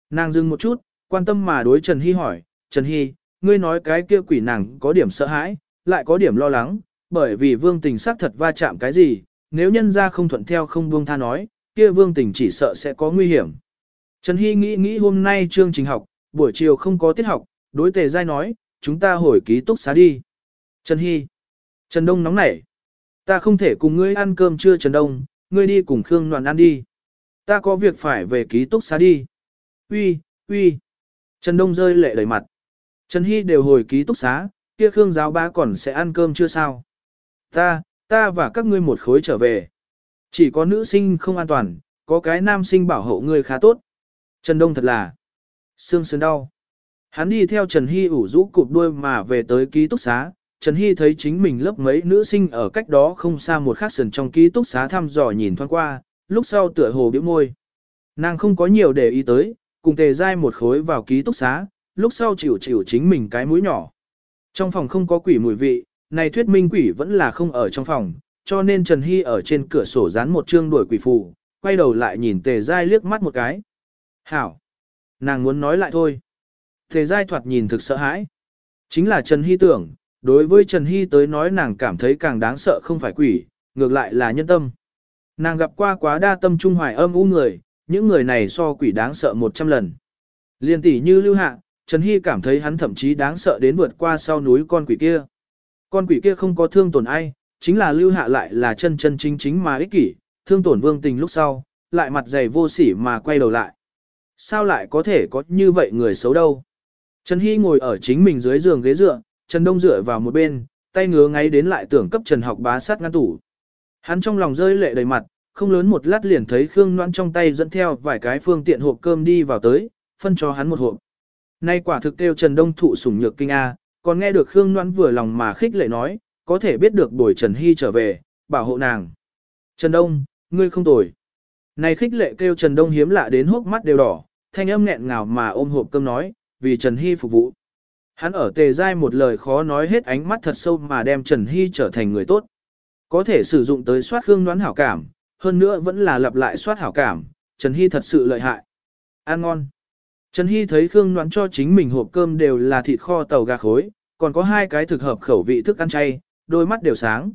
Nàng dừng một chút, quan tâm mà đối Trần Hy hỏi, Trần Hy, ngươi nói cái kia quỷ nàng có điểm sợ hãi, lại có điểm lo lắng, bởi vì vương tình xác thật va chạm cái gì, nếu nhân ra không thuận theo không buông tha nói, kia vương tình chỉ sợ sẽ có nguy hiểm. Trần Hy nghĩ nghĩ hôm nay chương trình học, buổi chiều không có tiết học, đối tề giai nói, chúng ta hồi ký túc xá đi. Trần Hy. Trần Đông nóng nảy. Ta không thể cùng ngươi ăn cơm trưa Trần Đông, ngươi đi cùng Khương Đoàn ăn đi. Ta có việc phải về ký túc xá đi. Uy, uy. Trần Đông rơi lệ đầy mặt. Trần Hy đều hồi ký túc xá, kia Khương giáo bá còn sẽ ăn cơm chưa sao? Ta, ta và các ngươi một khối trở về. Chỉ có nữ sinh không an toàn, có cái nam sinh bảo hộ ngươi khá tốt. Trần Đông thật là xương sườn đau. Hắn đi theo Trần Hy ủ rũ cụp đuôi mà về tới ký túc xá. Trần Hy thấy chính mình lớp mấy nữ sinh ở cách đó không xa một khắc sườn trong ký túc xá thăm dò nhìn thoáng qua, lúc sau tựa hồ biểu môi. Nàng không có nhiều để ý tới, cùng tề dai một khối vào ký túc xá, lúc sau chịu chịu chính mình cái mũi nhỏ. Trong phòng không có quỷ mùi vị, này thuyết minh quỷ vẫn là không ở trong phòng, cho nên Trần Hy ở trên cửa sổ dán một chương đuổi quỷ phù, quay đầu lại nhìn tề dai liếc mắt một cái. Hảo! Nàng muốn nói lại thôi. Tề dai thoạt nhìn thực sợ hãi. Chính là Trần Hy tưởng, đối với Trần Hy tới nói nàng cảm thấy càng đáng sợ không phải quỷ, ngược lại là nhân tâm. Nàng gặp qua quá đa tâm trung hoài âm u người, những người này so quỷ đáng sợ 100 lần. Liên tỷ như lưu hạ, Trần Hy cảm thấy hắn thậm chí đáng sợ đến vượt qua sau núi con quỷ kia. Con quỷ kia không có thương tổn ai, chính là lưu hạ lại là chân chân chính chính mà ích kỷ, thương tổn vương tình lúc sau, lại mặt dày vô sỉ mà quay đầu lại. Sao lại có thể có như vậy người xấu đâu? Trần Hy ngồi ở chính mình dưới giường ghế dựa, Trần Đông dựa vào một bên, tay ngứa ngáy đến lại tưởng cấp Trần học bá sát ngăn tủ. Hắn trong lòng rơi lệ đầy mặt, không lớn một lát liền thấy Khương Noãn trong tay dẫn theo vài cái phương tiện hộp cơm đi vào tới, phân cho hắn một hộp. Nay quả thực kêu Trần Đông thụ sủng nhược kinh A, còn nghe được Khương Noãn vừa lòng mà khích lệ nói, có thể biết được bồi Trần Hy trở về, bảo hộ nàng. Trần Đông, ngươi không tồi. Này khích lệ kêu Trần Đông hiếm lạ đến hốc mắt đều đỏ, thanh âm nghẹn ngào mà ôm hộp cơm nói, vì Trần Hy phục vụ. Hắn ở tề giai một lời khó nói hết ánh mắt thật sâu mà đem Trần Hy trở thành người tốt. Có thể sử dụng tới soát Khương đoán hảo cảm, hơn nữa vẫn là lặp lại soát hảo cảm, Trần Hy thật sự lợi hại. Ăn ngon. Trần Hy thấy Khương Noãn cho chính mình hộp cơm đều là thịt kho tàu gà khối, còn có hai cái thực hợp khẩu vị thức ăn chay, đôi mắt đều sáng.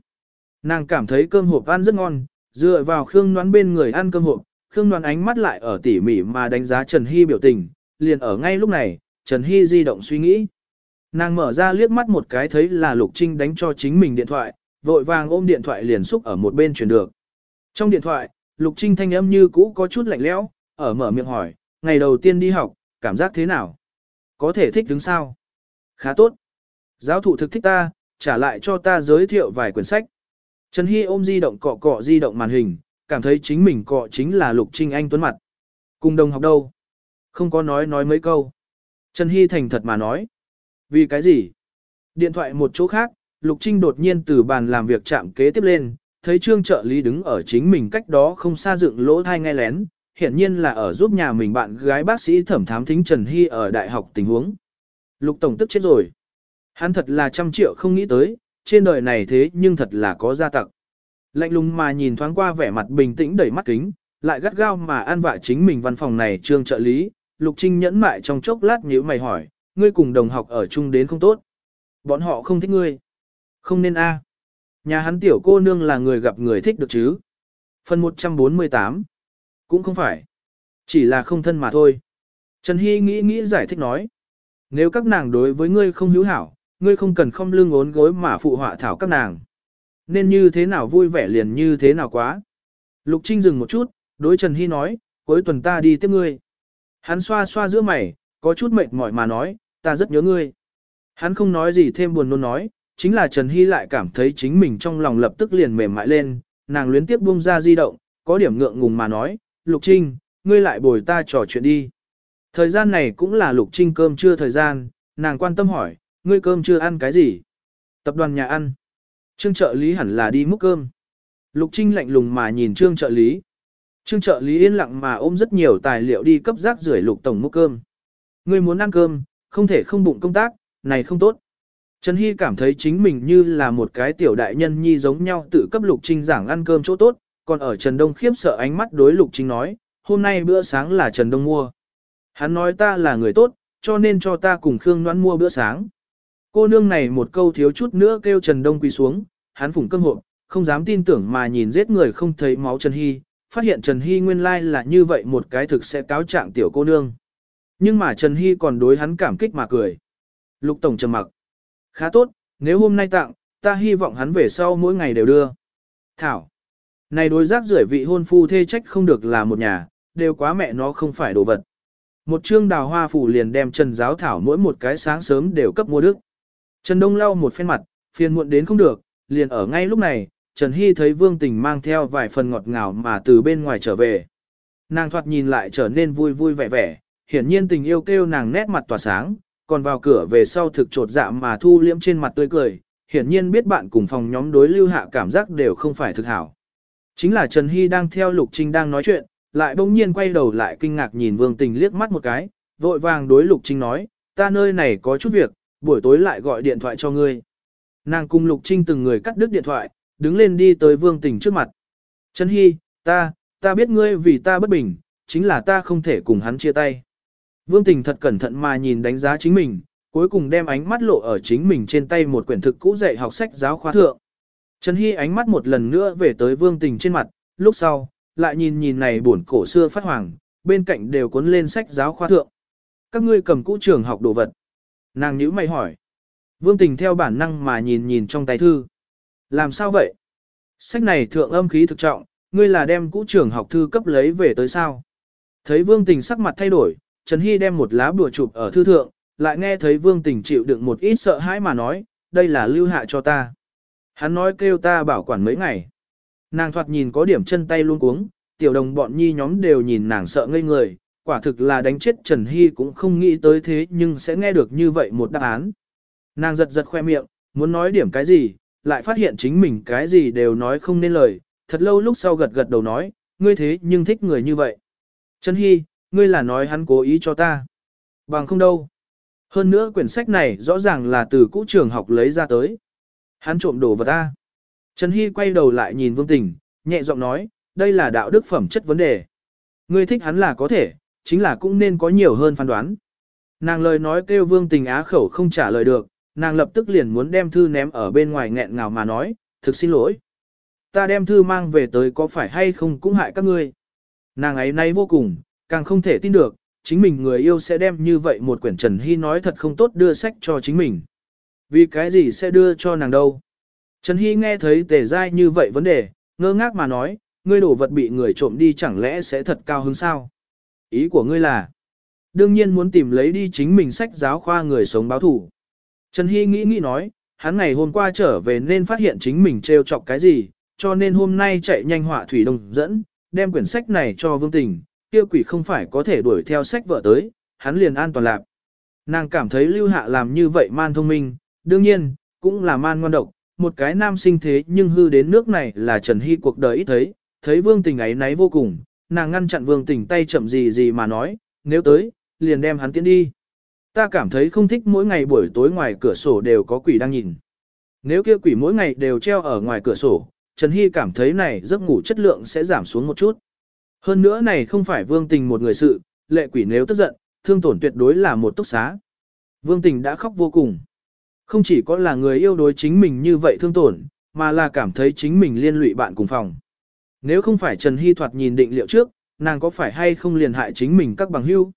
Nàng cảm thấy cơm hộp ăn rất ngon, dựa vào Khương Noãn bên người ăn cơm hộp, Khương Noãn ánh mắt lại ở tỉ mỉ mà đánh giá Trần Hy biểu tình, liền ở ngay lúc này, Trần Hy di động suy nghĩ. Nàng mở ra liếc mắt một cái thấy là Lục Trinh đánh cho chính mình điện thoại, vội vàng ôm điện thoại liền xúc ở một bên truyền được. Trong điện thoại, Lục Trinh thanh âm như cũ có chút lạnh lẽo, ở mở miệng hỏi, ngày đầu tiên đi học, cảm giác thế nào? Có thể thích đứng sao? Khá tốt. Giáo thụ thực thích ta, trả lại cho ta giới thiệu vài quyển sách. Trần Hy ôm di động cọ cọ di động màn hình, cảm thấy chính mình cọ chính là Lục Trinh Anh tuấn mặt. Cùng đồng học đâu? Không có nói nói mấy câu. Trần Hy thành thật mà nói. Vì cái gì? Điện thoại một chỗ khác, Lục Trinh đột nhiên từ bàn làm việc chạm kế tiếp lên, thấy trương trợ lý đứng ở chính mình cách đó không xa dựng lỗ thai nghe lén, hiển nhiên là ở giúp nhà mình bạn gái bác sĩ thẩm thám thính Trần Hy ở đại học tình huống. Lục Tổng tức chết rồi. Hắn thật là trăm triệu không nghĩ tới, trên đời này thế nhưng thật là có gia tặc. Lạnh lùng mà nhìn thoáng qua vẻ mặt bình tĩnh đầy mắt kính, lại gắt gao mà an vạ chính mình văn phòng này trương trợ lý, Lục Trinh nhẫn mại trong chốc lát nhíu mày hỏi, ngươi cùng đồng học ở chung đến không tốt. Bọn họ không thích ngươi. Không nên a. À. Nhà hắn tiểu cô nương là người gặp người thích được chứ. Phần 148. Cũng không phải. Chỉ là không thân mà thôi. Trần Hy nghĩ nghĩ giải thích nói. Nếu các nàng đối với ngươi không hữu hảo, ngươi không cần không lưng ốn gối mà phụ họa thảo các nàng. Nên như thế nào vui vẻ liền như thế nào quá. Lục Trinh dừng một chút, đối Trần Hy nói, cuối tuần ta đi tiếp ngươi. Hắn xoa xoa giữa mày, có chút mệt mỏi mà nói, ta rất nhớ ngươi. Hắn không nói gì thêm buồn nôn nói, chính là Trần Hy lại cảm thấy chính mình trong lòng lập tức liền mềm mại lên, nàng luyến tiếp buông ra di động, có điểm ngượng ngùng mà nói, Lục Trinh, ngươi lại bồi ta trò chuyện đi. Thời gian này cũng là Lục Trinh cơm trưa thời gian, nàng quan tâm hỏi, ngươi cơm chưa ăn cái gì? Tập đoàn nhà ăn. Trương trợ lý hẳn là đi múc cơm. Lục Trinh lạnh lùng mà nhìn trương trợ lý. Trương trợ lý yên lặng mà ôm rất nhiều tài liệu đi cấp rác rưởi lục tổng múc cơm. Ngươi muốn ăn cơm, không thể không bụng công tác, này không tốt. Trần Hy cảm thấy chính mình như là một cái tiểu đại nhân nhi giống nhau tự cấp Lục Trinh giảng ăn cơm chỗ tốt, còn ở Trần Đông khiếp sợ ánh mắt đối Lục Trinh nói, hôm nay bữa sáng là Trần Đông mua. Hắn nói ta là người tốt, cho nên cho ta cùng Khương Noãn mua bữa sáng. Cô nương này một câu thiếu chút nữa kêu Trần Đông quỳ xuống, hắn phủng cơm hộp, không dám tin tưởng mà nhìn giết người không thấy máu Trần Hy, phát hiện Trần Hy nguyên lai là như vậy một cái thực sẽ cáo trạng tiểu cô nương. Nhưng mà Trần Hy còn đối hắn cảm kích mà cười. Lục Tổng trầm mặc. Khá tốt, nếu hôm nay tặng, ta hy vọng hắn về sau mỗi ngày đều đưa. Thảo. Này đối giác rưởi vị hôn phu thê trách không được là một nhà, đều quá mẹ nó không phải đồ vật. Một chương đào hoa phủ liền đem Trần Giáo Thảo mỗi một cái sáng sớm đều cấp mua đức. Trần Đông lau một phen mặt, phiền muộn đến không được, liền ở ngay lúc này, Trần Hy thấy Vương Tình mang theo vài phần ngọt ngào mà từ bên ngoài trở về. Nàng thoạt nhìn lại trở nên vui vui vẻ vẻ, hiển nhiên tình yêu kêu nàng nét mặt tỏa sáng, còn vào cửa về sau thực trột dạ mà thu liễm trên mặt tươi cười, hiển nhiên biết bạn cùng phòng nhóm đối lưu hạ cảm giác đều không phải thực hảo. Chính là Trần Hy đang theo Lục Trinh đang nói chuyện, lại bỗng nhiên quay đầu lại kinh ngạc nhìn Vương Tình liếc mắt một cái, vội vàng đối Lục Trinh nói, ta nơi này có chút việc, buổi tối lại gọi điện thoại cho ngươi. Nàng cùng Lục Trinh từng người cắt đứt điện thoại, đứng lên đi tới Vương Tình trước mặt. Trần Hy, ta, ta biết ngươi vì ta bất bình, chính là ta không thể cùng hắn chia tay. Vương Tình thật cẩn thận mà nhìn đánh giá chính mình, cuối cùng đem ánh mắt lộ ở chính mình trên tay một quyển thực cũ dạy học sách giáo khoa thượng. Trần Hy ánh mắt một lần nữa về tới Vương Tình trên mặt, lúc sau, lại nhìn nhìn này buồn cổ xưa phát hoàng, bên cạnh đều cuốn lên sách giáo khoa thượng. Các ngươi cầm cũ trường học đồ vật. Nàng nhữ mày hỏi. Vương Tình theo bản năng mà nhìn nhìn trong tay thư. Làm sao vậy? Sách này thượng âm khí thực trọng, ngươi là đem cũ trường học thư cấp lấy về tới sao? Thấy Vương Tình sắc mặt thay đổi, Trần Hy đem một lá bùa chụp ở thư thượng, lại nghe thấy Vương Tình chịu đựng một ít sợ hãi mà nói, đây là lưu hạ cho ta. Hắn nói kêu ta bảo quản mấy ngày. Nàng thoạt nhìn có điểm chân tay luôn cuống, tiểu đồng bọn nhi nhóm đều nhìn nàng sợ ngây người, quả thực là đánh chết Trần Hy cũng không nghĩ tới thế nhưng sẽ nghe được như vậy một đáp án. Nàng giật giật khoe miệng, muốn nói điểm cái gì, lại phát hiện chính mình cái gì đều nói không nên lời, thật lâu lúc sau gật gật đầu nói, ngươi thế nhưng thích người như vậy. Trần Hy, ngươi là nói hắn cố ý cho ta. Bằng không đâu. Hơn nữa quyển sách này rõ ràng là từ cũ trường học lấy ra tới. Hắn trộm đồ vật ta. Trần Hy quay đầu lại nhìn Vương Tình, nhẹ giọng nói, đây là đạo đức phẩm chất vấn đề. Ngươi thích hắn là có thể, chính là cũng nên có nhiều hơn phán đoán. Nàng lời nói kêu Vương Tình á khẩu không trả lời được, nàng lập tức liền muốn đem thư ném ở bên ngoài nghẹn ngào mà nói, thực xin lỗi. Ta đem thư mang về tới có phải hay không cũng hại các ngươi. Nàng ấy nay vô cùng, càng không thể tin được, chính mình người yêu sẽ đem như vậy một quyển Trần Hy nói thật không tốt đưa sách cho chính mình. Vì cái gì sẽ đưa cho nàng đâu? Trần Hy nghe thấy tề dai như vậy vấn đề, ngơ ngác mà nói, ngươi đổ vật bị người trộm đi chẳng lẽ sẽ thật cao hứng sao? Ý của ngươi là, đương nhiên muốn tìm lấy đi chính mình sách giáo khoa người sống báo thủ. Trần Hy nghĩ nghĩ nói, hắn ngày hôm qua trở về nên phát hiện chính mình trêu chọc cái gì, cho nên hôm nay chạy nhanh họa thủy đồng dẫn, đem quyển sách này cho Vương Tình, kia quỷ không phải có thể đuổi theo sách vợ tới, hắn liền an toàn lạc. Nàng cảm thấy lưu hạ làm như vậy man thông minh, đương nhiên, cũng là man ngoan độc, một cái nam sinh thế nhưng hư đến nước này là Trần Hy cuộc đời ít thấy, thấy vương tình ấy náy vô cùng, nàng ngăn chặn vương tình tay chậm gì gì mà nói, nếu tới, liền đem hắn tiến đi. Ta cảm thấy không thích mỗi ngày buổi tối ngoài cửa sổ đều có quỷ đang nhìn. Nếu kia quỷ mỗi ngày đều treo ở ngoài cửa sổ, Trần Hy cảm thấy này giấc ngủ chất lượng sẽ giảm xuống một chút. Hơn nữa này không phải vương tình một người sự, lệ quỷ nếu tức giận, thương tổn tuyệt đối là một túc xá. Vương tình đã khóc vô cùng. Không chỉ có là người yêu đối chính mình như vậy thương tổn, mà là cảm thấy chính mình liên lụy bạn cùng phòng. Nếu không phải Trần Hy Thoạt nhìn định liệu trước, nàng có phải hay không liền hại chính mình các bằng hưu.